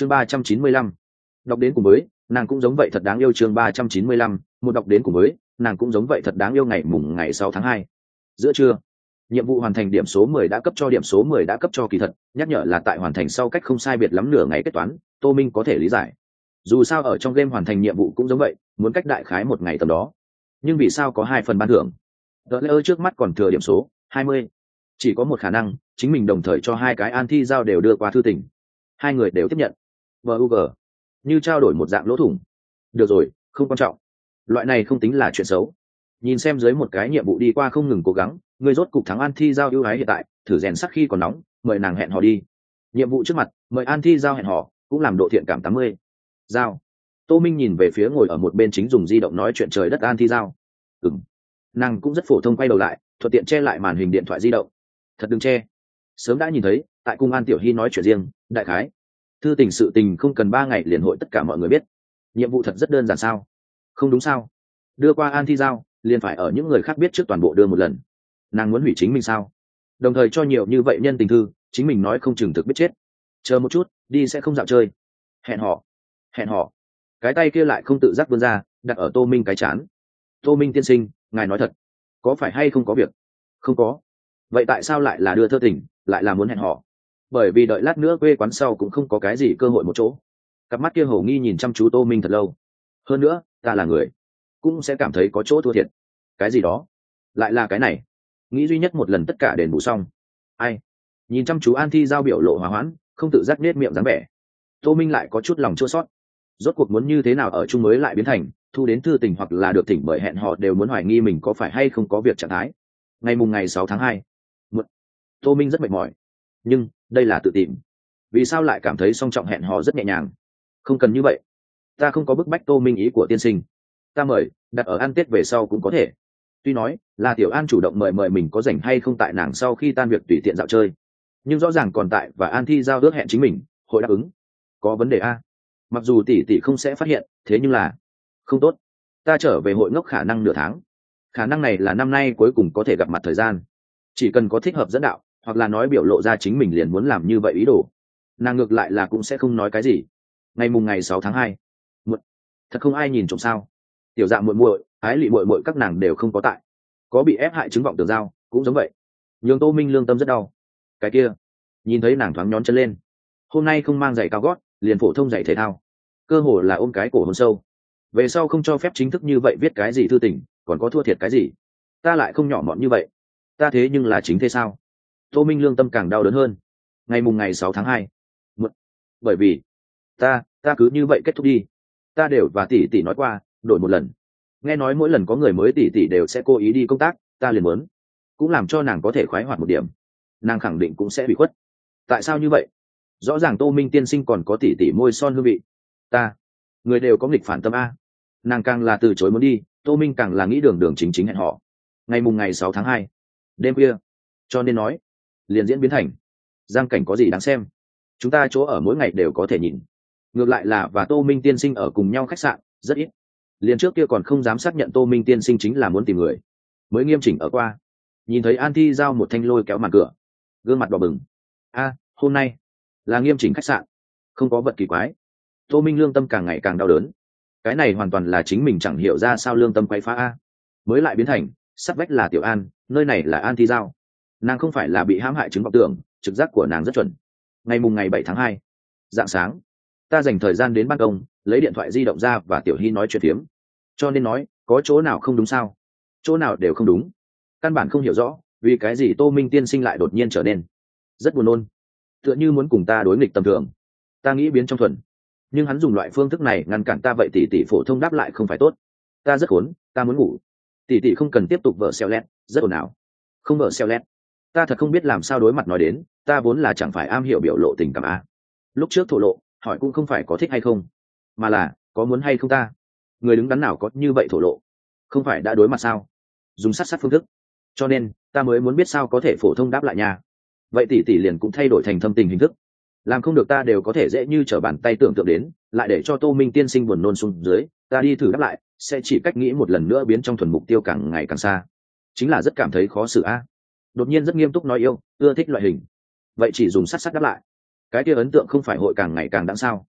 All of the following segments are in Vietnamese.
chương ba trăm chín mươi lăm. Đọc đến cùng với, nàng cũng giống vậy thật đáng yêu chương ba trăm chín mươi lăm, một đọc đến cùng với, nàng cũng giống vậy thật đáng yêu ngày mùng ngày sáu tháng hai. Giữa trưa, nhiệm vụ hoàn thành điểm số mười đã cấp cho điểm số mười đã cấp cho kỳ thật, nhắc nhở là tại hoàn thành sau cách không sai biệt lắm nửa ngày kết toán, tô minh có thể lý giải. Dù sao ở trong game hoàn thành nhiệm vụ cũng giống vậy, muốn cách đại khái một ngày tầm đó. Nhưng vì sao có hai phần ban thưởng? Đợt lễ trước mắt còn thừa điểm số hai mươi. Chỉ có một khả năng, chính mình đồng thời cho hai cái an thi giao đều đưa qua thư tỉnh hai người đều tiếp nhận vug như trao đổi một dạng lỗ thủng. Được rồi, không quan trọng. Loại này không tính là chuyện xấu. Nhìn xem dưới một cái nhiệm vụ đi qua không ngừng cố gắng, người rốt cục thắng an thi giao ưu ái hiện tại, thử rèn sắc khi còn nóng, mời nàng hẹn hò đi. Nhiệm vụ trước mặt, mời an thi giao hẹn hò, cũng làm độ thiện cảm tám mươi. Giao. Tô minh nhìn về phía ngồi ở một bên chính dùng di động nói chuyện trời đất an thi giao. Ừng nàng cũng rất phổ thông quay đầu lại, thuận tiện che lại màn hình điện thoại di động. Thật đừng che. Sớm đã nhìn thấy, tại cung an tiểu hy nói chuyện riêng, đại khái thư tình sự tình không cần ba ngày liền hội tất cả mọi người biết. Nhiệm vụ thật rất đơn giản sao? Không đúng sao? Đưa qua an thi giao, liền phải ở những người khác biết trước toàn bộ đưa một lần. Nàng muốn hủy chính mình sao? Đồng thời cho nhiều như vậy nhân tình thư, chính mình nói không chừng thực biết chết. Chờ một chút, đi sẽ không dạo chơi. Hẹn họ. Hẹn họ. Cái tay kia lại không tự giác vươn ra, đặt ở tô minh cái chán. Tô minh tiên sinh, ngài nói thật. Có phải hay không có việc? Không có. Vậy tại sao lại là đưa thơ tình, lại là muốn hẹn họ? Bởi vì đợi lát nữa quê quán sau cũng không có cái gì cơ hội một chỗ. Cặp mắt kia hầu nghi nhìn chăm chú tô minh thật lâu. Hơn nữa, ta là người cũng sẽ cảm thấy có chỗ thua thiệt. Cái gì đó? Lại là cái này. Nghĩ duy nhất một lần tất cả đền bù xong. Ai? Nhìn chăm chú an thi giao biểu lộ hòa hoãn, không tự giác nết miệng dáng vẻ. Tô minh lại có chút lòng chua sót rốt cuộc muốn như thế nào ở chung mới lại biến thành, thu đến thư tình hoặc là được thỉnh bởi hẹn họ đều muốn hoài nghi mình có phải hay không có việc trạng thái. Ngày mùng ngày sáu tháng hai tô minh rất mệt mỏi nhưng đây là tự tìm. Vì sao lại cảm thấy song trọng hẹn hò rất nhẹ nhàng? Không cần như vậy. Ta không có bức bách tô minh ý của tiên sinh. Ta mời, đặt ở ăn tết về sau cũng có thể. Tuy nói, là tiểu an chủ động mời mời mình có rảnh hay không tại nàng sau khi tan việc tùy tiện dạo chơi. Nhưng rõ ràng còn tại và an thi giao ước hẹn chính mình, hội đáp ứng. Có vấn đề a mặc dù tỷ tỷ không sẽ phát hiện, thế nhưng là không tốt. Ta trở về hội ngốc khả năng nửa tháng. Khả năng này là năm nay cuối cùng có thể gặp mặt thời gian. Chỉ cần có thích hợp dẫn đạo hoặc là nói biểu lộ ra chính mình liền muốn làm như vậy ý đồ. Nàng ngược lại là cũng sẽ không nói cái gì. Ngày mùng ngày sáu tháng hai. Thật không ai nhìn trộm sao? Tiểu dạng muội muội, ái lị muội muội các nàng đều không có tại. Có bị ép hại chứng vọng tường giao, cũng giống vậy. Nhường tô minh lương tâm rất đau. Cái kia, nhìn thấy nàng thoáng nhón chân lên. Hôm nay không mang giày cao gót, liền phổ thông giày thể thao. Cơ hồ là ôm cái cổ hôn sâu. Về sau không cho phép chính thức như vậy viết cái gì thư tình, còn có thua thiệt cái gì? Ta lại không nhỏ mọn như vậy. Ta thế nhưng là chính thế sao? Tô minh lương tâm càng đau đớn hơn. Ngày mùng ngày sáu tháng hai bởi vì, ta ta cứ như vậy kết thúc đi. Ta đều và tỷ tỷ nói qua, đổi một lần. Nghe nói mỗi lần có người mới tỷ tỷ đều sẽ cố ý đi công tác, ta liền muốn. Cũng làm cho nàng có thể khoái hoạt một điểm. Nàng khẳng định cũng sẽ bị khuất. Tại sao như vậy? Rõ ràng tô minh tiên sinh còn có tỷ tỷ môi son hương vị. Ta, người đều có nghịch phản tâm a. Nàng càng là từ chối muốn đi, tô minh càng là nghĩ đường đường chính chính hẹn họ. Ngày mùng ngày sáu tháng hai, đêm khuya. Cho nên nói liền diễn biến thành. Giang cảnh có gì đáng xem? Chúng ta chỗ ở mỗi ngày đều có thể nhìn. Ngược lại là và tô minh tiên sinh ở cùng nhau khách sạn, rất ít. Liền trước kia còn không dám xác nhận tô minh tiên sinh chính là muốn tìm người. Mới nghiêm chỉnh ở qua. Nhìn thấy an thi giao một thanh lôi kéo mặt cửa. Gương mặt đỏ bừng. A, hôm nay là nghiêm chỉnh khách sạn. Không có vật kỳ quái. Tô minh lương tâm càng ngày càng đau đớn. Cái này hoàn toàn là chính mình chẳng hiểu ra sao lương tâm quay phá a. Mới lại biến thành sắt vách là tiểu an, nơi này là an thi giao nàng không phải là bị hãm hại chứng vọng tưởng, trực giác của nàng rất chuẩn. Ngày mùng ngày bảy tháng hai, dạng sáng, ta dành thời gian đến ban công, lấy điện thoại di động ra và tiểu hy nói chuyện phiếm. Cho nên nói, có chỗ nào không đúng sao? Chỗ nào đều không đúng. Căn bản không hiểu rõ, vì cái gì tô minh tiên sinh lại đột nhiên trở nên rất buồn nôn. Tựa như muốn cùng ta đối nghịch tầm thường. Ta nghĩ biến trong thuần. Nhưng hắn dùng loại phương thức này ngăn cản ta vậy tỷ tỷ phổ thông đáp lại không phải tốt. Ta rất khốn, ta muốn ngủ. Tỷ tỷ không cần tiếp tục vợ xeo lét rất ồn ào. Không vợ xeo lét ta thật không biết làm sao đối mặt nói đến, ta vốn là chẳng phải am hiểu biểu lộ tình cảm a lúc trước thổ lộ, hỏi cũng không phải có thích hay không, mà là, có muốn hay không ta? Người đứng đắn nào có như vậy thổ lộ? Không phải đã đối mặt sao? Dùng sát sát phương thức. Cho nên, ta mới muốn biết sao có thể phổ thông đáp lại nha. Vậy tỷ tỷ liền cũng thay đổi thành thâm tình hình thức. Làm không được ta đều có thể dễ như t r ở bàn tay tưởng tượng đến, lại để cho tô minh tiên sinh buồn nôn xuống dưới, ta đi thử đáp lại, sẽ chỉ cách nghĩ một lần nữa biến trong thuần mục tiêu càng ngày càng xa. Chính là rất cảm thấy khó xử a đột nhiên rất nghiêm túc nói yêu, ưa thích loại hình. Vậy chỉ dùng sát sát đáp lại. Cái kia ấn tượng không phải hội càng ngày càng đáng sao?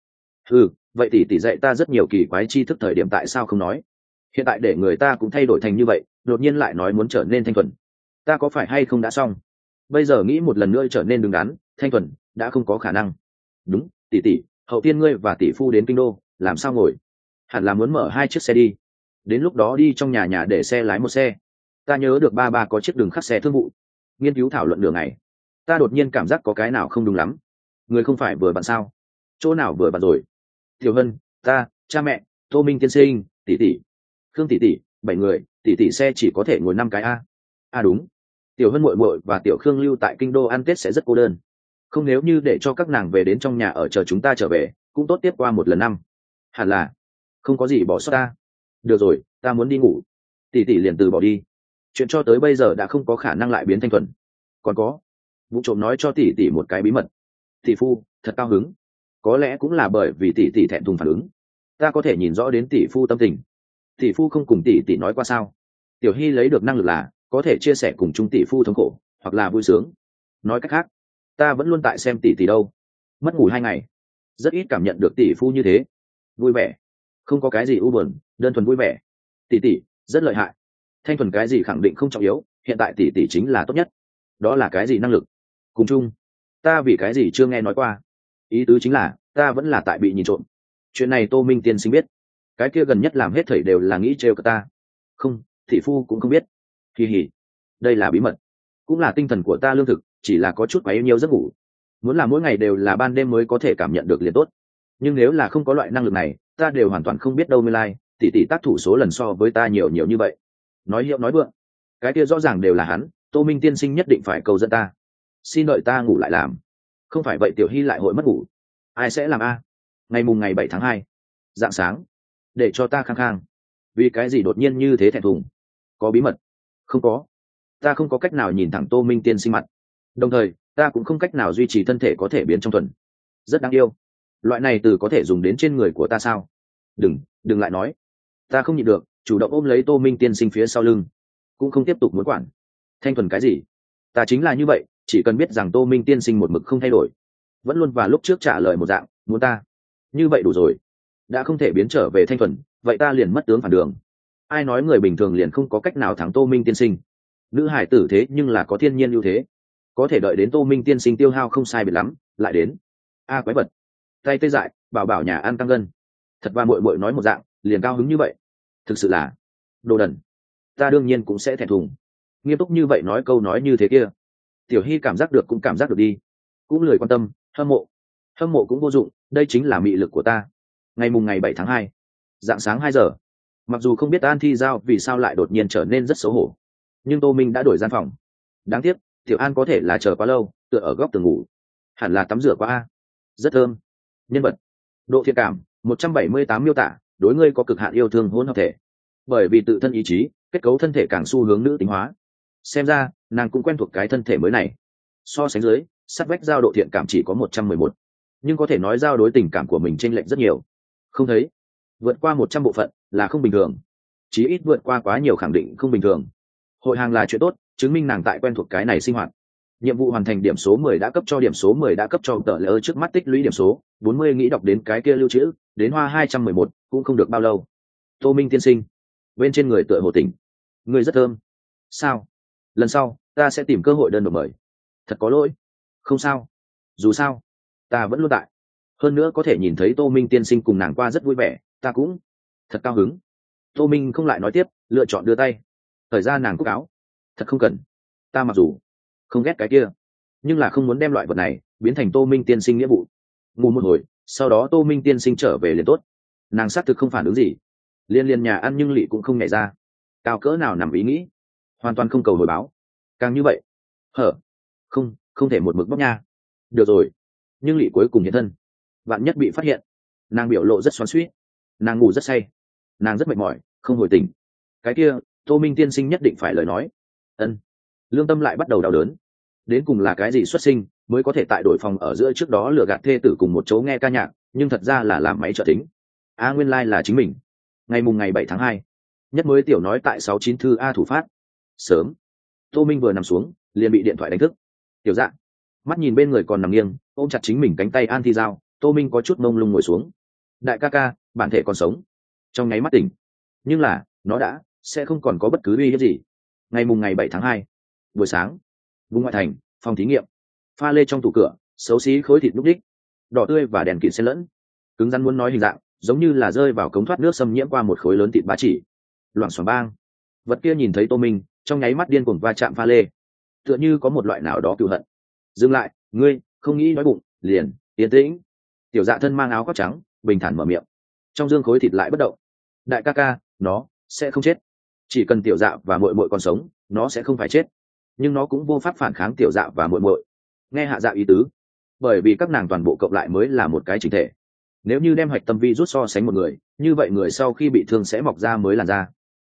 Ừ vậy tỷ tỷ dạy ta rất nhiều kỳ quái tri thức thời điểm tại sao không nói? Hiện tại để người ta cũng thay đổi thành như vậy, đột nhiên lại nói muốn trở nên thanh thuần. Ta có phải hay không đã xong? Bây giờ nghĩ một lần nữa trở nên đứng đắn, thanh thuần, đã không có khả năng. Đúng, tỷ tỷ, hậu tiên ngươi và tỷ phu đến kinh đô, làm sao ngồi? Hẳn là muốn mở hai chiếc xe đi. Đến lúc đó đi trong nhà nhà để xe lái một xe. Ta nhớ được ba ba có chiếc đường khắc xe thương vụ nghiên cứu thảo luận đường này ta đột nhiên cảm giác có cái nào không đúng lắm. Người không phải vừa bạn sao? Chỗ nào vừa bạn rồi? Tiểu hân ta, cha mẹ, tô minh tiên sinh, tỷ tỷ. Khương tỷ tỷ, bảy người, tỷ tỷ xe chỉ có thể ngồi năm cái a. A đúng. Tiểu hân muội muội và tiểu khương lưu tại kinh đô ăn tết sẽ rất cô đơn. Không nếu như để cho các nàng về đến trong nhà ở chờ chúng ta trở về, cũng tốt tiếp qua một lần năm. Hẳn là. Không có gì bỏ sót ta. Được rồi, ta muốn đi ngủ. Tỷ tỷ liền từ bỏ đi chuyện cho tới bây giờ đã không có khả năng lại biến thanh thuần. Còn có, vụ trộm nói cho tỷ tỷ một cái bí mật. Tỷ phu, thật cao hứng. Có lẽ cũng là bởi vì tỷ tỷ thẹn thùng phản ứng. Ta có thể nhìn rõ đến tỷ phu tâm tình. Tỷ phu không cùng tỷ tỷ nói qua sao? Tiểu hy lấy được năng lực là, có thể chia sẻ cùng chung tỷ phu thống khổ, hoặc là vui sướng. Nói cách khác, ta vẫn luôn tại xem tỷ tỷ đâu. Mất ngủ hai ngày. Rất ít cảm nhận được tỷ phu như thế. Vui vẻ. Không có cái gì u buồn, đơn thuần vui vẻ. Tỷ tỷ, rất lợi hại thanh thuần cái gì khẳng định không trọng yếu, hiện tại tỷ tỷ chính là tốt nhất. Đó là cái gì năng lực? Cùng chung, ta vì cái gì chưa nghe nói qua? Ý tứ chính là, ta vẫn là tại bị nhìn trộm. Chuyện này tô minh tiên sinh biết. Cái kia gần nhất làm hết thầy đều là nghĩ trêu cả ta. Không, thị phu cũng không biết. Kỳ hỉ, đây là bí mật. Cũng là tinh thần của ta lương thực, chỉ là có chút quá yêu nhiều giấc ngủ. Muốn là mỗi ngày đều là ban đêm mới có thể cảm nhận được liền tốt. Nhưng nếu là không có loại năng lực này, ta đều hoàn toàn không biết đâu mới lai, tỷ tỷ tác thủ số lần so với ta nhiều nhiều như vậy nói hiệu nói vượng. Cái kia rõ ràng đều là hắn, tô minh tiên sinh nhất định phải cầu dẫn ta. Xin đợi ta ngủ lại làm. Không phải vậy tiểu hy lại hội mất ngủ. Ai sẽ làm a? Ngày mùng ngày bảy tháng hai, dạng sáng. Để cho ta khang khang vì cái gì đột nhiên như thế thẹn thùng? Có bí mật? Không có. Ta không có cách nào nhìn thẳng tô minh tiên sinh mặt. Đồng thời, ta cũng không cách nào duy trì thân thể có thể biến trong tuần. Rất đáng yêu. Loại này từ có thể dùng đến trên người của ta sao? Đừng đừng lại nói. Ta không nhịn được chủ động ôm lấy tô minh tiên sinh phía sau lưng, cũng không tiếp tục muốn quản. Thanh thuần cái gì? Ta chính là như vậy, chỉ cần biết rằng tô minh tiên sinh một mực không thay đổi, vẫn luôn và lúc trước trả lời một dạng, muốn ta. Như vậy đủ rồi. Đã không thể biến trở về thanh thuần, vậy ta liền mất tướng phản đường. Ai nói người bình thường liền không có cách nào thắng tô minh tiên sinh? Nữ hải tử thế nhưng là có thiên nhiên ưu thế. Có thể đợi đến tô minh tiên sinh tiêu hao không sai biệt lắm, lại đến. A, quái vật. Tay tê dại, bảo bảo nhà ăn tăng gân. Thật và mội mội nói một dạng, liền cao hứng như vậy thực sự là đồ đần. Ta đương nhiên cũng sẽ thẹn thùng. Nghiêm túc như vậy nói câu nói như thế kia. Tiểu hy cảm giác được cũng cảm giác được đi. Cũng lười quan tâm, hâm mộ. Hâm mộ cũng vô dụng, đây chính là mị lực của ta. Ngày mùng ngày bảy tháng hai, dạng sáng hai giờ. Mặc dù không biết an thi giao vì sao lại đột nhiên trở nên rất xấu hổ, nhưng tô minh đã đổi gian phòng. Đáng tiếc, tiểu an có thể là chờ quá lâu, tựa ở góc tường ngủ. Hẳn là tắm rửa quá a. Rất thơm. Nhân vật. Độ thiện cảm, một trăm bảy mươi tám miêu tả đối ngươi có cực hạn yêu thương hỗn hợp thể. Bởi vì tự thân ý chí, kết cấu thân thể càng xu hướng nữ tính hóa. Xem ra, nàng cũng quen thuộc cái thân thể mới này. So sánh dưới sắt vách giao độ thiện cảm chỉ có một trăm mười một. Nhưng có thể nói giao đối tình cảm của mình tranh lệch rất nhiều. Không thấy. Vượt qua một trăm bộ phận là không bình thường. Chí ít vượt qua quá nhiều khẳng định không bình thường. Hội hàng là chuyện tốt, chứng minh nàng tại quen thuộc cái này sinh hoạt nhiệm vụ hoàn thành điểm số mười đã cấp cho điểm số mười đã cấp cho tờ lỡ trước mắt tích lũy điểm số, bốn mươi nghĩ đọc đến cái kia lưu trữ, đến hoa hai trăm mười một, cũng không được bao lâu. Tô minh tiên sinh, bên trên người tựa hồ tỉnh. Người rất thơm. Sao? Lần sau, ta sẽ tìm cơ hội đơn độc mời. Thật có lỗi. Không sao. Dù sao, ta vẫn luôn tại. Hơn nữa có thể nhìn thấy tô minh tiên sinh cùng nàng qua rất vui vẻ, ta cũng thật cao hứng. Tô minh không lại nói tiếp, lựa chọn đưa tay. Thời gian nàng cúc áo. Thật không cần. Ta mặc dù không ghét cái kia. Nhưng là không muốn đem loại vật này biến thành tô minh tiên sinh nghĩa vụ. Ngủ một hồi, sau đó tô minh tiên sinh trở về liền tốt. Nàng xác thực không phản ứng gì. Liên liên nhà ăn nhưng lỵ cũng không nhảy ra. Cao cỡ nào nằm ý nghĩ. Hoàn toàn không cầu hồi báo. Càng như vậy. Hở? Không không thể một mực bóc nha. Được rồi. Nhưng lỵ cuối cùng hiện thân. Bạn nhất bị phát hiện. Nàng biểu lộ rất xoắn suýt nàng ngủ rất say. Nàng rất mệt mỏi, không hồi tình cái kia, tô minh tiên sinh nhất định phải lời nói. Ân lương tâm lại bắt đầu đau đớn. Đến cùng là cái gì xuất sinh, mới có thể tại đổi phòng ở giữa trước đó lừa gạt thê tử cùng một chỗ nghe ca nhạc, nhưng thật ra là làm máy trợ tính. A nguyên lai、like、là chính mình. Ngày mùng ngày bảy tháng hai, nhất mới tiểu nói tại sáu chín thư a thủ phát. Sớm. Tô minh vừa nằm xuống, liền bị điện thoại đánh thức. Tiểu dạng mắt nhìn bên người còn nằm nghiêng, ôm chặt chính mình cánh tay an thi dao. tô minh có chút mông lung ngồi xuống. Đại ca ca, bản thể còn sống. Trong nháy mắt tỉnh. Nhưng là, nó đã sẽ không còn có bất cứ uy hiếp gì. Ngày mùng ngày bảy tháng hai buổi sáng. Vùng ngoại thành, phòng thí nghiệm. Pha lê trong tủ cửa, xấu xí khối thịt núc đích. Đỏ tươi và đèn kịt xen lẫn. Cứng rắn muốn nói hình dạng, giống như là rơi vào cống thoát nước xâm nhiễm qua một khối lớn thịt bá chỉ. Loạn xoảng bang. Vật kia nhìn thấy tô minh, trong nháy mắt điên cuồng va chạm pha lê. Tựa như có một loại nào đó cựu hận. Dừng lại, ngươi, không nghĩ nói bụng, liền, yên tĩnh. Tiểu dạ thân mang áo khoác trắng, bình thản mở miệng. Trong dương khối thịt lại bất động. Đại ca ca, nó sẽ không chết. Chỉ cần tiểu dạ và mội mội còn sống, nó sẽ không phải chết nhưng nó cũng vô pháp phản kháng tiểu dạ và muội muội. nghe hạ dạ ý tứ, bởi vì các nàng toàn bộ cộng lại mới là một cái chính thể. Nếu như đem hạch tâm vi rút so sánh một người, như vậy người sau khi bị thương sẽ mọc ra mới làn ra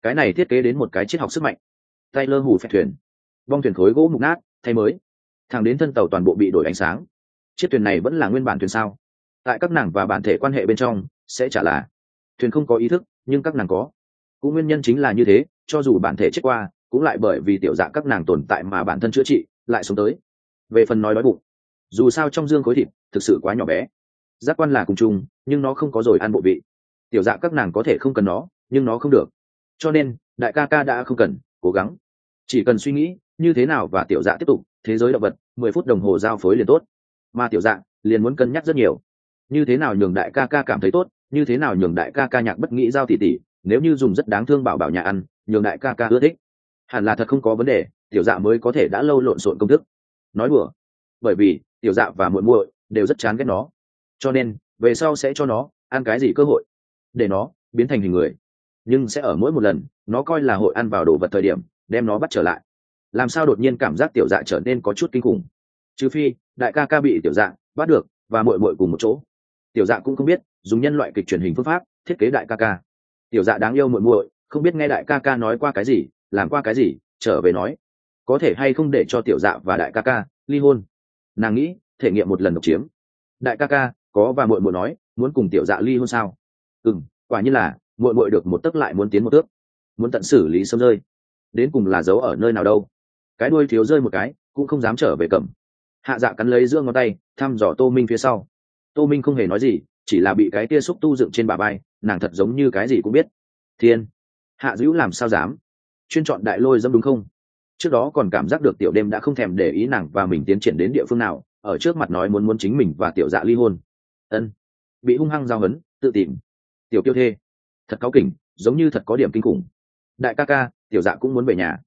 cái này thiết kế đến một cái triết học sức mạnh. Tay lơ hủ phẹt thuyền. Bong thuyền khối gỗ mục nát, thay mới. Thẳng đến thân tàu toàn bộ bị đổi ánh sáng. Chiếc thuyền này vẫn là nguyên bản thuyền sao? Tại các nàng và bản thể quan hệ bên trong, sẽ trả là. Thuyền không có ý thức, nhưng các nàng có. Cũng nguyên nhân chính là như thế, cho dù bản thể chết qua cũng lại bởi vì tiểu dạng các nàng tồn tại mà bản thân chữa trị, lại sống tới. Về phần nói đói bụng, dù sao trong dương khối thịt thực sự quá nhỏ bé. Giác quan là cùng chung, nhưng nó không có rồi ăn bộ vị. Tiểu dạ các nàng có thể không cần nó, nhưng nó không được. Cho nên, đại ca ca đã không cần, cố gắng. Chỉ cần suy nghĩ, như thế nào và tiểu dạ tiếp tục, thế giới động vật, mười phút đồng hồ giao phối liền tốt. Mà tiểu dạ liền muốn cân nhắc rất nhiều. Như thế nào nhường đại ca ca cảm thấy tốt, như thế nào nhường đại ca ca nhạc bất nghĩ giao tỷ tỷ nếu như dùng rất đáng thương bảo bảo nhà ăn, nhường đại ca ca ưa thích hẳn là thật không có vấn đề, tiểu dạ mới có thể đã lâu lộn xộn công thức. Nói đùa. Bởi vì, tiểu dạ và muội muội đều rất chán ghét nó. Cho nên, về sau sẽ cho nó ăn cái gì cơ hội để nó biến thành hình người. Nhưng sẽ ở mỗi một lần, nó coi là hội ăn vào đồ vật thời điểm, đem nó bắt trở lại. Làm sao đột nhiên cảm giác tiểu dạ trở nên có chút kinh khủng? Trừ phi, đại ca ca bị tiểu dạ bắt được và mội mội cùng một chỗ. Tiểu dạ cũng không biết, dùng nhân loại kịch truyền hình phương pháp thiết kế đại ca ca. Tiểu dạ đáng yêu muội muội, không biết nghe đại ca ca nói qua cái gì làm qua cái gì, trở về nói, có thể hay không để cho tiểu dạ và đại ca ca ly hôn? Nàng nghĩ, thể nghiệm một lần độc chiếm. Đại ca ca, có và muội muội nói, muốn cùng tiểu dạ ly hôn sao? Ừ quả như là, muội muội được một tấc lại muốn tiến một tước. Muốn tận xử lý sớm rơi. Đến cùng là giấu ở nơi nào đâu. Cái đuôi thiếu rơi một cái, cũng không dám trở về cầm. Hạ dạ cắn lấy giữa ngón tay, thăm dò tô minh phía sau. Tô minh không hề nói gì, chỉ là bị cái tia xúc tu dựng trên bà bay nàng thật giống như cái gì cũng biết. Thiên, hạ dữ làm sao dám? Chuyên chọn đại lôi dâm đúng không? Trước đó còn cảm giác được tiểu đêm đã không thèm để ý nàng và mình tiến triển đến địa phương nào, ở trước mặt nói muốn muốn chính mình và tiểu dạ ly hôn. Ân. Bị hung hăng giao hấn, tự tìm. Tiểu kiêu thê. Thật cáu kỉnh, giống như thật có điểm kinh khủng. Đại ca ca, tiểu dạ cũng muốn về nhà.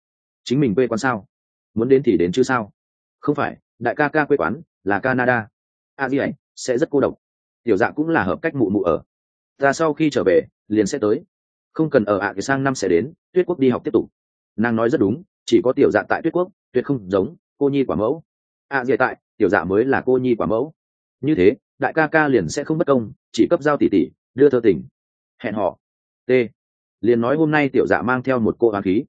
Chính mình quê quán sao? Muốn đến thì đến chứ sao? Không phải, đại ca ca quê quán là canada. A di ấy sẽ rất cô độc. Tiểu dạ cũng là hợp cách mụ mụ ở. Ta sau khi trở về, liền sẽ tới không cần ở ạ à, sang năm sẽ đến tuyết quốc đi học tiếp tục. Nàng nói rất đúng chỉ có tiểu dạ tại tuyết quốc tuyệt không giống cô nhi quả mẫu. Ạ à, tại tiểu dạ mới là cô nhi quả mẫu. Như thế đại ca ca liền sẽ không bất công chỉ cấp giao tỷ tỷ đưa thơ tình. Hẹn họ t. Liền nói hôm nay tiểu dạ mang theo một cô hoàng khí.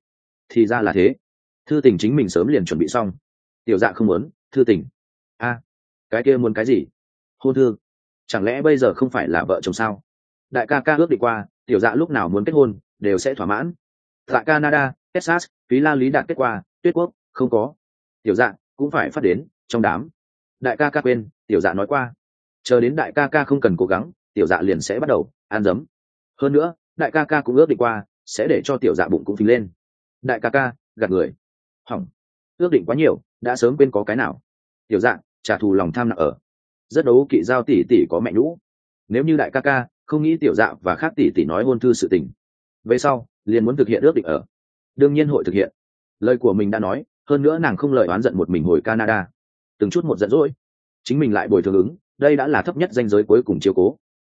Thì ra là thế. Thư tình chính mình sớm liền chuẩn bị xong. Tiểu dạ không muốn thư tình. A cái kia muốn cái gì? Hôn thư. Chẳng lẽ bây giờ không phải là vợ chồng sao? Đại ca ca ước đi qua tiểu dạ lúc nào muốn kết hôn, đều sẽ thỏa mãn. Tại canada, texas, phí la lý đạt kết quả, tuyết quốc, không có. Tiểu dạ cũng phải phát đến trong đám. Đại ca ca quên, tiểu dạ nói qua. Chờ đến đại ca ca không cần cố gắng, tiểu dạ liền sẽ bắt đầu ăn dấm. Hơn nữa, đại ca ca cũng ước định qua, sẽ để cho tiểu dạ bụng cũng phình lên. Đại ca ca, gạt người. Hỏng. Ước định quá nhiều, đã sớm quên có cái nào. Tiểu dạ trả thù lòng tham nặng ở. Rất đấu kỵ giao tỷ tỷ có mẹ nhũ. Nếu như đại ca ca không nghĩ tiểu dạ và khác tỷ tỷ nói hôn thư sự tình. Về sau, liền muốn thực hiện ước định ở. Đương nhiên hội thực hiện. Lời của mình đã nói, hơn nữa nàng không lời oán giận một mình hồi canada. Từng chút một giận dỗi. Chính mình lại bồi thường ứng, đây đã là thấp nhất danh giới cuối cùng chiếu cố.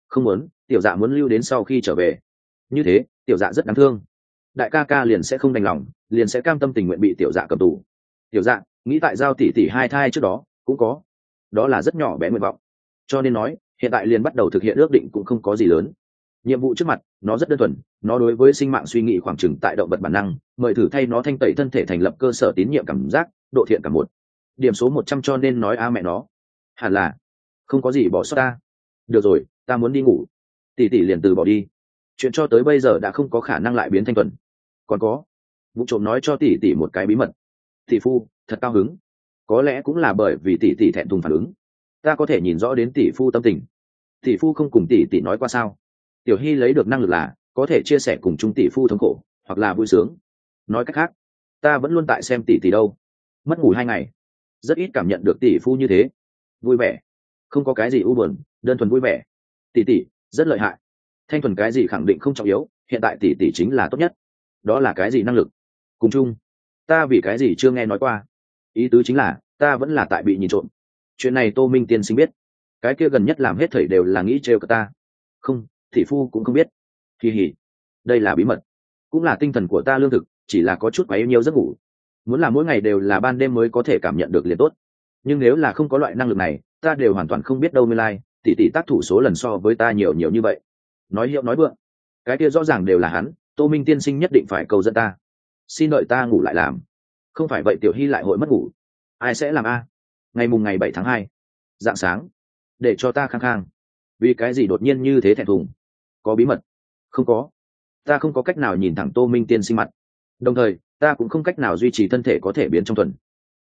Không muốn, tiểu dạ muốn lưu đến sau khi trở về. Như thế, tiểu dạ rất đáng thương. Đại ca ca liền sẽ không đành lòng, liền sẽ cam tâm tình nguyện bị tiểu dạ cầm tù. Tiểu dạ nghĩ tại giao tỷ tỷ hai thai trước đó, cũng có. Đó là rất nhỏ bé nguyện vọng. Cho nên nói hiện tại liền bắt đầu thực hiện ước định cũng không có gì lớn. Nhiệm vụ trước mặt, nó rất đơn thuần, nó đối với sinh mạng suy nghĩ khoảng trừng tại động vật bản năng, mời thử thay nó thanh tẩy thân thể thành lập cơ sở tín nhiệm cảm giác, độ thiện cảm một. Điểm số một trăm cho nên nói a mẹ nó. Hẳn là, không có gì bỏ sót ta. Được rồi, ta muốn đi ngủ. Tỷ tỷ liền từ bỏ đi. Chuyện cho tới bây giờ đã không có khả năng lại biến thanh thuần. Còn có, vụ trộm nói cho tỷ tỷ một cái bí mật. Tỷ phu, thật cao hứng. Có lẽ cũng là bởi vì tỷ tỷ thẹn thùng phản ứng ta có thể nhìn rõ đến tỷ phu tâm tình. Tỷ phu không cùng tỷ tỷ nói qua sao? Tiểu hy lấy được năng lực là, có thể chia sẻ cùng chung tỷ phu thống khổ, hoặc là vui sướng. Nói cách khác, ta vẫn luôn tại xem tỷ tỷ đâu. Mất ngủ hai ngày. Rất ít cảm nhận được tỷ phu như thế. Vui vẻ. Không có cái gì u buồn, đơn thuần vui vẻ. Tỷ tỷ, rất lợi hại. Thanh thuần cái gì khẳng định không trọng yếu, hiện tại tỷ tỷ chính là tốt nhất. Đó là cái gì năng lực? Cùng chung. Ta vì cái gì chưa nghe nói qua. Ý tứ chính là, ta vẫn là tại bị nhìn trộm chuyện này tô minh tiên sinh biết. Cái kia gần nhất làm hết thầy đều là nghĩ trêu cả ta. Không, thị phu cũng không biết. Kỳ hỉ, đây là bí mật. Cũng là tinh thần của ta lương thực, chỉ là có chút quá yêu nhiều giấc ngủ. Muốn là mỗi ngày đều là ban đêm mới có thể cảm nhận được liền tốt. Nhưng nếu là không có loại năng lực này, ta đều hoàn toàn không biết đâu mới lai, tỷ tỷ tác thủ số lần so với ta nhiều nhiều như vậy. Nói hiệu nói vượng, cái kia rõ ràng đều là hắn, tô minh tiên sinh nhất định phải cầu dẫn ta. Xin đợi ta ngủ lại làm. Không phải vậy tiểu hy lại hội mất ngủ. Ai sẽ làm a? Ngày mùng ngày bảy tháng hai. Dạng sáng. Để cho ta khang khang vì cái gì đột nhiên như thế thẹn thùng? Có bí mật? Không có. Ta không có cách nào nhìn thẳng tô minh tiên sinh mặt. Đồng thời, ta cũng không cách nào duy trì thân thể có thể biến trong tuần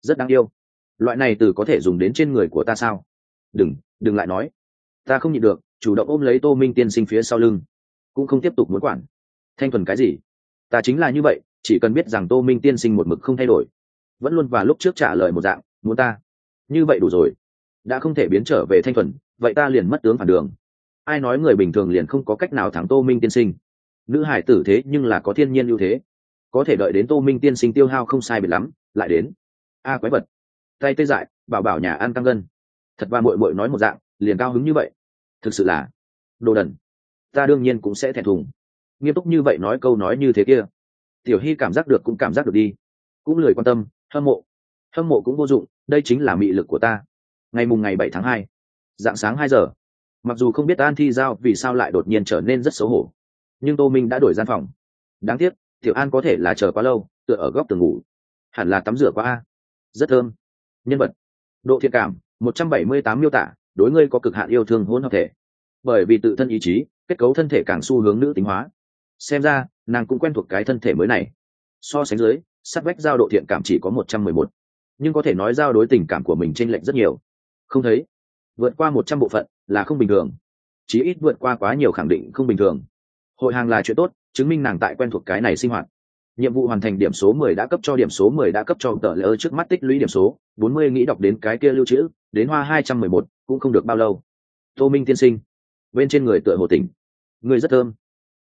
rất đáng yêu. Loại này từ có thể dùng đến trên người của ta sao? Đừng đừng lại nói. Ta không nhịn được, chủ động ôm lấy tô minh tiên sinh phía sau lưng. Cũng không tiếp tục muốn quản. Thanh thuần cái gì? Ta chính là như vậy, chỉ cần biết rằng tô minh tiên sinh một mực không thay đổi. Vẫn luôn và lúc trước trả lời một dạng, muốn ta như vậy đủ rồi. Đã không thể biến trở về thanh thuần, vậy ta liền mất tướng phản đường. Ai nói người bình thường liền không có cách nào thắng tô minh tiên sinh? Nữ hải tử thế nhưng là có thiên nhiên ưu thế. Có thể đợi đến tô minh tiên sinh tiêu hao không sai biệt lắm, lại đến. A, quái vật. Tay tê dại, bảo bảo nhà ăn căng gân. Thật và mội mội nói một dạng, liền cao hứng như vậy. Thực sự là đồ đần. Ta đương nhiên cũng sẽ thẹn thùng. Nghiêm túc như vậy nói câu nói như thế kia. Tiểu hy cảm giác được cũng cảm giác được đi. Cũng lười quan tâm, hâm mộ. Hâm mộ cũng vô dụng đây chính là mị lực của ta. Ngày mùng ngày bảy tháng hai, dạng sáng hai giờ, mặc dù không biết an thi giao vì sao lại đột nhiên trở nên rất xấu hổ, nhưng tô minh đã đổi gian phòng. Đáng tiếc, tiểu an có thể là chờ quá lâu, tựa ở góc tường ngủ. Hẳn là tắm rửa quá a. Rất thơm. Nhân vật. Độ thiện cảm, một trăm bảy mươi tám miêu tả, đối ngươi có cực hạn yêu thương hôn hợp thể. Bởi vì tự thân ý chí, kết cấu thân thể càng xu hướng nữ tính hóa. Xem ra, nàng cũng quen thuộc cái thân thể mới này. So sánh dưới sắt vách giao độ thiện cảm chỉ có một trăm mười một nhưng có thể nói giao đối tình cảm của mình chênh lệch rất nhiều. Không thấy. Vượt qua một trăm bộ phận là không bình thường. Chí ít vượt qua quá nhiều khẳng định không bình thường. Hội hàng là chuyện tốt, chứng minh nàng tại quen thuộc cái này sinh hoạt. Nhiệm vụ hoàn thành điểm số mười đã cấp cho điểm số mười đã cấp cho tờ lỡ trước mắt tích lũy điểm số, bốn mươi nghĩ đọc đến cái kia lưu trữ, đến hoa hai trăm mười một, cũng không được bao lâu. Tô minh tiên sinh, bên trên người tựa hồ tỉnh. Người rất thơm.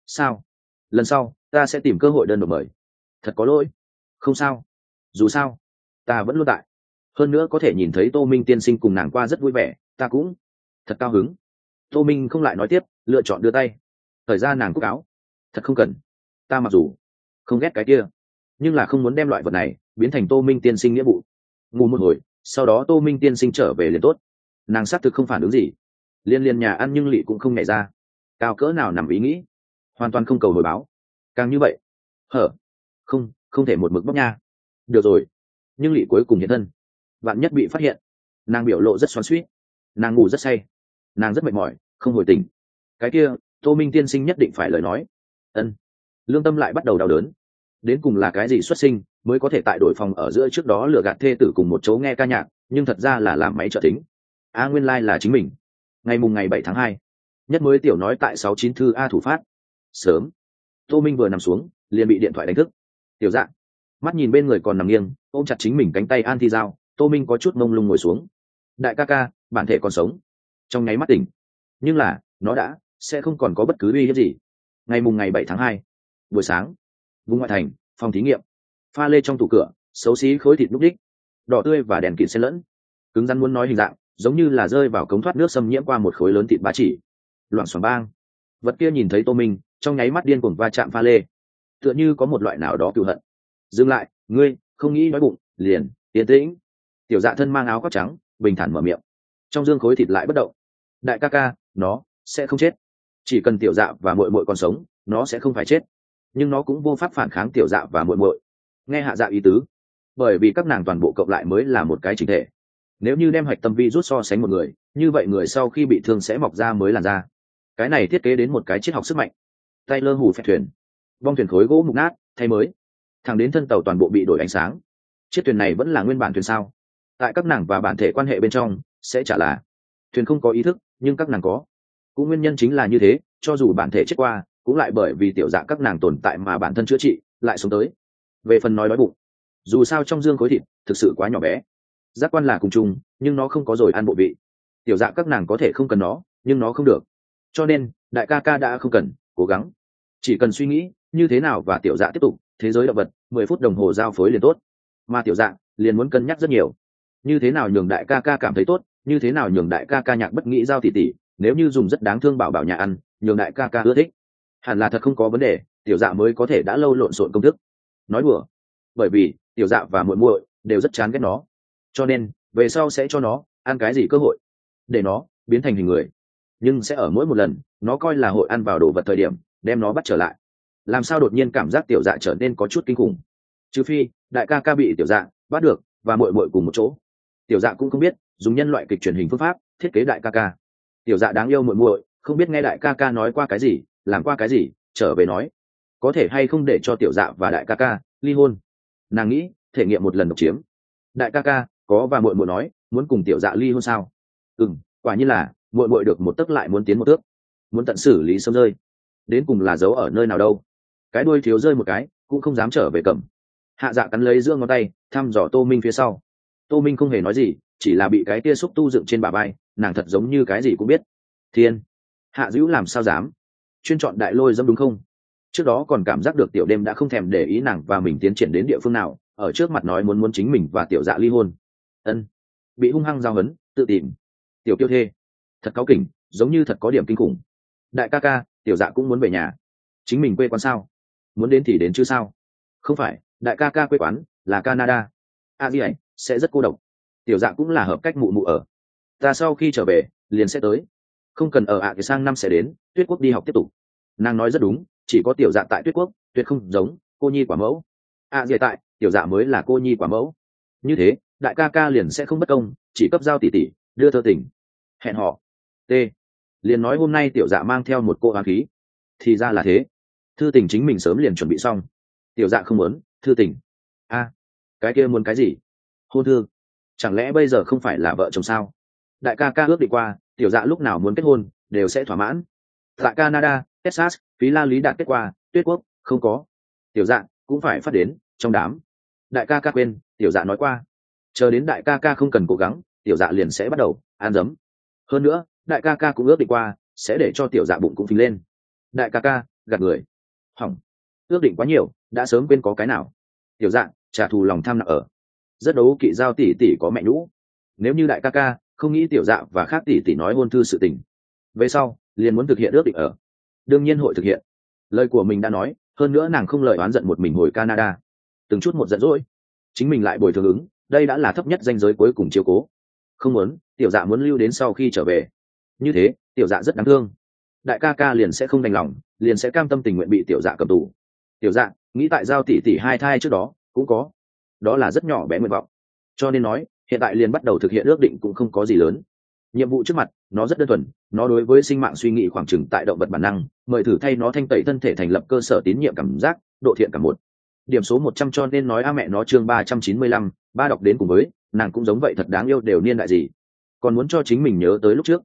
Sao? Lần sau, ta sẽ tìm cơ hội đơn độc mời. Thật có lỗi. Không sao. Dù sao ta vẫn luôn tại. Hơn nữa có thể nhìn thấy tô minh tiên sinh cùng nàng qua rất vui vẻ, ta cũng thật cao hứng. Tô minh không lại nói tiếp, lựa chọn đưa tay. Thời gian nàng cúc áo. Thật không cần. Ta mặc dù không ghét cái kia, nhưng là không muốn đem loại vật này biến thành tô minh tiên sinh nghĩa vụ. Ngủ một hồi, sau đó tô minh tiên sinh trở về liền tốt. Nàng xác thực không phản ứng gì. Liên liên nhà ăn nhưng lỵ cũng không nhảy ra. Cao cỡ nào nằm ý nghĩ. Hoàn toàn không cầu hồi báo. Càng như vậy. Hở. Không không thể một mực bóc nha. Được rồi nhưng lị cuối cùng hiện thân. Bạn nhất bị phát hiện, nàng biểu lộ rất xoắn suýt nàng ngủ rất say, nàng rất mệt mỏi, không hồi tình cái kia, tô minh tiên sinh nhất định phải lời nói. Ân. Lương tâm lại bắt đầu đau đớn. Đến cùng là cái gì xuất sinh mới có thể tại đổi phòng ở giữa trước đó lừa gạt thê tử cùng một chỗ nghe ca nhạc, nhưng thật ra là làm máy trợ tính. A nguyên lai、like、là chính mình. Ngày mùng ngày bảy tháng hai, nhất mới tiểu nói tại sáu chín thư a thủ phát. Sớm. Tô minh vừa nằm xuống, liền bị điện thoại đánh thức. Tiểu dạng mắt nhìn bên người còn nằm nghiêng, ôm chặt chính mình cánh tay an thi dao tô minh có chút mông lung ngồi xuống. Đại ca ca, bản thể còn sống. Trong nháy mắt tỉnh. Nhưng là, nó đã, sẽ không còn có bất cứ uy hiếp gì. Ngày mùng ngày bảy tháng hai, buổi sáng, vùng ngoại thành, phòng thí nghiệm. Pha lê trong tủ cửa, xấu xí khối thịt núc đích. Đỏ tươi và đèn kịt xen lẫn. Cứng rắn muốn nói hình dạng, giống như là rơi vào cống thoát nước xâm nhiễm qua một khối lớn thịt bá chỉ. Loảng xoảng bang. Vật kia nhìn thấy tô minh, trong nháy mắt điên cuồng va chạm pha lê. Tựa như có một loại nào đó cựu hận dừng lại, ngươi, không nghĩ nói bụng, liền tiến tĩnh. Tiểu dạ thân mang áo khoác trắng, bình thản mở miệng. Trong dương khối thịt lại bất động. Đại ca ca, nó sẽ không chết. Chỉ cần tiểu dạ và mội mội còn sống, nó sẽ không phải chết. Nhưng nó cũng vô pháp phản kháng tiểu dạ và mội mội nghe hạ dạ ý tứ. Bởi vì các nàng toàn bộ cộng lại mới là một cái chính thể. Nếu như đem hạch tâm vi rút so sánh một người, như vậy người sau khi bị thương sẽ mọc ra mới làn da. Cái này thiết kế đến một cái triết học sức mạnh. Tay lơ hù phép thuyền. Bong thuyền khối gỗ mục nát, thay mới thẳng đến thân tàu toàn bộ bị đổi ánh sáng. Chiếc thuyền này vẫn là nguyên bản thuyền sao? Tại các nàng và bản thể quan hệ bên trong, sẽ trả là. Thuyền không có ý thức, nhưng các nàng có. Cũng nguyên nhân chính là như thế, cho dù bản thể chết qua, cũng lại bởi vì tiểu dạ các nàng tồn tại mà bản thân chữa trị, lại sống tới. Về phần nói đói bụng, dù sao trong dương khối thịt thực sự quá nhỏ bé. Giác quan là cùng chung, nhưng nó không có rồi ăn bộ vị. Tiểu dạ các nàng có thể không cần nó, nhưng nó không được. Cho nên, đại ca ca đã không cần, cố gắng. Chỉ cần suy nghĩ, như thế nào và tiểu dạ tiếp tục thế giới động vật, mười phút đồng hồ giao phối liền tốt. Mà tiểu dạng, liền muốn cân nhắc rất nhiều. Như thế nào nhường đại ca ca cảm thấy tốt, như thế nào nhường đại ca ca nhạc bất nghĩ giao tỉ tỉ, nếu như dùng rất đáng thương bảo bảo nhà ăn, nhường đại ca ca ưa thích. Hẳn là thật không có vấn đề, tiểu dạ mới có thể đã lâu lộn xộn công thức. Nói đùa, bởi vì tiểu dạ và muội muội đều rất chán ghét nó. Cho nên, về sau sẽ cho nó ăn cái gì cơ hội, để nó biến thành hình người. Nhưng sẽ ở mỗi một lần, nó coi là hội ăn vào đồ vật thời điểm, đem nó bắt trở lại làm sao đột nhiên cảm giác tiểu dạ trở nên có chút kinh khủng? Trừ phi, đại ca ca bị tiểu dạ bắt được và mội mội cùng một chỗ. Tiểu dạ cũng không biết, dùng nhân loại kịch truyền hình phương pháp thiết kế đại ca ca. Tiểu dạ đáng yêu muội muội, không biết nghe đại ca ca nói qua cái gì, làm qua cái gì, trở về nói. Có thể hay không để cho tiểu dạ và đại ca ca ly hôn? Nàng nghĩ, thể nghiệm một lần độc chiếm. Đại ca ca, có và muội muội nói, muốn cùng tiểu dạ ly hôn sao? Ừ quả như là, muội muội được một tấc lại muốn tiến một tước. Muốn tận xử lý sâm rơi. Đến cùng là giấu ở nơi nào đâu cái đuôi thiếu rơi một cái, cũng không dám trở về cầm. Hạ dạ cắn lấy giữa ngón tay, thăm dò tô minh phía sau. Tô minh không hề nói gì, chỉ là bị cái tia xúc tu dựng trên bà bay nàng thật giống như cái gì cũng biết. Thiên! Hạ dữ làm sao dám? Chuyên chọn đại lôi dâm đúng không? Trước đó còn cảm giác được tiểu đêm đã không thèm để ý nàng và mình tiến triển đến địa phương nào, ở trước mặt nói muốn muốn chính mình và tiểu dạ ly hôn. Ân. Bị hung hăng giao hấn, tự tìm. Tiểu kiêu thê. Thật cáu kỉnh, giống như thật có điểm kinh khủng. Đại ca ca, tiểu dạ cũng muốn về nhà. Chính mình quê quán sao? Muốn đến thì đến chứ sao? Không phải, đại ca ca quê quán là canada. A gì ấy sẽ rất cô độc. Tiểu dạ cũng là hợp cách mụ mụ ở. Ta sau khi trở về, liền sẽ tới. Không cần ở ạ thì sang năm sẽ đến, tuyết quốc đi học tiếp tục. Nàng nói rất đúng, chỉ có tiểu dạ tại tuyết quốc tuyệt không giống, cô nhi quả mẫu. A gì tại, tiểu dạ mới là cô nhi quả mẫu. Như thế, đại ca ca liền sẽ không bất công, chỉ cấp giao tỷ tỷ, đưa thơ tỉnh hẹn họ t. Liền nói hôm nay tiểu dạ mang theo một cô hoàng khí. Thì ra là thế thư tình chính mình sớm liền chuẩn bị xong. Tiểu dạ không muốn, thư tình. A, cái kia muốn cái gì? Hôn thư. Chẳng lẽ bây giờ không phải là vợ chồng sao? Đại ca ca ước đi qua, tiểu dạ lúc nào muốn kết hôn, đều sẽ thỏa mãn. Tại canada, texas, phí la lý đạt kết quả, tuyết quốc, không có. Tiểu dạ cũng phải phát đến trong đám. Đại ca ca quên, tiểu dạ nói qua. Chờ đến đại ca ca không cần cố gắng, tiểu dạ liền sẽ bắt đầu an dấm. Hơn nữa, đại ca ca cũng ước đi qua, sẽ để cho tiểu dạ bụng cũng phình lên. Đại ca ca, gạt người hỏng. Ước định quá nhiều đã sớm quên có cái nào. Tiểu Dạng, trả thù lòng tham nặng ở. Rất đấu kỵ giao tỷ tỷ có mẹ nhũ. Nếu như đại ca ca không nghĩ tiểu dạ và khác tỷ tỷ nói hôn thư sự tình. Về sau liền muốn thực hiện ước định ở. Đương nhiên hội thực hiện. Lời của mình đã nói hơn nữa nàng không lời oán giận một mình hồi canada. Từng chút một giận dỗi. Chính mình lại bồi thường ứng đây đã là thấp nhất danh giới cuối cùng chiếu cố. Không muốn tiểu dạ muốn lưu đến sau khi trở về. Như thế tiểu dạ rất đáng thương. Đại ca ca liền sẽ không đành lòng liền sẽ cam tâm tình nguyện bị tiểu dạ cầm tù. Tiểu dạ nghĩ tại giao tỷ tỷ hai thai trước đó, cũng có. Đó là rất nhỏ bé nguyện vọng. Cho nên nói, hiện tại liền bắt đầu thực hiện ước định cũng không có gì lớn. Nhiệm vụ trước mặt, nó rất đơn thuần, nó đối với sinh mạng suy nghĩ khoảng trừng tại động vật bản năng, mời thử thay nó thanh tẩy thân thể thành lập cơ sở tín nhiệm cảm giác, độ thiện cảm một. Điểm số một trăm cho nên nói a mẹ nó chương ba trăm chín mươi lăm, ba đọc đến cùng với, nàng cũng giống vậy thật đáng yêu đều niên đại gì. Còn muốn cho chính mình nhớ tới lúc trước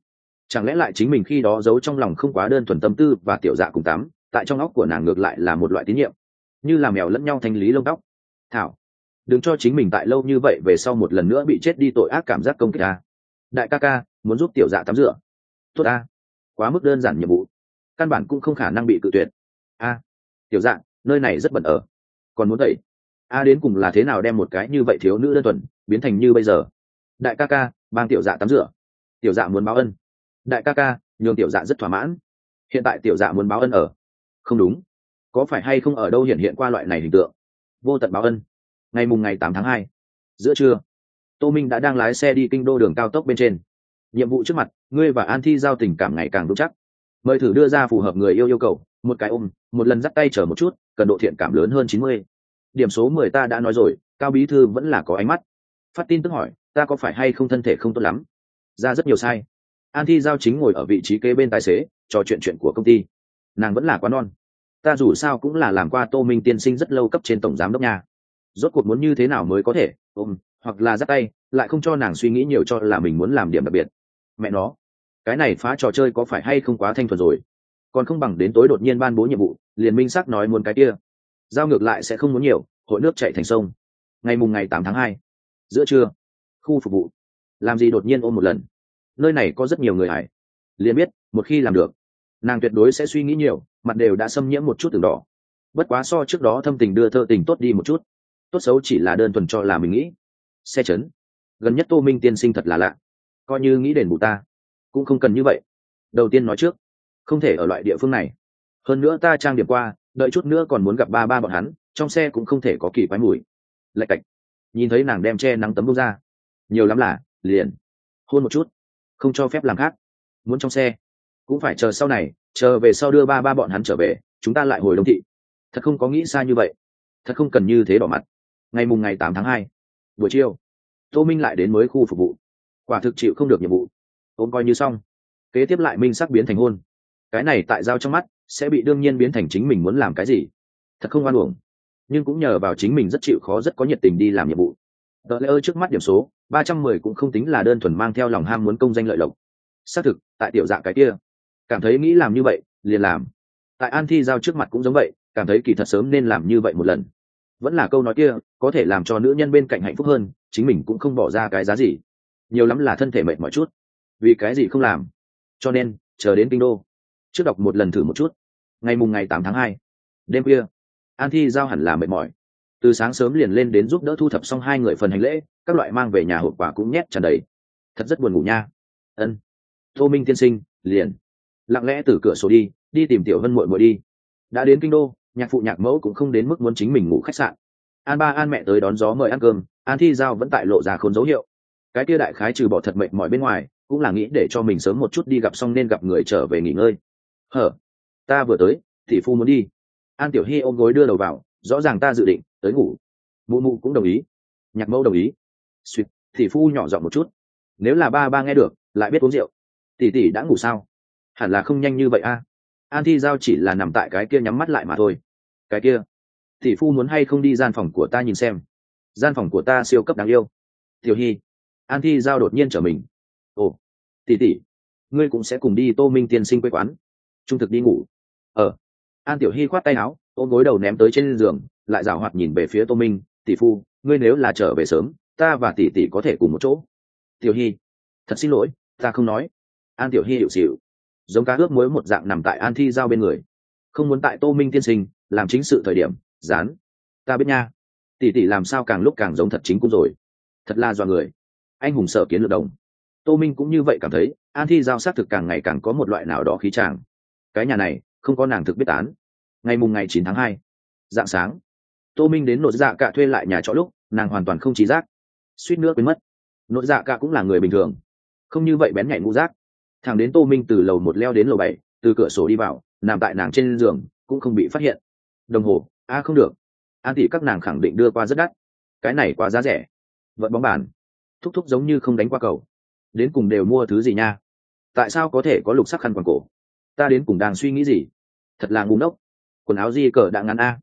chẳng lẽ lại chính mình khi đó giấu trong lòng không quá đơn thuần tâm tư và tiểu dạ cùng tắm, tại trong óc của nàng ngược lại là một loại tín nhiệm. Như là mèo lẫn nhau thanh lý lông tóc. Thảo, đừng cho chính mình tại lâu như vậy về sau một lần nữa bị chết đi tội ác cảm giác công kích a đại ca ca, muốn giúp tiểu dạ tắm rửa. Tốt a quá mức đơn giản nhiệm vụ. Căn bản cũng không khả năng bị cự tuyệt. A, tiểu dạ nơi này rất bẩn ở. Còn muốn tẩy a đến cùng là thế nào đem một cái như vậy thiếu nữ đơn thuần biến thành như bây giờ? Đại ca ca, bang tiểu dạ tắm rửa. Tiểu dạ muốn báo ân đại ca ca, nhường tiểu dạ rất thỏa mãn. Hiện tại tiểu dạ muốn báo ân ở. Không đúng. Có phải hay không ở đâu hiện hiện qua loại này hình tượng? Vô tận báo ân. Ngày mùng ngày tám tháng hai. Giữa trưa, tô minh đã đang lái xe đi kinh đô đường cao tốc bên trên. Nhiệm vụ trước mặt, ngươi và an thi giao tình cảm ngày càng vững chắc. Mời thử đưa ra phù hợp người yêu yêu cầu, một cái ôm, một lần dắt tay chở một chút, cần độ thiện cảm lớn hơn chín mươi. Điểm số mười ta đã nói rồi, cao bí thư vẫn là có ánh mắt. Phát tin tức hỏi, ta có phải hay không thân thể không tốt lắm? Ra rất nhiều sai an thi giao chính ngồi ở vị trí kế bên tài xế, trò chuyện chuyện của công ty. Nàng vẫn là quá non. Ta dù sao cũng là làm qua tô minh tiên sinh rất lâu cấp trên tổng giám đốc nhà rốt cuộc muốn như thế nào mới có thể ôm hoặc là dắt tay, lại không cho nàng suy nghĩ nhiều cho là mình muốn làm điểm đặc biệt. Mẹ nó, cái này phá trò chơi có phải hay không quá thanh thuần rồi. Còn không bằng đến tối đột nhiên ban bố nhiệm vụ, liền minh sắc nói muốn cái kia. Giao ngược lại sẽ không muốn nhiều, hội nước chạy thành sông. Ngày mùng ngày tám tháng hai, giữa trưa, khu phục vụ. Làm gì đột nhiên ôm một lần? Nơi này có rất nhiều người hải liền biết, một khi làm được, nàng tuyệt đối sẽ suy nghĩ nhiều, mặt đều đã xâm nhiễm một chút từng đỏ. Bất quá so trước đó thâm tình đưa thơ tình tốt đi một chút. Tốt xấu chỉ là đơn thuần cho là mình nghĩ. Xe chấn. Gần nhất tô minh tiên sinh thật là lạ. Coi như nghĩ đền bù ta, cũng không cần như vậy. Đầu tiên nói trước, không thể ở loại địa phương này. Hơn nữa ta trang điểm qua, đợi chút nữa còn muốn gặp ba ba bọn hắn, trong xe cũng không thể có kỳ quái mùi. Lạch cạch. Nhìn thấy nàng đem che nắng tấm bông ra. Nhiều lắm là, liền. Hôn một chút không cho phép làm khác. Muốn trong xe. Cũng phải chờ sau này, chờ về sau đưa ba ba bọn hắn trở về, chúng ta lại hồi đông thị. Thật không có nghĩ xa như vậy. Thật không cần như thế đỏ mặt. Ngày mùng ngày tám tháng hai, buổi chiều, tô minh lại đến mới khu phục vụ. Quả thực chịu không được nhiệm vụ. Ôm coi như xong. Kế tiếp lại minh sắc biến thành hôn. Cái này tại giao trong mắt, sẽ bị đương nhiên biến thành chính mình muốn làm cái gì. Thật không oan uổng. Nhưng cũng nhờ vào chính mình rất chịu khó rất có nhiệt tình đi làm nhiệm vụ. Tờ lễ ơi trước mắt điểm số ba trăm mười cũng không tính là đơn thuần mang theo lòng ham muốn công danh lợi lộc. Xác thực tại tiểu dạng cái kia cảm thấy nghĩ làm như vậy liền làm. Tại an thi giao trước mặt cũng giống vậy cảm thấy kỳ thật sớm nên làm như vậy một lần. Vẫn là câu nói kia có thể làm cho nữ nhân bên cạnh hạnh phúc hơn chính mình cũng không bỏ ra cái giá gì. Nhiều lắm là thân thể mệt mỏi chút. Vì cái gì không làm? Cho nên chờ đến kinh đô. Trước đọc một lần thử một chút. Ngày mùng ngày tám tháng hai đêm kia, an thi giao hẳn là mệt mỏi từ sáng sớm liền lên đến giúp đỡ thu thập xong hai người phần hành lễ, các loại mang về nhà hộp quả cũng nhét tràn đầy. Thật rất buồn ngủ nha. Ân. Tô minh tiên sinh, liền. Lặng lẽ từ cửa sổ đi đi tìm tiểu vân muội muội đi. Đã đến kinh đô, nhạc phụ nhạc mẫu cũng không đến mức muốn chính mình ngủ khách sạn. An ba an mẹ tới đón gió mời ăn cơm, an thi giao vẫn tại lộ ra khốn dấu hiệu. Cái kia đại khái trừ bỏ thật mệnh mọi bên ngoài, cũng là nghĩ để cho mình sớm một chút đi gặp xong nên gặp người trở về nghỉ ngơi. Hở, ta vừa tới thì phu muốn đi. An tiểu hy ôm gối đưa đầu vào, rõ ràng ta dự định tới ngủ. Mụ mụ cũng đồng ý. Nhạc mẫu đồng ý. Suýt thì phu nhỏ giọng một chút. Nếu là ba ba nghe được, lại biết uống rượu. Tỷ tỷ đã ngủ sao? Hẳn là không nhanh như vậy a. An thi giao chỉ là nằm tại cái kia nhắm mắt lại mà thôi. Cái kia, tỷ phu muốn hay không đi gian phòng của ta nhìn xem? Gian phòng của ta siêu cấp đáng yêu. Tiểu hy, an thi giao đột nhiên trở mình. Ồ, tỷ tỷ, ngươi cũng sẽ cùng đi tô minh tiên sinh quê quán. Trung thực đi ngủ. Ờ an tiểu hy khoát tay áo, ôm gối đầu ném tới trên giường lại rào hoạt nhìn về phía tô minh, tỷ phu, ngươi nếu là trở về sớm, ta và tỷ tỷ có thể cùng một chỗ. Tiểu hy thật xin lỗi, ta không nói. An tiểu hy hiệu xịu giống cá ướp muối một dạng nằm tại an thi giao bên người. Không muốn tại tô minh tiên sinh, làm chính sự thời điểm, dán. Ta biết nha, tỷ tỷ làm sao càng lúc càng giống thật chính cũng rồi. Thật là do người. Anh hùng sợ kiến lược đồng. Tô minh cũng như vậy cảm thấy, an thi giao xác thực càng ngày càng có một loại nào đó khí tràng cái nhà này, không có nàng thực biết tán. Ngày mùng ngày chín tháng hai, dạng sáng tô minh đến nội dạ cả thuê lại nhà trọ lúc, nàng hoàn toàn không trí giác. Suýt nữa quên mất. Nội dạ cả cũng là người bình thường. Không như vậy bén nhạy ngũ giác. Thằng đến tô minh từ lầu một leo đến lầu bảy, từ cửa sổ đi vào, nằm tại nàng trên giường, cũng không bị phát hiện. Đồng hồ, a, không được. An tỷ các nàng khẳng định đưa qua rất đắt. Cái này quá giá rẻ. Vận bóng bàn. Thúc thúc giống như không đánh qua cầu. Đến cùng đều mua thứ gì nha? Tại sao có thể có lục sắc khăn quàng cổ? Ta đến cùng đang suy nghĩ gì? Thật là ngu ngốc. Quần áo di cờ đã ngắn a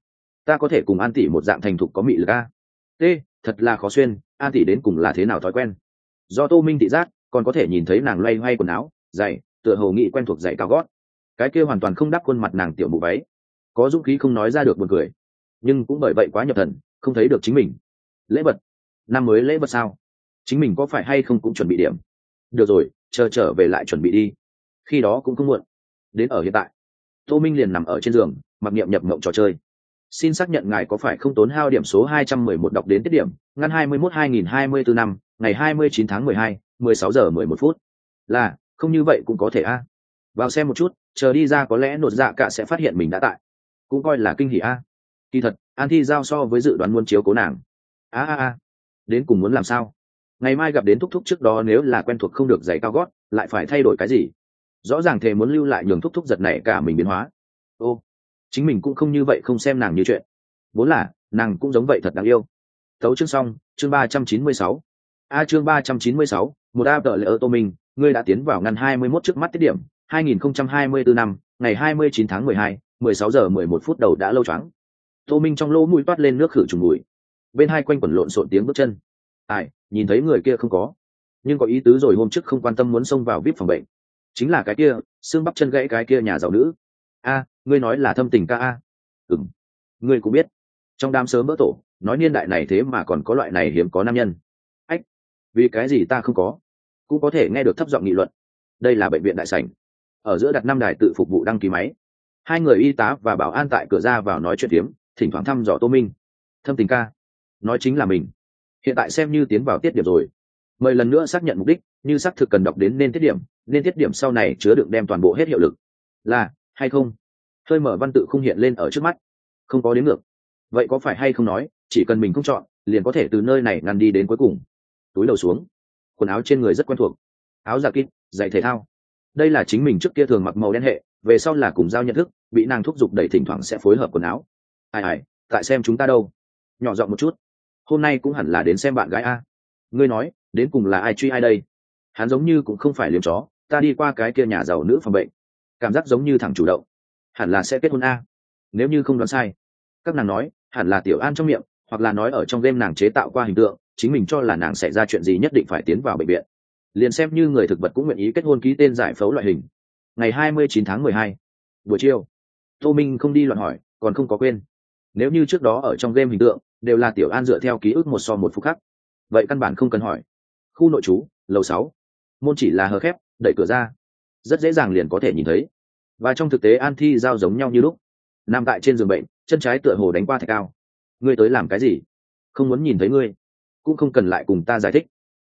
ta có thể cùng an tỷ một dạng thành thục có mị lực a. T, thật là khó xuyên, an tỷ đến cùng là thế nào thói quen? Do tô minh thị giác, còn có thể nhìn thấy nàng loay hoay quần áo dày tựa hồ nghị quen thuộc dày cao gót. Cái kia hoàn toàn không đắp khuôn mặt nàng tiểu bụ váy. Có dũng khí không nói ra được buồn cười. Nhưng cũng bởi vậy quá nhập thần, không thấy được chính mình. Lễ vật. Năm mới lễ vật sao? Chính mình có phải hay không cũng chuẩn bị điểm. Được rồi, chờ trở về lại chuẩn bị đi. Khi đó cũng không muộn. Đến ở hiện tại, tô minh liền nằm ở trên giường, mặc niệm nhập mộng trò chơi xin xác nhận ngài có phải không tốn hao điểm số hai trăm mười một đọc đến tiết điểm ngăn hai mươi mốt hai nghìn hai mươi bốn năm, ngày hai mươi chín tháng mười hai, mười sáu giờ mười một phút. Là, không như vậy cũng có thể a. Vào xem một chút, chờ đi ra có lẽ nột dạ cả sẽ phát hiện mình đã tại. Cũng coi là kinh hỉ a. Kỳ thật, an thi giao so với dự đoán muốn chiếu cố nàng. A a a. Đến cùng muốn làm sao? Ngày mai gặp đến thúc thúc trước đó nếu là quen thuộc không được giày cao gót, lại phải thay đổi cái gì? Rõ ràng thề muốn lưu lại nhường thúc thúc giật này cả mình biến hóa. Ô chính mình cũng không như vậy không xem nàng như chuyện. Vốn là, nàng cũng giống vậy thật đáng yêu. Thấu chương xong, chương ba trăm chín mươi sáu. A chương ba trăm chín mươi sáu, một a tờ lễ ơ tô minh ngươi đã tiến vào ngăn hai mươi 21 trước mắt tiết điểm, hai nghìn không trăm hai mươi bốn năm, ngày hai mươi chín tháng mười hai, mười sáu giờ mười một phút đầu đã lâu choáng. Tô minh trong lỗ mũi toát lên nước khử trùng mùi. Bên hai quanh quẩn lộn xộn tiếng bước chân. Ai, nhìn thấy người kia không có. Nhưng có ý tứ rồi hôm trước không quan tâm muốn xông vào vip phòng bệnh. Chính là cái kia, xương bắp chân gãy cái kia nhà giàu nữ. A ngươi nói là thâm tình ca a? Ừng ngươi cũng biết. Trong đám sớm vỡ tổ, nói niên đại này thế mà còn có loại này hiếm có nam nhân. Ách, vì cái gì ta không có? Cũng có thể nghe được thấp giọng nghị luận. Đây là bệnh viện đại sảnh. Ở giữa đặt năm đài tự phục vụ đăng ký máy. Hai người y tá và bảo an tại cửa ra vào nói chuyện tiếm thỉnh thoảng thăm dò tô minh. Thâm tình ca. Nói chính là mình. Hiện tại xem như tiến vào tiết điểm rồi. Mời lần nữa xác nhận mục đích, như xác thực cần đọc đến nên tiết điểm, nên tiết điểm sau này chứa đựng đem toàn bộ hết hiệu lực. Là, hay không? Hơi mở văn tự không hiện lên ở trước mắt. Không có đến ngược. Vậy có phải hay không nói, chỉ cần mình không chọn, liền có thể từ nơi này ngăn đi đến cuối cùng. Túi đầu xuống. Quần áo trên người rất quen thuộc. Áo giả kít giày thể thao. Đây là chính mình trước kia thường mặc màu đen hệ, về sau là cùng giao nhận thức, bị nàng thúc giục đẩy thỉnh thoảng sẽ phối hợp quần áo. Ai ai, tại xem chúng ta đâu? Nhỏ giọng một chút. Hôm nay cũng hẳn là đến xem bạn gái a. Ngươi nói, đến cùng là ai truy ai đây? Hắn giống như cũng không phải liếm chó, ta đi qua cái kia nhà giàu nữ phòng bệnh. Cảm giác giống như thằng chủ động hẳn là sẽ kết hôn a. Nếu như không đoán sai, các nàng nói, hẳn là tiểu an trong miệng, hoặc là nói ở trong game nàng chế tạo qua hình tượng, chính mình cho là nàng xảy ra chuyện gì nhất định phải tiến vào bệnh viện. Liền xem như người thực vật cũng nguyện ý kết hôn ký tên giải phẫu loại hình. Ngày hai mươi chín tháng mười hai, buổi chiều, tô minh không đi loạn hỏi, còn không có quên. Nếu như trước đó ở trong game hình tượng, đều là tiểu an dựa theo ký ức một so một phút khác. Vậy căn bản không cần hỏi. Khu nội trú, lầu sáu. Môn chỉ là hờ khép, đẩy cửa ra. Rất dễ dàng liền có thể nhìn thấy và trong thực tế an thi giao giống nhau như lúc. Nằm tại trên giường bệnh, chân trái tựa hồ đánh qua thạch cao ngươi tới làm cái gì? Không muốn nhìn thấy ngươi. Cũng không cần lại cùng ta giải thích.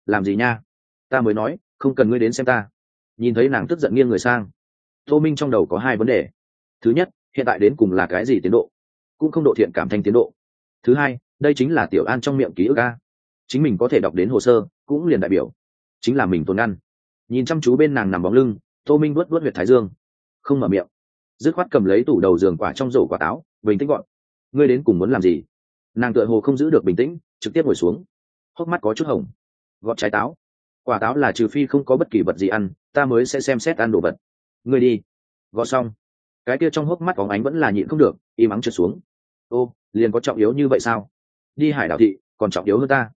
Làm gì nha? Ta mới nói, không cần ngươi đến xem ta. Nhìn thấy nàng tức giận nghiêng người sang. Tô minh trong đầu có hai vấn đề. Thứ nhất, hiện tại đến cùng là cái gì tiến độ? Cũng không độ thiện cảm thanh tiến độ. Thứ hai, đây chính là tiểu an trong miệng ký ức a. Chính mình có thể đọc đến hồ sơ, cũng liền đại biểu. Chính là mình tồn ngăn nhìn chăm chú bên nàng nằm bóng lưng, tô minh vuốt vuốt huyệt thái dương không mở miệng. Dứt khoát cầm lấy tủ đầu giường quả trong rổ quả táo, bình tĩnh gọn ngươi đến cùng muốn làm gì? Nàng tựa hồ không giữ được bình tĩnh, trực tiếp ngồi xuống. Hốc mắt có chút hồng. Gọt trái táo. Quả táo là trừ phi không có bất kỳ vật gì ăn, ta mới sẽ xem xét ăn đồ vật. Ngươi đi. Gọt xong. Cái kia trong hốc mắt phóng ánh vẫn là nhịn không được im ắng trượt xuống. Ô, liền có trọng yếu như vậy sao? Đi hải đảo thị, còn trọng yếu hơn ta.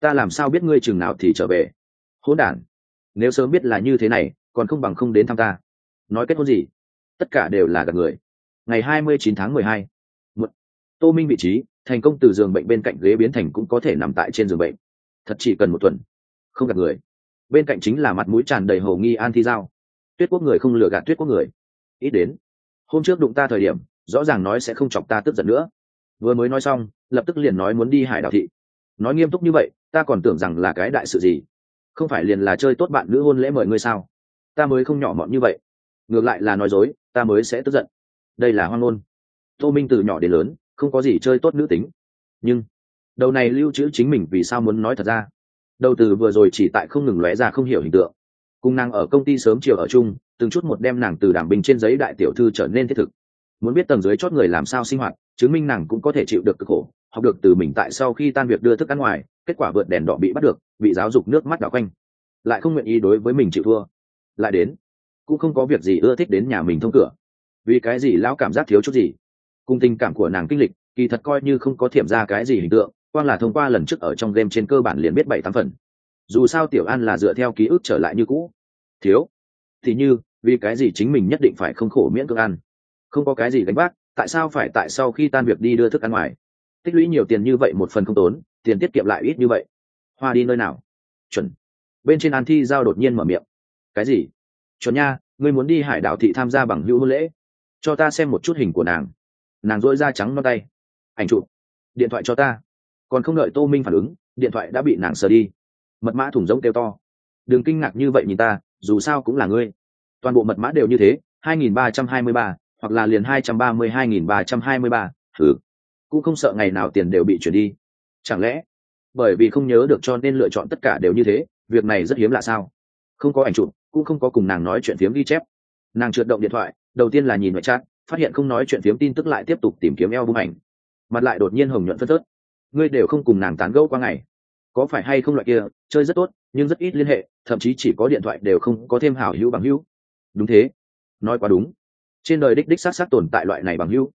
Ta làm sao biết ngươi chừng nào thì trở về? Hỗn đản. Nếu sớm biết là như thế này, còn không bằng không đến thăm ta. Nói kết hôn gì? Tất cả đều là gặp người. Ngày hai mươi chín tháng mười hai, một, tô minh vị trí, thành công từ giường bệnh bên cạnh ghế biến thành cũng có thể nằm tại trên giường bệnh. Thật chỉ cần một tuần, không gặp người. Bên cạnh chính là mặt mũi tràn đầy hồ nghi an thi giao. Tuyết quốc người không lừa gạt tuyết quốc người. Ít đến, hôm trước đụng ta thời điểm, rõ ràng nói sẽ không chọc ta tức giận nữa. Vừa mới nói xong, lập tức liền nói muốn đi hải đảo thị. Nói nghiêm túc như vậy, ta còn tưởng rằng là cái đại sự gì. Không phải liền là chơi tốt bạn nữ hôn lễ mời ngươi sao? Ta mới không nhỏ mọn như vậy ngược lại là nói dối, ta mới sẽ tức giận. Đây là hoang ngôn. Tô minh từ nhỏ đến lớn, không có gì chơi tốt nữ tính. Nhưng, đầu này lưu trữ chính mình vì sao muốn nói thật ra? Đầu từ vừa rồi chỉ tại không ngừng lóe ra không hiểu hình tượng. Cùng nàng ở công ty sớm chiều ở chung, từng chút một đem nàng từ đảng bình trên giấy đại tiểu thư trở nên thiết thực. Muốn biết tầng dưới chót người làm sao sinh hoạt, chứng minh nàng cũng có thể chịu được cực khổ, học được từ mình tại sau khi tan việc đưa thức ăn ngoài, kết quả vượt đèn đỏ bị bắt được, bị giáo dục nước mắt đảo quanh. Lại không nguyện ý đối với mình chịu thua. Lại đến cũng không có việc gì ưa thích đến nhà mình thông cửa. Vì cái gì lão cảm giác thiếu chút gì? Cùng tình cảm của nàng kinh lịch, kỳ thật coi như không có thiểm ra cái gì hình tượng quan là thông qua lần trước ở trong game trên cơ bản liền biết bảy tám phần. Dù sao tiểu an là dựa theo ký ức trở lại như cũ. Thiếu. Thì như, vì cái gì chính mình nhất định phải không khổ miễn cưỡng ăn? Không có cái gì gánh vác, tại sao phải tại sau khi tan việc đi đưa thức ăn ngoài? Tích lũy nhiều tiền như vậy một phần không tốn, tiền tiết kiệm lại ít như vậy. Hoa đi nơi nào? Chuẩn. Bên trên an thi giao đột nhiên mở miệng. Cái gì? Chuẩn nha ngươi muốn đi hải đảo thị tham gia bằng hữu hôn lễ. Cho ta xem một chút hình của nàng. Nàng dỗi da trắng non tay. Ảnh chụp. Điện thoại cho ta. Còn không đợi tô minh phản ứng điện thoại đã bị nàng sờ đi. Mật mã thủng giống kêu to. Đừng kinh ngạc như vậy nhìn ta dù sao cũng là ngươi. Toàn bộ mật mã đều như thế 2323, hoặc là liền 232.323, thử. Cũng không sợ ngày nào tiền đều bị chuyển đi. Chẳng lẽ, bởi vì không nhớ được cho nên lựa chọn tất cả đều như thế, việc này rất hiếm lạ sao? Không có ảnh chụp, cũng không có cùng nàng nói chuyện phiếm ghi chép. Nàng trượt động điện thoại, đầu tiên là nhìn ngoại chat, phát hiện không nói chuyện phiếm tin tức lại tiếp tục tìm kiếm eo bung ảnh. Mặt lại đột nhiên hồng nhuận phân tớt Ngươi đều không cùng nàng tán gẫu qua ngày. Có phải hay không loại kia, chơi rất tốt, nhưng rất ít liên hệ, thậm chí chỉ có điện thoại đều không có thêm hảo hữu bằng hữu. Đúng thế. Nói quá đúng trên đời đích đích xác xác tồn tại loại này bằng hữu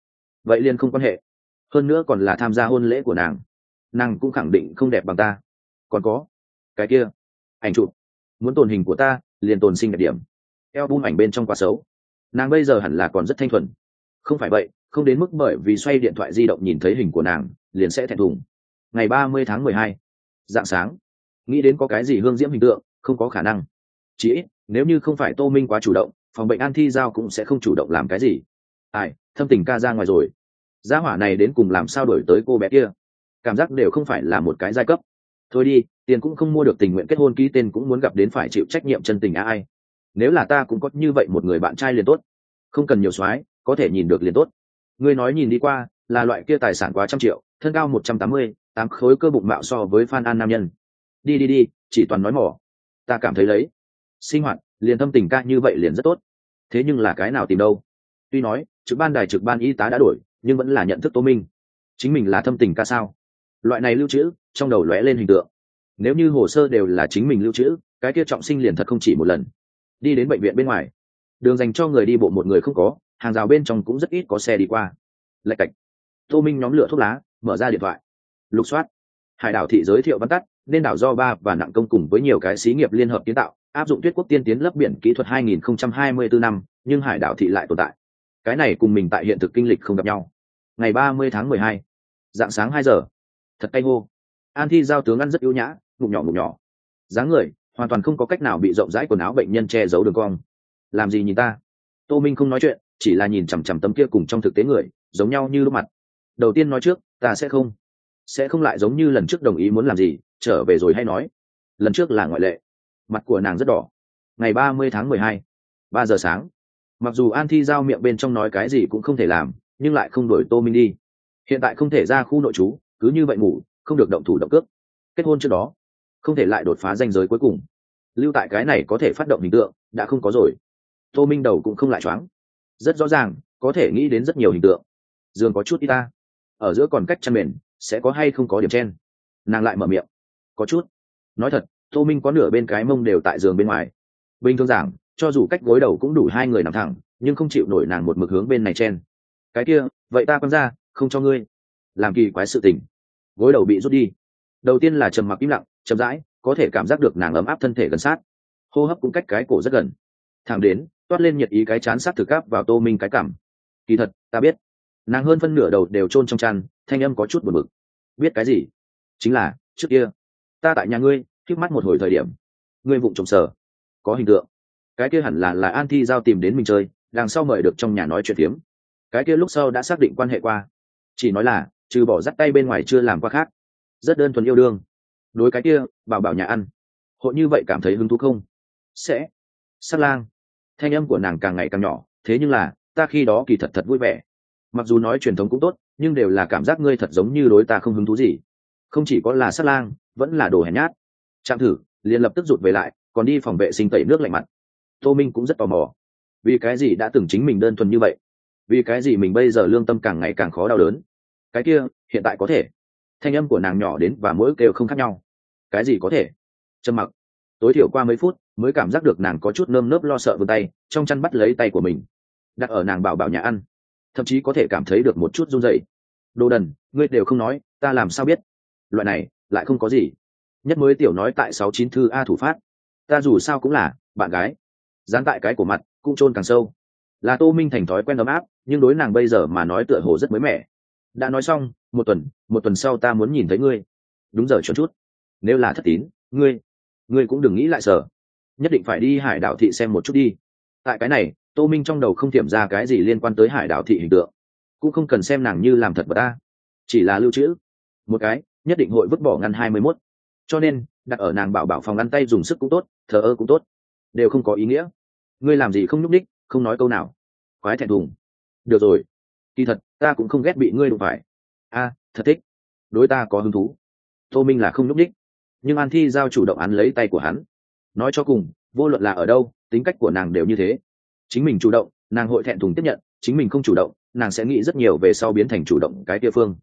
vậy liền không quan hệ hơn nữa còn là tham gia hôn lễ của nàng nàng cũng khẳng định không đẹp bằng ta còn có cái kia ảnh chụp muốn tồn hình của ta liền tồn sinh đẹp điểm. Eo bung ảnh bên trong quá xấu. Nàng bây giờ hẳn là còn rất thanh thuần. Không phải vậy, không đến mức bởi vì xoay điện thoại di động nhìn thấy hình của nàng, liền sẽ thẹn thùng. Ngày ba mươi tháng mười hai, dạng sáng. Nghĩ đến có cái gì hương diễm hình tượng, không có khả năng. Chỉ ít, nếu như không phải tô minh quá chủ động, phòng bệnh an thi giao cũng sẽ không chủ động làm cái gì. Ai, thâm tình ca ra ngoài rồi. Gia hỏa này đến cùng làm sao đổi tới cô bé kia? Cảm giác đều không phải là một cái giai cấp thôi đi, tiền cũng không mua được tình nguyện kết hôn ký tên cũng muốn gặp đến phải chịu trách nhiệm chân tình ai. Nếu là ta cũng có như vậy một người bạn trai liền tốt. Không cần nhiều soái, có thể nhìn được liền tốt. Ngươi nói nhìn đi qua, là loại kia tài sản quá trăm triệu, thân cao một trăm tám mươi, tám khối cơ bụng mạo so với phan an nam nhân. Đi đi đi, chỉ toàn nói mỏ. Ta cảm thấy lấy. Sinh hoạt, liền thâm tình ca như vậy liền rất tốt. Thế nhưng là cái nào tìm đâu? Tuy nói, trực ban đài trực ban y tá đã đổi, nhưng vẫn là nhận thức tô minh. Chính mình là thâm tình ca sao? Loại này lưu trữ trong đầu lóe lên hình tượng. Nếu như hồ sơ đều là chính mình lưu trữ cái kia trọng sinh liền thật không chỉ một lần. Đi đến bệnh viện bên ngoài đường dành cho người đi bộ một người không có hàng rào bên trong cũng rất ít có xe đi qua. Lạch cạch. Tô minh nhóm lửa thuốc lá mở ra điện thoại. Lục soát. Hải đảo thị giới thiệu văn tắt nên đảo do ba và nặng công cùng với nhiều cái xí nghiệp liên hợp kiến tạo áp dụng tuyết quốc tiên tiến lấp biển kỹ thuật 2024 năm nhưng hải đảo thị lại tồn tại. Cái này cùng mình tại hiện thực kinh lịch không gặp nhau. Ngày 30 tháng 12, dạng sáng 2 giờ. Thật cay hô an thi giao tướng ăn rất yếu nhã, ngụm nhỏ ngụm nhỏ. Dáng người, hoàn toàn không có cách nào bị rộng rãi quần áo bệnh nhân che giấu đường cong. Làm gì nhìn ta? Tô minh không nói chuyện, chỉ là nhìn chằm chằm tấm kia cùng trong thực tế người, giống nhau như lúc mặt. Đầu tiên nói trước, ta sẽ không. Sẽ không lại giống như lần trước đồng ý muốn làm gì, trở về rồi hay nói. Lần trước là ngoại lệ. Mặt của nàng rất đỏ. Ngày ba mươi tháng mười hai, ba giờ sáng. Mặc dù an thi giao miệng bên trong nói cái gì cũng không thể làm, nhưng lại không đổi tô minh đi. Hiện tại không thể ra khu nội trú, cứ như vậy ngủ không được động thủ động cước. Kết hôn trước đó, không thể lại đột phá danh giới cuối cùng. Lưu tại cái này có thể phát động hình tượng, đã không có rồi. Tô minh đầu cũng không lại choáng. Rất rõ ràng, có thể nghĩ đến rất nhiều hình tượng. Dường có chút y ta. Ở giữa còn cách chăn mền, sẽ có hay không có điểm chen. Nàng lại mở miệng. Có chút. Nói thật, tô minh có nửa bên cái mông đều tại giường bên ngoài. Bình thường giảng, cho dù cách gối đầu cũng đủ hai người nằm thẳng, nhưng không chịu nổi nàng một mực hướng bên này chen. Cái kia, vậy ta quăng ra, không cho ngươi. Làm kỳ quái sự tình gối đầu bị rút đi. Đầu tiên là trầm mặc im lặng, chậm rãi, có thể cảm giác được nàng ấm áp thân thể gần sát. Hô hấp cũng cách cái cổ rất gần. Thẳng đến, toát lên nhiệt ý cái chán sát thực áp vào tô minh cái cảm. Kỳ thật, ta biết. Nàng hơn phân nửa đầu đều chôn trong chăn, thanh âm có chút buồn bực. Biết cái gì? Chính là, trước kia, ta tại nhà ngươi k mắt một hồi thời điểm. Ngươi vụng trồng sở có hình tượng. Cái kia hẳn là là an thi giao tìm đến mình chơi, đằng sau mời được trong nhà nói chuyện tiếm cái kia lúc sau đã xác định quan hệ qua. Chỉ nói là trừ bỏ dắt tay bên ngoài chưa làm qua khác. Rất đơn thuần yêu đương. Đối cái kia, bảo bảo nhà ăn. Hội như vậy cảm thấy hứng thú không? Sẽ. Sát lang. Thanh âm của nàng càng ngày càng nhỏ, thế nhưng là, ta khi đó kỳ thật thật vui vẻ. Mặc dù nói truyền thống cũng tốt, nhưng đều là cảm giác ngươi thật giống như đối ta không hứng thú gì. Không chỉ có là sát lang, vẫn là đồ hèn nhát. Chạm thử, liền lập tức rụt về lại, còn đi phòng vệ sinh tẩy nước lạnh mặt. Tô minh cũng rất tò mò. Vì cái gì đã từng chính mình đơn thuần như vậy? Vì cái gì mình bây giờ lương tâm càng ngày càng khó đau đớn? Cái kia, hiện tại có thể. Thanh âm của nàng nhỏ đến và mỗi kêu không khác nhau. Cái gì có thể? Trầm mặc. Tối thiểu qua mấy phút, mới cảm giác được nàng có chút nơm nớp lo sợ vươn tay, trong chăn bắt lấy tay của mình. Đặt ở nàng bảo bảo nhà ăn. Thậm chí có thể cảm thấy được một chút run dậy đồ đần, ngươi đều không nói, ta làm sao biết? Loại này, lại không có gì. Nhất mới tiểu nói tại sáu chín thư a thủ phát. Ta dù sao cũng là, bạn gái. Dán tại cái của mặt, cũng chôn càng sâu. Là tô minh thành thói quen ấm áp, nhưng đối nàng bây giờ mà nói tựa hồ rất mới mẻ đã nói xong, một tuần một tuần sau ta muốn nhìn thấy ngươi. Đúng giờ cho chút. Nếu là thất tín, ngươi ngươi cũng đừng nghĩ lại sở nhất định phải đi hải đảo thị xem một chút đi. Tại cái này, tô minh trong đầu không tiệm ra cái gì liên quan tới hải đảo thị hình tượng. Cũng không cần xem nàng như làm thật vật ta. Chỉ là lưu trữ. Một cái, nhất định hội vứt bỏ ngăn hai mươi mốt. Cho nên, đặt ở nàng bảo bảo phòng ngăn tay dùng sức cũng tốt, thờ ơ cũng tốt. Đều không có ý nghĩa. Ngươi làm gì không nhúc đích không nói câu nào. Quái thẹn thùng. Được rồi kỳ thật, ta cũng không ghét bị ngươi đụng phải. A, thật thích. Đối ta có hứng thú. Tô minh là không nhúc đích nhưng an thi giao chủ động án lấy tay của hắn. Nói cho cùng, vô luận là ở đâu, tính cách của nàng đều như thế. Chính mình chủ động, nàng hội thẹn thùng tiếp nhận. Chính mình không chủ động, nàng sẽ nghĩ rất nhiều về sau biến thành chủ động cái địa phương.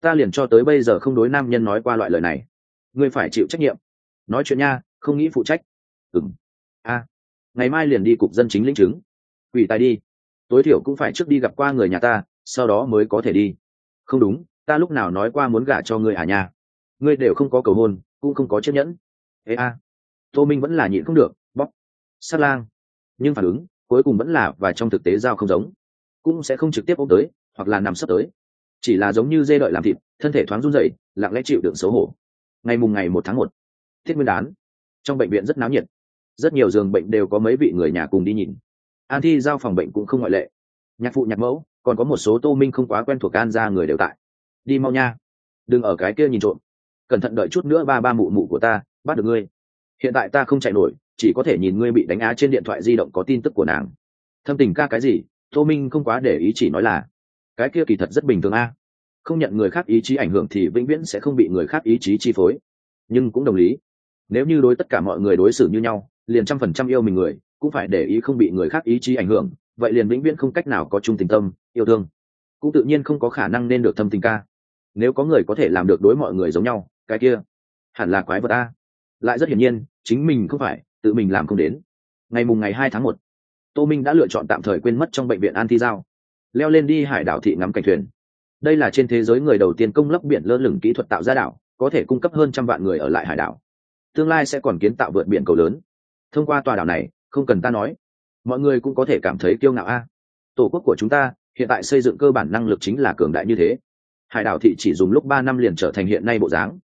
Ta liền cho tới bây giờ không đối nam nhân nói qua loại lời này. Ngươi phải chịu trách nhiệm. Nói chuyện nha, không nghĩ phụ trách. Ừng a. Ngày mai liền đi cục dân chính lĩnh chứng. Quỷ tài đi. Tối thiểu cũng phải trước đi gặp qua người nhà ta sau đó mới có thể đi. Không đúng, ta lúc nào nói qua muốn gả cho ngươi à nhà ngươi đều không có cầu hôn, cũng không có chiếc nhẫn. Ê a, tô minh vẫn là nhịn không được bóc sát lang. Nhưng phản ứng, cuối cùng vẫn là và trong thực tế giao không giống. Cũng sẽ không trực tiếp ôm tới, hoặc là nằm sắp tới. Chỉ là giống như dê đợi làm thịt, thân thể thoáng run dậy lặng lẽ chịu đựng xấu hổ. Ngày mùng ngày một tháng một, thiết nguyên đán. Trong bệnh viện rất náo nhiệt. Rất nhiều giường bệnh đều có mấy vị người nhà cùng đi nhìn. An thi giao phòng bệnh cũng không ngoại lệ. Nhạc phụ nhạc mẫu còn có một số tô minh không quá quen thuộc an ra người đều tại. Đi mau nha. Đừng ở cái kia nhìn trộm. Cẩn thận đợi chút nữa ba ba mụ mụ của ta, bắt được ngươi. Hiện tại ta không chạy nổi, chỉ có thể nhìn ngươi bị đánh á trên điện thoại di động có tin tức của nàng. Thâm tình ca cái gì? Tô minh không quá để ý chỉ nói là, cái kia kỳ thật rất bình thường a. Không nhận người khác ý chí ảnh hưởng thì vĩnh viễn sẽ không bị người khác ý chí chi phối. Nhưng cũng đồng lý. Nếu như đối tất cả mọi người đối xử như nhau, liền trăm phần trăm yêu mình người, cũng phải để ý không bị người khác ý chí ảnh hưởng, vậy liền vĩnh viễn không cách nào có chung tình tâm yêu thương. Cũng tự nhiên không có khả năng nên được thâm tình ca. Nếu có người có thể làm được đối mọi người giống nhau, cái kia hẳn là quái vật a. Lại rất hiển nhiên, chính mình không phải, tự mình làm không đến. Ngày mùng ngày hai tháng một, tô minh đã lựa chọn tạm thời quên mất trong bệnh viện an thi giao. Leo lên đi hải đảo thị ngắm cảnh thuyền. Đây là trên thế giới người đầu tiên công lấp biển lơ lửng kỹ thuật tạo ra đảo, có thể cung cấp hơn trăm vạn người ở lại hải đảo. Tương lai sẽ còn kiến tạo vượt biển cầu lớn. Thông qua tòa đảo này, không cần ta nói. Mọi người cũng có thể cảm thấy kiêu ngạo a. Tổ quốc của chúng ta hiện tại xây dựng cơ bản năng lực chính là cường đại như thế. Hải đảo thị chỉ dùng lúc ba năm liền trở thành hiện nay bộ dáng.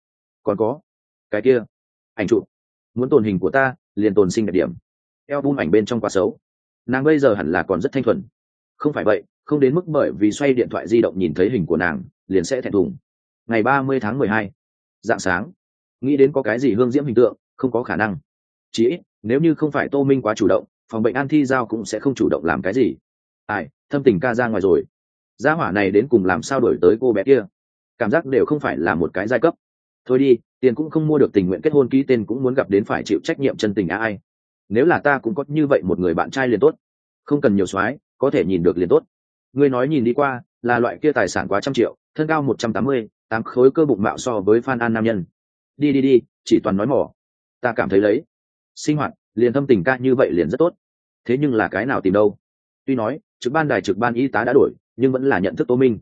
Còn có, cái kia, ảnh chụp. Muốn tồn hình của ta, liền tồn sinh đặc điểm. Eo ảnh bên trong quá xấu. Nàng bây giờ hẳn là còn rất thanh thuần. Không phải vậy, không đến mức bởi vì xoay điện thoại di động nhìn thấy hình của nàng, liền sẽ thẹn thùng. Ngày ba mươi tháng mười hai, dạng sáng. Nghĩ đến có cái gì hương diễm hình tượng, không có khả năng. Chỉ ít, nếu như không phải tô minh quá chủ động, phòng bệnh an thi giao cũng sẽ không chủ động làm cái gì. Ai? Thâm tình ca ra ngoài rồi. Gia hỏa này đến cùng làm sao đổi tới cô bé kia? Cảm giác đều không phải là một cái giai cấp. Thôi đi, tiền cũng không mua được tình nguyện kết hôn ký tên cũng muốn gặp đến phải chịu trách nhiệm chân tình á ai. Nếu là ta cũng có như vậy một người bạn trai liền tốt. Không cần nhiều soái, có thể nhìn được liền tốt. Ngươi nói nhìn đi qua, là loại kia tài sản quá trăm triệu, thân cao một trăm tám mươi, tám khối cơ bụng mạo so với phan an nam nhân. Đi đi đi, chỉ toàn nói mỏ. Ta cảm thấy lấy. Sinh hoạt, liền thâm tình ca như vậy liền rất tốt. Thế nhưng là cái nào tìm đâu? Tuy nói trực ban đài trực ban y tá đã đổi, nhưng vẫn là nhận thức tô minh.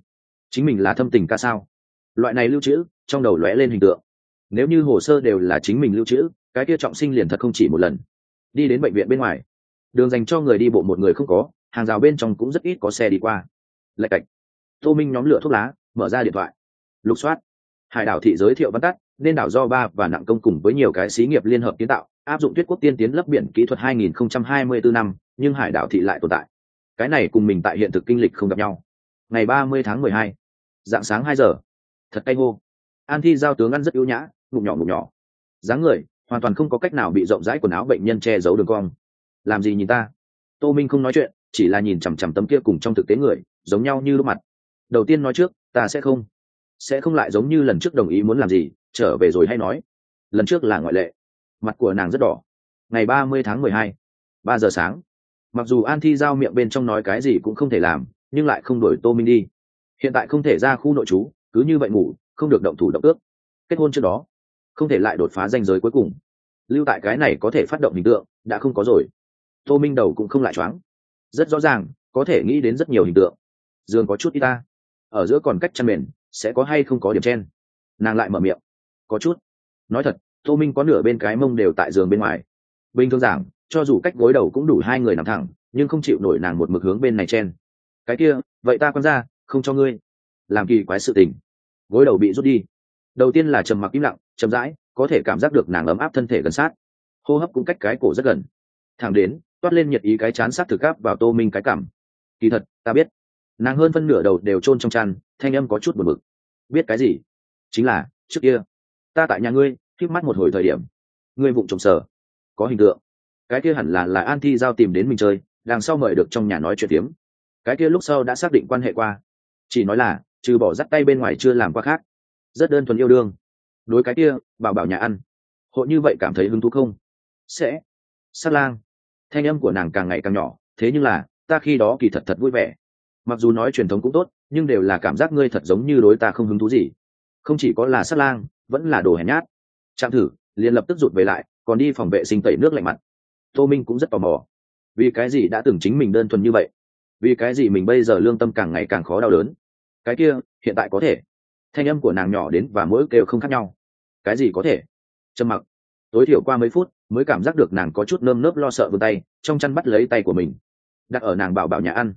Chính mình là thâm tình ca sao? Loại này lưu trữ, trong đầu lóe lên hình tượng. Nếu như hồ sơ đều là chính mình lưu trữ, cái kia trọng sinh liền thật không chỉ một lần. Đi đến bệnh viện bên ngoài. Đường dành cho người đi bộ một người không có, hàng rào bên trong cũng rất ít có xe đi qua. Lạch cạch. Tô minh nhóm lửa thuốc lá, mở ra điện thoại. Lục soát. Hải đảo thị giới thiệu văn tắt, nên đảo do ba và nặng công cùng với nhiều cái xí nghiệp liên hợp kiến tạo, áp dụng tuyết quốc tiên tiến lấp biển kỹ thuật 2024 năm, nhưng hải đảo thị lại tồn tại cái này cùng mình tại hiện thực kinh lịch không gặp nhau. Ngày 30 tháng 12, dạng sáng hai giờ. Thật cay hô. An thi giao tướng ăn rất yếu nhã ngụm nhỏ ngụm nhỏ. Dáng người hoàn toàn không có cách nào bị rộng rãi quần áo bệnh nhân che giấu đường cong. Làm gì nhìn ta? Tô minh không nói chuyện chỉ là nhìn chằm chằm tấm kia cùng trong thực tế người giống nhau như lúc mặt. Đầu tiên nói trước ta sẽ không. Sẽ không lại giống như lần trước đồng ý muốn làm gì trở về rồi hay nói. Lần trước là ngoại lệ. Mặt của nàng rất đỏ. Ngày ba mươi tháng mười hai ba giờ sáng mặc dù an thi giao miệng bên trong nói cái gì cũng không thể làm, nhưng lại không đổi tô minh đi. Hiện tại không thể ra khu nội trú, cứ như vậy ngủ, không được động thủ động ước. Kết hôn trước đó, không thể lại đột phá danh giới cuối cùng. Lưu tại cái này có thể phát động hình tượng, đã không có rồi. Tô minh đầu cũng không lại choáng. Rất rõ ràng, có thể nghĩ đến rất nhiều hình tượng. Dương có chút y ta. Ở giữa còn cách chăn mền, sẽ có hay không có điểm chen? Nàng lại mở miệng. Có chút. Nói thật, tô minh có nửa bên cái mông đều tại giường bên ngoài. Bình thường giảng cho dù cách gối đầu cũng đủ hai người nằm thẳng, nhưng không chịu nổi nàng một mực hướng bên này chen. Cái kia, vậy ta con ra, không cho ngươi. Làm kỳ quái sự tình. Gối đầu bị rút đi. Đầu tiên là trầm mặc im lặng, chậm rãi, có thể cảm giác được nàng ấm áp thân thể gần sát. Hô hấp cũng cách cái cổ rất gần. Thẳng đến, toát lên nhiệt ý cái chán sát thực áp vào tô minh cái cảm. Kỳ thật, ta biết. Nàng hơn phân nửa đầu đều chôn trong chăn, thanh âm có chút buồn bực. Biết cái gì? Chính là, trước kia, ta tại nhà ngươi khít mắt một hồi thời điểm. Ngươi vụng trồng sở. Có hình tượng cái kia hẳn là là an thi giao tìm đến mình chơi, đằng sau mời được trong nhà nói chuyện tiếm cái kia lúc sau đã xác định quan hệ qua. Chỉ nói là, trừ bỏ dắt tay bên ngoài chưa làm qua khác. Rất đơn thuần yêu đương. Đối cái kia, bảo bảo nhà ăn. Hộ như vậy cảm thấy hứng thú không? Sẽ. Sát lang. Thanh âm của nàng càng ngày càng nhỏ, thế nhưng là, ta khi đó kỳ thật thật vui vẻ. Mặc dù nói truyền thống cũng tốt, nhưng đều là cảm giác ngươi thật giống như đối ta không hứng thú gì. Không chỉ có là sát lang, vẫn là đồ hèn nhát. Chạm thử, liền lập tức rụt về lại, còn đi phòng vệ sinh tẩy nước lạnh mặt tô minh cũng rất tò mò. Vì cái gì đã từng chính mình đơn thuần như vậy? Vì cái gì mình bây giờ lương tâm càng ngày càng khó đau đớn? Cái kia, hiện tại có thể. Thanh âm của nàng nhỏ đến và mỗi kêu không khác nhau. Cái gì có thể? Trầm mặc. Tối thiểu qua mấy phút, mới cảm giác được nàng có chút nơm nớp lo sợ vươn tay, trong chăn bắt lấy tay của mình. Đặt ở nàng bảo bảo nhà ăn.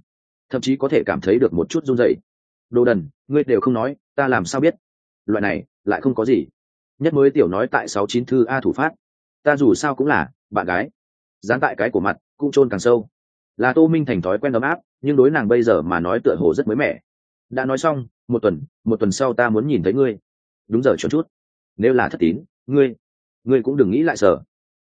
Thậm chí có thể cảm thấy được một chút run dậy đồ đần, ngươi đều không nói, ta làm sao biết? Loại này, lại không có gì. Nhất mới tiểu nói tại sáu chín thư a thủ phát. Ta dù sao cũng là bạn gái dán tại cái của mặt, cũng chôn càng sâu. Là tô minh thành thói quen ấm áp, nhưng đối nàng bây giờ mà nói tựa hồ rất mới mẻ. Đã nói xong, một tuần một tuần sau ta muốn nhìn thấy ngươi. Đúng giờ cho chút. Nếu là thất tín, ngươi ngươi cũng đừng nghĩ lại sở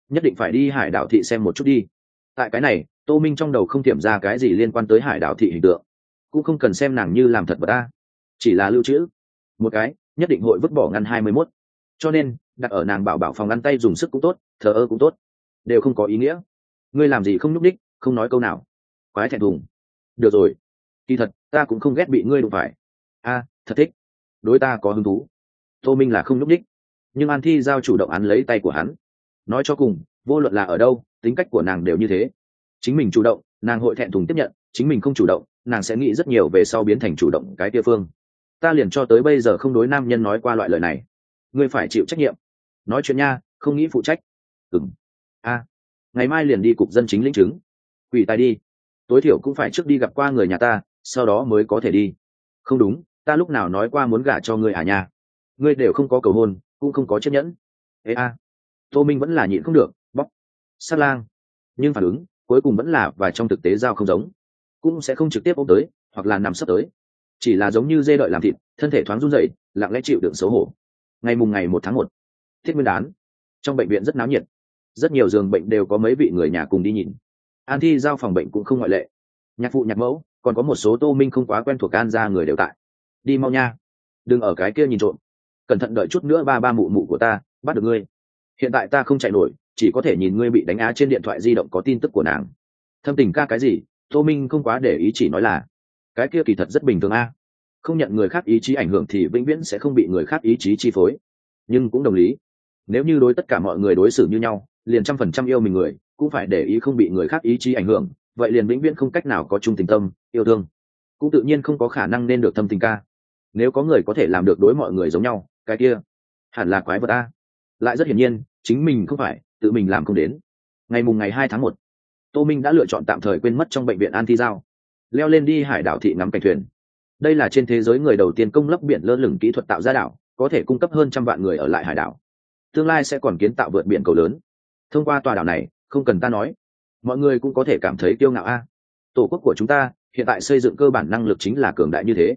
nhất định phải đi hải đảo thị xem một chút đi. Tại cái này, tô minh trong đầu không tiệm ra cái gì liên quan tới hải đảo thị hình tượng. Cũng không cần xem nàng như làm thật vật ta chỉ là lưu trữ. Một cái, nhất định hội vứt bỏ ngăn hai mươi mốt. Cho nên, đặt ở nàng bảo bảo phòng ngăn tay dùng sức cũng tốt, thờ ơ cũng tốt đều không có ý nghĩa. Ngươi làm gì không nhúc đích không nói câu nào. Quái thẹn thùng. Được rồi. Kỳ thật, ta cũng không ghét bị ngươi đụng phải. A, thật thích. Đối ta có hứng thú. Tô minh là không nhúc đích nhưng an thi giao chủ động án lấy tay của hắn. Nói cho cùng, vô luận là ở đâu, tính cách của nàng đều như thế. Chính mình chủ động, nàng hội thẹn thùng tiếp nhận. Chính mình không chủ động, nàng sẽ nghĩ rất nhiều về sau biến thành chủ động cái địa phương. Ta liền cho tới bây giờ không đối nam nhân nói qua loại lời này. Ngươi phải chịu trách nhiệm. Nói chuyện nha, không nghĩ phụ trách. Ừng a ngày mai liền đi cục dân chính lĩnh chứng. Quỷ tài đi. Tối thiểu cũng phải trước đi gặp qua người nhà ta, sau đó mới có thể đi. Không đúng, ta lúc nào nói qua muốn gả cho ngươi à nhà ngươi đều không có cầu hôn, cũng không có chiếc nhẫn. Ê a. Tô minh vẫn là nhịn không được bóc sát lang. Nhưng phản ứng, cuối cùng vẫn là và trong thực tế giao không giống. Cũng sẽ không trực tiếp ôm tới, hoặc là nằm sấp tới. Chỉ là giống như dê đợi làm thịt, thân thể thoáng run rẩy, lặng lẽ chịu đựng xấu hổ. Ngày mùng ngày một tháng một. Thiết nguyên đán. Trong bệnh viện rất náo nhiệt rất nhiều giường bệnh đều có mấy vị người nhà cùng đi nhìn. An thi giao phòng bệnh cũng không ngoại lệ. Nhạc phụ, nhạc mẫu, còn có một số tô minh không quá quen thuộc an ra người đều tại. Đi mau nha. Đừng ở cái kia nhìn trộm. Cẩn thận đợi chút nữa ba ba mụ mụ của ta, bắt được ngươi. Hiện tại ta không chạy nổi, chỉ có thể nhìn ngươi bị đánh á trên điện thoại di động có tin tức của nàng. Thâm tình ca cái gì? Tô minh không quá để ý chỉ nói là, cái kia kỳ thật rất bình thường a. Không nhận người khác ý chí ảnh hưởng thì vĩnh viễn sẽ không bị người khác ý chí chi phối. Nhưng cũng đồng lý. Nếu như đối tất cả mọi người đối xử như nhau liền trăm phần trăm yêu mình người, cũng phải để ý không bị người khác ý chí ảnh hưởng, vậy liền vĩnh viễn không cách nào có chung tình tâm, yêu thương. Cũng tự nhiên không có khả năng nên được thâm tình ca. Nếu có người có thể làm được đối mọi người giống nhau, cái kia hẳn là quái vật a. Lại rất hiển nhiên, chính mình không phải, tự mình làm không đến. Ngày mùng ngày hai tháng một, tô minh đã lựa chọn tạm thời quên mất trong bệnh viện an thi giao. Leo lên đi hải đảo thị ngắm cảnh thuyền. Đây là trên thế giới người đầu tiên công lấp biển lơ lửng kỹ thuật tạo ra đảo, có thể cung cấp hơn trăm vạn người ở lại hải đảo. Tương lai sẽ còn kiến tạo vượt biển cầu lớn thông qua tòa đảo này, không cần ta nói. Mọi người cũng có thể cảm thấy kiêu ngạo a. Tổ quốc của chúng ta, hiện tại xây dựng cơ bản năng lực chính là cường đại như thế.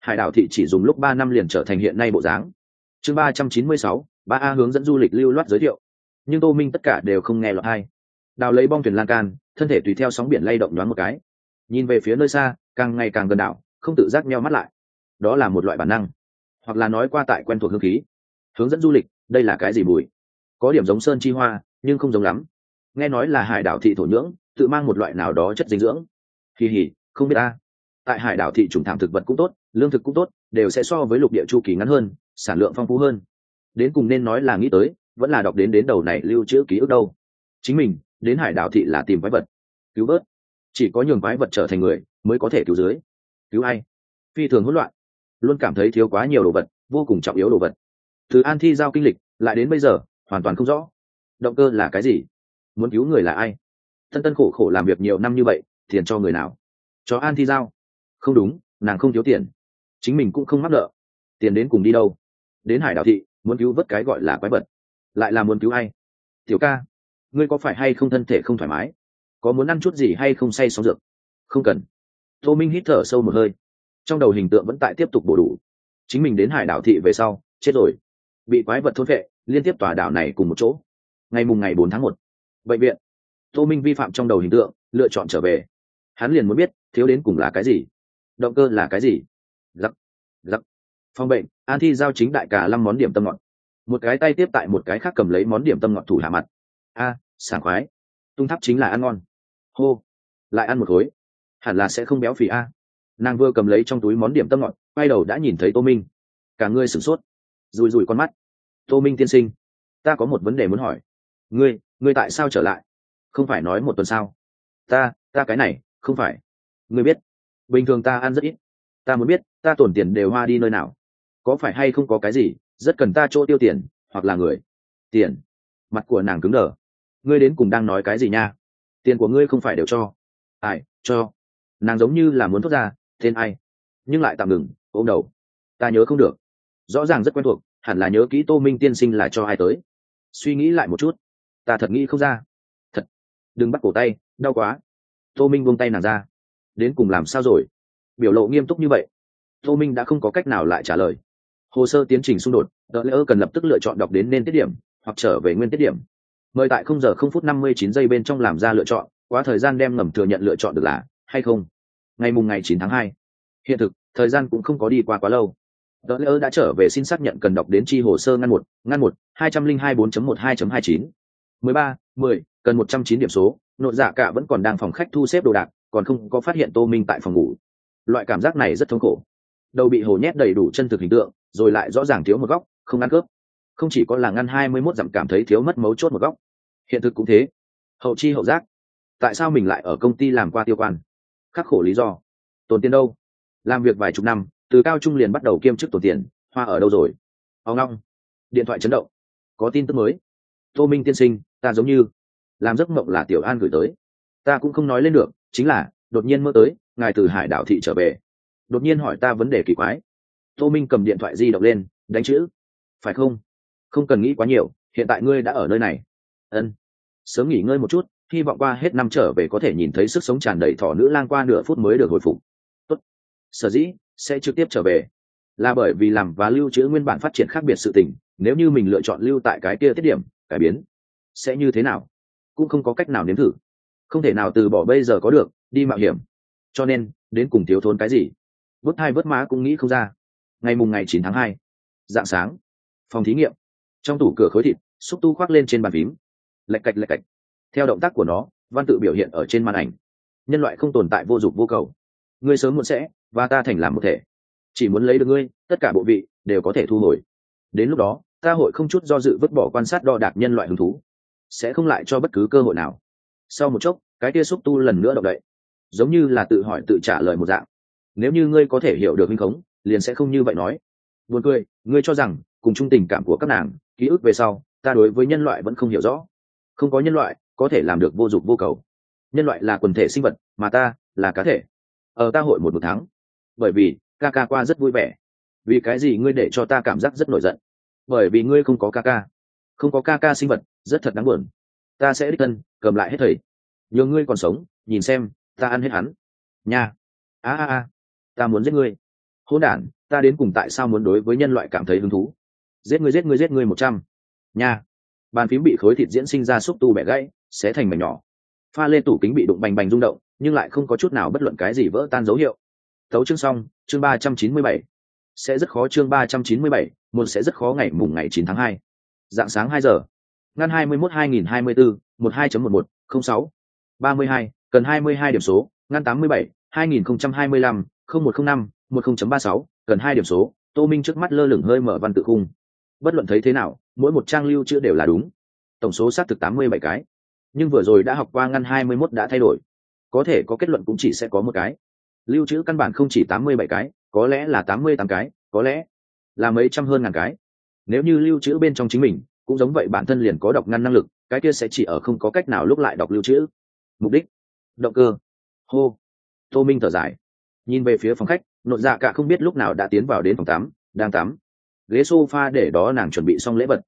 Hải đảo thị chỉ dùng lúc ba năm liền trở thành hiện nay bộ dáng. Chương ba trăm chín mươi sáu, ba a hướng dẫn du lịch lưu loát giới thiệu. Nhưng tô minh tất cả đều không nghe lọt hay đào lấy bong thuyền lan can, thân thể tùy theo sóng biển lay động nhoáng một cái. Nhìn về phía nơi xa, càng ngày càng gần đảo, không tự giác meo mắt lại. Đó là một loại bản năng. Hoặc là nói qua tại quen thuộc hương khí. Hướng dẫn du lịch, đây là cái gì bùi có điểm giống sơn chi hoa nhưng không giống lắm. Nghe nói là hải đảo thị thổ nhưỡng, tự mang một loại nào đó chất dinh dưỡng. Kỳ hỉ không biết ta tại hải đảo thị trùng thảm thực vật cũng tốt, lương thực cũng tốt, đều sẽ so với lục địa chu kỳ ngắn hơn, sản lượng phong phú hơn. Đến cùng nên nói là nghĩ tới, vẫn là đọc đến đến đầu này lưu trữ ký ức đâu. Chính mình, đến hải đảo thị là tìm quái vật. Cứu vớt. Chỉ có nhường quái vật trở thành người, mới có thể cứu dưới. Cứu ai? Phi thường hỗn loạn. Luôn cảm thấy thiếu quá nhiều đồ vật, vô cùng trọng yếu đồ vật. Từ an thi giao kinh lịch, lại đến bây giờ, hoàn toàn không rõ động cơ là cái gì? Muốn cứu người là ai? Tân tân khổ khổ làm việc nhiều năm như vậy, tiền cho người nào? Cho an thi giao. Không đúng, nàng không thiếu tiền. Chính mình cũng không mắc nợ. Tiền đến cùng đi đâu? Đến hải đảo thị, muốn cứu vớt cái gọi là quái vật. Lại là muốn cứu ai? Tiểu ca, ngươi có phải hay không thân thể không thoải mái? Có muốn ăn chút gì hay không say sóng dược? Không cần. Tô minh hít thở sâu một hơi. Trong đầu hình tượng vẫn tại tiếp tục bổ đủ. Chính mình đến hải đảo thị về sau, chết rồi. Bị quái vật thôn vệ liên tiếp tòa đảo này cùng một chỗ ngày mùng ngày bốn tháng một. Bệnh viện. Tô minh vi phạm trong đầu hình tượng, lựa chọn trở về. Hắn liền muốn biết, thiếu đến cùng là cái gì. Động cơ là cái gì? Giặc giặc phòng bệnh, an thi giao chính đại cả năm món điểm tâm ngọt. Một cái tay tiếp tại một cái khác cầm lấy món điểm tâm ngọt thủ hạ mặt. A, sảng khoái. Tung thắp chính là ăn ngon. Hô. Lại ăn một khối. Hẳn là sẽ không béo phì a. Nàng vừa cầm lấy trong túi món điểm tâm ngọt, quay đầu đã nhìn thấy tô minh. Cả ngươi sửng sốt. Rùi rùi con mắt. Tô minh tiên sinh, ta có một vấn đề muốn hỏi ngươi ngươi tại sao trở lại? Không phải nói một tuần sao? Ta ta cái này, không phải. Ngươi biết. Bình thường ta ăn rất ít. Ta muốn biết, ta tổn tiền đều hoa đi nơi nào? Có phải hay không có cái gì, rất cần ta chỗ tiêu tiền, hoặc là người? Tiền. Mặt của nàng cứng đờ. Ngươi đến cùng đang nói cái gì nha? Tiền của ngươi không phải đều cho. Ai, cho. Nàng giống như là muốn thoát ra, tên ai? Nhưng lại tạm ngừng, ôm đầu. Ta nhớ không được. Rõ ràng rất quen thuộc, hẳn là nhớ kỹ tô minh tiên sinh là cho ai tới. Suy nghĩ lại một chút ta thật nghĩ không ra. Thật. Đừng bắt cổ tay, đau quá. Tô minh buông tay nàng ra. Đến cùng làm sao rồi? Biểu lộ nghiêm túc như vậy. Tô minh đã không có cách nào lại trả lời. Hồ sơ tiến trình xung đột đỡ lỡ cần lập tức lựa chọn đọc đến nên tiết điểm, hoặc trở về nguyên tiết điểm. Mời tại không giờ không phút năm mươi chín giây bên trong làm ra lựa chọn, quá thời gian đem ngầm thừa nhận lựa chọn được là, hay không? Ngày mùng ngày chín tháng hai. Hiện thực, thời gian cũng không có đi qua quá lâu. Đỡ lỡ đã trở về xin xác nhận cần đọc đến chi hồ sơ ngăn một ngăn một, hai trăm linh hai bốn một hai hai chín mười ba, mười, cần một trăm chín điểm số nội giả dạ cả vẫn còn đang phòng khách thu xếp đồ đạc, còn không có phát hiện tô minh tại phòng ngủ. Loại cảm giác này rất thống khổ. Đầu bị hồ nhét đầy đủ chân thực hình tượng, rồi lại rõ ràng thiếu một góc, không ăn cướp. Không chỉ có là ngăn hai mươi mốt dặm cảm thấy thiếu mất mấu chốt một góc. Hiện thực cũng thế. Hậu chi hậu giác. Tại sao mình lại ở công ty làm qua tiêu quan? Khắc khổ lý do. Tồn tiền đâu? Làm việc vài chục năm, từ cao trung liền bắt đầu kiêm chức tồn tiền, hoa ở đâu rồi? Ao ngong điện thoại chấn động. Có tin tức mới tô minh tiên sinh, ta giống như làm giấc mộng là tiểu an gửi tới. Ta cũng không nói lên được, chính là, đột nhiên mơ tới, ngài từ hải đảo thị trở về. Đột nhiên hỏi ta vấn đề kỳ quái. Tô minh cầm điện thoại di động lên, đánh chữ. Phải không? Không cần nghĩ quá nhiều, hiện tại ngươi đã ở nơi này. Ân. Sớm nghỉ ngơi một chút, hy vọng qua hết năm trở về có thể nhìn thấy sức sống tràn đầy thỏ nữ lang qua nửa phút mới được hồi phục. Tốt. sở dĩ, sẽ trực tiếp trở về. Là bởi vì làm và lưu trữ nguyên bản phát triển khác biệt sự tình, nếu như mình lựa chọn lưu tại cái kia tiết điểm cải biến. Sẽ như thế nào? Cũng không có cách nào nếm thử. Không thể nào từ bỏ bây giờ có được, đi mạo hiểm. Cho nên, đến cùng thiếu thốn cái gì? Vớt hai vớt má cũng nghĩ không ra. Ngày mùng ngày chín tháng hai dạng sáng, phòng thí nghiệm. Trong tủ cửa khối thịt, xúc tu khoác lên trên bàn phím. Lạch cạch lạch cạch. Theo động tác của nó, văn tự biểu hiện ở trên màn ảnh. Nhân loại không tồn tại vô dụng vô cầu. Ngươi sớm muộn sẽ, và ta thành làm một thể. Chỉ muốn lấy được ngươi, tất cả bộ vị, đều có thể thu hồi. Đến lúc đó ta hội không chút do dự vứt bỏ quan sát đo đạc nhân loại hứng thú, sẽ không lại cho bất cứ cơ hội nào. Sau một chốc, cái tia xúc tu lần nữa động đậy, giống như là tự hỏi tự trả lời một dạng. Nếu như ngươi có thể hiểu được minh khống, liền sẽ không như vậy nói. Buồn cười, ngươi cho rằng, cùng chung tình cảm của các nàng, ký ức về sau, ta đối với nhân loại vẫn không hiểu rõ. Không có nhân loại, có thể làm được vô dụng vô cầu. Nhân loại là quần thể sinh vật, mà ta là cá thể. Ở ta hội một một tháng. Bởi vì, ca ca qua rất vui vẻ. Vì cái gì ngươi để cho ta cảm giác rất nổi giận? Bởi vì ngươi không có ca ca. Không có ca ca sinh vật, rất thật đáng buồn. Ta sẽ đích thân, cầm lại hết thầy. Nhờ ngươi còn sống, nhìn xem, ta ăn hết hắn. Nha. A a a. Ta muốn giết ngươi. Hôn đản, ta đến cùng tại sao muốn đối với nhân loại cảm thấy hứng thú? Giết ngươi giết ngươi giết ngươi một trăm. Nha. Bàn phím bị khối thịt diễn sinh ra xúc tu bẻ gãy sẽ thành mảnh nhỏ. Pha lên tủ kính bị đụng bành bành rung động, nhưng lại không có chút nào bất luận cái gì vỡ tan dấu hiệu. Thấu chương xong, chương ba trăm chín mươi bảy sẽ rất khó chương ba trăm chín mươi bảy, một sẽ rất khó ngày mùng ngày chín tháng hai. Dạng sáng hai giờ. Ngăn hai mươi mốt hai nghìn hai mươi bốn một hai một một, không sáu. ba mươi hai, cần hai mươi hai điểm số. Ngăn tám mươi bảy, hai nghìn không trăm hai mươi lăm, không một không năm, một không chấm ba sáu, cần hai điểm số. Tô minh trước mắt lơ lửng hơi mở văn tự khung. Bất luận thấy thế nào, mỗi một trang lưu chữ đều là đúng. Tổng số xác thực tám mươi bảy cái. Nhưng vừa rồi đã học qua ngăn hai mươi mốt đã thay đổi. Có thể có kết luận cũng chỉ sẽ có một cái. Lưu trữ căn bản không chỉ tám mươi bảy cái có lẽ là tám mươi tám cái, có lẽ là mấy trăm hơn ngàn cái. Nếu như lưu trữ bên trong chính mình, cũng giống vậy bản thân liền có đọc ngăn năng lực, cái kia sẽ chỉ ở không có cách nào lúc lại đọc lưu trữ. Mục đích? Động cơ? Hô. Tô minh thở dài. Nhìn về phía phòng khách nội dạ cả không biết lúc nào đã tiến vào đến phòng tắm, đang tắm. Ghế sofa để đó nàng chuẩn bị xong lễ vật.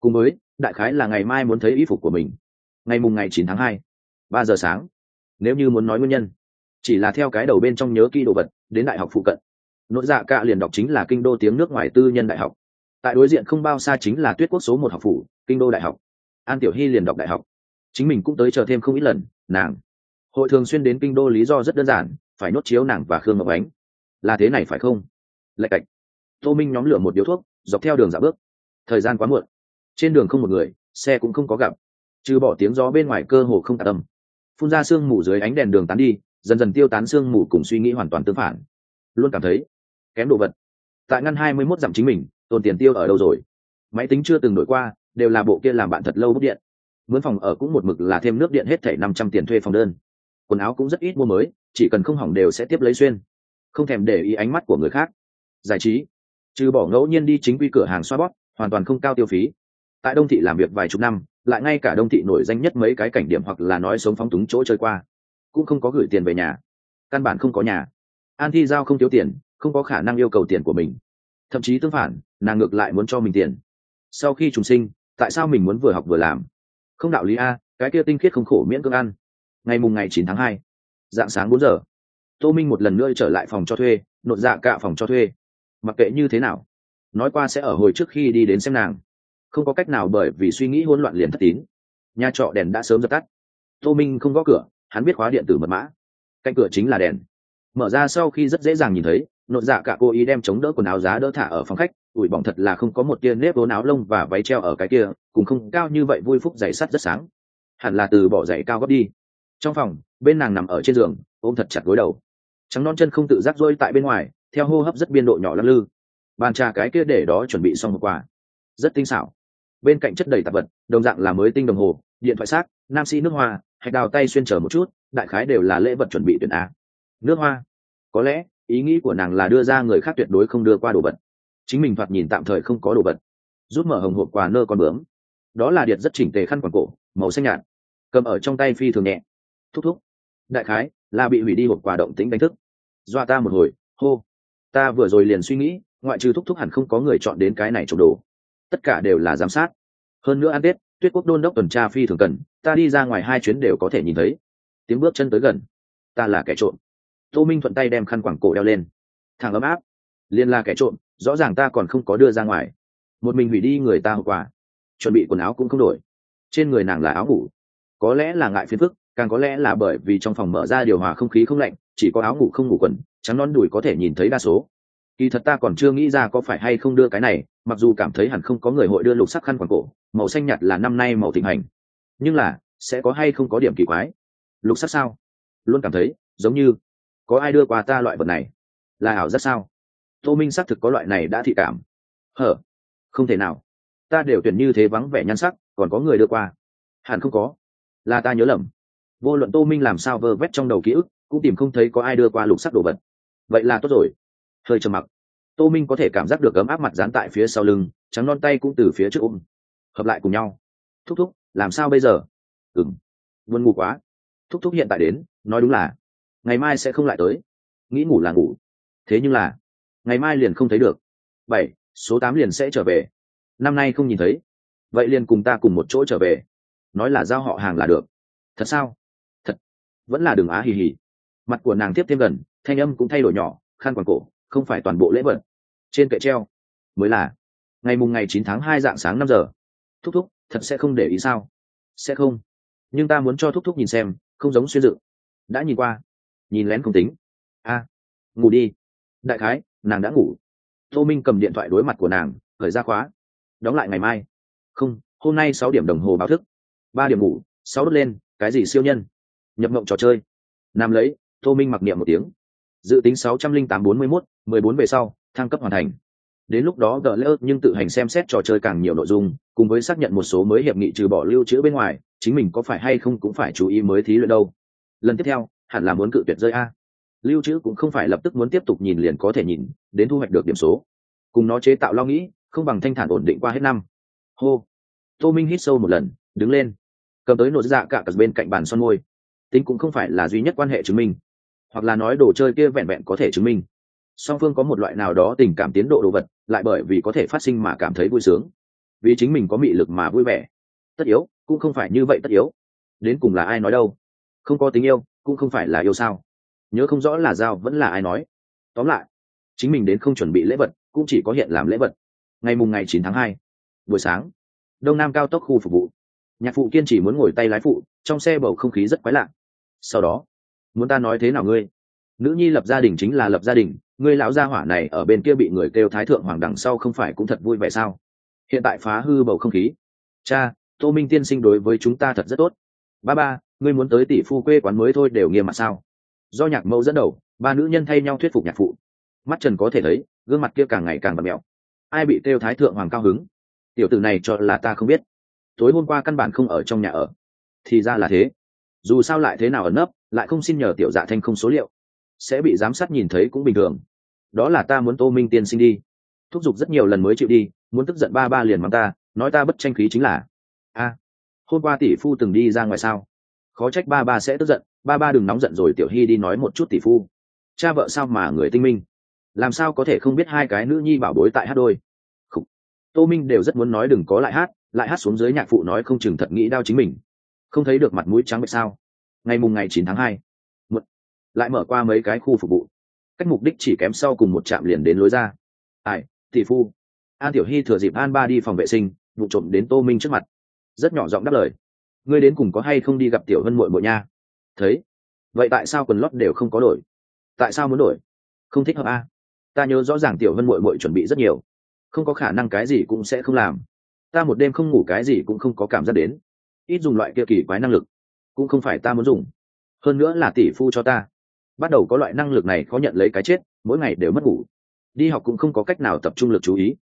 Cùng với, đại khái là ngày mai muốn thấy y phục của mình. Ngày mùng ngày chín tháng hai, ba giờ sáng. Nếu như muốn nói nguyên nhân, chỉ là theo cái đầu bên trong nhớ kỹ đồ vật, đến đại học phụ cận nội dạ cạ liền đọc chính là kinh đô tiếng nước ngoài tư nhân đại học. Tại đối diện không bao xa chính là tuyết quốc số một học phủ, kinh đô đại học. An tiểu hy liền đọc đại học. Chính mình cũng tới chờ thêm không ít lần, nàng. Hội thường xuyên đến kinh đô lý do rất đơn giản, phải nốt chiếu nàng và khương ngọc ánh. Là thế này phải không? Lạch cạch. Tô minh nhóm lửa một điếu thuốc, dọc theo đường giả bước. Thời gian quá muộn. Trên đường không một người, xe cũng không có gặp. Trừ bỏ tiếng gió bên ngoài cơ hồ không tạ tâm. Phun ra sương mù dưới ánh đèn đường tán đi, dần dần tiêu tán sương mù cùng suy nghĩ hoàn toàn tương phản. Luôn cảm thấy kém đồ vật. Tại ngăn hai mươi mốt dặm chính mình, tồn tiền tiêu ở đâu rồi? Máy tính chưa từng đổi qua, đều là bộ kia làm bạn thật lâu bút điện. Mướn phòng ở cũng một mực là thêm nước điện hết thảy năm trăm tiền thuê phòng đơn. Quần áo cũng rất ít mua mới, chỉ cần không hỏng đều sẽ tiếp lấy xuyên. Không thèm để ý ánh mắt của người khác. Giải trí. Trừ bỏ ngẫu nhiên đi chính quy cửa hàng xoa bóp, hoàn toàn không cao tiêu phí. Tại đông thị làm việc vài chục năm, lại ngay cả đông thị nổi danh nhất mấy cái cảnh điểm hoặc là nói sống phóng túng chỗ chơi qua, cũng không có gửi tiền về nhà. Căn bản không có nhà. An thi giao không thiếu tiền không có khả năng yêu cầu tiền của mình. Thậm chí tương phản, nàng ngược lại muốn cho mình tiền. Sau khi trùng sinh, tại sao mình muốn vừa học vừa làm? Không đạo lý a, cái kia tinh khiết không khổ miễn cưỡng ăn. Ngày mùng ngày chín tháng hai, dạng sáng bốn giờ, tô minh một lần nữa trở lại phòng cho thuê nộp dạ cả phòng cho thuê. Mặc kệ như thế nào, nói qua sẽ ở hồi trước khi đi đến xem nàng. Không có cách nào bởi vì suy nghĩ hỗn loạn liền thất tín. Nhà trọ đèn đã sớm dập tắt. Tô minh không gõ cửa, hắn biết khóa điện tử mật mã. Cạnh cửa chính là đèn. Mở ra sau khi rất dễ dàng nhìn thấy nội dạ cả cô ý đem chống đỡ quần áo giá đỡ thả ở phòng khách, ủi bỏng thật là không có một tia nếp vốn áo lông và váy treo ở cái kia cũng không cao như vậy vui phúc giày sắt rất sáng. Hẳn là từ bỏ giày cao gấp đi. Trong phòng, bên nàng nằm ở trên giường, ôm thật chặt gối đầu. Trắng non chân không tự giác rôi tại bên ngoài, theo hô hấp rất biên độ nhỏ lắc lư. Bàn trà cái kia để đó chuẩn bị xong một quà rất tinh xảo. Bên cạnh chất đầy tạp vật, đồng dạng là mới tinh đồng hồ, điện thoại xác, nam sĩ nước hoa, hạch đào tay xuyên trở một chút, đại khái đều là lễ vật chuẩn bị tuyển á nước hoa. Có lẽ ý nghĩ của nàng là đưa ra người khác tuyệt đối không đưa qua đồ vật. Chính mình thoạt nhìn tạm thời không có đồ vật. Rút mở hồng hộp quà nơ con bướm. Đó là điệt rất chỉnh tề khăn quàng cổ, màu xanh nhạt. Cầm ở trong tay phi thường nhẹ. Thúc thúc. Đại khái là bị hủy đi hộp quà động tính đánh thức. Doa ta một hồi, hô. Ta vừa rồi liền suy nghĩ, ngoại trừ thúc thúc hẳn không có người chọn đến cái này trộm đồ. Tất cả đều là giám sát. Hơn nữa ăn tết, tuyết quốc đôn đốc tuần tra phi thường cần, ta đi ra ngoài hai chuyến đều có thể nhìn thấy. Tiếng bước chân tới gần. Ta là kẻ trộm tô minh thuận tay đem khăn quảng cổ đeo lên. Thằng ấm áp. Liên là kẻ trộm, rõ ràng ta còn không có đưa ra ngoài. Một mình hủy đi người ta hậu quả. Chuẩn bị quần áo cũng không đổi. Trên người nàng là áo ngủ. Có lẽ là ngại phiền phức, càng có lẽ là bởi vì trong phòng mở ra điều hòa không khí không lạnh, chỉ có áo ngủ không ngủ quần, trắng non đùi có thể nhìn thấy đa số. Kỳ thật ta còn chưa nghĩ ra có phải hay không đưa cái này, mặc dù cảm thấy hẳn không có người hội đưa lục sắc khăn quàng cổ, màu xanh nhạt là năm nay màu thịnh hành. Nhưng là, sẽ có hay không có điểm kỳ quái? Lục sắc sao? Luôn cảm thấy, giống như có ai đưa qua ta loại vật này? Là ảo rất sao? Tô minh xác thực có loại này đã thị cảm. Hở? Không thể nào. Ta đều tuyển như thế vắng vẻ nhan sắc, còn có người đưa qua. Hẳn không có. Là ta nhớ lầm. Vô luận tô minh làm sao vơ vét trong đầu ký ức, cũng tìm không thấy có ai đưa qua lục sắc đồ vật. Vậy là tốt rồi. Hơi trầm mặc. Tô minh có thể cảm giác được ấm áp mặt dán tại phía sau lưng, trắng non tay cũng từ phía trước ôm. Hợp lại cùng nhau. Thúc thúc, làm sao bây giờ? Ừng vươn ngủ quá. Thúc thúc hiện tại đến, nói đúng là ngày mai sẽ không lại tới. Nghĩ ngủ là ngủ. Thế nhưng là, ngày mai liền không thấy được. Bảy, số tám liền sẽ trở về. Năm nay không nhìn thấy. Vậy liền cùng ta cùng một chỗ trở về. Nói là giao họ hàng là được. Thật sao? Thật. Vẫn là đường á hì hì. Mặt của nàng tiếp thêm gần, thanh âm cũng thay đổi nhỏ, khăn quàng cổ, không phải toàn bộ lễ vật. Trên kệ treo, mới là ngày mùng ngày chín tháng hai dạng sáng năm giờ. Thúc thúc, thật sẽ không để ý sao? Sẽ không. Nhưng ta muốn cho thúc thúc nhìn xem, không giống xuyên dự. Đã nhìn qua nhìn lén không tính. A, ngủ đi. Đại khái, nàng đã ngủ. Tô minh cầm điện thoại đối mặt của nàng khởi ra khóa. Đóng lại ngày mai. Không, hôm nay sáu điểm đồng hồ báo thức. Ba điểm ngủ, sáu đốt lên, cái gì siêu nhân? Nhập mộng trò chơi. Nam lấy, tô minh mặc niệm một tiếng. Dự tính sáu trăm linh tám bốn mươi mốt, mười bốn về sau, thăng cấp hoàn thành. Đến lúc đó gỡ lỡ, nhưng tự hành xem xét trò chơi càng nhiều nội dung, cùng với xác nhận một số mới hiệp nghị trừ bỏ lưu trữ bên ngoài, chính mình có phải hay không cũng phải chú ý mới thí luyện đâu. Lần tiếp theo hẳn là muốn cự tuyệt rơi a. Lưu trữ cũng không phải lập tức muốn tiếp tục nhìn liền có thể nhìn, đến thu hoạch được điểm số. Cùng nó chế tạo lo nghĩ, không bằng thanh thản ổn định qua hết năm. Hô. Tô minh hít sâu một lần, đứng lên. Cầm tới nội dạ cả cặp bên cạnh bàn son môi. Tính cũng không phải là duy nhất quan hệ chứng minh. Hoặc là nói đồ chơi kia vẹn vẹn có thể chứng minh. Song phương có một loại nào đó tình cảm tiến độ đồ vật, lại bởi vì có thể phát sinh mà cảm thấy vui sướng. Vì chính mình có mị lực mà vui vẻ. Tất yếu, cũng không phải như vậy tất yếu. Đến cùng là ai nói đâu? Không có tình yêu cũng không phải là yêu sao? Nhớ không rõ là giao vẫn là ai nói. Tóm lại, chính mình đến không chuẩn bị lễ vật, cũng chỉ có hiện làm lễ vật. Ngày mùng ngày chín tháng hai, buổi sáng, đông nam cao tốc khu phục vụ. Nhạc phụ kiên chỉ muốn ngồi tay lái phụ, trong xe bầu không khí rất quái lạ. Sau đó, muốn ta nói thế nào ngươi? Nữ nhi lập gia đình chính là lập gia đình, ngươi lão gia hỏa này ở bên kia bị người kêu thái thượng hoàng đằng sau không phải cũng thật vui vẻ sao? Hiện tại phá hư bầu không khí. Cha, tô minh tiên sinh đối với chúng ta thật rất tốt. Ba ba ngươi muốn tới tỷ phu quê quán mới thôi đều nghiêm mặt sao? Do nhạc mẫu dẫn đầu, ba nữ nhân thay nhau thuyết phục nhạc phụ. Mắt trần có thể thấy, gương mặt kia càng ngày càng bật mẹo. Ai bị kêu thái thượng hoàng cao hứng? Tiểu tử này cho là ta không biết. Tối hôm qua căn bản không ở trong nhà ở. Thì ra là thế. Dù sao lại thế nào ẩn nấp, lại không xin nhờ tiểu dạ thanh không số liệu. Sẽ bị giám sát nhìn thấy cũng bình thường. Đó là ta muốn tô minh tiên sinh đi. Thúc giục rất nhiều lần mới chịu đi, muốn tức giận ba ba liền mắng ta, nói ta bất tranh khí chính là. A, hôm qua tỷ phu từng đi ra ngoài sao? Khó trách ba ba sẽ tức giận, ba ba đừng nóng giận rồi tiểu hy đi nói một chút tỷ phu. Cha vợ sao mà người tinh minh? Làm sao có thể không biết hai cái nữ nhi bảo bối tại hát đôi? Khủ. tô minh đều rất muốn nói đừng có lại hát lại hát xuống dưới nhạc phụ nói không chừng thật nghĩ đau chính mình. Không thấy được mặt mũi trắng bệnh sao? Ngày mùng ngày chín tháng hai. Lại mở qua mấy cái khu phục vụ. Cách mục đích chỉ kém sau cùng một trạm liền đến lối ra. Ai, tỷ phu. An tiểu hy thừa dịp an ba đi phòng vệ sinh, vụ trộm đến tô minh trước mặt. Rất nhỏ giọng đáp lời ngươi đến cùng có hay không đi gặp tiểu hân muội muội nha? Thấy. Vậy tại sao quần lót đều không có đổi? Tại sao muốn đổi? Không thích hợp a. À? ta nhớ rõ ràng tiểu hân muội muội chuẩn bị rất nhiều. Không có khả năng cái gì cũng sẽ không làm. Ta một đêm không ngủ cái gì cũng không có cảm giác đến. Ít dùng loại kia kỳ quái năng lực, cũng không phải ta muốn dùng. Hơn nữa là tỷ phu cho ta. Bắt đầu có loại năng lực này khó nhận lấy cái chết, mỗi ngày đều mất ngủ. Đi học cũng không có cách nào tập trung lực chú ý.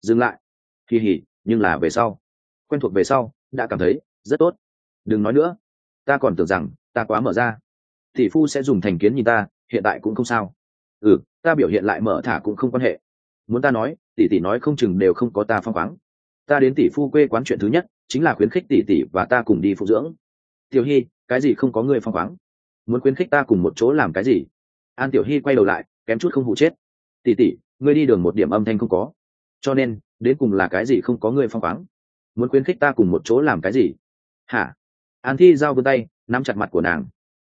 Dừng lại. Kỳ hỉ, nhưng là về sau. Quen thuộc về sau, đã cảm thấy rất tốt đừng nói nữa. Ta còn tưởng rằng ta quá mở ra. Tỷ phu sẽ dùng thành kiến nhìn ta, hiện tại cũng không sao. Ừ ta biểu hiện lại mở thả cũng không quan hệ. Muốn ta nói, tỷ tỷ nói không chừng đều không có ta phong khoáng. Ta đến tỷ phu quê quán chuyện thứ nhất, chính là khuyến khích tỷ tỷ và ta cùng đi phụ dưỡng. Tiểu hy, cái gì không có người phong khoáng? Muốn khuyến khích ta cùng một chỗ làm cái gì? An tiểu hy quay đầu lại, kém chút không hụ chết. Tỷ tỷ, ngươi đi đường một điểm âm thanh không có. Cho nên, đến cùng là cái gì không có người phong khoáng? Muốn khuyến khích ta cùng một chỗ làm cái gì? Hả? An thi giao vươn tay, nắm chặt mặt của nàng.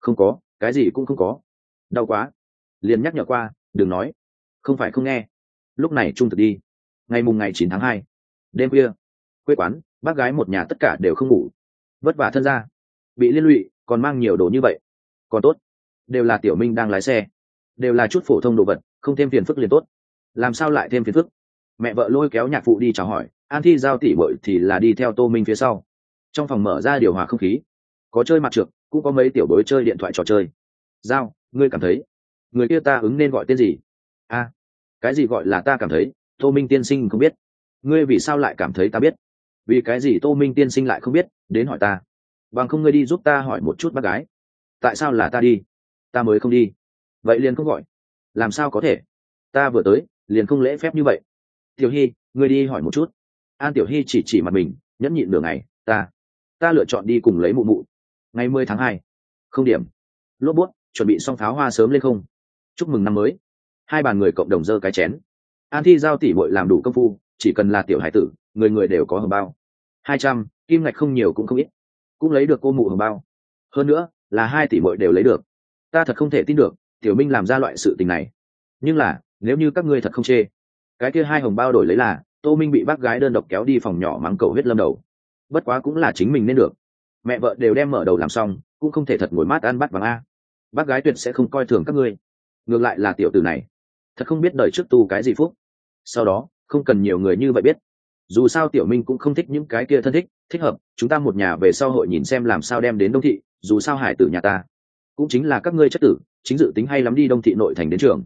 Không có, cái gì cũng không có. Đau quá. Liền nhắc nhở qua, đừng nói. Không phải không nghe. Lúc này trung thực đi. Ngày mùng ngày chín tháng hai. Đêm khuya. Quê quán, bác gái một nhà tất cả đều không ngủ. Vất vả thân ra bị liên lụy, còn mang nhiều đồ như vậy. Còn tốt. Đều là tiểu minh đang lái xe. Đều là chút phổ thông đồ vật, không thêm phiền phức liền tốt. Làm sao lại thêm phiền phức? Mẹ vợ lôi kéo nhạc phụ đi chào hỏi. An thi giao tỉ bội thì là đi theo tô minh phía sau trong phòng mở ra điều hòa không khí. Có chơi mặt trượt cũng có mấy tiểu bối chơi điện thoại trò chơi. Giao, ngươi cảm thấy, người kia ta ứng nên gọi tên gì? A, cái gì gọi là ta cảm thấy, tô minh tiên sinh không biết. Ngươi vì sao lại cảm thấy ta biết? Vì cái gì tô minh tiên sinh lại không biết, đến hỏi ta. Bằng không ngươi đi giúp ta hỏi một chút bác gái. Tại sao là ta đi? Ta mới không đi. Vậy liền không gọi. Làm sao có thể? Ta vừa tới, liền không lễ phép như vậy. Tiểu hy, ngươi đi hỏi một chút. An tiểu hy chỉ chỉ mặt mình, nhẫn nhịn nửa ngày, ta ta lựa chọn đi cùng lấy mụ mụ. Ngày mười tháng hai. Không điểm. Lốp bút chuẩn bị xong pháo hoa sớm lên không? Chúc mừng năm mới. Hai bàn người cộng đồng dơ cái chén. An thi giao tỷ bội làm đủ công phu, chỉ cần là tiểu hải tử, người người đều có hồng bao. Hai trăm, kim ngạch không nhiều cũng không ít. Cũng lấy được cô mụ hồng bao. Hơn nữa, là hai tỷ bội đều lấy được. Ta thật không thể tin được, tiểu minh làm ra loại sự tình này. Nhưng là, nếu như các ngươi thật không chê, cái kia hai hồng bao đổi lấy là, tô minh bị bác gái đơn độc kéo đi phòng nhỏ mắng cầu huyết lâm đầu bất quá cũng là chính mình nên được. Mẹ vợ đều đem mở đầu làm xong, cũng không thể thật ngồi mát ăn bắt bằng a. Bác gái tuyệt sẽ không coi thường các ngươi. Ngược lại là tiểu tử này. Thật không biết đời trước tu cái gì phúc. Sau đó, không cần nhiều người như vậy biết. Dù sao tiểu minh cũng không thích những cái kia thân thích thích hợp, chúng ta một nhà về sau hội nhìn xem làm sao đem đến đông thị, dù sao hải tử nhà ta. Cũng chính là các ngươi chất tử, chính dự tính hay lắm đi đông thị nội thành đến trường.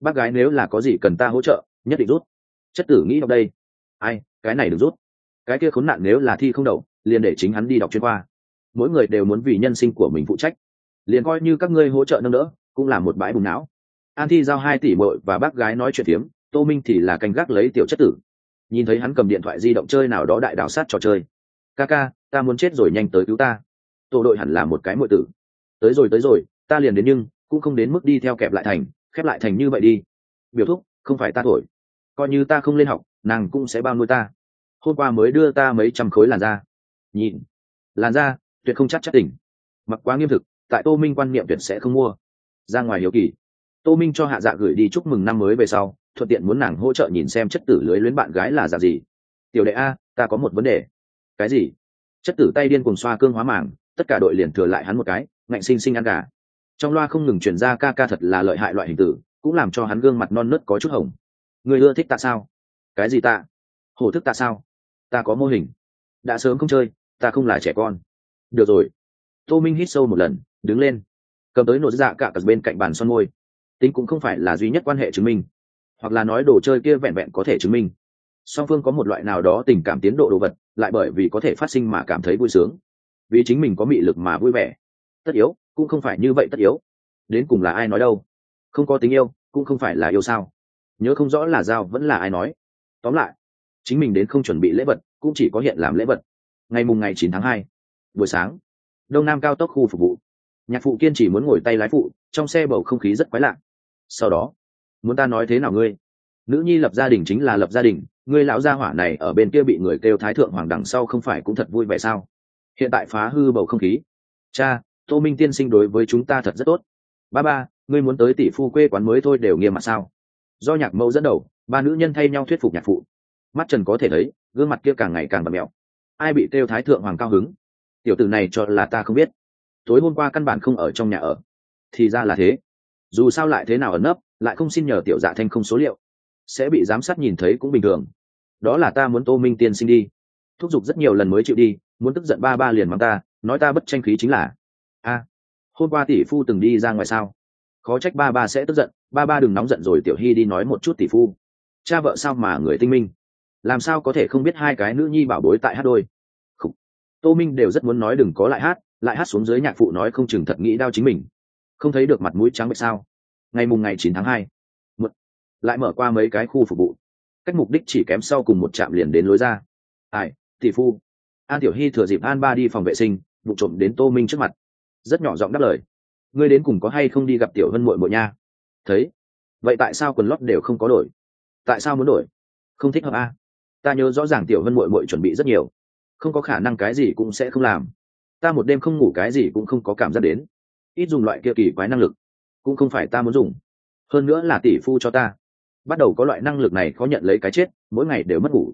Bác gái nếu là có gì cần ta hỗ trợ, nhất định rút. Chất tử nghĩ đọc đây? Ai, cái này được rút cái kia khốn nạn nếu là thi không đậu liền để chính hắn đi đọc chuyên khoa. Mỗi người đều muốn vì nhân sinh của mình phụ trách. Liền coi như các ngươi hỗ trợ nâng đỡ, cũng là một bãi bùng não. An thi giao hai tỷ bội và bác gái nói chuyện phiếm, tô minh thì là canh gác lấy tiểu chất tử. Nhìn thấy hắn cầm điện thoại di động chơi nào đó đại đào sát trò chơi. Ca ca, ta muốn chết rồi, nhanh tới cứu ta. Tổ đội hẳn là một cái mội tử. Tới rồi tới rồi, ta liền đến nhưng cũng không đến mức đi theo kẹp lại thành, khép lại thành như vậy đi. Biểu thúc, không phải ta thổi. Coi như ta không lên học, nàng cũng sẽ bao nuôi ta hôm qua mới đưa ta mấy trăm khối làn da. Nhìn. Làn da, tuyệt không chắc chắc tỉnh mặc quá nghiêm thực, tại tô minh quan niệm tuyệt sẽ không mua. Ra ngoài hiếu kỳ. Tô minh cho hạ dạ gửi đi chúc mừng năm mới về sau, thuận tiện muốn nàng hỗ trợ nhìn xem chất tử lưới luyến bạn gái là giả gì. Tiểu đệ a, ta có một vấn đề. Cái gì? Chất tử tay điên cùng xoa cương hóa màng, tất cả đội liền thừa lại hắn một cái, ngạnh sinh sinh ăn gà. Trong loa không ngừng chuyển ra ca ca thật là lợi hại loại hình tử, cũng làm cho hắn gương mặt non nớt có chút hồng. Người ưa thích ta sao? Cái gì ta hổ thức ta sao? Ta có mô hình. Đã sớm không chơi, ta không là trẻ con. Được rồi. Tô minh hít sâu một lần, đứng lên. Cầm tới nội dạ cả cặp bên cạnh bàn son môi. Tính cũng không phải là duy nhất quan hệ chứng minh. Hoặc là nói đồ chơi kia vẹn vẹn có thể chứng minh. Song phương có một loại nào đó tình cảm tiến độ đồ vật, lại bởi vì có thể phát sinh mà cảm thấy vui sướng. Vì chính mình có mị lực mà vui vẻ. Tất yếu, cũng không phải như vậy tất yếu. Đến cùng là ai nói đâu? Không có tình yêu, cũng không phải là yêu sao. Nhớ không rõ là giao vẫn là ai nói. Tóm lại chính mình đến không chuẩn bị lễ vật, cũng chỉ có hiện làm lễ vật. Ngày mùng ngày chín tháng hai, buổi sáng, đông nam cao tốc khu phục vụ. Nhạc phụ kiên chỉ muốn ngồi tay lái phụ, trong xe bầu không khí rất quái lạ. Sau đó, muốn ta nói thế nào ngươi? Nữ nhi lập gia đình chính là lập gia đình, ngươi lão gia hỏa này ở bên kia bị người kêu thái thượng hoàng đằng sau không phải cũng thật vui vẻ sao? Hiện tại phá hư bầu không khí. Cha, tô minh tiên sinh đối với chúng ta thật rất tốt. Ba ba, ngươi muốn tới tỷ phu quê quán mới thôi đều nghiêm mặt sao? Do nhạc mẫu dẫn đầu, ba nữ nhân thay nhau thuyết phục nhạc phụ mắt trần có thể thấy, gương mặt kia càng ngày càng bật mẹo. Ai bị kêu thái thượng hoàng cao hứng? Tiểu tử này cho là ta không biết. Tối hôm qua căn bản không ở trong nhà ở. Thì ra là thế. Dù sao lại thế nào ẩn nấp, lại không xin nhờ tiểu dạ thanh không số liệu. Sẽ bị giám sát nhìn thấy cũng bình thường. Đó là ta muốn tô minh tiên sinh đi. Thúc giục rất nhiều lần mới chịu đi, muốn tức giận ba ba liền mắng ta, nói ta bất tranh khí chính là. A, hôm qua tỷ phu từng đi ra ngoài sao? Khó trách ba ba sẽ tức giận, ba ba đừng nóng giận rồi tiểu hy đi nói một chút tỷ phu. Cha vợ sao mà người tinh minh? Làm sao có thể không biết hai cái nữ nhi bảo bối tại hát đôi? Khủ. tô minh đều rất muốn nói đừng có lại hát lại hát xuống dưới nhạc phụ nói không chừng thật nghĩ đau chính mình. Không thấy được mặt mũi trắng bệnh sao? Ngày mùng ngày chín tháng hai. Lại mở qua mấy cái khu phục vụ. Cách mục đích chỉ kém sau cùng một trạm liền đến lối ra. Ai, tỷ phu. An tiểu hy thừa dịp an ba đi phòng vệ sinh, vụ trộm đến tô minh trước mặt. Rất nhỏ giọng đáp lời. Ngươi đến cùng có hay không đi gặp tiểu hân muội muội nha? Thấy. Vậy tại sao quần lót đều không có đổi? Tại sao muốn đổi? Không thích hợp a à? Ta nhớ rõ ràng tiểu vân muội muội chuẩn bị rất nhiều. Không có khả năng cái gì cũng sẽ không làm. Ta một đêm không ngủ cái gì cũng không có cảm giác đến. Ít dùng loại kia kỳ quái năng lực, cũng không phải ta muốn dùng. Hơn nữa là tỷ phu cho ta. Bắt đầu có loại năng lực này khó nhận lấy cái chết, mỗi ngày đều mất ngủ.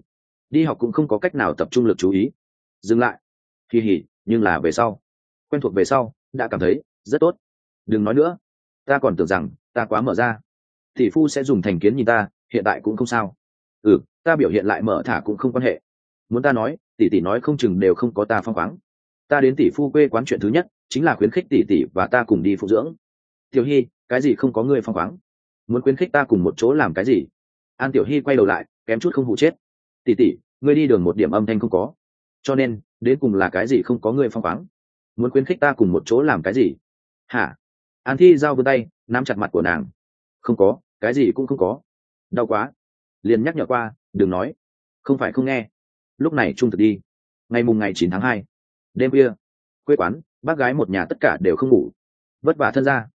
Đi học cũng không có cách nào tập trung lực chú ý. Dừng lại. Kỳ hỉ nhưng là về sau. Quen thuộc về sau, đã cảm thấy rất tốt. Đừng nói nữa. Ta còn tưởng rằng ta quá mở ra. Tỷ phu sẽ dùng thành kiến nhìn ta, hiện tại cũng không sao ừ ta biểu hiện lại mở thả cũng không quan hệ. Muốn ta nói, tỷ tỷ nói không chừng đều không có ta phong khoáng. Ta đến tỷ phu quê quán chuyện thứ nhất, chính là khuyến khích tỷ tỷ và ta cùng đi phụ dưỡng. Tiểu hy, cái gì không có người phong khoáng? Muốn khuyến khích ta cùng một chỗ làm cái gì? An tiểu hy quay đầu lại, kém chút không hụ chết. Tỷ tỷ, ngươi đi đường một điểm âm thanh không có. Cho nên, đến cùng là cái gì không có người phong khoáng? Muốn khuyến khích ta cùng một chỗ làm cái gì? Hả? An thi giao vươn tay, nắm chặt mặt của nàng. Không có, cái gì cũng không có. Đau quá liền nhắc nhở qua, đừng nói, không phải không nghe. Lúc này trung thực đi. Ngày mùng ngày chín tháng hai, đêm khuya, quê quán, bác gái một nhà tất cả đều không ngủ. Vất vả thân ra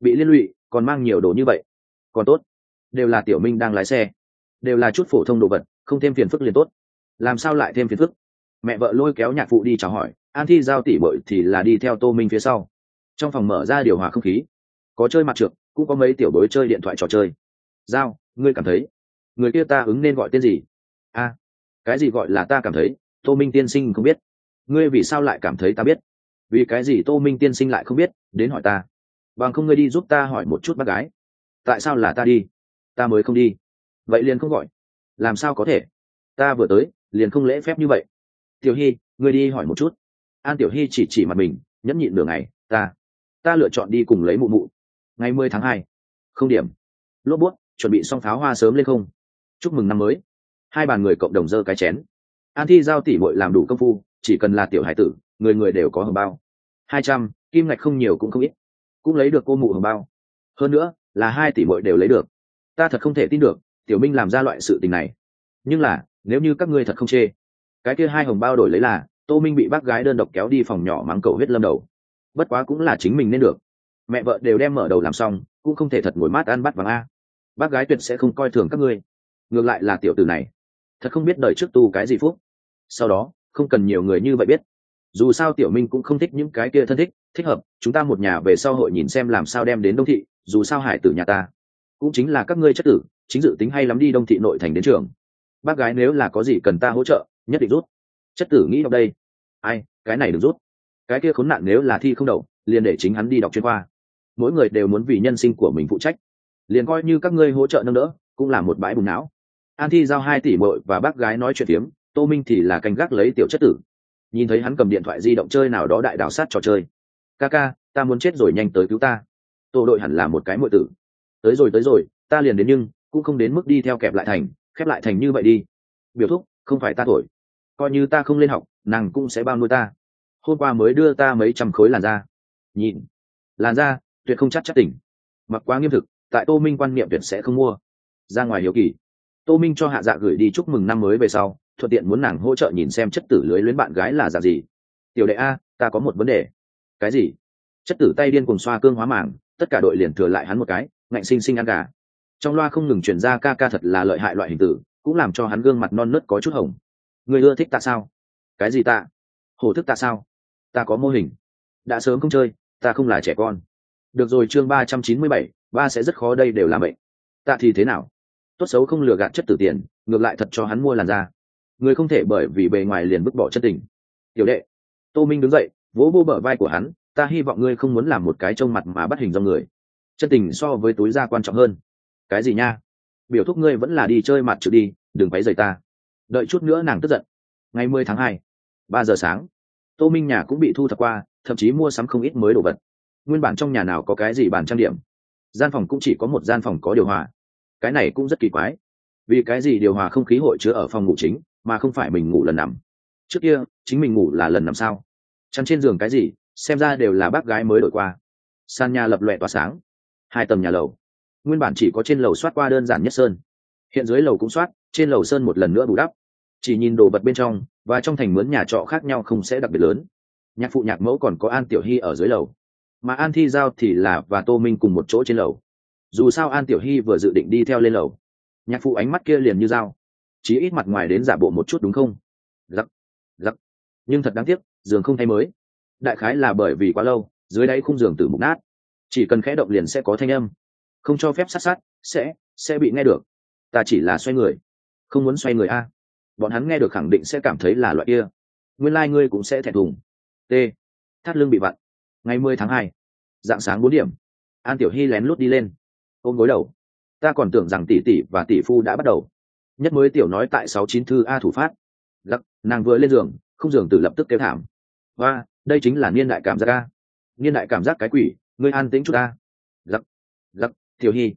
bị liên lụy, còn mang nhiều đồ như vậy. Còn tốt, đều là tiểu minh đang lái xe. Đều là chút phổ thông đồ vật, không thêm phiền phức liền tốt. Làm sao lại thêm phiền phức? Mẹ vợ lôi kéo nhạc phụ đi chào hỏi, an thi giao tỉ bội thì là đi theo tô minh phía sau. Trong phòng mở ra điều hòa không khí. Có chơi mặt trượt, cũng có mấy tiểu bối chơi điện thoại trò chơi. Giao, ngươi cảm thấy người kia ta ứng nên gọi tên gì? A, cái gì gọi là ta cảm thấy tô minh tiên sinh không biết? Ngươi vì sao lại cảm thấy ta biết? Vì cái gì tô minh tiên sinh lại không biết? Đến hỏi ta. Bằng không ngươi đi giúp ta hỏi một chút bác gái. Tại sao là ta đi? Ta mới không đi. Vậy liền không gọi. Làm sao có thể? Ta vừa tới, liền không lễ phép như vậy. Tiểu hy, ngươi đi hỏi một chút. An tiểu hy chỉ chỉ mặt mình, nhẫn nhịn nửa ngày. Ta ta lựa chọn đi cùng lấy mụ mụ. Ngày mười tháng hai. Không điểm. Lốp bút, chuẩn bị xong pháo hoa sớm lên không chúc mừng năm mới. Hai bàn người cộng đồng dơ cái chén. An thi giao tỷ bội làm đủ công phu, chỉ cần là tiểu hải tử, người người đều có hồng bao. Hai trăm, kim ngạch không nhiều cũng không ít. Cũng lấy được cô mụ hồng bao. Hơn nữa, là hai tỷ bội đều lấy được. Ta thật không thể tin được, tiểu minh làm ra loại sự tình này. Nhưng là, nếu như các ngươi thật không chê, cái kia hai hồng bao đổi lấy là, tô minh bị bác gái đơn độc kéo đi phòng nhỏ mắng cầu huyết lâm đầu. Bất quá cũng là chính mình nên được. Mẹ vợ đều đem mở đầu làm xong, cũng không thể thật ngồi mát ăn bắt vàng a. Bác gái tuyệt sẽ không coi thường các ngươi ngược lại là tiểu tử này. Thật không biết đời trước tu cái gì phúc. Sau đó, không cần nhiều người như vậy biết. Dù sao tiểu minh cũng không thích những cái kia thân thích thích hợp, chúng ta một nhà về sau hội nhìn xem làm sao đem đến đông thị, dù sao hải tử nhà ta. Cũng chính là các ngươi chất tử, chính dự tính hay lắm đi đông thị nội thành đến trường. Bác gái nếu là có gì cần ta hỗ trợ, nhất định rút. Chất tử nghĩ đọc đây. Ai, cái này được rút. Cái kia khốn nạn nếu là thi không đậu liền để chính hắn đi đọc chuyên khoa. Mỗi người đều muốn vì nhân sinh của mình phụ trách. Liền coi như các ngươi hỗ trợ nâng đỡ, cũng là một bãi bùng não an thi giao hai tỷ bội và bác gái nói chuyện tiếng tô minh thì là canh gác lấy tiểu chất tử. Nhìn thấy hắn cầm điện thoại di động chơi nào đó đại đào sát trò chơi. Ca ca, ta muốn chết rồi, nhanh tới cứu ta. Tô đội hẳn là một cái mọi tử. Tới rồi tới rồi, ta liền đến nhưng cũng không đến mức đi theo kẹp lại thành, khép lại thành như vậy đi. Biểu thúc, không phải ta thổi. Coi như ta không lên học, nàng cũng sẽ bao nuôi ta. Hôm qua mới đưa ta mấy trăm khối làn da. Nhìn. Làn da, tuyệt không chắc chắc tỉnh. Mặc quá nghiêm thực, tại tô minh quan niệm tuyệt sẽ không mua. Ra ngoài hiếu kỳ tô minh cho hạ dạ gửi đi chúc mừng năm mới về sau, thuận tiện muốn nàng hỗ trợ nhìn xem chất tử lưới luyến bạn gái là dạng gì. Tiểu đệ a, ta có một vấn đề. Cái gì? Chất tử tay điên cùng xoa cương hóa màng tất cả đội liền thừa lại hắn một cái, ngạnh sinh sinh ăn gà. Trong loa không ngừng chuyển ra ca ca thật là lợi hại loại hình tử, cũng làm cho hắn gương mặt non nớt có chút hồng. Người ưa thích ta sao? Cái gì ta hổ thức ta sao? Ta có mô hình. Đã sớm không chơi, ta không là trẻ con. Được rồi, chương ba trăm chín mươi bảy, ba sẽ rất khó, đây đều là bệnh tạ thì thế nào? Tốt xấu không lừa gạt chất tử tiền, ngược lại thật cho hắn mua làn da. Người không thể bởi vì bề ngoài liền vứt bỏ chân tình. Tiểu đệ, tô minh đứng dậy, vỗ vô bờ vai của hắn, ta hy vọng ngươi không muốn làm một cái trông mặt mà bắt hình do người. Chân tình so với túi da quan trọng hơn. Cái gì nha? Biểu thúc ngươi vẫn là đi chơi mặt chữ đi, đừng váy rời ta. Đợi chút nữa nàng tức giận. Ngày mười tháng hai, ba giờ sáng, tô minh nhà cũng bị thu thập qua, thậm chí mua sắm không ít mới đồ vật. Nguyên bản trong nhà nào có cái gì bàn trang điểm? Gian phòng cũng chỉ có một gian phòng có điều hòa cái này cũng rất kỳ quái. Vì cái gì điều hòa không khí hội chứa ở phòng ngủ chính, mà không phải mình ngủ lần nằm? Trước kia, chính mình ngủ là lần nằm sao? Chăn trên giường cái gì, xem ra đều là bác gái mới đổi qua. Sàn nhà lập lòe tỏa sáng. Hai tầng nhà lầu. Nguyên bản chỉ có trên lầu soát qua đơn giản nhất sơn. Hiện dưới lầu cũng soát, trên lầu sơn một lần nữa bù đắp. Chỉ nhìn đồ vật bên trong, và trong thành mướn nhà trọ khác nhau không sẽ đặc biệt lớn. Nhạc phụ nhạc mẫu còn có an tiểu hy ở dưới lầu. Mà an thi giao thì là và tô minh cùng một chỗ trên lầu dù sao an tiểu hy vừa dự định đi theo lên lầu. Nhạc phụ ánh mắt kia liền như dao. Chí ít mặt ngoài đến giả bộ một chút đúng không? Giặc giặc nhưng thật đáng tiếc, giường không thay mới. Đại khái là bởi vì quá lâu, dưới đáy khung giường từ mục nát. Chỉ cần khẽ động liền sẽ có thanh âm. Không cho phép sát sát, sẽ sẽ bị nghe được. Ta chỉ là xoay người. Không muốn xoay người a. Bọn hắn nghe được khẳng định sẽ cảm thấy là loại kia. Nguyên lai、like、ngươi cũng sẽ thẹn thùng. T. Thắt lưng bị vặn. Ngày mười tháng hai. Dạng sáng bốn điểm. An tiểu hy lén lút đi lên ôm gối đầu. Ta còn tưởng rằng tỷ tỷ và tỷ phu đã bắt đầu. Nhất mới tiểu nói tại sáu chín thư a thủ phát. Giặc nàng vừa lên giường, không giường từ lập tức kêu thảm. Và đây chính là niên đại cảm giác a. Niên đại cảm giác cái quỷ, ngươi an tính chút a. Giặc giặc tiểu hy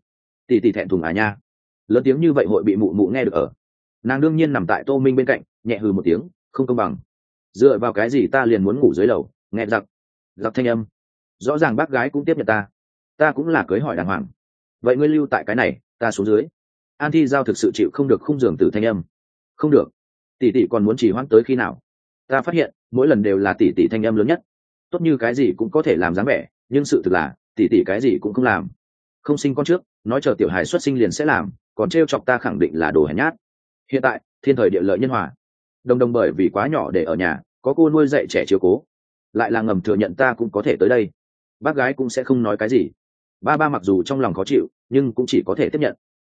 tỷ tỷ thẹn thùng à nha. Lớn tiếng như vậy hội bị mụ mụ nghe được ở. Nàng đương nhiên nằm tại tô minh bên cạnh, nhẹ hừ một tiếng, không công bằng. Dựa vào cái gì ta liền muốn ngủ dưới lầu? Nghe giặc giặc thanh âm. Rõ ràng bác gái cũng tiếp nhận ta. Ta cũng là cưới hỏi đàng hoàng vậy ngươi lưu tại cái này, ta xuống dưới. An thi giao thực sự chịu không được khung giường từ thanh âm. Không được. Tỷ tỷ còn muốn chỉ hoãn tới khi nào? Ta phát hiện, mỗi lần đều là tỷ tỷ thanh âm lớn nhất. Tốt như cái gì cũng có thể làm dáng vẻ, nhưng sự thực là, tỷ tỷ cái gì cũng không làm. Không sinh con trước, nói chờ tiểu hài xuất sinh liền sẽ làm, còn t r e o chọc ta khẳng định là đồ hèn nhát. Hiện tại, thiên thời địa lợi nhân hòa. Đồng đồng bởi vì quá nhỏ để ở nhà, có cô nuôi dạy trẻ chiều cố. Lại là ngầm thừa nhận ta cũng có thể tới đây. Bác gái cũng sẽ không nói cái gì ba ba mặc dù trong lòng khó chịu, nhưng cũng chỉ có thể tiếp nhận.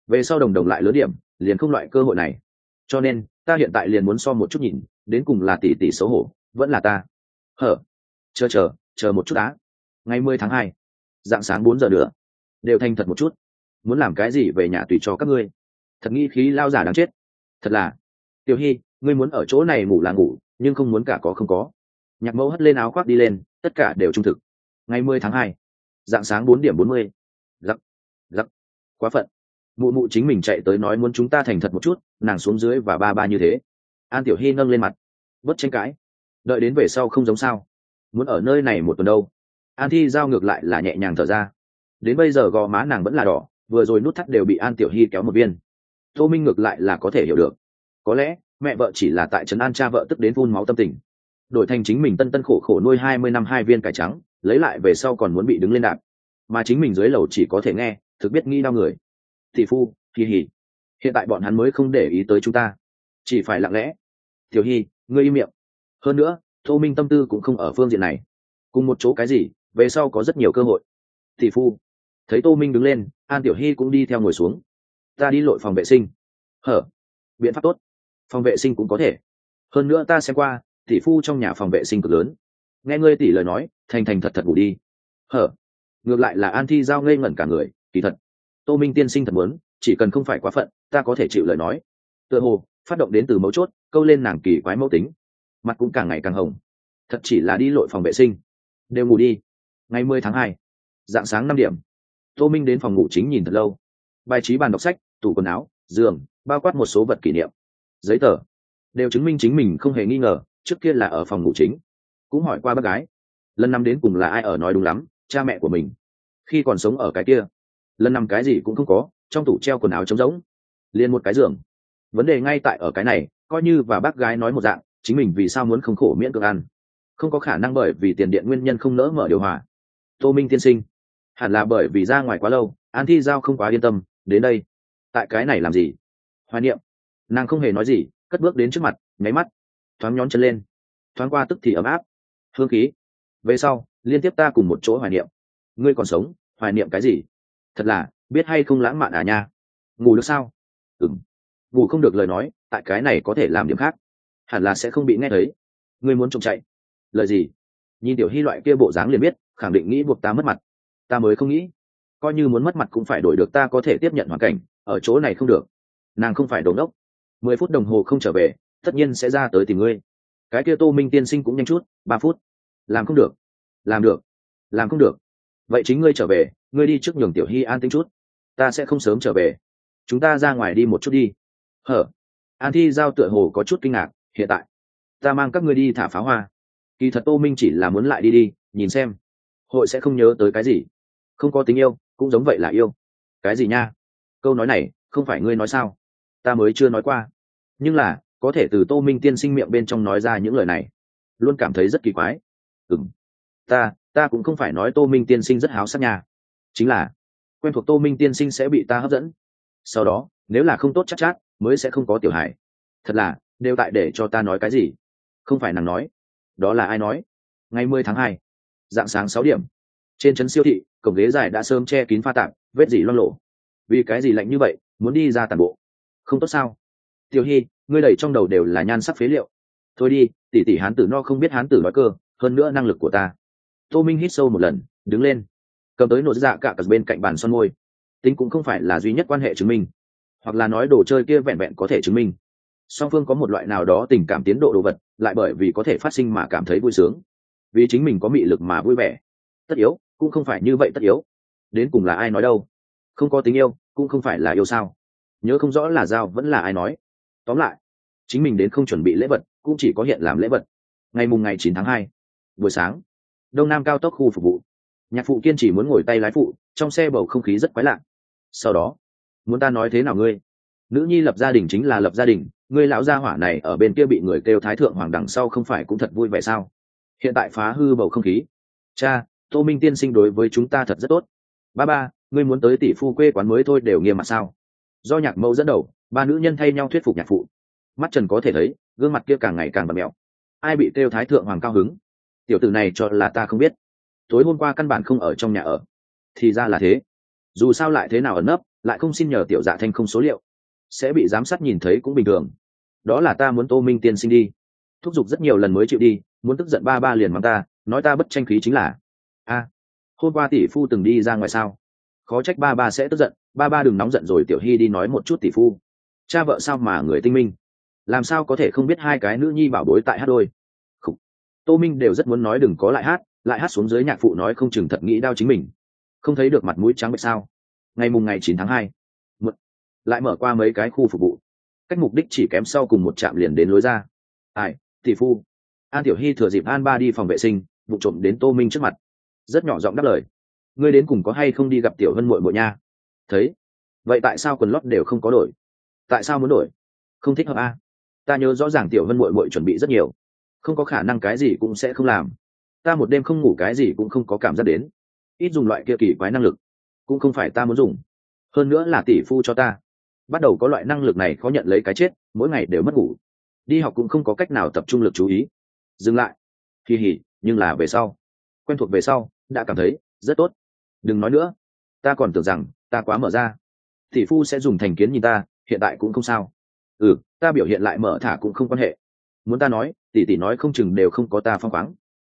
Về sau đồng đồng lại lớn điểm, liền không loại cơ hội này. Cho nên, ta hiện tại liền muốn so một chút nhìn, đến cùng là tỷ tỷ xấu hổ, vẫn là ta. Hở. Chờ chờ chờ một chút á ngày mười tháng hai dạng sáng bốn giờ nữa. Đều thành thật một chút. Muốn làm cái gì về nhà tùy cho các ngươi. Thật nghi khí lao giả đáng chết. Thật là. Tiểu hy, ngươi muốn ở chỗ này ngủ là ngủ, nhưng không muốn cả có không có. Nhạc mẫu hất lên áo khoác đi lên, tất cả đều trung thực. Ngày mười tháng hai dạng sáng bốn điểm bốn mươi. Giặc giặc quá phận. Mụ mụ chính mình chạy tới nói muốn chúng ta thành thật một chút, nàng xuống dưới và ba ba như thế. An tiểu hy nâng lên mặt. Bất tranh cãi. Đợi đến về sau không giống sao. Muốn ở nơi này một tuần đâu. An thi giao ngược lại là nhẹ nhàng thở ra. Đến bây giờ gò má nàng vẫn là đỏ, vừa rồi nút thắt đều bị an tiểu hy kéo một viên tô minh ngược lại là có thể hiểu được. Có lẽ, mẹ vợ chỉ là tại trấn an cha vợ tức đến phun máu tâm tình. Đổi thành chính mình tân tân khổ khổ nuôi hai mươi năm hai viên cải trắng lấy lại về sau còn muốn bị đứng lên đạp. Mà chính mình dưới lầu chỉ có thể nghe, thực biết nghĩ đau người. Thị phu kỳ hỉ hiện tại bọn hắn mới không để ý tới chúng ta. Chỉ phải lặng lẽ. Tiểu hy ngươi im miệng. Hơn nữa, tô minh tâm tư cũng không ở phương diện này. Cùng một chỗ cái gì, về sau có rất nhiều cơ hội. Thị phu. Thấy tô minh đứng lên, an tiểu hy cũng đi theo ngồi xuống. Ta đi lội phòng vệ sinh. Hở? Biện pháp tốt. Phòng vệ sinh cũng có thể. Hơn nữa ta xem qua, tỷ phu trong nhà phòng vệ sinh cực lớn nghe ngươi tỷ lời nói, thành thành thật thật ngủ đi. Hở? Ngược lại là an thi giao ngây ngẩn cả người, kỳ thật. Tô minh tiên sinh thật muốn, chỉ cần không phải quá phận, ta có thể chịu lời nói. Tựa hồ, phát động đến từ mấu chốt, câu lên nàng kỳ quái mẫu tính. Mặt cũng càng ngày càng hồng. Thật chỉ là đi lội phòng vệ sinh. Đều ngủ đi. Ngày mười tháng hai, dạng sáng năm điểm. Tô minh đến phòng ngủ chính nhìn thật lâu. Bài trí bàn đọc sách, tủ quần áo, giường, bao quát một số vật kỷ niệm. Giấy tờ. Đều chứng minh chính mình không hề nghi ngờ, trước kia là ở phòng ngủ chính cũng hỏi qua bác gái. Lần năm đến cùng là ai ở nói đúng lắm, cha mẹ của mình. Khi còn sống ở cái kia lần năm cái gì cũng không có, trong tủ treo quần áo trống rỗng, liền một cái giường. Vấn đề ngay tại ở cái này, coi như và bác gái nói một dạng, chính mình vì sao muốn không khổ miễn cưỡng ăn? Không có khả năng bởi vì tiền điện nguyên nhân không nỡ mở điều hòa. Tô minh tiên sinh, hẳn là bởi vì ra ngoài quá lâu, an thi giao không quá yên tâm, đến đây. Tại cái này làm gì? Hoài niệm. Nàng không hề nói gì, cất bước đến trước mặt, nháy mắt, thoáng nhón chân lên. Thoáng qua tức thì ấm áp hương khí. Về sau, liên tiếp ta cùng một chỗ hoài niệm. Ngươi còn sống, hoài niệm cái gì? Thật là, biết hay không lãng mạn à nha. Ngủ được sao? Ừng ngủ không được lời nói, tại cái này có thể làm điểm khác. Hẳn là sẽ không bị nghe thấy. Ngươi muốn trông chạy. Lời gì? Nhìn tiểu hy loại kia bộ dáng liền biết, khẳng định nghĩ buộc ta mất mặt. Ta mới không nghĩ. Coi như muốn mất mặt cũng phải đổi được ta có thể tiếp nhận hoàn cảnh, ở chỗ này không được. Nàng không phải đồn đốc mười phút đồng hồ không trở về, tất nhiên sẽ ra tới tìm ngươi. Cái kia tô minh tiên sinh cũng nhanh chút, ba phút làm không được. Làm được. Làm không được. Vậy chính ngươi trở về, ngươi đi trước nhường tiểu hy an tính chút. Ta sẽ không sớm trở về. Chúng ta ra ngoài đi một chút đi. Hở? An thi giao tựa hồ có chút kinh ngạc, hiện tại, ta mang các ngươi đi thả pháo hoa. Kỳ thật tô minh chỉ là muốn lại đi đi, nhìn xem. Hội sẽ không nhớ tới cái gì. Không có tình yêu, cũng giống vậy là yêu. Cái gì nha? Câu nói này, không phải ngươi nói sao? Ta mới chưa nói qua. Nhưng là, có thể từ tô minh tiên sinh miệng bên trong nói ra những lời này, luôn cảm thấy rất kỳ quái ừng ta ta cũng không phải nói tô minh tiên sinh rất háo sắc nha. Chính là quen thuộc tô minh tiên sinh sẽ bị ta hấp dẫn. Sau đó nếu là không tốt chắc chát, chát mới sẽ không có tiểu hải thật là đều tại để cho ta nói cái gì? Không phải nàng nói đó là ai nói? Ngày mười tháng hai dạng sáng sáu điểm trên trấn siêu thị cổng ghế dài đã sớm che kín pha tạm vết gì loang lộ vì cái gì lạnh như vậy muốn đi ra tàn bộ? Không tốt sao? Tiểu hy ngươi đẩy trong đầu đều là nhan sắc phế liệu. Thôi đi tỷ tỷ hán tử no không biết hán tử nói cơ hơn nữa năng lực của ta. Tô minh hít sâu một lần, đứng lên. Cầm tới nội dạ cả cặp bên cạnh bàn son môi. Tính cũng không phải là duy nhất quan hệ chứng minh. Hoặc là nói đồ chơi kia vẹn vẹn có thể chứng minh. Song phương có một loại nào đó tình cảm tiến độ đồ vật, lại bởi vì có thể phát sinh mà cảm thấy vui sướng. Vì chính mình có mị lực mà vui vẻ. Tất yếu, cũng không phải như vậy tất yếu. Đến cùng là ai nói đâu? Không có tình yêu, cũng không phải là yêu sao? Nhớ không rõ là giao vẫn là ai nói. Tóm lại, chính mình đến không chuẩn bị lễ vật, cũng chỉ có hiện làm lễ vật. Ngày mùng ngày chín tháng hai buổi sáng. Đông nam cao tốc khu phục vụ. Nhạc phụ kiên chỉ muốn ngồi tay lái phụ, trong xe bầu không khí rất quái lạ. Sau đó, muốn ta nói thế nào ngươi? Nữ nhi lập gia đình chính là lập gia đình, ngươi lão gia hỏa này ở bên kia bị người kêu thái thượng hoàng đằng sau không phải cũng thật vui vẻ sao? Hiện tại phá hư bầu không khí. Cha, tô minh tiên sinh đối với chúng ta thật rất tốt. Ba ba, ngươi muốn tới tỷ phu quê quán mới thôi đều nghiêm mặt sao? Do nhạc mẫu dẫn đầu, ba nữ nhân thay nhau thuyết phục nhạc phụ. Mắt trần có thể thấy, gương mặt kia càng ngày càng bật mẹo. Ai bị kêu thái thượng hoàng cao hứng? Tiểu tử này cho là ta không biết. Tối hôm qua căn bản không ở trong nhà ở. Thì ra là thế. Dù sao lại thế nào ẩn nấp, lại không xin nhờ tiểu dạ thanh không số liệu. Sẽ bị giám sát nhìn thấy cũng bình thường. Đó là ta muốn tô minh tiên sinh đi. Thúc giục rất nhiều lần mới chịu đi, muốn tức giận ba ba liền mắng ta, nói ta bất tranh khí chính là. A, hôm qua tỷ phu từng đi ra ngoài sao? Khó trách ba ba sẽ tức giận, ba ba đừng nóng giận rồi tiểu hy đi nói một chút tỷ phu. Cha vợ sao mà người tinh minh? Làm sao có thể không biết hai cái nữ nhi bảo bối tại hát đôi? Tô minh đều rất muốn nói đừng có lại hát lại hát xuống dưới nhạc phụ nói không chừng thật nghĩ đau chính mình. Không thấy được mặt mũi trắng bệch sao? Ngày mùng ngày chín tháng hai lại mở qua mấy cái khu phục vụ. Cách mục đích chỉ kém sau cùng một trạm liền đến lối ra. Ai, tỷ phu. An tiểu hy thừa dịp an ba đi phòng vệ sinh vụ trộm đến tô minh trước mặt. Rất nhỏ giọng đáp lời. Ngươi đến cùng có hay không đi gặp tiểu hân muội muội nha? Thấy. Vậy tại sao quần lót đều không có đổi? Tại sao muốn đổi? Không thích hợp a. À? ta nhớ rõ ràng tiểu hân muội muội chuẩn bị rất nhiều không có khả năng cái gì cũng sẽ không làm. Ta một đêm không ngủ cái gì cũng không có cảm giác đến. Ít dùng loại kia kỳ quái năng lực, cũng không phải ta muốn dùng. Hơn nữa là tỷ phu cho ta. Bắt đầu có loại năng lực này khó nhận lấy cái chết, mỗi ngày đều mất ngủ. Đi học cũng không có cách nào tập trung lực chú ý. Dừng lại. Kỳ hỉ, nhưng là về sau. Quen thuộc về sau, đã cảm thấy rất tốt. Đừng nói nữa. Ta còn tưởng rằng ta quá mở ra. Tỷ phu sẽ dùng thành kiến nhìn ta, hiện tại cũng không sao. Ừ ta biểu hiện lại mở thả cũng không quan hệ muốn ta nói, tỷ tỷ nói không chừng đều không có ta phong khoáng.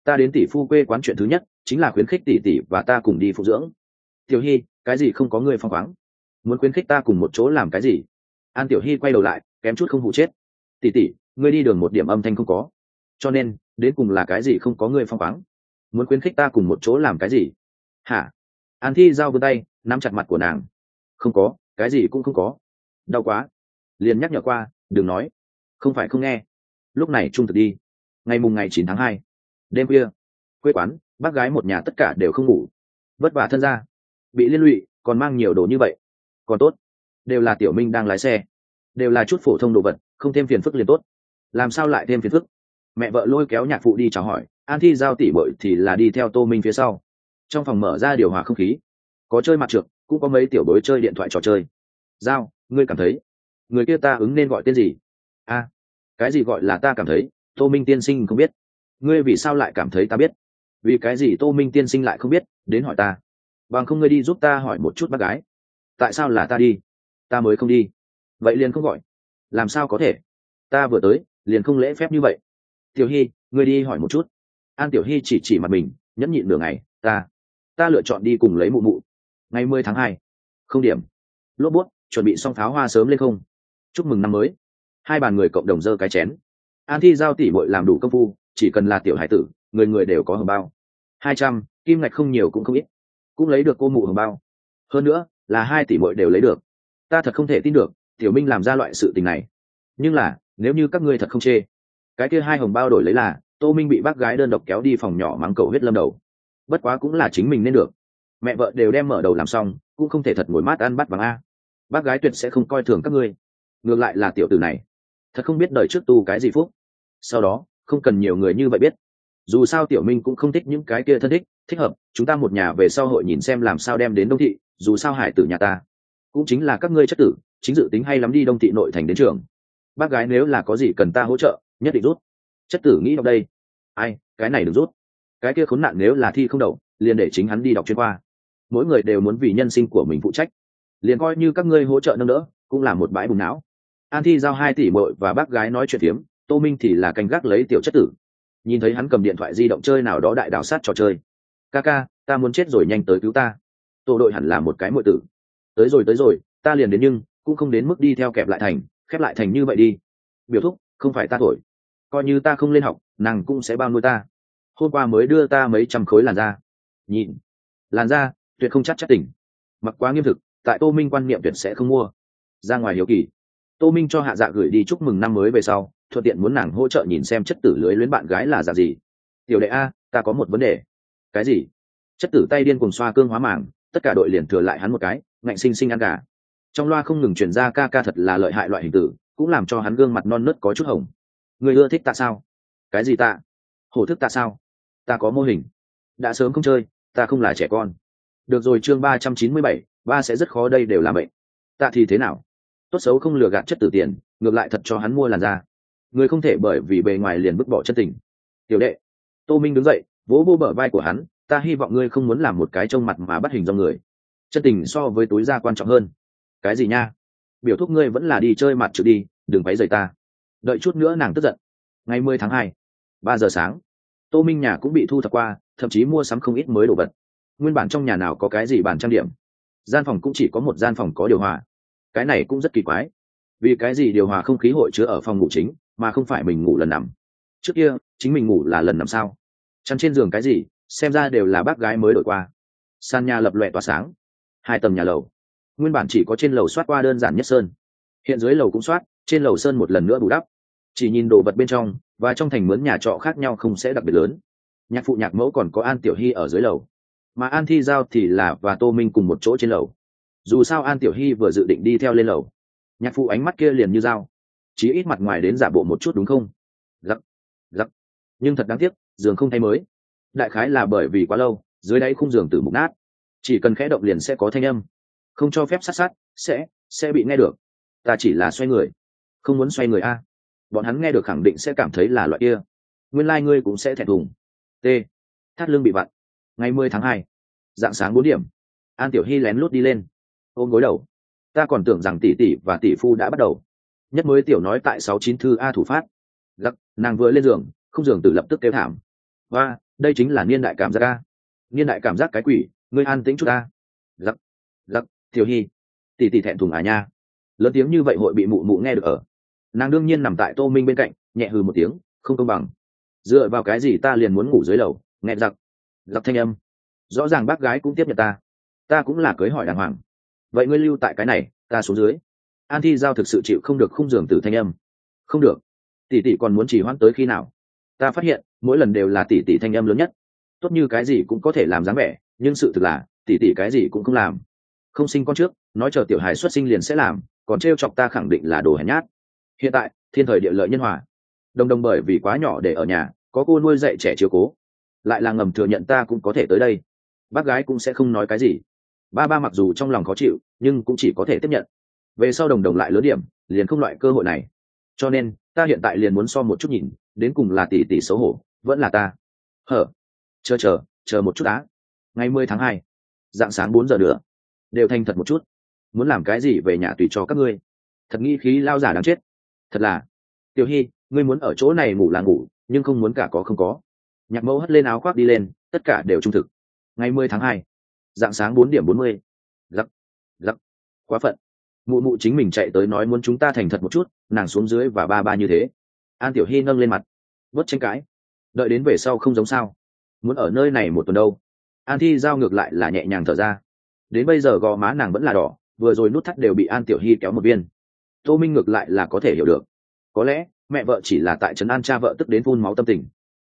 Ta đến tỷ phu quê quán chuyện thứ nhất, chính là khuyến khích tỷ tỷ và ta cùng đi phụ dưỡng. Tiểu hy, cái gì không có người phong khoáng? Muốn khuyến khích ta cùng một chỗ làm cái gì? An tiểu hy quay đầu lại, kém chút không vụ chết. Tỷ tỷ, ngươi đi đường một điểm âm thanh không có. Cho nên, đến cùng là cái gì không có người phong khoáng? Muốn khuyến khích ta cùng một chỗ làm cái gì? Hả? An thi giao vươn tay, nắm chặt mặt của nàng. Không có, cái gì cũng không có. Đau quá. Liền nhắc nhở qua, đừng nói. Không phải không nghe lúc này trung thực đi. Ngày mùng ngày chín tháng hai, đêm khuya, quê quán, bác gái một nhà tất cả đều không ngủ. Vất vả thân ra bị liên lụy, còn mang nhiều đồ như vậy. Còn tốt, đều là tiểu minh đang lái xe, đều là chút phổ thông đồ vật, không thêm phiền phức liền tốt. Làm sao lại thêm phiền phức? Mẹ vợ lôi kéo nhạc phụ đi chào hỏi, an thi giao tỉ bội thì là đi theo tô minh phía sau. Trong phòng mở ra điều hòa không khí, có chơi mặt trượt, cũng có mấy tiểu bối chơi điện thoại trò chơi. Giao, ngươi cảm thấy, người kia ta ứng nên gọi tên gì? A cái gì gọi là ta cảm thấy, tô minh tiên sinh không biết. Ngươi vì sao lại cảm thấy ta biết? Vì cái gì tô minh tiên sinh lại không biết? Đến hỏi ta. Bằng không ngươi đi giúp ta hỏi một chút bác gái. Tại sao là ta đi? Ta mới không đi. Vậy liền không gọi. Làm sao có thể? Ta vừa tới, liền không lễ phép như vậy. Tiểu hy, ngươi đi hỏi một chút. An tiểu hy chỉ chỉ mặt mình, nhẫn nhịn nửa ngày, ta ta lựa chọn đi cùng lấy mụ mụ. Ngày mười tháng hai. Không điểm. Lốp bút, chuẩn bị xong pháo hoa sớm lên không? Chúc mừng năm mới hai bàn người cộng đồng dơ cái chén. An thi giao tỷ bội làm đủ công phu, chỉ cần là tiểu hải tử, người người đều có hồng bao. Hai trăm, kim ngạch không nhiều cũng không ít. Cũng lấy được cô mụ hồng bao. Hơn nữa, là hai tỷ bội đều lấy được. Ta thật không thể tin được, tiểu minh làm ra loại sự tình này. Nhưng là, nếu như các ngươi thật không chê, cái kia hai hồng bao đổi lấy là, tô minh bị bác gái đơn độc kéo đi phòng nhỏ mắng cầu huyết lâm đầu. Bất quá cũng là chính mình nên được. Mẹ vợ đều đem mở đầu làm xong, cũng không thể thật ngồi mát ăn bắt bằng a. Bác gái tuyệt sẽ không coi thường các ngươi. Ngược lại là tiểu tử này thật không biết đời trước tu cái gì phúc. Sau đó, không cần nhiều người như vậy biết. Dù sao tiểu minh cũng không thích những cái kia thân thích thích hợp, chúng ta một nhà về sau hội nhìn xem làm sao đem đến đông thị, dù sao hải tử nhà ta cũng chính là các ngươi chất tử, chính dự tính hay lắm đi đông thị nội thành đến trường. Bác gái nếu là có gì cần ta hỗ trợ, nhất định rút. Chất tử nghĩ đọc đây. Ai, cái này được rút. Cái kia khốn nạn nếu là thi không đậu, liền để chính hắn đi đọc chuyên khoa. Mỗi người đều muốn vì nhân sinh của mình phụ trách. Liền coi như các ngươi hỗ trợ nâng đỡ, cũng là một bãi bùng não an thi giao hai tỷ bội và bác gái nói chuyện phiếm, tô minh thì là canh gác lấy tiểu chất tử. Nhìn thấy hắn cầm điện thoại di động chơi nào đó đại đào sát trò chơi. Ca ca, ta muốn chết rồi, nhanh tới cứu ta. Tổ đội hẳn là một cái mọi tử. Tới rồi tới rồi, ta liền đến nhưng cũng không đến mức đi theo kẹp lại thành, khép lại thành như vậy đi. Biểu thúc, không phải ta thổi. Coi như ta không lên học, nàng cũng sẽ bao nuôi ta. Hôm qua mới đưa ta mấy trăm khối làn da. Nhìn. Làn da, tuyệt không chắc chắc tỉnh. Mặc quá nghiêm thực, tại tô minh quan niệm tuyệt sẽ không mua. Ra ngoài hiếu kỳ tô minh cho hạ dạ gửi đi chúc mừng năm mới về sau, thuận tiện muốn nàng hỗ trợ nhìn xem chất tử lưới luyến bạn gái là dạng gì. Tiểu đệ a, ta có một vấn đề. Cái gì? Chất tử tay điên cùng xoa cương hóa màng, tất cả đội liền thừa lại hắn một cái, ngạnh sinh sinh ăn gà. Trong loa không ngừng chuyển ra ca ca thật là lợi hại loại hình tử, cũng làm cho hắn gương mặt non nớt có chút hồng. Người ưa thích ta sao? Cái gì ta hổ thức ta sao? Ta có mô hình. Đã sớm không chơi, ta không là trẻ con. Được rồi chương ba trăm chín mươi bảy, ba sẽ rất khó đây đều là bệnh tạ thì thế nào? Tốt xấu không lừa gạt chất tử tiền, ngược lại thật cho hắn mua làn da. Người không thể bởi vì bề ngoài liền vứt bỏ chân tình. Tiểu đệ, tô minh đứng dậy, vỗ vô bờ vai của hắn, ta hy vọng ngươi không muốn làm một cái trông mặt mà bắt hình do người. Chân tình so với túi da quan trọng hơn. Cái gì nha? Biểu thúc ngươi vẫn là đi chơi mặt trừ đi, đừng váy rời ta. Đợi chút nữa nàng tức giận. Ngày mười tháng hai, ba giờ sáng, tô minh nhà cũng bị thu thập qua, thậm chí mua sắm không ít mới đồ vật. Nguyên bản trong nhà nào có cái gì bàn trang điểm? Gian phòng cũng chỉ có một gian phòng có điều hòa cái này cũng rất kỳ quái. Vì cái gì điều hòa không khí hội chứa ở phòng ngủ chính, mà không phải mình ngủ lần nằm? Trước kia, chính mình ngủ là lần nằm sao? Chăn trên giường cái gì, xem ra đều là bác gái mới đổi qua. Sàn nhà lập lòe tỏa sáng. Hai tầng nhà lầu. Nguyên bản chỉ có trên lầu soát qua đơn giản nhất sơn. Hiện dưới lầu cũng soát, trên lầu sơn một lần nữa bù đắp. Chỉ nhìn đồ vật bên trong, và trong thành mướn nhà trọ khác nhau không sẽ đặc biệt lớn. Nhạc phụ nhạc mẫu còn có an tiểu hy ở dưới lầu. Mà an thi giao thì là và tô minh cùng một chỗ trên lầu dù sao an tiểu hy vừa dự định đi theo lên lầu. Nhạc phụ ánh mắt kia liền như dao. Chí ít mặt ngoài đến giả bộ một chút đúng không? Giặc giặc nhưng thật đáng tiếc, giường không thay mới. Đại khái là bởi vì quá lâu, dưới đáy khung giường từ mục nát. Chỉ cần khẽ động liền sẽ có thanh âm. Không cho phép sát sát, sẽ sẽ bị nghe được. Ta chỉ là xoay người. Không muốn xoay người a. Bọn hắn nghe được khẳng định sẽ cảm thấy là loại kia. Nguyên lai、like、ngươi cũng sẽ thẹn thùng. T. Thắt lưng bị vặn. Ngày mười tháng hai. Dạng sáng bốn điểm. An tiểu hy lén lút đi lên ôm gối đầu. Ta còn tưởng rằng tỷ tỷ và tỷ phu đã bắt đầu. Nhất mới tiểu nói tại sáu chín thư a thủ phát giặc nàng vừa lên giường không giường từ lập tức kêu thảm. Và đây chính là niên đại cảm giác a. Niên đại cảm giác cái quỷ, ngươi an tĩnh chút a. giặc giặc tiểu hy tỷ tỷ thẹn thùng à nha. Lớn tiếng như vậy hội bị mụ mụ nghe được ở. Nàng đương nhiên nằm tại tô minh bên cạnh, nhẹ hừ một tiếng, không công bằng. Dựa vào cái gì ta liền muốn ngủ dưới lầu? Nghe giặc. Giặc thanh âm. Rõ ràng bác gái cũng tiếp nhận ta. Ta cũng là cưới hỏi đàng hoàng vậy ngươi lưu tại cái này, ta xuống dưới. An thi giao thực sự chịu không được khung giường từ thanh âm. Không được. Tỷ tỷ còn muốn chỉ hoãn tới khi nào? Ta phát hiện, mỗi lần đều là tỷ tỷ thanh âm lớn nhất. Tốt như cái gì cũng có thể làm dáng vẻ, nhưng sự thực là, tỷ tỷ cái gì cũng không làm. Không sinh con trước, nói chờ tiểu hài xuất sinh liền sẽ làm, còn t chọc ta khẳng định là đồ hèn nhát. Hiện tại, thiên thời địa lợi nhân hòa. Đồng đồng bởi vì quá nhỏ để ở nhà, có cô nuôi dạy trẻ chiều cố. Lại là ngầm thừa nhận ta cũng có thể tới đây. Bác gái cũng sẽ không nói cái gì ba ba mặc dù trong lòng khó chịu, nhưng cũng chỉ có thể tiếp nhận. Về sau đồng đồng lại lớn điểm, liền không loại cơ hội này. Cho nên, ta hiện tại liền muốn so một chút nhìn, đến cùng là tỷ tỷ xấu hổ, vẫn là ta. Hở. Chờ chờ chờ một chút á ngày mười tháng hai, dạng sáng bốn giờ nữa. Đều thành thật một chút. Muốn làm cái gì về nhà tùy cho các ngươi. Thật nghĩ khí lao giả đáng chết. Thật là. Tiểu hy, ngươi muốn ở chỗ này ngủ là ngủ, nhưng không muốn cả có không có. Nhạc mẫu hất lên áo khoác đi lên, tất cả đều trung thực. Ngày mười tháng hai dạng sáng bốn điểm bốn mươi. Giặc giặc quá phận. Mụ mụ chính mình chạy tới nói muốn chúng ta thành thật một chút, nàng xuống dưới và ba ba như thế. An tiểu hy nâng lên mặt. Vớt tranh cãi. Đợi đến về sau không giống sao. Muốn ở nơi này một tuần đâu. An thi giao ngược lại là nhẹ nhàng thở ra. Đến bây giờ gò má nàng vẫn là đỏ, vừa rồi nút thắt đều bị an tiểu hy kéo một viên tô minh ngược lại là có thể hiểu được. Có lẽ, mẹ vợ chỉ là tại trấn an cha vợ tức đến phun máu tâm tình.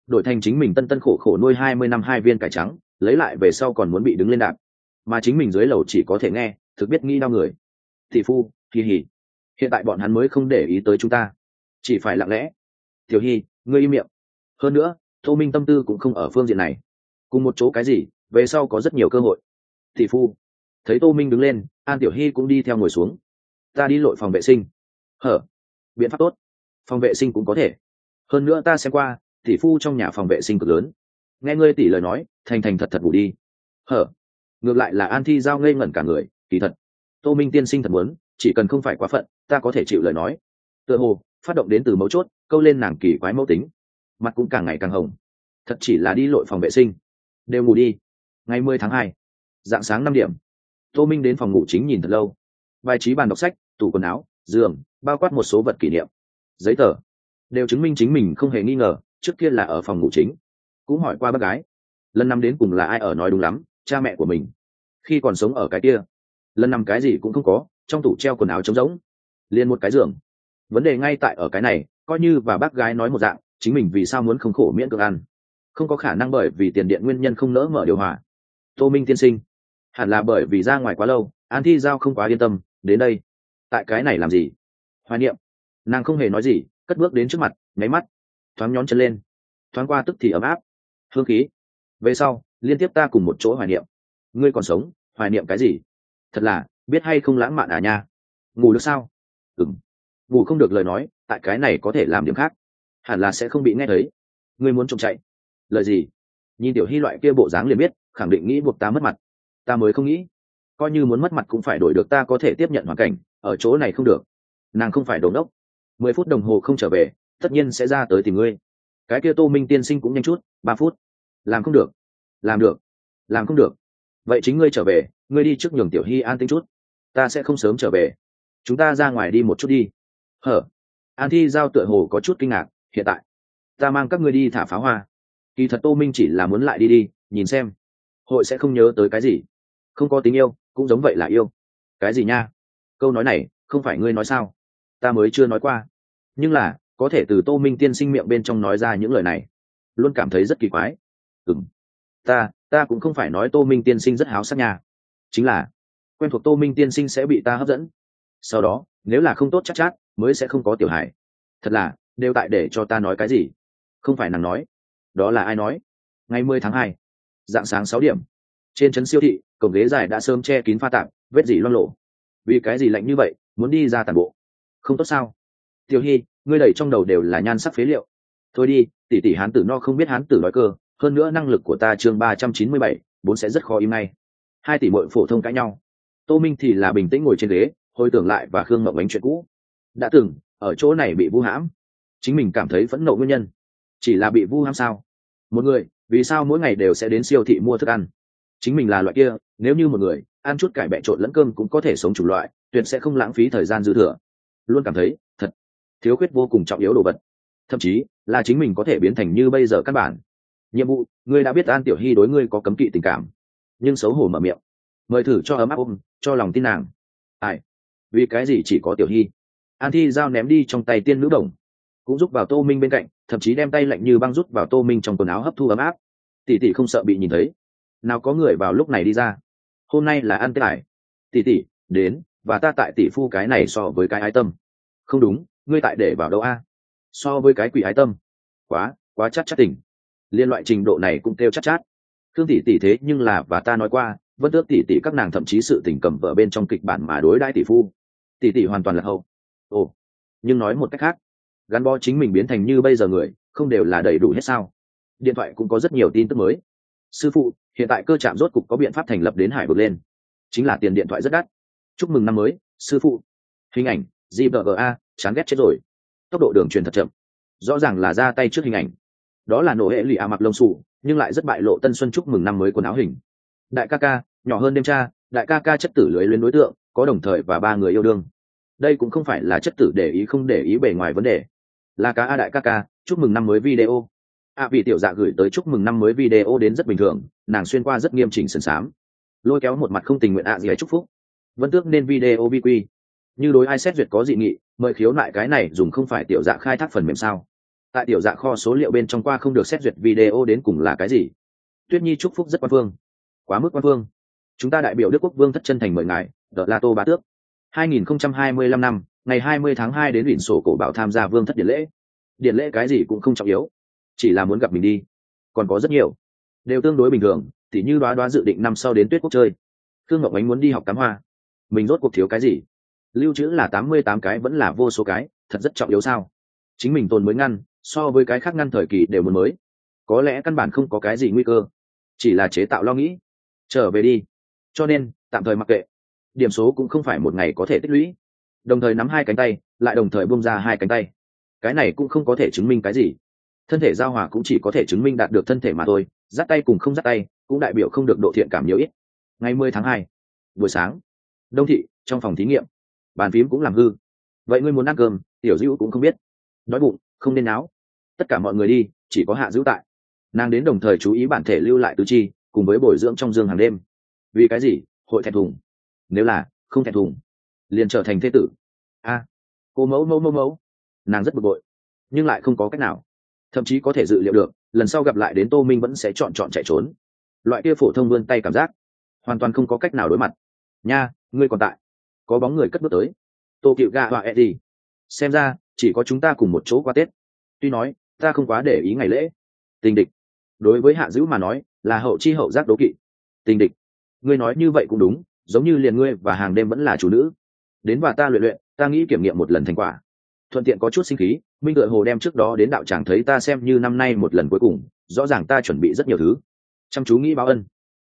Đổi thành chính mình tân tân khổ khổ nuôi hai mươi năm hai viên cải trắng lấy lại về sau còn muốn bị đứng lên đạp. Mà chính mình dưới lầu chỉ có thể nghe, thực biết nghĩ đau người. Thị phu kỳ hỉ hiện tại bọn hắn mới không để ý tới chúng ta. Chỉ phải lặng lẽ. Tiểu hy ngươi im miệng. Hơn nữa, tô minh tâm tư cũng không ở phương diện này. Cùng một chỗ cái gì, về sau có rất nhiều cơ hội. Thị phu. Thấy tô minh đứng lên, an tiểu hy cũng đi theo ngồi xuống. Ta đi lội phòng vệ sinh. Hở? Biện pháp tốt. Phòng vệ sinh cũng có thể. Hơn nữa ta xem qua, tỷ phu trong nhà phòng vệ sinh cực lớn nghe ngươi tỷ lời nói, thành thành thật thật ngủ đi. Hở? Ngược lại là an thi giao ngây ngẩn cả người, kỳ thật. Tô minh tiên sinh thật muốn, chỉ cần không phải quá phận, ta có thể chịu lời nói. Tựa hồ, phát động đến từ mấu chốt, câu lên nàng kỳ quái mẫu tính. Mặt cũng càng ngày càng hồng. Thật chỉ là đi lội phòng vệ sinh. Đều ngủ đi. Ngày mười tháng hai, dạng sáng năm điểm. Tô minh đến phòng ngủ chính nhìn thật lâu. Bài trí bàn đọc sách, tủ quần áo, giường, bao quát một số vật kỷ niệm. Giấy tờ. Đều chứng minh chính mình không hề nghi ngờ, trước kia là ở phòng ngủ chính cũng hỏi qua bác gái. Lần năm đến cùng là ai ở nói đúng lắm, cha mẹ của mình. Khi còn sống ở cái kia, lần năm cái gì cũng không có, trong tủ treo quần áo trống rỗng, liền một cái giường. Vấn đề ngay tại ở cái này, coi như và bác gái nói một dạng, chính mình vì sao muốn không khổ miễn cưỡng ăn? Không có khả năng bởi vì tiền điện nguyên nhân không nỡ mở điều hòa. Tô minh tiên sinh, hẳn là bởi vì ra ngoài quá lâu, an thi giao không quá yên tâm, đến đây. Tại cái này làm gì? Hoài niệm. Nàng không hề nói gì, cất bước đến trước mặt, nháy mắt, thoáng nhón chân lên. Thoáng qua tức thì ấm áp hương khí. Về sau, liên tiếp ta cùng một chỗ hoài niệm. Ngươi còn sống, hoài niệm cái gì? Thật là, biết hay không lãng mạn à nha. Ngủ được sao? Ừng ngủ không được lời nói, tại cái này có thể làm điểm khác. Hẳn là sẽ không bị nghe thấy. Ngươi muốn trộm chạy. Lời gì? Nhìn tiểu hy loại kia bộ dáng liền biết, khẳng định nghĩ buộc ta mất mặt. Ta mới không nghĩ. Coi như muốn mất mặt cũng phải đổi được ta có thể tiếp nhận hoàn cảnh, ở chỗ này không được. Nàng không phải đồn đốc mười phút đồng hồ không trở về, tất nhiên sẽ ra tới tìm ngươi cái kia tô minh tiên sinh cũng nhanh chút, ba phút. Làm không được. Làm được. Làm không được. Vậy chính ngươi trở về, ngươi đi trước nhường tiểu hy an tính chút. Ta sẽ không sớm trở về. Chúng ta ra ngoài đi một chút đi. Hở? An thi giao tựa hồ có chút kinh ngạc, hiện tại, ta mang các ngươi đi thả pháo hoa. Kỳ thật tô minh chỉ là muốn lại đi đi, nhìn xem. Hội sẽ không nhớ tới cái gì. Không có tình yêu, cũng giống vậy là yêu. Cái gì nha? Câu nói này, không phải ngươi nói sao? Ta mới chưa nói qua. Nhưng là có thể từ tô minh tiên sinh miệng bên trong nói ra những lời này. Luôn cảm thấy rất kỳ quái. Ừng ta ta cũng không phải nói tô minh tiên sinh rất háo sắc nha. Chính là quen thuộc tô minh tiên sinh sẽ bị ta hấp dẫn. Sau đó nếu là không tốt chắc chát, chát mới sẽ không có tiểu hải thật là đều tại để cho ta nói cái gì? Không phải nàng nói. Đó là ai nói? Ngày mười tháng hai dạng sáng sáu điểm. Trên trấn siêu thị cổng ghế dài đã sớm che kín pha tạp vết dỉ loang lộ vì cái gì lạnh như vậy muốn đi ra tàn bộ? Không tốt sao? Tiểu hy ngươi đẩy trong đầu đều là nhan sắc phế liệu. Thôi đi, tỷ tỷ hán tử no không biết hán tử nói cơ, hơn nữa năng lực của ta chương ba trăm chín mươi bảy, bốn sẽ rất khó im ngay. Hai tỷ mội phổ thông cãi nhau. Tô minh thì là bình tĩnh ngồi trên ghế, hồi tưởng lại và khương mộng bánh chuyện cũ. Đã từng, ở chỗ này bị vu hãm. Chính mình cảm thấy phẫn nộ nguyên nhân. Chỉ là bị vu hãm sao? Một người, vì sao mỗi ngày đều sẽ đến siêu thị mua thức ăn? Chính mình là loại kia, nếu như một người, ăn chút cải bẹ trộn lẫn cơm cũng có thể sống chủng loại, tuyệt sẽ không lãng phí thời gian dư thừa. Luôn cảm thấy thiếu khuyết vô cùng trọng yếu đồ vật. Thậm chí, là chính mình có thể biến thành như bây giờ căn bản. Nhiệm vụ, ngươi đã biết an tiểu hy đối ngươi có cấm kỵ tình cảm. Nhưng xấu hổ mở miệng. Mời thử cho ấm áp ôm, cho lòng tin nàng. Ai? Vì cái gì chỉ có tiểu hy? An thi giao ném đi trong tay tiên nữ đồng. Cũng giúp vào tô minh bên cạnh, thậm chí đem tay lạnh như băng rút vào tô minh trong quần áo hấp thu ấm áp. Tỷ tỷ không sợ bị nhìn thấy. Nào có người vào lúc này đi ra. Hôm nay là ăn tết ải tỷ tỷ, đến, và ta tại tỷ phu cái này so với cái ái tâm. Không đúng ngươi tại để vào đâu a? So với cái quỷ ái tâm. Quá quá chắc chắc tỉnh. Liên loại trình độ này cũng kêu chắc chát, chát thương tỷ tỷ thế nhưng là và ta nói qua vân tước tỷ tỷ các nàng thậm chí sự tình cầm vợ bên trong kịch bản mà đối đãi tỷ phu. Tỷ tỷ hoàn toàn là hậu. Ồ nhưng nói một cách khác gắn bó chính mình biến thành như bây giờ người không đều là đầy đủ hết sao? Điện thoại cũng có rất nhiều tin tức mới. Sư phụ hiện tại cơ trạm rốt cục có biện pháp thành lập đến hải vực lên. Chính là tiền điện thoại rất đắt. Chúc mừng năm mới sư phụ. Hình ảnh gva chán ghét chết rồi. Tốc độ đường truyền thật chậm. Rõ ràng là ra tay trước hình ảnh. Đó là nổ hệ lụy a mặc lông xù, nhưng lại rất bại lộ tân xuân chúc mừng năm mới quần áo hình. Đại ca ca nhỏ hơn đêm cha đại ca ca chất tử lưới lên đối tượng có đồng thời và ba người yêu đương. Đây cũng không phải là chất tử để ý không để ý bề ngoài vấn đề. Là cá a đại ca ca chúc mừng năm mới video. A à, tiểu dạ gửi tới chúc mừng năm mới video đến rất bình thường nàng xuyên qua rất nghiêm chỉnh sần sám. Lôi kéo một mặt không tình nguyện ạ gì ấy chúc phúc. Vẫn tước nên video bq như đối ai xét duyệt có dị nghị, mời khiếu nại cái này dùng không phải tiểu dạ khai thác phần mềm sao? Tại tiểu dạ kho số liệu bên trong qua không được xét duyệt video đến cùng là cái gì? Tuyết nhi chúc phúc rất quan phương. Quá mức quan phương. Chúng ta đại biểu đức quốc vương thất chân thành mời ngài đợt la tô bá tước. 2025 năm, ngày 20 tháng 2 đến ủy sổ cổ bảo tham gia vương thất điện lễ. Điện lễ cái gì cũng không trọng yếu. Chỉ là muốn gặp mình đi. Còn có rất nhiều. Đều tương đối bình thường thì như đoá đoá dự định năm sau đến tuyết quốc chơi. Thương ngọc ánh muốn đi học cắm hoa. Mình rốt cuộc thiếu cái gì? Lưu trữ là tám mươi tám cái vẫn là vô số cái, thật rất trọng yếu sao? Chính mình tồn mới ngăn, so với cái khác ngăn thời kỳ đều muốn mới. Có lẽ căn bản không có cái gì nguy cơ, chỉ là chế tạo lo nghĩ. Trở về đi. Cho nên, tạm thời mặc kệ. Điểm số cũng không phải một ngày có thể tích lũy. Đồng thời nắm hai cánh tay, lại đồng thời bung ra hai cánh tay. Cái này cũng không có thể chứng minh cái gì. Thân thể giao hòa cũng chỉ có thể chứng minh đạt được thân thể mà thôi. Dắt tay cùng không dắt tay cũng đại biểu không được độ thiện cảm nhiều ít. Ngày mười tháng hai, buổi sáng. Đông thị, trong phòng thí nghiệm bàn phím cũng làm hư. Vậy ngươi muốn ăn cơm, tiểu dữ cũng không biết. Đói bụng, không nên áo tất cả mọi người đi, chỉ có hạ dữ tại. Nàng đến đồng thời chú ý bản thể lưu lại tứ chi, cùng với bồi dưỡng trong dương hàng đêm. Vì cái gì? Hội thẹn thùng. Nếu là, không thẹn thùng, liền trở thành thế tử. A. Cô mẫu mẫu mẫu mẫu. Nàng rất bực bội, nhưng lại không có cách nào. Thậm chí có thể dự liệu được, lần sau gặp lại đến tô minh vẫn sẽ chọn chọn chạy trốn. Loại kia phổ thông vươn tay cảm giác, hoàn toàn không có cách nào đối mặt. Nha, ngươi còn tại có bóng người cất bước tới. Tô cựu gà họa eddie xem ra, chỉ có chúng ta cùng một chỗ qua tết. Tuy nói, ta không quá để ý ngày lễ. Tình địch. Đối với hạ dữ mà nói, là hậu chi hậu giác đố kỵ. Tình địch. Ngươi nói như vậy cũng đúng, giống như liền ngươi và hàng đêm vẫn là chủ nữ. Đến và ta luyện luyện, ta nghĩ kiểm nghiệm một lần thành quả. Thuận tiện có chút sinh khí, minh tựa hồ đem trước đó đến đạo tràng thấy ta xem như năm nay một lần cuối cùng, rõ ràng ta chuẩn bị rất nhiều thứ. Chăm chú nghĩ báo ân.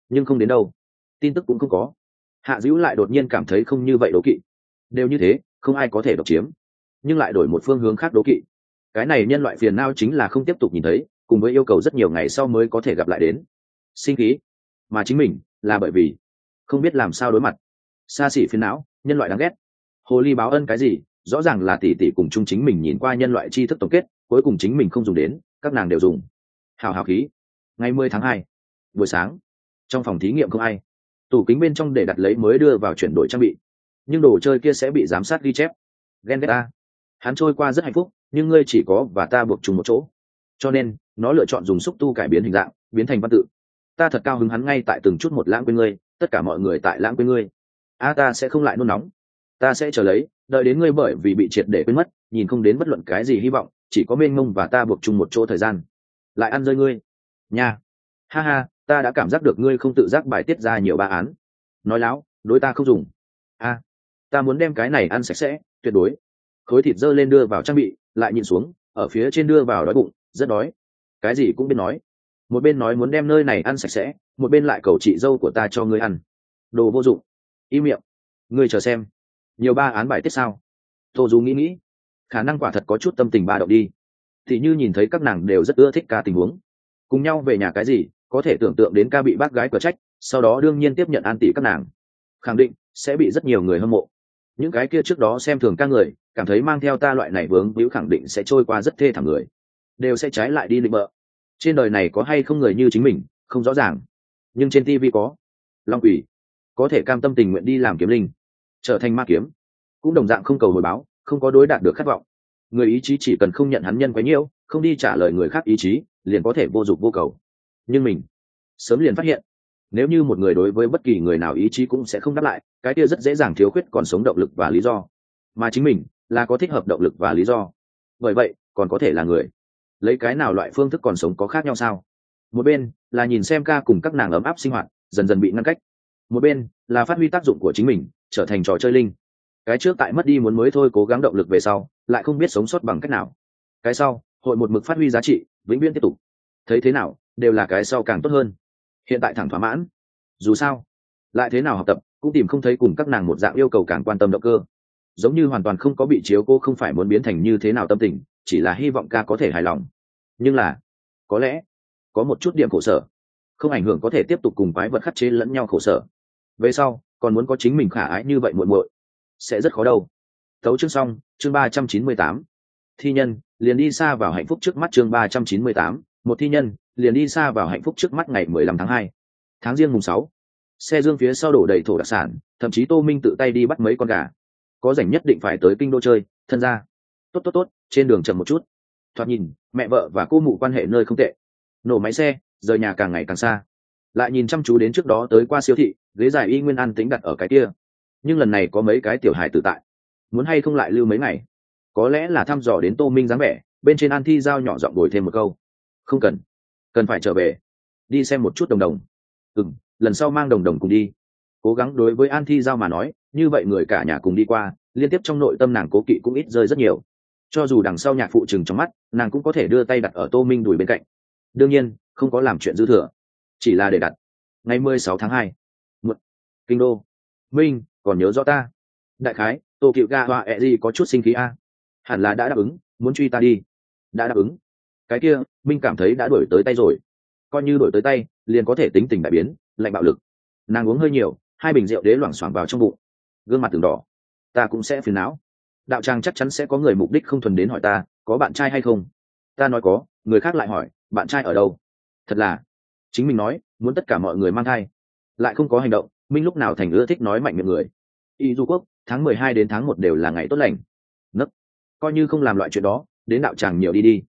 Nhưng không đến đâu. Tin tức cũng không có hạ dữ lại đột nhiên cảm thấy không như vậy đố kỵ. Đều như thế, không ai có thể độc chiếm, nhưng lại đổi một phương hướng khác đố kỵ. Cái này nhân loại phiền nao chính là không tiếp tục nhìn thấy, cùng với yêu cầu rất nhiều ngày sau mới có thể gặp lại đến. Sinh khí. Mà chính mình, là bởi vì, không biết làm sao đối mặt. Xa xỉ phiền não, nhân loại đáng ghét. Hồ ly báo ân cái gì, rõ ràng là tỷ tỷ cùng chung chính mình nhìn qua nhân loại tri thức tổng kết, cuối cùng chính mình không dùng đến, các nàng đều dùng. Hào hào khí. Ngày mười tháng hai, buổi sáng, trong phòng thí nghiệm không ai tủ kính bên trong để đặt lấy mới đưa vào chuyển đổi trang bị. Nhưng đồ chơi kia sẽ bị giám sát ghi chép. Ghen ghét ta. Hắn trôi qua rất hạnh phúc, nhưng ngươi chỉ có và ta buộc chung một chỗ. Cho nên, nó lựa chọn dùng xúc tu cải biến hình dạng, biến thành văn tự. Ta thật cao hứng hắn ngay tại từng chút một lãng quên ngươi, tất cả mọi người tại lãng quên ngươi. A, ta sẽ không lại nôn nóng. Ta sẽ chờ lấy, đợi đến ngươi bởi vì bị triệt để quên mất, nhìn không đến bất luận cái gì hy vọng, chỉ có mênh mông và ta buộc chung một chỗ thời gian. Lại ăn rơi ngươi. Nha. Ha ha ta đã cảm giác được ngươi không tự giác bài tiết ra nhiều ba án. Nói láo, đối ta không dùng. A, ta muốn đem cái này ăn sạch sẽ, tuyệt đối. Khối thịt dơ lên đưa vào trang bị, lại nhìn xuống, ở phía trên đưa vào đói bụng, rất đói. Cái gì cũng biết nói. Một bên nói muốn đem nơi này ăn sạch sẽ, một bên lại cầu chị dâu của ta cho ngươi ăn. Đồ vô dụng. Im miệng. Ngươi chờ xem. Nhiều ba án bài tiết sao? Tô dù nghĩ nghĩ. Khả năng quả thật có chút tâm tình ba động đi. Thì như nhìn thấy các nàng đều rất ưa thích ca tình huống. Cùng nhau về nhà cái gì? Có thể tưởng tượng đến ca bị bác gái cờ trách, sau đó đương nhiên tiếp nhận an tỷ các nàng. Khẳng định, sẽ bị rất nhiều người hâm mộ. Những cái kia trước đó xem thường ca người, cảm thấy mang theo ta loại này vướng víu khẳng định sẽ trôi qua rất thê thảm người. Đều sẽ trái lại đi định bợ. Trên đời này có hay không người như chính mình, không rõ ràng. Nhưng trên tv có. Long quỷ. Có thể cam tâm tình nguyện đi làm kiếm linh. Trở thành ma kiếm. Cũng đồng dạng không cầu hồi báo, không có đối đạt được khát vọng. Người ý chí chỉ cần không nhận hắn nhân quấy nhiễu, không đi trả lời người khác ý chí, liền có thể vô dụng vô cầu nhưng mình sớm liền phát hiện, nếu như một người đối với bất kỳ người nào ý chí cũng sẽ không đáp lại, cái kia rất dễ dàng thiếu khuyết còn sống động lực và lý do. Mà chính mình là có thích hợp động lực và lý do. Bởi vậy, còn có thể là người. Lấy cái nào loại phương thức còn sống có khác nhau sao? Một bên là nhìn xem ca cùng các nàng ấm áp sinh hoạt, dần dần bị ngăn cách. Một bên là phát huy tác dụng của chính mình, trở thành trò chơi linh. Cái trước tại mất đi muốn mới thôi cố gắng động lực về sau, lại không biết sống sót bằng cách nào. Cái sau, hội một mực phát huy giá trị, vĩnh viễn tiếp tục. Thấy thế nào đều là cái sau càng tốt hơn. Hiện tại thẳng thỏa mãn. Dù sao, lại thế nào học tập, cũng tìm không thấy cùng các nàng một dạng yêu cầu càng quan tâm động cơ. Giống như hoàn toàn không có bị chiếu cô không phải muốn biến thành như thế nào tâm tình, chỉ là hy vọng ca có thể hài lòng. Nhưng là, có lẽ, có một chút điểm khổ sở, không ảnh hưởng có thể tiếp tục cùng quái vật khắc chế lẫn nhau khổ sở. Về sau, còn muốn có chính mình khả ái như vậy muộn muội, sẽ rất khó đâu. Thấu chương xong, chương ba trăm chín mươi tám. Thi nhân, liền đi xa vào hạnh phúc trước mắt chương ba trăm chín mươi tám. Một thi nhân liền đi xa vào hạnh phúc trước mắt ngày mười lăm tháng hai. Tháng riêng mùng sáu, xe dương phía sau đổ đầy thổ đặc sản, thậm chí tô minh tự tay đi bắt mấy con gà. Có rảnh nhất định phải tới kinh đô chơi, thân ra tốt tốt tốt, trên đường chậm một chút. Thoạt nhìn, mẹ vợ và cô mụ quan hệ nơi không tệ. Nổ máy xe, rời nhà càng ngày càng xa. Lại nhìn chăm chú đến trước đó tới qua siêu thị, ghế dài y nguyên an tính đặt ở cái kia. Nhưng lần này có mấy cái tiểu hài tự tại. Muốn hay không lại lưu mấy ngày? Có lẽ là thăm dò đến tô minh dáng vẻ, bên trên an thi giao nhỏ giọng đổi thêm một câu. Không cần cần phải trở về. Đi xem một chút đồng đồng. Ừ m lần sau mang đồng đồng cùng đi. Cố gắng đối với an thi giao mà nói, như vậy người cả nhà cùng đi qua, liên tiếp trong nội tâm nàng cố kỵ cũng ít rơi rất nhiều. Cho dù đằng sau nhạc phụ chừng trong mắt, nàng cũng có thể đưa tay đặt ở tô minh đùi bên cạnh. Đương nhiên, không có làm chuyện dư thừa, chỉ là để đặt. Ngày mười sáu tháng hai một kinh đô. Minh, còn nhớ rõ ta? Đại khái, tô cựu ga hoa e ẹ gì có chút sinh khí a. Hẳn là đã đáp ứng, muốn truy ta đi. Đã đáp ứng cái kia, minh cảm thấy đã đổi tới tay rồi. Coi như đổi tới tay, liền có thể tính tình đại biến, lạnh bạo lực. Nàng uống hơi nhiều, hai bình rượu đế loảng xoảng vào trong bụng. Gương mặt từng đỏ. Ta cũng sẽ phiền não. Đạo tràng chắc chắn sẽ có người mục đích không thuần đến hỏi ta, có bạn trai hay không? Ta nói có, người khác lại hỏi, bạn trai ở đâu? Thật là. Chính mình nói, muốn tất cả mọi người mang thai. Lại không có hành động, minh lúc nào thành ưa thích nói mạnh miệng người. Y du quốc, tháng mười hai đến tháng một đều là ngày tốt lành. Nấc. Coi như không làm loại chuyện đó, đến đạo tràng nhiều đi đi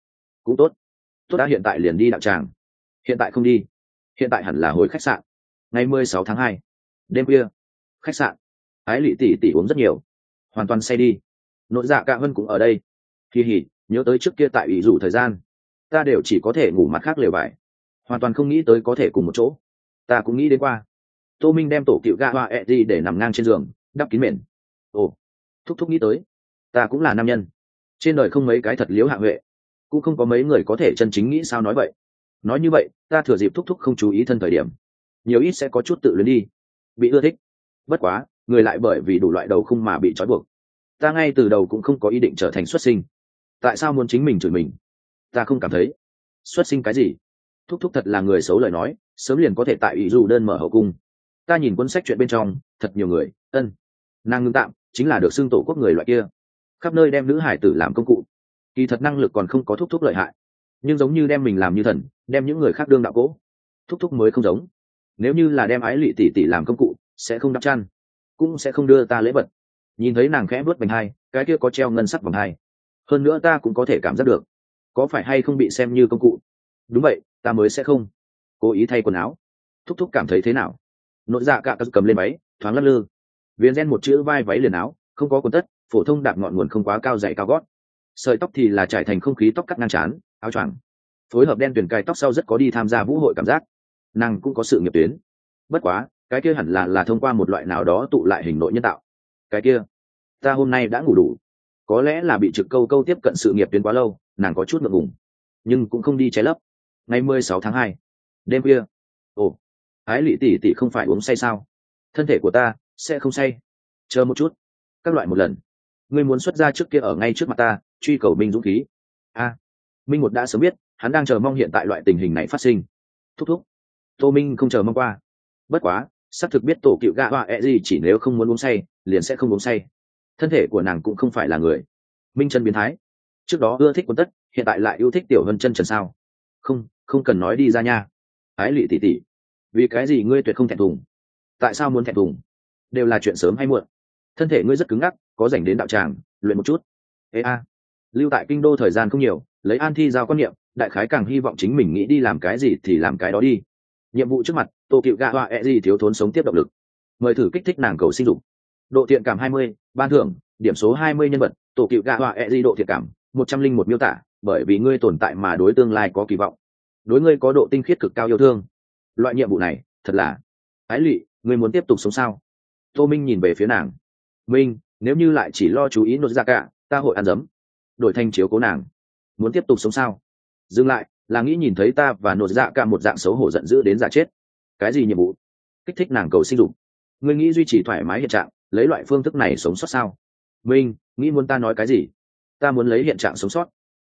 cũng tốt. Tốt đã hiện tại liền đi đạo tràng. Hiện tại không đi. Hiện tại hẳn là hồi khách sạn. Ngày mười sáu tháng hai, đêm khuya, khách sạn. Ái lị tỷ tỷ uống rất nhiều. Hoàn toàn say đi. Nội dạ cạ hơn cũng ở đây. Kỳ hỉ nhớ tới trước kia tại ủy rủ thời gian. Ta đều chỉ có thể ngủ mặt khác lều vải hoàn toàn không nghĩ tới có thể cùng một chỗ. Ta cũng nghĩ đến qua. Tô minh đem tổ cựu ga hoa e ẹ đi để nằm ngang trên giường, đắp kín mền. Ồ, thúc thúc nghĩ tới. Ta cũng là nam nhân. Trên đời không mấy cái thật liếu hạ huệ cũng không có mấy người có thể chân chính nghĩ sao nói vậy. Nói như vậy, ta thừa dịp thúc thúc không chú ý thân thời điểm, nhiều ít sẽ có chút tự luyến đi. Bị ưa thích. Bất quá, người lại bởi vì đủ loại đầu không mà bị trói buộc. Ta ngay từ đầu cũng không có ý định trở thành xuất sinh. Tại sao muốn chính mình chửi mình? Ta không cảm thấy. Xuất sinh cái gì? Thúc thúc thật là người xấu lời nói, sớm liền có thể tại Ý dù đơn mở hậu cung. Ta nhìn cuốn sách chuyện bên trong, thật nhiều người, ân. Nàng ngưng tạm, chính là được xưng tổ quốc người loại kia. Khắp nơi đem nữ hải tử làm công cụ kỳ thật năng lực còn không có thúc thúc lợi hại. Nhưng giống như đem mình làm như thần, đem những người khác đương đạo cỗ, thúc thúc mới không giống. Nếu như là đem ái lụy tỷ tỷ làm công cụ, sẽ không đắp chăn, cũng sẽ không đưa ta lễ vật. Nhìn thấy nàng khẽ vớt bành hai, cái kia có treo ngân sắc vòng hai. Hơn nữa ta cũng có thể cảm giác được, có phải hay không bị xem như công cụ? Đúng vậy, ta mới sẽ không. Cố ý thay quần áo. Thúc thúc cảm thấy thế nào? Nội dạ cạ cầm lên váy, thoáng lắc lư. Viên gen một chữ vai váy liền áo, không có quần tất, phổ thông đạp ngọn nguồn không quá cao dày cao gót sợi tóc thì là trải thành không khí tóc cắt ngang chán áo choàng. Phối hợp đen tuyển cài tóc sau rất có đi tham gia vũ hội cảm giác. Nàng cũng có sự nghiệp tuyến. Bất quá, cái kia hẳn là là thông qua một loại nào đó tụ lại hình nội nhân tạo. Cái kia, ta hôm nay đã ngủ đủ. Có lẽ là bị trực câu câu tiếp cận sự nghiệp tuyến quá lâu, nàng có chút ngượng ngùng. Nhưng cũng không đi cháy lấp. Ngày mười sáu tháng hai, đêm khuya. Ồ, ái lị tỷ tỷ không phải uống say sao? Thân thể của ta sẽ không say. Chờ một chút. Các loại một lần. Ngươi muốn xuất ra trước kia ở ngay trước mặt ta truy cầu minh dũng khí. A, minh một đã sớm biết, hắn đang chờ mong hiện tại loại tình hình này phát sinh. Thúc thúc. Tô minh không chờ mong qua. Bất quá, xác thực biết tổ cựu gạ họa e gì chỉ nếu không muốn uống say, liền sẽ không uống say. Thân thể của nàng cũng không phải là người. Minh chân biến thái. Trước đó ưa thích quân tất, hiện tại lại yêu thích tiểu hơn chân trần sao? Không không cần nói đi ra nha. Ái lị tỉ tỉ vì cái gì ngươi tuyệt không thẹn thùng? Tại sao muốn thẹn thùng? Đều là chuyện sớm hay muộn. Thân thể ngươi rất cứng ngắc, có dành đến đạo tràng, luyện một chút. Ê a lưu tại kinh đô thời gian không nhiều lấy an thi giao quan niệm đại khái càng hy vọng chính mình nghĩ đi làm cái gì thì làm cái đó đi. Nhiệm vụ trước mặt tô cựu gạ họa e gì thiếu thốn sống tiếp động lực. Mời thử kích thích nàng cầu sinh dục. Độ thiện cảm 20, ban thưởng điểm số 20 nhân vật tổ cựu gạ họa e gì độ thiện cảm một trăm linh một miêu tả bởi vì ngươi tồn tại mà đối tương lai có kỳ vọng. Đối ngươi có độ tinh khiết cực cao yêu thương. Loại nhiệm vụ này thật là ái lụy ngươi muốn tiếp tục sống sao? Tô minh nhìn về phía nàng. Minh nếu như lại chỉ lo chú ý nốt ra dạ cả ta hội ăn dấm đổi thành chiếu cố nàng. Muốn tiếp tục sống sao? Dừng lại, là nghĩ nhìn thấy ta và nốt dạ cả một dạng xấu hổ giận dữ đến giả chết. Cái gì nhiệm vụ? Kích thích nàng cầu sinh dục. Ngươi nghĩ duy trì thoải mái hiện trạng, lấy loại phương thức này sống sót sao? Minh nghĩ muốn ta nói cái gì? Ta muốn lấy hiện trạng sống sót.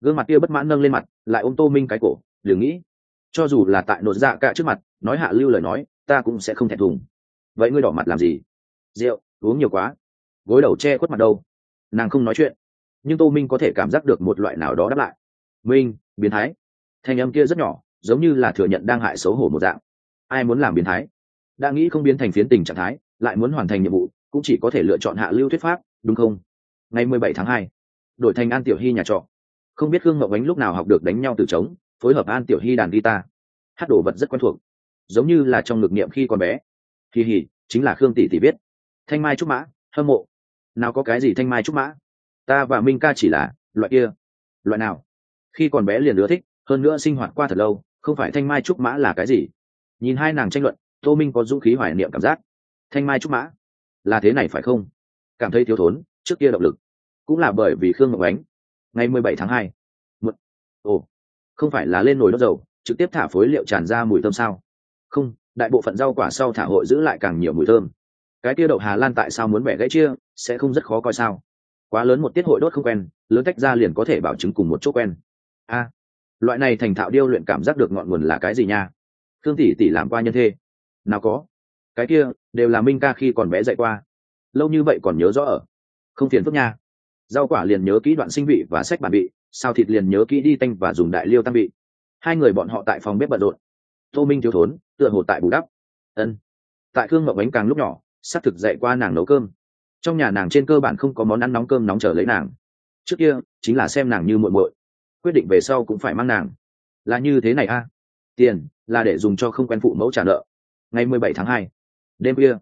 Gương mặt kia bất mãn nâng lên mặt, lại ôm tô minh cái cổ, đừng nghĩ. Cho dù là tại nốt dạ cả trước mặt, nói hạ lưu lời nói, ta cũng sẽ không thẹn thùng. Vậy ngươi đỏ mặt làm gì? Rượu, uống nhiều quá. Gối đầu che khuất mặt đâu? Nàng không nói chuyện nhưng tô minh có thể cảm giác được một loại nào đó đáp lại. Minh, biến thái. Thanh âm kia rất nhỏ, giống như là thừa nhận đang hại xấu hổ một dạng. Ai muốn làm biến thái? Đã nghĩ không biến thành phiến tình trạng thái, lại muốn hoàn thành nhiệm vụ, cũng chỉ có thể lựa chọn hạ lưu thuyết pháp, đúng không? Ngày mười bảy tháng hai, đổi thành an tiểu hy nhà trọ. Không biết gương ngậu ánh lúc nào học được đánh nhau từ trống, phối hợp an tiểu hy đàn guitar. Hát đồ vật rất quen thuộc, giống như là trong ngực niệm khi còn bé. Kỳ hỉ, chính là khương tỷ tỷ biết thanh mai trúc mã, hâm mộ. Nào có cái gì thanh mai trúc mã? Ta và minh ca chỉ là loại kia, loại nào? Khi còn bé liền ưa thích, hơn nữa sinh hoạt qua thật lâu, không phải thanh mai trúc mã là cái gì? Nhìn hai nàng tranh luận, tô minh có dũng khí hoài niệm cảm giác. Thanh mai trúc mã, là thế này phải không? Cảm thấy thiếu thốn, trước kia động lực. Cũng là bởi vì khương ngọc ánh. Ngày mười bảy tháng hai. Một ồ, không phải là lên nồi đốt dầu, trực tiếp thả phối liệu tràn ra mùi thơm sao? Không, đại bộ phận rau quả sau thả hội giữ lại càng nhiều mùi thơm. Cái kia đậu hà lan tại sao muốn bẻ gãy chia, sẽ không rất khó coi sao? Quá lớn một tiết hội đốt không quen, lớn tách ra liền có thể bảo chứng cùng một chỗ quen. A, loại này thành thạo điêu luyện cảm giác được ngọn nguồn là cái gì nha? Thương tỷ tỷ làm qua nhân thê. Nào có. Cái kia, đều là minh ca khi còn bé dạy qua. Lâu như vậy còn nhớ rõ ở. Không phiền phức nha. Rau quả liền nhớ kỹ đoạn sinh vị và sách bản vị sao thịt liền nhớ kỹ đi tanh và dùng đại liêu tăng vị. Hai người bọn họ tại phòng bếp bận rộn. Tô minh thiếu thốn, tựa hồ tại bù đắp. Ân. Tại thương mậu bánh càng lúc nhỏ s á c thực dạy qua nàng nấu cơm trong nhà nàng trên cơ bản không có món ăn nóng cơm nóng chờ lấy nàng. Trước kia, chính là xem nàng như muội muội. Quyết định về sau cũng phải mang nàng. Là như thế này a. Tiền, là để dùng cho không quen phụ mẫu trả nợ. Ngày mười bảy tháng hai, đêm kia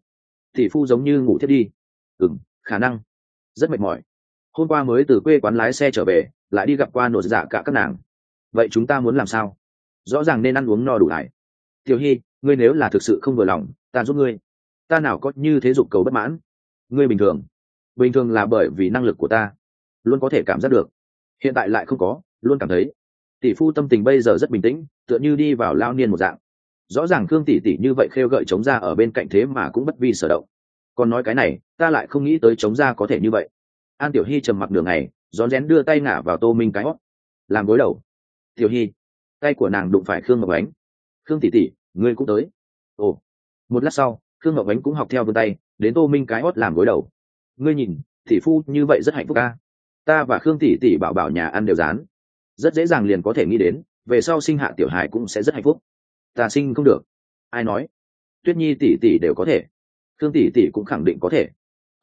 tỷ phu giống như ngủ thiết đi. Ừng khả năng. Rất mệt mỏi. Hôm qua mới từ quê quán lái xe trở về, lại đi gặp qua nổi dạ cả các nàng. Vậy chúng ta muốn làm sao? Rõ ràng nên ăn uống no đủ lại. Tiểu hy, ngươi nếu là thực sự không vừa lòng, ta giúp ngươi. Ta nào có như thế dục cầu bất mãn? Ngươi bình thường. Bình thường là bởi vì năng lực của ta. Luôn có thể cảm giác được. Hiện tại lại không có, luôn cảm thấy. Tỷ phu tâm tình bây giờ rất bình tĩnh, tựa như đi vào lao niên một dạng. Rõ ràng khương tỷ tỷ như vậy khêu gợi chống ra ở bên cạnh thế mà cũng bất vi sở động. Còn nói cái này, ta lại không nghĩ tới chống ra có thể như vậy. An tiểu hy trầm mặc đường này rón rén đưa tay ngả vào tô minh cái hót. Làm gối đầu. Tiểu hy, tay của nàng đụng phải khương ngọc ánh. Khương tỷ tỷ, ngươi cũng tới. Ồ. Một lát sau, khương ngọc ánh cũng học theo vươn tay đến tô minh cái hót làm gối đầu. Ngươi nhìn, tỷ phu như vậy rất hạnh phúc ca ta và khương tỷ tỷ bảo bảo nhà ăn đều dán. Rất dễ dàng liền có thể nghĩ đến, về sau sinh hạ tiểu hải cũng sẽ rất hạnh phúc. Ta sinh không được. Ai nói? Tuyết nhi tỷ tỷ đều có thể. Khương tỷ tỷ cũng khẳng định có thể.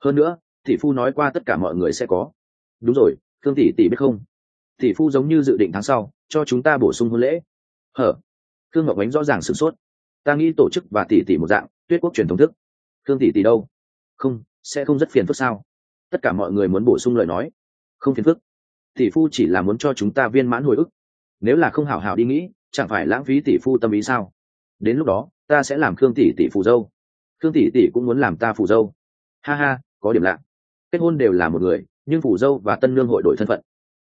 Hơn nữa, tỷ phu nói qua tất cả mọi người sẽ có. Đúng rồi, khương tỷ tỷ biết không? Tỷ phu giống như dự định tháng sau, cho chúng ta bổ sung hôn lễ. Hở? Khương ngọc ánh rõ ràng sửng sốt. Ta nghĩ tổ chức và tỷ tỷ một dạng, tuyết quốc truyền thống thức khương tỷ tỷ đâu? Không, sẽ không rất phiền phức sao? Tất cả mọi người muốn bổ sung lời nói. Không phiền phức. Tỷ phu chỉ là muốn cho chúng ta viên mãn hồi ức. Nếu là không hảo hảo đi nghĩ, chẳng phải lãng phí tỷ phu tâm ý sao? Đến lúc đó, ta sẽ làm khương tỷ tỷ phù dâu. Khương tỷ tỷ cũng muốn làm ta phù dâu. Ha ha, có điểm lạ. Kết hôn đều là một người, nhưng phù dâu và tân lương hội đổi thân phận.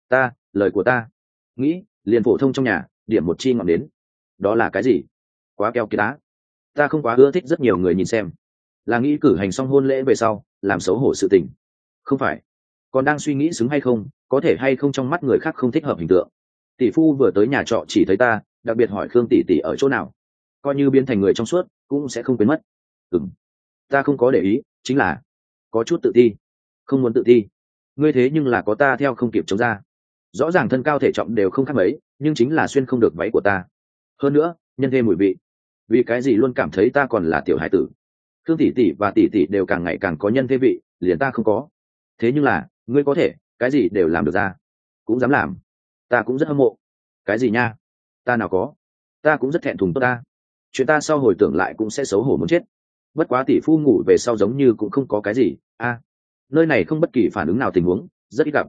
Ta, lời của ta. Nghĩ, liền phổ thông trong nhà, điểm một chi ngọn đến đó là cái gì? Quá keo kiệt đá ta không quá ưa thích rất nhiều người nhìn xem là nghĩ cử hành xong hôn lễ về sau, làm xấu hổ sự tình. Không phải. Còn đang suy nghĩ xứng hay không, có thể hay không trong mắt người khác không thích hợp hình tượng. Tỷ phu vừa tới nhà trọ chỉ thấy ta, đặc biệt hỏi khương tỷ tỷ ở chỗ nào. Coi như biến thành người trong suốt, cũng sẽ không quên mất. Ừ m ta không có để ý, chính là có chút tự ti. Không muốn tự ti. Ngươi thế nhưng là có ta theo không kịp chống ra. Rõ ràng thân cao thể trọng đều không khác mấy, nhưng chính là xuyên không được váy của ta. Hơn nữa, nhân thêm mùi vị. Vì cái gì luôn cảm thấy ta còn là tiểu hải tử? Khương tỷ tỷ và tỷ tỷ đều càng ngày càng có nhân thế vị, liền ta không có. Thế nhưng là, ngươi có thể, cái gì đều làm được ra. Cũng dám làm. Ta cũng rất hâm mộ. Cái gì nha? Ta nào có. Ta cũng rất thẹn thùng tốt ta. Chuyện ta sau hồi tưởng lại cũng sẽ xấu hổ muốn chết. Bất quá tỷ phu ngủ về sau giống như cũng không có cái gì. A, nơi này không bất kỳ phản ứng nào tình huống, rất ít gặp.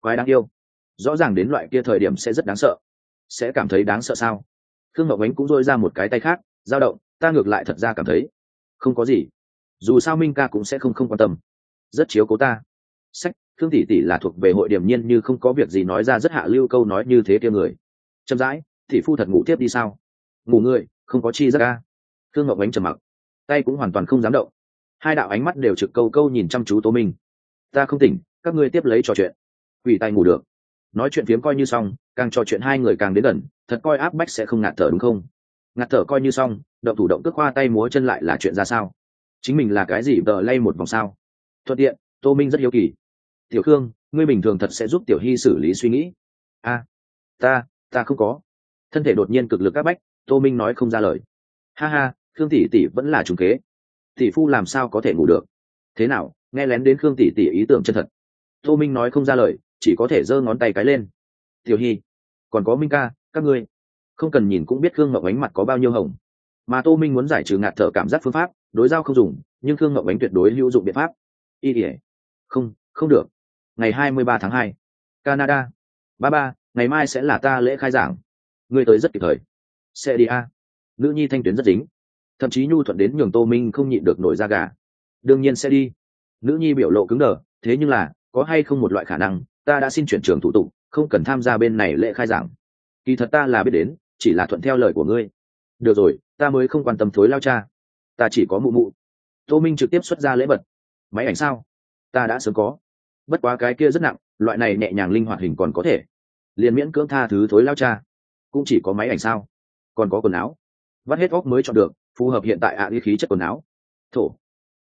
Quái đáng yêu. Rõ ràng đến loại kia thời điểm sẽ rất đáng sợ. Sẽ cảm thấy đáng sợ sao? Khương ngọc ánh cũng dôi ra một cái tay khác, dao động, ta ngược lại thật ra cảm thấy không có gì. Dù sao minh ca cũng sẽ không không quan tâm. Rất chiếu cố ta. Sách, thương tỷ tỷ là thuộc về hội điểm nhiên như không có việc gì nói ra rất hạ lưu câu nói như thế kia người. Chậm rãi, tỷ phu thật ngủ tiếp đi sao? Ngủ người không có chi rất ca thương ngọc ánh trầm mặc. Tay cũng hoàn toàn không dám động. Hai đạo ánh mắt đều trực câu câu nhìn chăm chú tô minh. Ta không tỉnh, các ngươi tiếp lấy trò chuyện. Quỷ tay ngủ được. Nói chuyện phiếm coi như xong, càng trò chuyện hai người càng đến gần, thật coi áp bách sẽ không ngạt thở đúng không? Ngạt thở coi như xong, động thủ động cước khoa tay múa chân lại là chuyện ra sao? Chính mình là cái gì đờ lay một vòng sao? Thuận tiện, tô minh rất hiếu kỳ. Tiểu khương, ngươi bình thường thật sẽ giúp tiểu hy xử lý suy nghĩ. A, ta ta không có. Thân thể đột nhiên cực lực các bách, tô minh nói không ra lời. Ha ha, khương tỷ tỷ vẫn là trùng kế. Tỷ phu làm sao có thể ngủ được? Thế nào, nghe lén đến khương tỷ tỷ ý tưởng chân thật. Tô minh nói không ra lời, chỉ có thể giơ ngón tay cái lên. Tiểu hy, còn có minh ca, các ngươi không cần nhìn cũng biết khương ngọc ánh mặt có bao nhiêu hồng. Mà tô minh muốn giải trừ ngạt thở cảm giác phương pháp, đối giao không dùng, nhưng khương ngọc ánh tuyệt đối hữu dụng biện pháp. Y ỉa không không được. Ngày hai mươi ba tháng hai. Canada. Ba ba, ngày mai sẽ là ta lễ khai giảng. Ngươi tới rất kịp thời. Sẽ đi a. Nữ nhi thanh tuyến rất dính. Thậm chí nhu thuận đến nhường tô minh không nhịn được nổi da gà. Đương nhiên sẽ đi. Nữ nhi biểu lộ cứng đờ, thế nhưng là, có hay không một loại khả năng, ta đã xin chuyển trường thủ tục, không cần tham gia bên này lễ khai giảng. Kỳ thật ta là biết đến chỉ là thuận theo lời của ngươi. Được rồi, ta mới không quan tâm thối lao cha. Ta chỉ có mụ mụ. Tô minh trực tiếp xuất ra lễ vật. Máy ảnh sao? Ta đã sớm có. Bất quá cái kia rất nặng, loại này nhẹ nhàng linh hoạt hình còn có thể. Liền miễn cưỡng tha thứ thối lao cha. Cũng chỉ có máy ảnh sao? Còn có quần áo. Vắt hết óc mới chọn được, phù hợp hiện tại ạ à khí chất quần áo. Thổ.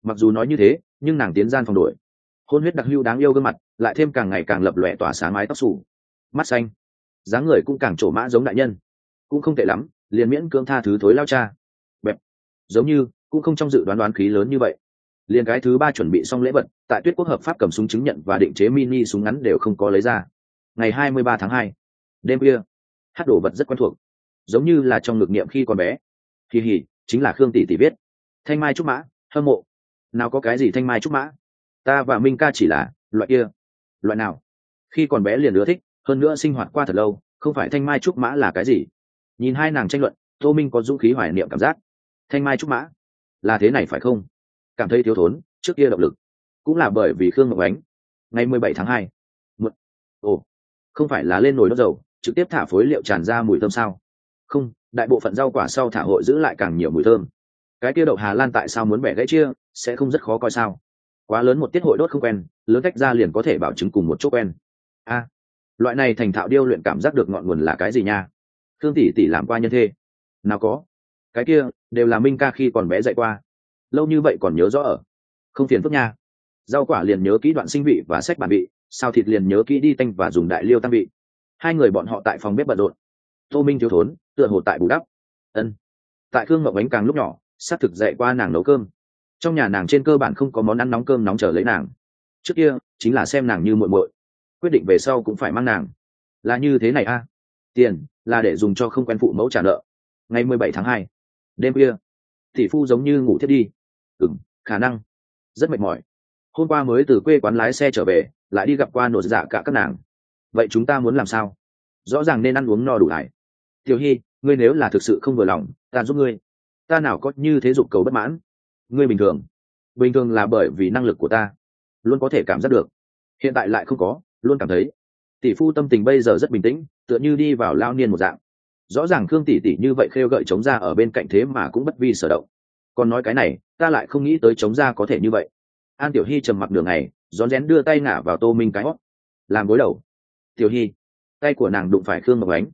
Mặc dù nói như thế, nhưng nàng tiến gian phòng đổi. Hôn huyết đặc hưu đáng yêu gương mặt, lại thêm càng ngày càng lập lòe tỏa sáng mái tóc xù. Mắt xanh. Dáng người cũng càng trổ mã giống đại nhân cũng không tệ lắm, liền miễn cưỡng tha thứ thối lao cha. Bẹp. Giống như, cũng không trong dự đoán đoán khí lớn như vậy. Liền cái thứ ba chuẩn bị xong lễ vật, tại tuyết quốc hợp pháp cầm súng chứng nhận và định chế mini súng ngắn đều không có lấy ra. Ngày hai mươi ba tháng hai, đêm kia hát đồ vật rất quen thuộc. Giống như là trong ngực niệm khi còn bé. Kỳ hỉ, chính là khương tỷ tỷ viết. Thanh mai trúc mã, hâm mộ. Nào có cái gì thanh mai trúc mã? Ta và minh ca chỉ là loại kia. Loại nào? Khi còn bé liền ưa thích, hơn nữa sinh hoạt qua thật lâu, không phải thanh mai trúc mã là cái gì? Nhìn hai nàng tranh luận, tô minh có dũng khí hoài niệm cảm giác. Thanh mai trúc mã, là thế này phải không? Cảm thấy thiếu thốn, trước kia động lực. Cũng là bởi vì khương ngọc ánh. Ngày mười bảy tháng hai một ồ, không phải là lên nồi đốt dầu, trực tiếp thả phối liệu tràn ra mùi thơm sao? Không, đại bộ phận rau quả sau thả hội giữ lại càng nhiều mùi thơm. Cái kia đậu hà lan tại sao muốn bẻ gãy chia, sẽ không rất khó coi sao? Quá lớn một tiết hội đốt không quen, lớn cách ra liền có thể bảo chứng cùng một chỗ quen. A, loại này thành thạo điêu luyện cảm giác được ngọn nguồn là cái gì nha? Thương tỷ tỷ làm qua nhân thê. Nào có. Cái kia, đều là minh ca khi còn bé dạy qua. Lâu như vậy còn nhớ rõ ở. Không phiền phức nha. Rau quả liền nhớ kỹ đoạn sinh vị và sách bản vị sao thịt liền nhớ kỹ đi tanh và dùng đại liêu tăng vị. Hai người bọn họ tại phòng bếp bận rộn. Tô minh thiếu thốn, tựa hồ tại bù đắp. Ân. Tại thương ngọc bánh càng lúc nhỏ, xác thực dạy qua nàng nấu cơm. Trong nhà nàng trên cơ bản không có món ăn nóng cơm nóng chờ lấy nàng. Trước kia, chính là xem nàng như muội muội. Quyết định về sau cũng phải mang nàng. Là như thế này a. Tiền là để dùng cho không quen phụ mẫu trả nợ. Ngày mười bảy tháng hai, đêm kia tỷ phu giống như ngủ thiết đi. Ừ khả năng. Rất mệt mỏi. Hôm qua mới từ quê quán lái xe trở về, lại đi gặp qua nổ dạ cả các nàng. Vậy chúng ta muốn làm sao? Rõ ràng nên ăn uống no đủ lại. Tiểu hy, ngươi nếu là thực sự không vừa lòng, ta giúp ngươi. Ta nào có như thế dục cầu bất mãn? Ngươi bình thường. Bình thường là bởi vì năng lực của ta. Luôn có thể cảm giác được. Hiện tại lại không có, luôn cảm thấy tỷ phu tâm tình bây giờ rất bình tĩnh, tựa như đi vào lao niên một dạng. Rõ ràng khương tỷ tỷ như vậy khêu gợi chống ra ở bên cạnh thế mà cũng bất vi sở động. Còn nói cái này, ta lại không nghĩ tới chống ra có thể như vậy. An tiểu hy trầm mặc đường này, rón rén đưa tay ngả vào tô minh cái hót. Làm gối đầu. Tiểu hy, tay của nàng đụng phải khương ngọc ánh.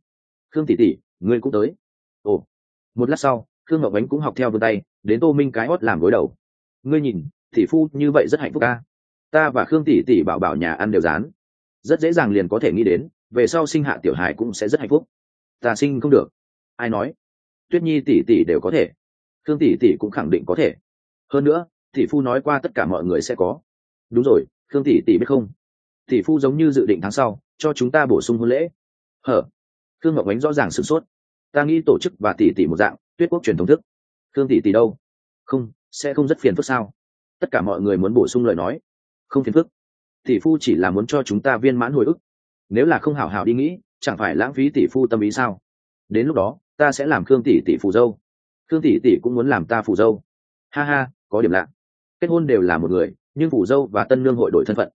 Khương tỷ tỷ, ngươi cũng tới. Ồ. Một lát sau, khương ngọc ánh cũng học theo vươn tay, đến tô minh cái hót làm gối đầu. Ngươi nhìn, tỷ phu như vậy rất hạnh phúc ca ta và khương tỷ tỷ bảo bảo nhà ăn đều dán rất dễ dàng liền có thể nghĩ đến, về sau sinh hạ tiểu hài cũng sẽ rất hạnh phúc. Ta sinh không được. Ai nói? Tuyết nhi tỷ tỷ đều có thể. Thương tỷ tỷ cũng khẳng định có thể. Hơn nữa, tỷ phu nói qua tất cả mọi người sẽ có. Đúng rồi thương tỷ tỷ biết không? Tỷ phu giống như dự định tháng sau, cho chúng ta bổ sung hôn lễ. Hở? Thương ngọc ánh rõ ràng sửng sốt. Ta nghĩ tổ chức và tỷ tỷ một dạng, tuyết quốc truyền thống thức. Thương tỷ tỷ đâu? Không, sẽ không rất phiền phức sao? Tất cả mọi người muốn bổ sung lời nói. Không phiền phức tỷ phu chỉ là muốn cho chúng ta viên mãn hồi ức. Nếu là không hảo hảo đi nghĩ, chẳng phải lãng phí tỷ phu tâm ý sao? Đến lúc đó, ta sẽ làm khương tỷ tỷ phù dâu. Khương tỷ tỷ cũng muốn làm ta phù dâu. Ha ha, có điểm lạ. Kết hôn đều là một người, nhưng phù dâu và tân lương hội đổi thân phận.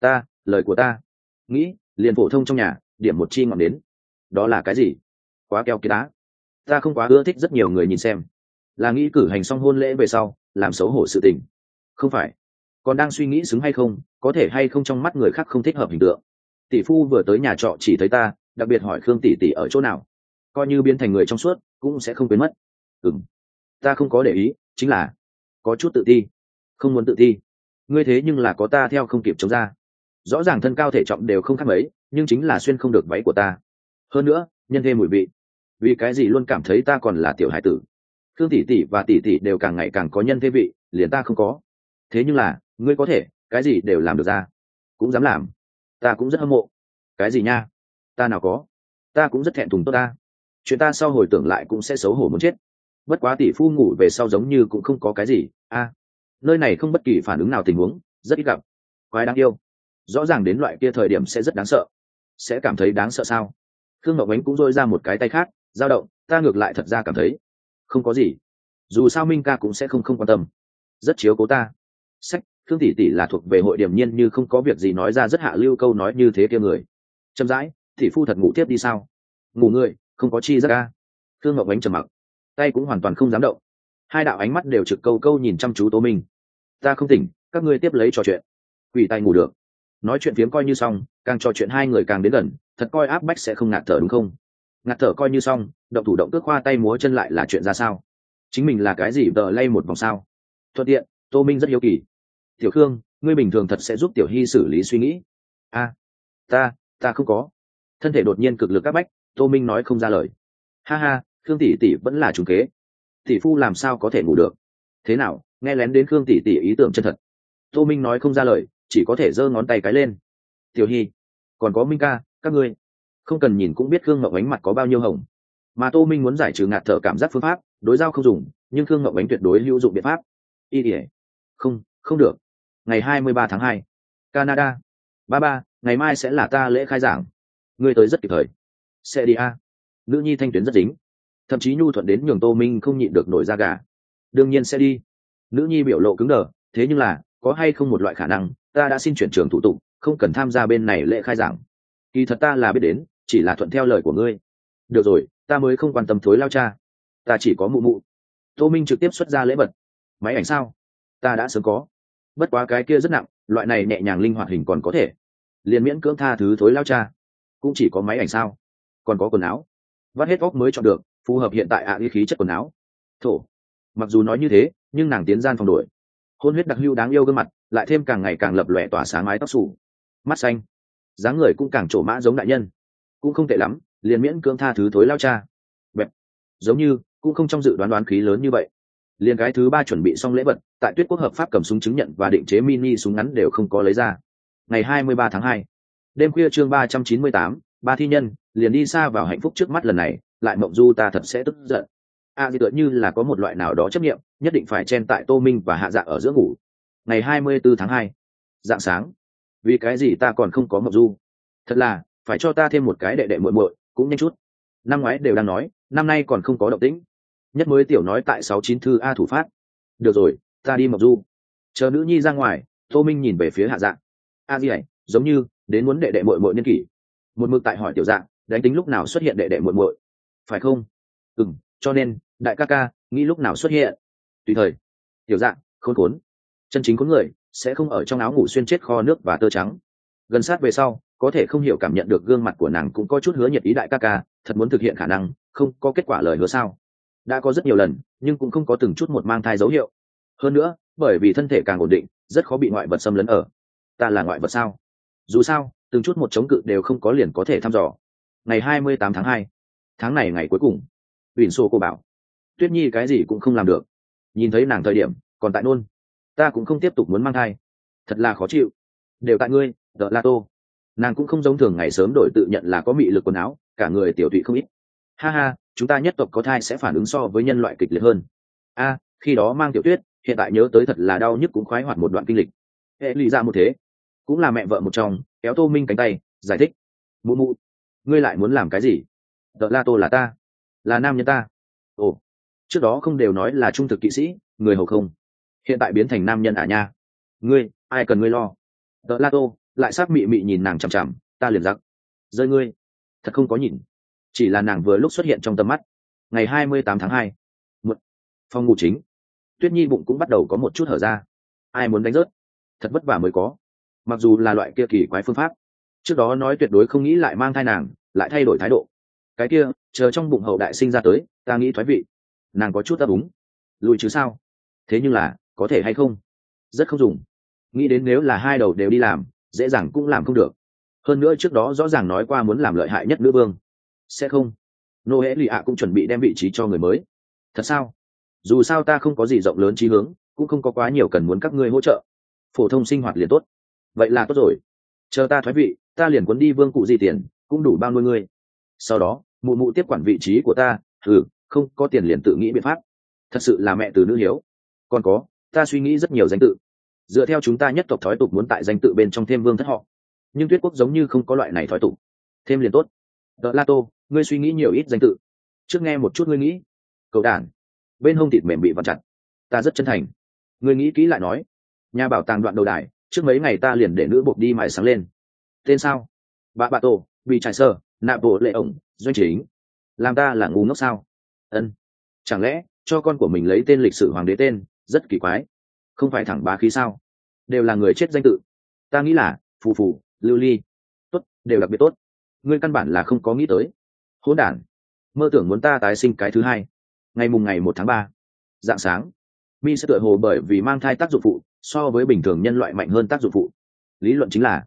Ta, lời của ta. Nghĩ, liền phổ thông trong nhà, điểm một chi ngọn đến đó là cái gì? Quá keo kia đá ta không quá ưa thích rất nhiều người nhìn xem. Là nghĩ cử hành xong hôn lễ về sau, làm xấu hổ sự tình. Không phải còn đang suy nghĩ xứng hay không, có thể hay không trong mắt người khác không thích hợp hình tượng. Tỷ phu vừa tới nhà trọ chỉ thấy ta, đặc biệt hỏi khương tỷ tỷ ở chỗ nào. Coi như biến thành người trong suốt, cũng sẽ không quên mất. Ừng ta không có để ý, chính là, có chút tự ti. Không muốn tự ti. Ngươi thế nhưng là có ta theo không kịp chống ra. Rõ ràng thân cao thể trọng đều không khác mấy, nhưng chính là xuyên không được váy của ta. Hơn nữa, nhân thêm mùi vị. Vì cái gì luôn cảm thấy ta còn là tiểu hải tử? Thương tỷ tỷ và tỷ tỷ đều càng ngày càng có nhân thế vị, liền ta không có. Thế nhưng là ngươi có thể, cái gì đều làm được ra. Cũng dám làm. Ta cũng rất hâm mộ. Cái gì nha? Ta nào có. Ta cũng rất thẹn thùng tốt ta. Chuyện ta sau hồi tưởng lại cũng sẽ xấu hổ muốn chết. Bất quá tỷ phu ngủ về sau giống như cũng không có cái gì. A, nơi này không bất kỳ phản ứng nào tình huống, rất ít gặp. Quái đáng yêu. Rõ ràng đến loại kia thời điểm sẽ rất đáng sợ. Sẽ cảm thấy đáng sợ sao? Khương ngọc ánh cũng dôi ra một cái tay khác, dao động, ta ngược lại thật ra cảm thấy, không có gì. Dù sao minh ca cũng sẽ không không quan tâm. Rất chiếu cố ta. Sách khương tỷ tỷ là thuộc về hội điểm nhiên như không có việc gì nói ra rất hạ lưu câu nói như thế kia người. Chậm rãi, tỷ phu thật ngủ tiếp đi sao? Ngủ người không có chi ra ca khương ngọc ánh trầm mặc. Tay cũng hoàn toàn không dám động. Hai đạo ánh mắt đều trực câu câu nhìn chăm chú tô minh. Ta không tỉnh, các ngươi tiếp lấy trò chuyện. Quỷ tay ngủ được. Nói chuyện phiếm coi như xong, càng trò chuyện hai người càng đến gần, thật coi áp bách sẽ không ngạt thở đúng không? Ngạt thở coi như xong, động thủ động cước khoa tay múa chân lại là chuyện ra sao? Chính mình là cái gì đờ lay một vòng sao? Thuận tiện, tô minh rất hiếu kỳ tiểu khương, ngươi bình thường thật sẽ giúp tiểu hy xử lý suy nghĩ. A, ta ta không có. Thân thể đột nhiên cực lực áp bách, tô minh nói không ra lời. Ha ha, khương tỷ tỷ vẫn là trúng kế. Tỷ phu làm sao có thể ngủ được? Thế nào, nghe lén đến khương tỷ tỷ ý tưởng chân thật. Tô minh nói không ra lời, chỉ có thể giơ ngón tay cái lên. Tiểu hy, còn có minh ca, các ngươi. Không cần nhìn cũng biết khương ngậu ánh mặt có bao nhiêu hồng. Mà tô minh muốn giải trừ ngạt thở cảm giác phương pháp, đối giao không dùng, nhưng khương ngậu ánh tuyệt đối hữu dụng biện pháp. Y ỉa không không được ngày hai mươi ba tháng hai. Canada. Ba ba, ngày mai sẽ là ta lễ khai giảng. Ngươi tới rất kịp thời. Sẽ đi a. Nữ nhi thanh tuyến rất dính. Thậm chí nhu thuận đến nhường tô minh không nhịn được nổi da gà. Đương nhiên sẽ đi. Nữ nhi biểu lộ cứng đờ, thế nhưng là, có hay không một loại khả năng, ta đã xin chuyển trường thủ tục, không cần tham gia bên này lễ khai giảng. Kỳ thật ta là biết đến, chỉ là thuận theo lời của ngươi. Được rồi, ta mới không quan tâm thối lao cha. Ta chỉ có mụ mụ. Tô minh trực tiếp xuất ra lễ vật. Máy ảnh sao? Ta đã sớm có bất quá cái kia rất nặng, loại này nhẹ nhàng linh hoạt hình còn có thể. Liền miễn cưỡng tha thứ thối lao cha. Cũng chỉ có máy ảnh sao? Còn có quần áo. Vắt hết óc mới chọn được, phù hợp hiện tại ạ à khí chất quần áo. Thổ. Mặc dù nói như thế, nhưng nàng tiến gian phòng đổi. Hôn huyết đặc hưu đáng yêu gương mặt, lại thêm càng ngày càng lập lòe tỏa sáng mái tóc xù. Mắt xanh. Dáng người cũng càng trổ mã giống đại nhân. Cũng không tệ lắm, liền miễn cưỡng tha thứ thối lao cha. Bẹp. Giống như, cũng không trong dự đoán đoán khí lớn như vậy liền cái thứ ba chuẩn bị xong lễ vật tại tuyết quốc hợp pháp cầm súng chứng nhận và định chế mini súng ngắn đều không có lấy ra. Ngày hai mươi ba tháng hai đêm khuya chương ba trăm chín mươi tám ba thi nhân liền đi xa vào hạnh phúc trước mắt lần này lại mộng du ta thật sẽ tức giận. A à, tựa như là có một loại nào đó chấp nghiệm nhất định phải chen tại tô minh và hạ dạ ở giữa ngủ. Ngày hai mươi bốn tháng hai dạng sáng vì cái gì ta còn không có mộng du? Thật là phải cho ta thêm một cái đệ đệ muội muội cũng nhanh chút. Năm ngoái đều đang nói năm nay còn không có động tĩnh nhất mới tiểu nói tại sáu chín thư a thủ phát. Được rồi, ta đi mộc du. Chờ nữ nhi ra ngoài, tô minh nhìn về phía hạ dạng a gì ấy giống như, đến muốn đệ đệ muội muội niên kỷ. Một mực tại hỏi tiểu dạng đánh tính lúc nào xuất hiện đệ đệ muội muội. Phải không? Ừ cho nên, đại ca ca, nghĩ lúc nào xuất hiện. Tùy thời. Tiểu dạng khốn khốn. Chân chính khốn người, sẽ không ở trong áo ngủ xuyên chết kho nước và tơ trắng. Gần sát về sau, có thể không hiểu cảm nhận được gương mặt của nàng cũng có chút hứa nhiệt ý đại ca ca, thật muốn thực hiện khả năng, không có kết quả lời hứa sao? Đã có rất nhiều lần, nhưng cũng không có từng chút một mang thai dấu hiệu. Hơn nữa, bởi vì thân thể càng ổn định, rất khó bị ngoại vật xâm lấn ở. Ta là ngoại vật sao? Dù sao, từng chút một chống cự đều không có liền có thể thăm dò. Ngày hai mươi tám tháng hai, tháng này ngày cuối cùng ủy xô cô bảo, tuyết nhi cái gì cũng không làm được. Nhìn thấy nàng thời điểm, còn tại nôn. Ta cũng không tiếp tục muốn mang thai. Thật là khó chịu. Đều tại ngươi đợ la tô. Nàng cũng không giống thường ngày sớm đổi tự nhận là có mị lực quần áo, cả người tiểu tụy không ít. Ha ha chúng ta nhất tộc có thai sẽ phản ứng so với nhân loại kịch liệt hơn. A, khi đó mang tiểu tuyết, hiện tại nhớ tới thật là đau nhức cũng khoái hoạt một đoạn kinh lịch. Hệ lụy ra một thế, cũng là mẹ vợ một chồng, kéo tô minh cánh tay, giải thích. Mụ mụ, ngươi lại muốn làm cái gì? Đợt la tô là ta, là nam nhân ta. Ồ, trước đó không đều nói là trung thực kỵ sĩ, người hầu không? Hiện tại biến thành nam nhân à nha? Ngươi, ai cần ngươi lo? Đợt la tô lại sát mị mị nhìn nàng chằm chằm, ta liền giặc. Rơi ngươi, thật không có nhìn chỉ là nàng vừa lúc xuất hiện trong tầm mắt. Ngày hai mươi tám tháng hai. Một. Phòng ngủ chính. Tuyết nhi bụng cũng bắt đầu có một chút hở ra. Ai muốn đánh rớt? Thật vất vả mới có. Mặc dù là loại kia kỳ quái phương pháp, trước đó nói tuyệt đối không nghĩ lại mang thai nàng, lại thay đổi thái độ. Cái kia, chờ trong bụng hậu đại sinh ra tới, ta nghĩ thoái vị. Nàng có chút ta đúng lùi chứ sao? Thế nhưng là, có thể hay không? Rất không dùng. Nghĩ đến nếu là hai đầu đều đi làm, dễ dàng cũng làm không được. Hơn nữa trước đó rõ ràng nói qua muốn làm lợi hại nhất nữ vương sẽ không. Nô hễ lì ạ cũng chuẩn bị đem vị trí cho người mới. Thật sao? Dù sao ta không có gì rộng lớn trí hướng, cũng không có quá nhiều cần muốn các ngươi hỗ trợ. Phổ thông sinh hoạt liền tốt. Vậy là tốt rồi. Chờ ta thoái vị, ta liền cuốn đi vương cụ gì tiền, cũng đủ bao nuôi ngươi. Sau đó, mụ mụ tiếp quản vị trí của ta. Ừ không, có tiền liền tự nghĩ biện pháp. Thật sự là mẹ từ nữ hiếu. Còn có, ta suy nghĩ rất nhiều danh tự. Dựa theo chúng ta nhất tộc thói tục muốn tại danh tự bên trong thêm vương thất họ. Nhưng tuyết quốc giống như không có loại này thói tục. Thêm liền tốt. Đ la tô ngươi suy nghĩ nhiều ít danh tự. Trước nghe một chút ngươi nghĩ. Cậu đàn bên hông thịt mềm bị vặn chặt. Ta rất chân thành. Ngươi nghĩ kỹ lại nói. Nhà bảo tàng đoạn đầu đài, trước mấy ngày ta liền để nữ buộc đi mài sáng lên. Tên sao? Bà bà tổ bị trải sơ nạ bộ lệ ổng, doanh chính. Làm ta là ngu ngốc sao? Ân. Chẳng lẽ, cho con của mình lấy tên lịch sử hoàng đế tên, rất kỳ quái. Không phải thẳng bá khí sao? Đều là người chết danh tự. Ta nghĩ là, phù phù, lưu ly. Tốt, đều đặc biệt tốt. Ngươi căn bản là không có nghĩ tới hỗn đản. Mơ tưởng muốn ta tái sinh cái thứ hai. Ngày mùng ngày một tháng ba, dạng sáng, mi sẽ tựa hồ bởi vì mang thai tác dụng phụ, so với bình thường nhân loại mạnh hơn tác dụng phụ. Lý luận chính là,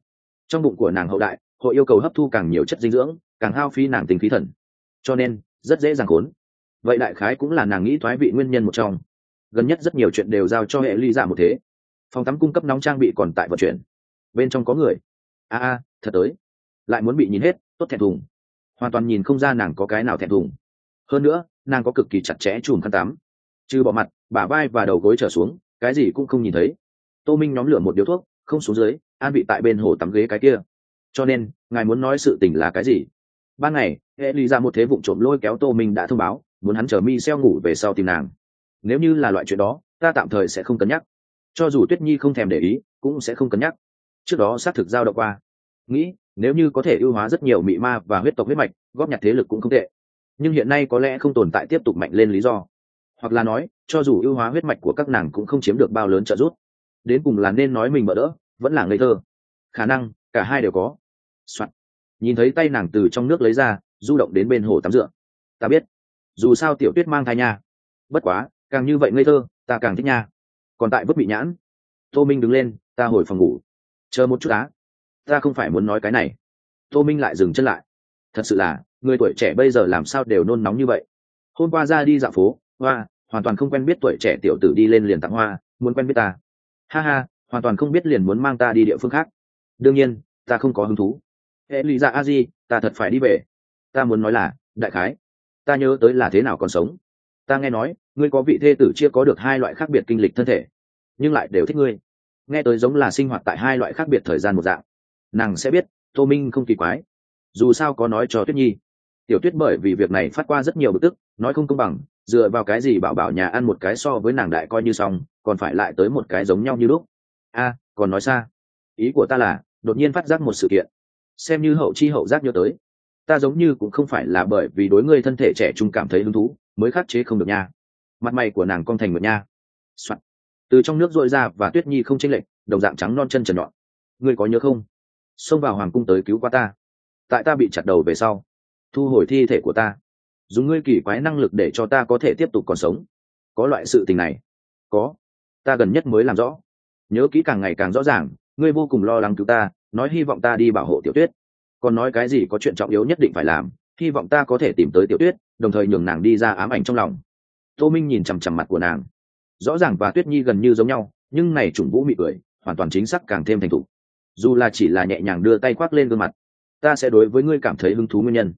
trong bụng của nàng hậu đại, hội yêu cầu hấp thu càng nhiều chất dinh dưỡng, càng hao phí nàng tình khí thần. Cho nên, rất dễ dàng khốn. Vậy đại khái cũng là nàng nghĩ thoái vị nguyên nhân một trong. Gần nhất rất nhiều chuyện đều giao cho hệ ly giả một thế. Phòng tắm cung cấp nóng trang bị còn tại vận chuyển. Bên trong có người. A a, thật tới. Lại muốn bị nhìn hết, tốt thẹn thùng hoàn toàn nhìn không ra nàng có cái nào thẹn thùng. Hơn nữa, nàng có cực kỳ chặt chẽ chùm khăn tắm. Trừ bỏ mặt, bả vai và đầu gối trở xuống, cái gì cũng không nhìn thấy. Tô minh nhóm lửa một điếu thuốc, không xuống dưới, an vị tại bên hồ tắm ghế cái kia. Cho nên, ngài muốn nói sự tình là cái gì? Ban ngày hệ lý ra một thế vụ trộm lôi kéo tô minh đã thông báo, muốn hắn chờ mi xeo ngủ về sau tìm nàng. Nếu như là loại chuyện đó, ta tạm thời sẽ không cân nhắc. Cho dù tuyết nhi không thèm để ý, cũng sẽ không cân nhắc. Trước đó xác thực giao động qua. Nghĩ nếu như có thể ưu hóa rất nhiều mị ma và huyết tộc huyết mạch, góp nhặt thế lực cũng không tệ. Nhưng hiện nay có lẽ không tồn tại tiếp tục mạnh lên lý do. Hoặc là nói, cho dù ưu hóa huyết mạch của các nàng cũng không chiếm được bao lớn trợ giúp. Đến cùng là nên nói mình bỡ đỡ, vẫn là ngây thơ. Khả năng, cả hai đều có. Soạn. nhìn thấy tay nàng từ trong nước lấy ra, du động đến bên hồ tắm rửa. Ta biết. Dù sao tiểu tuyết mang thai nha. Bất quá, càng như vậy ngây thơ, ta càng thích nha. Còn tại vứt bị nhãn. Tô minh đứng lên, ta hồi phòng ngủ. Chờ một chút á ta không phải muốn nói cái này. Tô minh lại dừng chân lại. Thật sự là, người tuổi trẻ bây giờ làm sao đều nôn nóng như vậy. Hôm qua ra đi dạo phố, hoa, hoàn toàn không quen biết tuổi trẻ tiểu tử đi lên liền tặng hoa, muốn quen biết ta. Ha ha, hoàn toàn không biết liền muốn mang ta đi địa phương khác. Đương nhiên, ta không có hứng thú. Hệ lụy dạ a di, ta thật phải đi về. Ta muốn nói là, đại khái, ta nhớ tới là thế nào còn sống. Ta nghe nói, ngươi có vị thê tử chia có được hai loại khác biệt kinh lịch thân thể, nhưng lại đều thích ngươi. Nghe tới giống là sinh hoạt tại hai loại khác biệt thời gian một dạng nàng sẽ biết, tô minh không kỳ quái. Dù sao có nói cho tuyết nhi. Tiểu tuyết bởi vì việc này phát qua rất nhiều bực tức, nói không công bằng, dựa vào cái gì bảo bảo nhà ăn một cái so với nàng đại coi như xong, còn phải lại tới một cái giống nhau như lúc? A, còn nói xa. Ý của ta là, đột nhiên phát giác một sự kiện. Xem như hậu chi hậu giác nhớ tới. Ta giống như cũng không phải là bởi vì đối ngươi thân thể trẻ trung cảm thấy hứng thú, mới khắc chế không được nha. Mặt mày của nàng con thành một nha、Soạn. từ trong nước dội ra và tuyết nhi không chênh lệch, đồng dạng trắng non chân trần nhọn ngươi có nhớ không? Xông vào hoàng cung tới cứu qua ta. Tại ta bị chặt đầu về sau, thu hồi thi thể của ta. Dùng ngươi kỳ quái năng lực để cho ta có thể tiếp tục còn sống. Có loại sự tình này. Có. Ta gần nhất mới làm rõ. Nhớ kỹ càng ngày càng rõ ràng, ngươi vô cùng lo lắng cứu ta, nói hy vọng ta đi bảo hộ tiểu tuyết. Còn nói cái gì có chuyện trọng yếu nhất định phải làm, hy vọng ta có thể tìm tới tiểu tuyết, đồng thời nhường nàng đi ra ám ảnh trong lòng. Tô minh nhìn chằm chằm mặt của nàng. Rõ ràng và tuyết nhi gần như giống nhau, nhưng này trùng vũ mị cười, hoàn toàn chính xác càng thêm thành thục dù là chỉ là nhẹ nhàng đưa tay khoác lên gương mặt, ta sẽ đối với ngươi cảm thấy hứng thú nguyên nhân.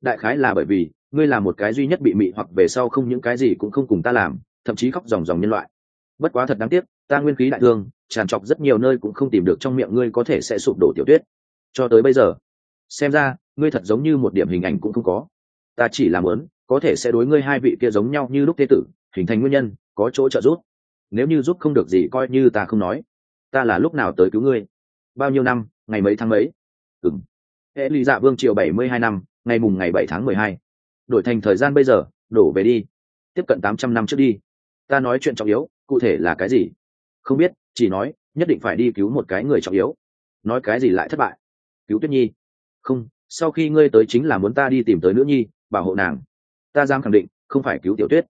Đại khái là bởi vì, ngươi là một cái duy nhất bị mị hoặc về sau không những cái gì cũng không cùng ta làm, thậm chí khóc dòng dòng nhân loại. Bất quá thật đáng tiếc, ta nguyên khí đại thương, tràn trọc rất nhiều nơi cũng không tìm được trong miệng ngươi có thể sẽ sụp đổ tiểu tuyết. Cho tới bây giờ, xem ra, ngươi thật giống như một điểm hình ảnh cũng không có. Ta chỉ làm lớn có thể sẽ đối ngươi hai vị kia giống nhau như lúc thế tử, hình thành nguyên nhân, có chỗ trợ giúp. Nếu như giúp không được gì coi như ta không nói. Ta là lúc nào tới cứu ngươi? Bao nhiêu năm, ngày mấy tháng mấy? Ừng hệ lụy dạ vương triều bảy mươi hai năm, ngày mùng ngày bảy tháng mười hai. Đổi thành thời gian bây giờ, đổ về đi. Tiếp cận tám trăm năm trước đi. Ta nói chuyện trọng yếu, cụ thể là cái gì? Không biết, chỉ nói, nhất định phải đi cứu một cái người trọng yếu. Nói cái gì lại thất bại? Cứu tuyết nhi. Không, sau khi ngươi tới chính là muốn ta đi tìm tới nữ nhi, bảo hộ nàng. Ta dám khẳng định, không phải cứu tiểu tuyết.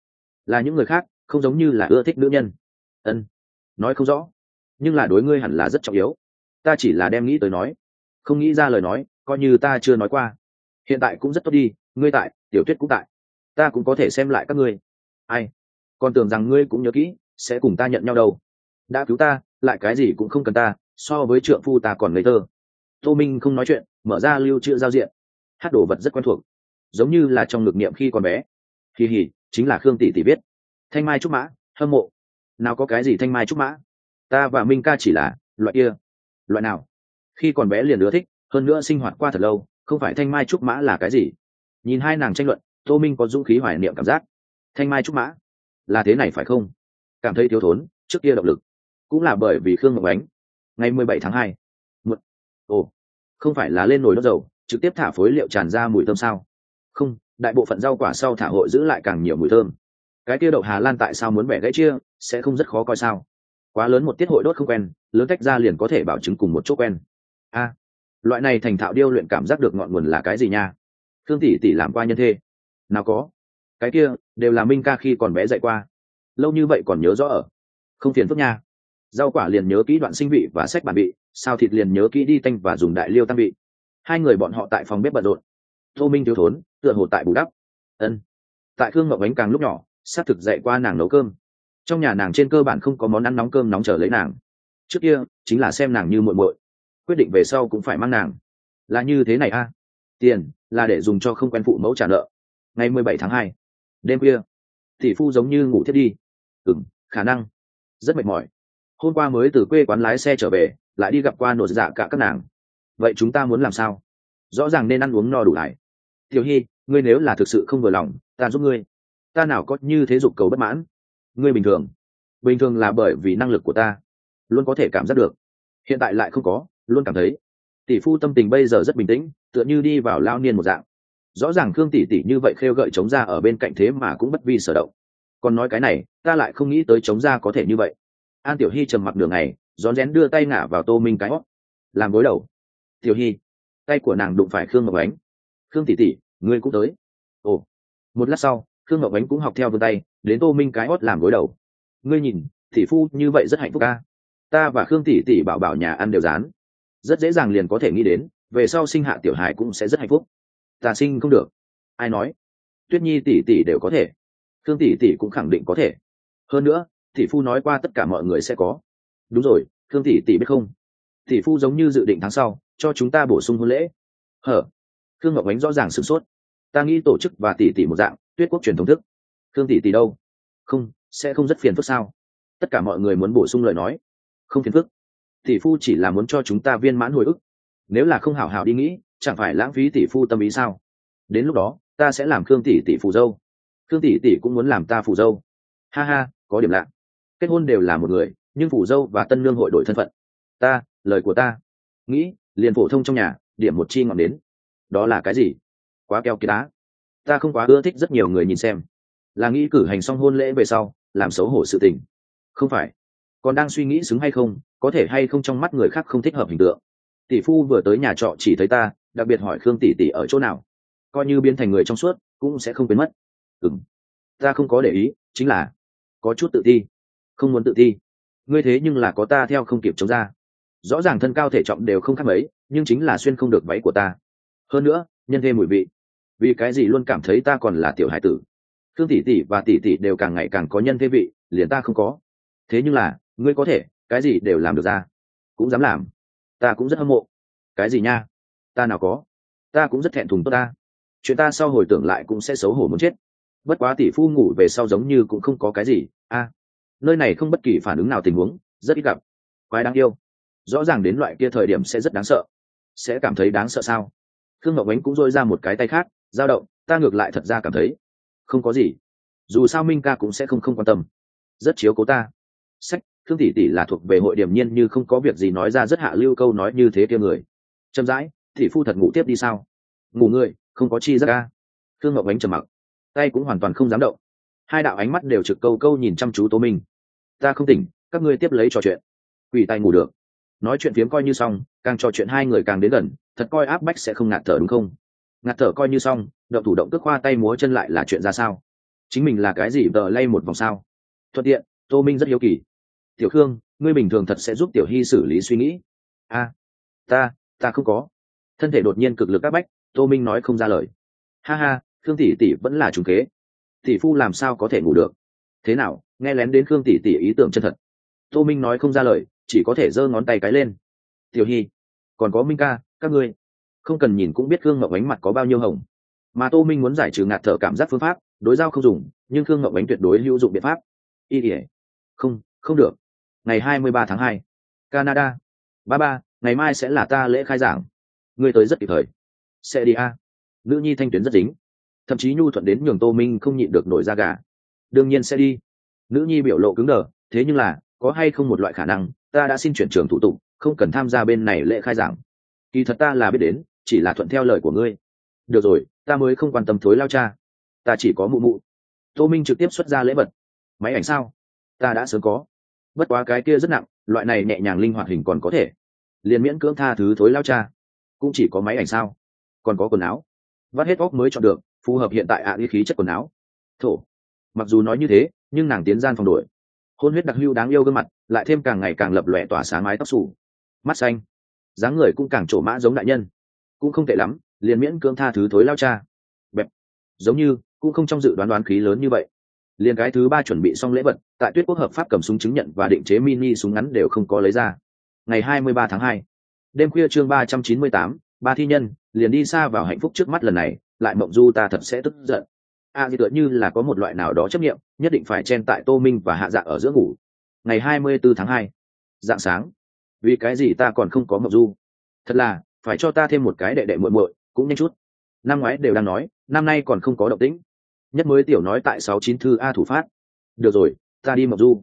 Là những người khác, không giống như là ưa thích nữ nhân. Ân. Nói không rõ, nhưng là đối ngươi hẳn là rất trọng yếu ta chỉ là đem nghĩ tới nói. Không nghĩ ra lời nói, coi như ta chưa nói qua. Hiện tại cũng rất tốt đi, ngươi tại, tiểu tuyết cũng tại. Ta cũng có thể xem lại các ngươi. Ai? Còn tưởng rằng ngươi cũng nhớ kỹ, sẽ cùng ta nhận nhau đâu. Đã cứu ta, lại cái gì cũng không cần ta, so với trượng phu ta còn ngây thơ. Tô minh không nói chuyện, mở ra lưu trữ giao diện. Hát đồ vật rất quen thuộc. Giống như là trong ngực niệm khi còn bé. Kỳ hỉ, chính là khương tỷ tỷ biết thanh mai trúc mã, hâm mộ. Nào có cái gì thanh mai trúc mã? Ta và minh ca chỉ là, loại kia loại nào? Khi còn bé liền ưa thích, hơn nữa sinh hoạt qua thật lâu, không phải thanh mai trúc mã là cái gì? Nhìn hai nàng tranh luận, tô minh có dũng khí hoài niệm cảm giác. Thanh mai trúc mã? Là thế này phải không? Cảm thấy thiếu thốn, trước kia động lực. Cũng là bởi vì khương ngọc ánh. Ngày mười bảy tháng hai. Một ồ, không phải là lên nồi đốt dầu, trực tiếp thả phối liệu tràn ra mùi thơm sao? Không, đại bộ phận rau quả sau thả hội giữ lại càng nhiều mùi thơm. Cái kia đậu hà lan tại sao muốn bẻ gãy chia, sẽ không rất khó coi sao? Quá lớn một tiết hội đốt không quen, lớn tách ra liền có thể bảo chứng cùng một chỗ quen. A, loại này thành thạo điêu luyện cảm giác được ngọn nguồn là cái gì nha? Thương tỷ tỷ làm qua nhân thê. Nào có. Cái kia, đều là minh ca khi còn bé dạy qua. Lâu như vậy còn nhớ rõ ở. Không phiền phức nha. Rau quả liền nhớ kỹ đoạn sinh vị và sách bản vị sao thịt liền nhớ kỹ đi tanh và dùng đại liêu tăng vị. Hai người bọn họ tại phòng bếp bận rộn. Tô minh thiếu thốn, tựa hồ tại bù đắp. Ân. Tại khương ngọc ánh càng lúc nhỏ, xác thực dạy qua nàng nấu cơm trong nhà nàng trên cơ bản không có món ăn nóng cơm nóng chờ lấy nàng. Trước kia, chính là xem nàng như muội muội. Quyết định về sau cũng phải mang nàng. Là như thế này a. Tiền, là để dùng cho không quen phụ mẫu trả nợ. Ngày mười bảy tháng hai, đêm khuya, tỷ phu giống như ngủ thiết đi. Ừ khả năng. Rất mệt mỏi. Hôm qua mới từ quê quán lái xe trở về, lại đi gặp qua nổ dạ cả các nàng. Vậy chúng ta muốn làm sao? Rõ ràng nên ăn uống no đủ lại. Tiểu hy, ngươi nếu là thực sự không vừa lòng, ta giúp ngươi. Ta nào có như thế dục cầu bất mãn? Ngươi bình thường. Bình thường là bởi vì năng lực của ta. Luôn có thể cảm giác được. Hiện tại lại không có, luôn cảm thấy. Tỷ phu tâm tình bây giờ rất bình tĩnh, tựa như đi vào lao niên một dạng. Rõ ràng khương tỷ tỷ như vậy khêu gợi chống ra ở bên cạnh thế mà cũng bất vi sở động. Còn nói cái này, ta lại không nghĩ tới chống ra có thể như vậy. An tiểu hy trầm mặc đường này rón rén đưa tay ngả vào tô minh cái hót. Làm gối đầu. Tiểu hy, tay của nàng đụng phải khương ngọc ánh. Khương tỷ tỷ, ngươi cũng tới. Ồ. Một lát sau, khương ngọc ánh cũng học theo vươn tay đến tô minh cái hót làm gối đầu. Ngươi nhìn, tỷ phu như vậy rất hạnh phúc ca. Ta và khương tỷ tỷ bảo bảo nhà ăn đều dán. rất dễ dàng liền có thể nghĩ đến, về sau sinh hạ tiểu hài cũng sẽ rất hạnh phúc. Ta sinh không được. Ai nói? Tuyết nhi tỷ tỷ đều có thể. Khương tỷ tỷ cũng khẳng định có thể. Hơn nữa, tỷ phu nói qua tất cả mọi người sẽ có. Đúng rồi, khương tỷ tỷ biết không? Tỷ phu giống như dự định tháng sau, cho chúng ta bổ sung hôn lễ. Hở? Khương ngọc ánh rõ ràng sửng sốt. Ta nghĩ tổ chức và tỷ tỷ một dạng, tuyết quốc truyền thống thức khương tỷ tỷ đâu? Không, sẽ không rất phiền phức sao? Tất cả mọi người muốn bổ sung lời nói. Không phiền phức. Tỷ phu chỉ là muốn cho chúng ta viên mãn hồi ức. Nếu là không hảo hảo đi nghĩ, chẳng phải lãng phí tỷ phu tâm ý sao? Đến lúc đó, ta sẽ làm khương tỷ tỷ phù dâu. Khương tỷ tỷ cũng muốn làm ta phù dâu. Ha ha, có điểm lạ. Kết hôn đều là một người, nhưng phù dâu và tân lương hội đổi thân phận. Ta, lời của ta. Nghĩ, liền phổ thông trong nhà, điểm một chi ngọn đến đó là cái gì? Quá keo kia đá ta không quá ưa thích rất nhiều người nhìn xem là nghĩ cử hành xong hôn lễ về sau, làm xấu hổ sự tình. Không phải. Còn đang suy nghĩ xứng hay không, có thể hay không trong mắt người khác không thích hợp hình tượng. Tỷ phu vừa tới nhà trọ chỉ thấy ta, đặc biệt hỏi khương tỷ tỷ ở chỗ nào. Coi như biến thành người trong suốt, cũng sẽ không biến mất. Ừng ta không có để ý, chính là, có chút tự ti. Không muốn tự ti. Ngươi thế nhưng là có ta theo không kịp chống ra. Rõ ràng thân cao thể trọng đều không khác mấy, nhưng chính là xuyên không được váy của ta. Hơn nữa, nhân thêm mùi vị. Vì cái gì luôn cảm thấy ta còn là tiểu hải tử? Khương tỷ tỷ và tỷ tỷ đều càng ngày càng có nhân thế vị, liền ta không có. Thế nhưng là, ngươi có thể, cái gì đều làm được ra. Cũng dám làm. Ta cũng rất hâm mộ. Cái gì nha? Ta nào có. Ta cũng rất thẹn thùng tốt ta. Chuyện ta sau hồi tưởng lại cũng sẽ xấu hổ muốn chết. Bất quá tỷ phu ngủ về sau giống như cũng không có cái gì. A, nơi này không bất kỳ phản ứng nào tình huống, rất ít gặp. Quái đáng yêu. Rõ ràng đến loại kia thời điểm sẽ rất đáng sợ. Sẽ cảm thấy đáng sợ sao? Khương ngọc ánh cũng dôi ra một cái tay khác, dao động, ta ngược lại thật ra cảm thấy không có gì. Dù sao minh ca cũng sẽ không không quan tâm. Rất chiếu cố ta. Sách, thương tỷ tỷ là thuộc về hội điểm nhiên như không có việc gì nói ra rất hạ lưu câu nói như thế kia người. Chậm rãi thị phu thật ngủ tiếp đi sao? Ngủ người không có chi ra ca thương ngọc ánh trầm mặc. Tay cũng hoàn toàn không dám động. Hai đạo ánh mắt đều trực câu câu nhìn chăm chú tố minh. Ta không tỉnh, các ngươi tiếp lấy trò chuyện. Quỷ tay ngủ được. Nói chuyện phiếm coi như xong, càng trò chuyện hai người càng đến gần, thật coi áp bách sẽ không ngạt thở đúng không? Ngạt thở coi như xong, động thủ động cước khoa tay múa chân lại là chuyện ra sao? Chính mình là cái gì tờ lay một vòng sao? Thuận tiện, tô minh rất hiếu kỳ. Tiểu khương, ngươi bình thường thật sẽ giúp tiểu hy xử lý suy nghĩ. A, ta ta không có. Thân thể đột nhiên cực lực áp bách, tô minh nói không ra lời. Ha ha, khương tỷ tỷ vẫn là trùng kế. Tỷ phu làm sao có thể ngủ được? Thế nào, nghe lén đến khương tỷ tỷ ý tưởng chân thật. Tô minh nói không ra lời, chỉ có thể giơ ngón tay cái lên. Tiểu hy còn có minh ca, các ngươi không cần nhìn cũng biết khương ngọc ánh mặt có bao nhiêu hồng. Mà tô minh muốn giải trừ ngạt thở cảm giác phương pháp, đối giao không dùng, nhưng khương ngọc ánh tuyệt đối hữu dụng biện pháp. Y ỉa không không được. Ngày hai mươi ba tháng hai. Canada. Ba ba, ngày mai sẽ là ta lễ khai giảng. Ngươi tới rất kịp thời. Sẽ đi a. Nữ nhi thanh tuyến rất dính. Thậm chí nhu thuận đến nhường tô minh không nhịn được nổi da gà. Đương nhiên sẽ đi. Nữ nhi biểu lộ cứng đờ, thế nhưng là, có hay không một loại khả năng, ta đã xin chuyển trường thủ tục, không cần tham gia bên này lễ khai giảng. Kỳ thật ta là biết đến chỉ là thuận theo lời của ngươi. Được rồi, ta mới không quan tâm thối lao cha. Ta chỉ có mụ mụ. Tô minh trực tiếp xuất ra lễ vật. Máy ảnh sao? Ta đã sớm có. Bất quá cái kia rất nặng, loại này nhẹ nhàng linh hoạt hình còn có thể. Liền miễn cưỡng tha thứ thối lao cha. Cũng chỉ có máy ảnh sao? Còn có quần áo. Vắt hết óc mới chọn được, phù hợp hiện tại ạ à khí chất quần áo. Thổ. Mặc dù nói như thế, nhưng nàng tiến gian phòng đổi. Hôn huyết đặc hưu đáng yêu gương mặt, lại thêm càng ngày càng lập lòe tỏa sáng mái tóc xù. Mắt xanh. dáng người cũng càng trổ mã giống đại nhân cũng không tệ lắm liền miễn cưỡng tha thứ thối lao cha. Bẹp. Giống như cũng không trong dự đoán đoán khí lớn như vậy. Liền cái thứ ba chuẩn bị xong lễ vật tại tuyết quốc hợp pháp cầm súng chứng nhận và định chế mini súng ngắn đều không có lấy ra. Ngày hai mươi ba tháng hai. Đêm khuya chương ba trăm chín mươi tám ba thi nhân liền đi xa vào hạnh phúc trước mắt lần này lại mộng du ta thật sẽ tức giận. A à, tựa như là có một loại nào đó chấp nghiệm nhất định phải chen tại tô minh và hạ dạ ở giữa ngủ. Ngày hai mươi bốn tháng hai. Dạng sáng. Vì cái gì ta còn không có mộng du? Thật là phải cho ta thêm một cái đệ đệ muội muội, cũng nhanh chút. Năm ngoái đều đang nói, năm nay còn không có động tĩnh. Nhất mới tiểu nói tại sáu chín thư a thủ phát. Được rồi, ta đi mộng du.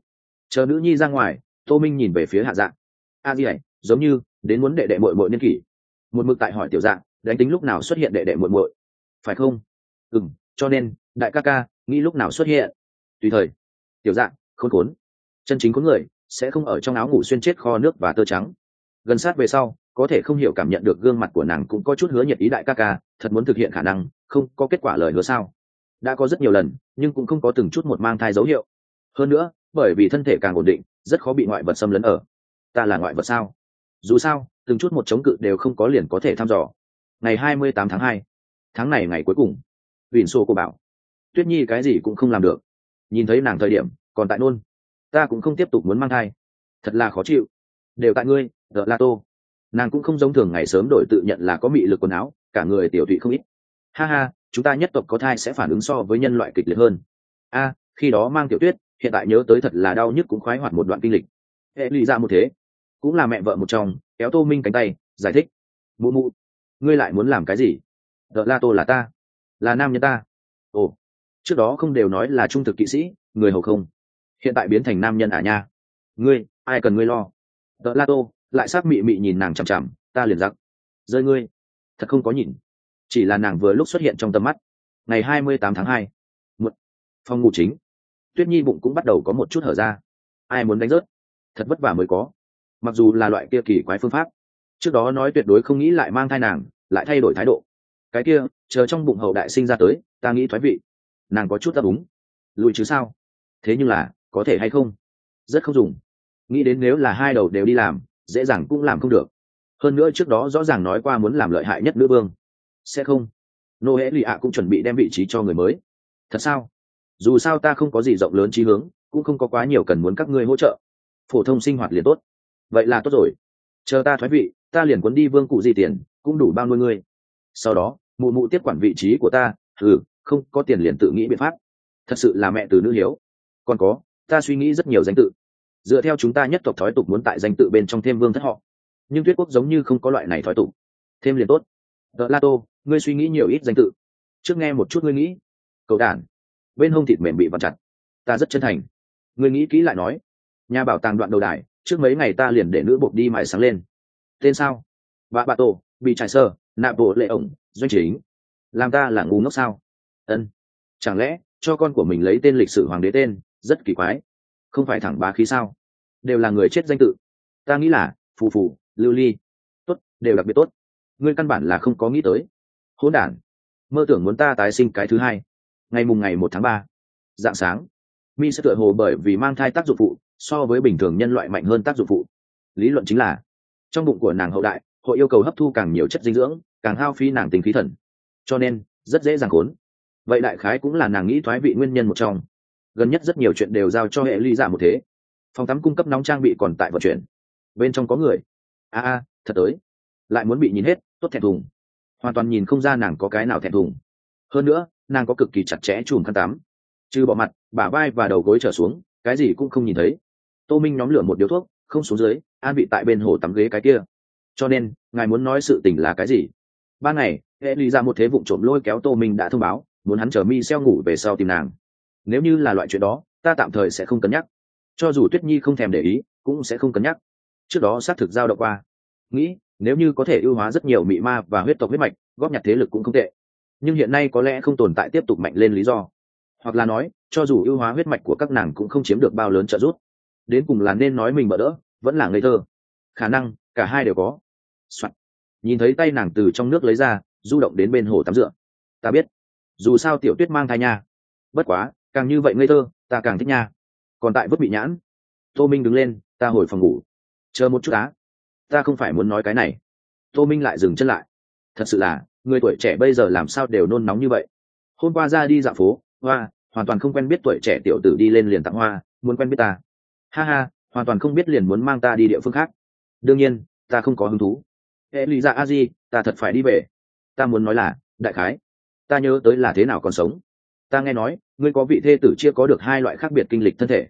Chờ nữ nhi ra ngoài, tô minh nhìn về phía hạ dạng a gì ấy giống như, đến muốn đệ đệ muội muội niên kỷ. Một mực tại hỏi tiểu dạng đánh tính lúc nào xuất hiện đệ đệ muội muội. Phải không? Ừ cho nên, đại ca ca, nghĩ lúc nào xuất hiện. Tùy thời. Tiểu dạng khốn khốn. Chân chính có người, sẽ không ở trong áo ngủ xuyên chết kho nước và tơ trắng. Gần sát về sau có thể không hiểu cảm nhận được gương mặt của nàng cũng có chút hứa nhiệt ý đại ca ca, thật muốn thực hiện khả năng, không có kết quả lời hứa sao? Đã có rất nhiều lần, nhưng cũng không có từng chút một mang thai dấu hiệu. Hơn nữa, bởi vì thân thể càng ổn định, rất khó bị ngoại vật xâm lấn ở. Ta là ngoại vật sao? Dù sao, từng chút một chống cự đều không có liền có thể thăm dò. Ngày hai mươi tám tháng hai, tháng này ngày cuối cùng vỉn xô cô bảo, tuyết nhi cái gì cũng không làm được. Nhìn thấy nàng thời điểm, còn tại nôn. Ta cũng không tiếp tục muốn mang thai. Thật là khó chịu. Đều tại ngươi đợt la tô nàng cũng không giống thường ngày sớm đổi tự nhận là có mị lực quần áo, cả người tiểu thụy không ít. Ha ha, chúng ta nhất tộc có thai sẽ phản ứng so với nhân loại kịch liệt hơn. A, khi đó mang tiểu tuyết, hiện tại nhớ tới thật là đau nhức cũng khoái hoạt một đoạn kinh lịch. Hệ lụy ra một thế. Cũng là mẹ vợ một chồng, kéo tô minh cánh tay, giải thích. Mụ mụ, ngươi lại muốn làm cái gì? Đỡ la tô là ta. Là nam nhân ta. Ồ, trước đó không đều nói là trung thực kỵ sĩ, người hầu không? Hiện tại biến thành nam nhân à nha. Ngươi, ai cần ngươi lo? Đỡ la tô lại sắc mị mị nhìn nàng chằm chằm, ta liền giặc. Rơi ngươi. Thật không có nhìn. Chỉ là nàng vừa lúc xuất hiện trong tầm mắt. Ngày hai mươi tám tháng hai. Một phòng ngủ chính. Tuyết nhi bụng cũng bắt đầu có một chút hở ra. Ai muốn đánh rớt? Thật vất vả mới có. Mặc dù là loại kia kỳ quái phương pháp. Trước đó nói tuyệt đối không nghĩ lại mang thai nàng, lại thay đổi thái độ. Cái kia, chờ trong bụng hậu đại sinh ra tới, ta nghĩ thoái vị. Nàng có chút ta đúng lùi chứ sao? Thế nhưng là, có thể hay không? Rất không dùng. Nghĩ đến nếu là hai đầu đều đi làm dễ dàng cũng làm không được. Hơn nữa trước đó rõ ràng nói qua muốn làm lợi hại nhất nữ vương. Sẽ không. Nô hễ lì ạ cũng chuẩn bị đem vị trí cho người mới. Thật sao? Dù sao ta không có gì rộng lớn trí hướng, cũng không có quá nhiều cần muốn các ngươi hỗ trợ. Phổ thông sinh hoạt liền tốt. Vậy là tốt rồi. Chờ ta thoái vị, ta liền cuốn đi vương cụ gì tiền, cũng đủ bao nuôi ngươi. Sau đó, mụ mụ tiếp quản vị trí của ta. Ừ không, có tiền liền tự nghĩ biện pháp. Thật sự là mẹ từ nữ hiếu. Còn có, ta suy nghĩ rất nhiều danh tự dựa theo chúng ta nhất tộc thói tục muốn tại danh tự bên trong thêm vương thất họ. Nhưng tuyết quốc giống như không có loại này thói tục. Thêm liền tốt. Đ la tô, ngươi suy nghĩ nhiều ít danh tự. Trước nghe một chút ngươi nghĩ. Cậu đản bên hông thịt mềm bị vặn chặt. Ta rất chân thành. Ngươi nghĩ kỹ lại nói. Nhà bảo tàng đoạn đầu đài, trước mấy ngày ta liền để nữ bột đi mài sáng lên. Tên sao? Bà bà tổ, bị trải sơ, nạp bộ lệ ổng, doanh chính. Làm ta là ngu ngốc sao? Ân. Chẳng lẽ, cho con của mình lấy tên lịch sử hoàng đế tên, rất kỳ quái. Không phải thẳng bá khí sao? Đều là người chết danh tự. Ta nghĩ là, phù phù, lưu ly. Tốt, đều đặc biệt tốt. Ngươi căn bản là không có nghĩ tới. Hỗn đản. Mơ tưởng muốn ta tái sinh cái thứ hai. Ngày mùng ngày một tháng ba. Dạng sáng. Mi sẽ tựa hồ bởi vì mang thai tác dụng phụ, so với bình thường nhân loại mạnh hơn tác dụng phụ. Lý luận chính là, trong bụng của nàng hậu đại, hội yêu cầu hấp thu càng nhiều chất dinh dưỡng, càng hao phí nàng tình khí thần. Cho nên, rất dễ dàng khốn. Vậy đại khái cũng là nàng nghĩ thoái vị nguyên nhân một trong. Gần nhất rất nhiều chuyện đều giao cho hệ ly giả một thế phòng tắm cung cấp nóng trang bị còn tại vận chuyển. Bên trong có người. A a, thật tới. Lại muốn bị nhìn hết, tốt thẹn thùng. Hoàn toàn nhìn không ra nàng có cái nào thẹn thùng. Hơn nữa, nàng có cực kỳ chặt chẽ chùm khăn tắm. Trừ bỏ mặt, bả vai và đầu gối trở xuống, cái gì cũng không nhìn thấy. Tô minh nhóm lửa một điếu thuốc, không xuống dưới, an vị tại bên hồ tắm ghế cái kia. Cho nên, ngài muốn nói sự tình là cái gì? Ban ngày hệ ly ra một thế vụ trộm lôi kéo tô minh đã thông báo, muốn hắn chờ mi xeo ngủ về sau tìm nàng. Nếu như là loại chuyện đó, ta tạm thời sẽ không cân nhắc cho dù tuyết nhi không thèm để ý, cũng sẽ không cân nhắc. Trước đó xác thực giao động qua. Nghĩ, nếu như có thể ưu hóa rất nhiều mị ma và huyết tộc huyết mạch, góp nhặt thế lực cũng không tệ. Nhưng hiện nay có lẽ không tồn tại tiếp tục mạnh lên lý do. Hoặc là nói, cho dù ưu hóa huyết mạch của các nàng cũng không chiếm được bao lớn trợ giúp. Đến cùng là nên nói mình bỡ đỡ, vẫn là ngây thơ. Khả năng, cả hai đều có、Soạn. nhìn thấy tay nàng từ trong nước lấy ra, du động đến bên hồ tắm rửa. Ta biết. Dù sao tiểu tuyết mang thai nha. Bất quá, càng như vậy ngây thơ, ta càng thích nha còn tại vứt bị nhãn. Tô minh đứng lên, ta hồi phòng ngủ. Chờ một chút á ta không phải muốn nói cái này. Tô minh lại dừng chân lại. Thật sự là, người tuổi trẻ bây giờ làm sao đều nôn nóng như vậy. Hôm qua ra đi dạo phố, hoa, hoàn toàn không quen biết tuổi trẻ tiểu tử đi lên liền tặng hoa, muốn quen biết ta. Ha ha, hoàn toàn không biết liền muốn mang ta đi địa phương khác. Đương nhiên, ta không có hứng thú. Hệ lý ra dạ a di, ta thật phải đi về. Ta muốn nói là, đại khái, ta nhớ tới là thế nào còn sống. Ta nghe nói ngươi có vị thê tử chia có được hai loại khác biệt kinh lịch thân thể,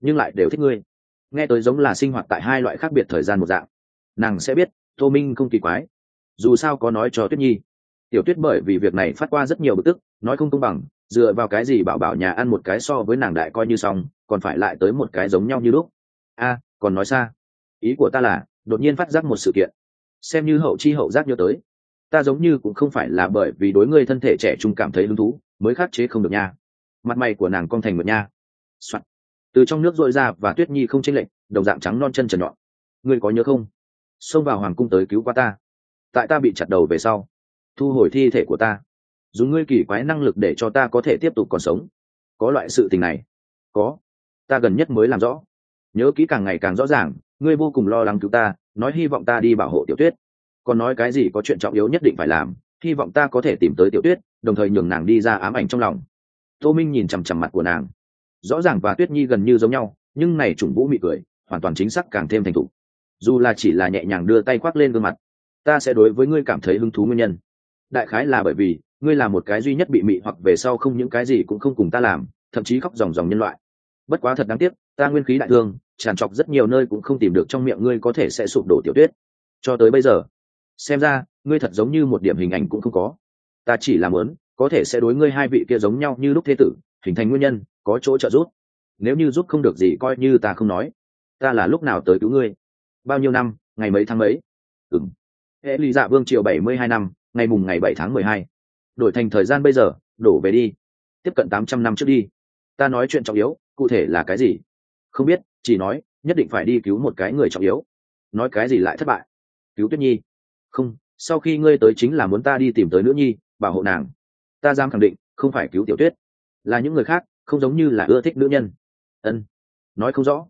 nhưng lại đều thích ngươi. Nghe tới giống là sinh hoạt tại hai loại khác biệt thời gian một dạng. Nàng sẽ biết, tô minh không kỳ quái. Dù sao có nói cho tuyết nhi. Tiểu tuyết bởi vì việc này phát qua rất nhiều bực tức, nói không công bằng, dựa vào cái gì bảo bảo nhà ăn một cái so với nàng đại coi như xong, còn phải lại tới một cái giống nhau như lúc. A à, còn nói xa. Ý của ta là, đột nhiên phát giác một sự kiện. Xem như hậu chi hậu giác nhớ tới. Ta giống như cũng không phải là bởi vì đối ngươi thân thể trẻ trung cảm thấy hứng thú, mới khắc chế không được nha mặt mày của nàng cong thành một nha、Soạn. từ trong nước dội ra và tuyết nhi không chênh lệch, đồng dạng trắng non chân trần nhọn. Ngươi có nhớ không? Xông vào hoàng cung tới cứu qua ta. Tại ta bị chặt đầu về sau, thu hồi thi thể của ta. Dùng ngươi kỳ quái năng lực để cho ta có thể tiếp tục còn sống. Có loại sự tình này. Có. Ta gần nhất mới làm rõ. Nhớ kỹ càng ngày càng rõ ràng, ngươi vô cùng lo lắng cứu ta, nói hy vọng ta đi bảo hộ tiểu tuyết. Còn nói cái gì có chuyện trọng yếu nhất định phải làm, hy vọng ta có thể tìm tới tiểu tuyết, đồng thời nhường nàng đi ra ám ảnh trong lòng tô minh nhìn chằm chằm mặt của nàng. Rõ ràng và tuyết nhi gần như giống nhau, nhưng này chủng vũ mị cười, hoàn toàn chính xác càng thêm thành thục. Dù là chỉ là nhẹ nhàng đưa tay khoác lên gương mặt, ta sẽ đối với ngươi cảm thấy hứng thú nguyên nhân. Đại khái là bởi vì, ngươi là một cái duy nhất bị mị hoặc về sau không những cái gì cũng không cùng ta làm, thậm chí khóc dòng dòng nhân loại. Bất quá thật đáng tiếc, ta nguyên khí đại thương, tràn trọc rất nhiều nơi cũng không tìm được trong miệng ngươi có thể sẽ sụp đổ tiểu tuyết. Cho tới bây giờ, xem ra, ngươi thật giống như một điểm hình ảnh cũng không có. Ta chỉ làm lớn có thể sẽ đối ngươi hai vị kia giống nhau như lúc thế tử, hình thành nguyên nhân, có chỗ trợ giúp. Nếu như giúp không được gì coi như ta không nói. Ta là lúc nào tới cứu ngươi? Bao nhiêu năm? Ngày mấy tháng mấy? Ừng hệ lý dạ vương triều bảy mươi hai năm, ngày mùng ngày bảy tháng mười hai. Đổi thành thời gian bây giờ, đổ về đi. Tiếp cận tám trăm năm trước đi. Ta nói chuyện trọng yếu, cụ thể là cái gì? Không biết, chỉ nói, nhất định phải đi cứu một cái người trọng yếu. Nói cái gì lại thất bại? Cứu tuyết nhi. Không, sau khi ngươi tới chính là muốn ta đi tìm tới nữ nhi, bảo hộ nàng ta dám khẳng định, không phải cứu tiểu tuyết, là những người khác, không giống như là ưa thích nữ nhân. Ân, nói không rõ,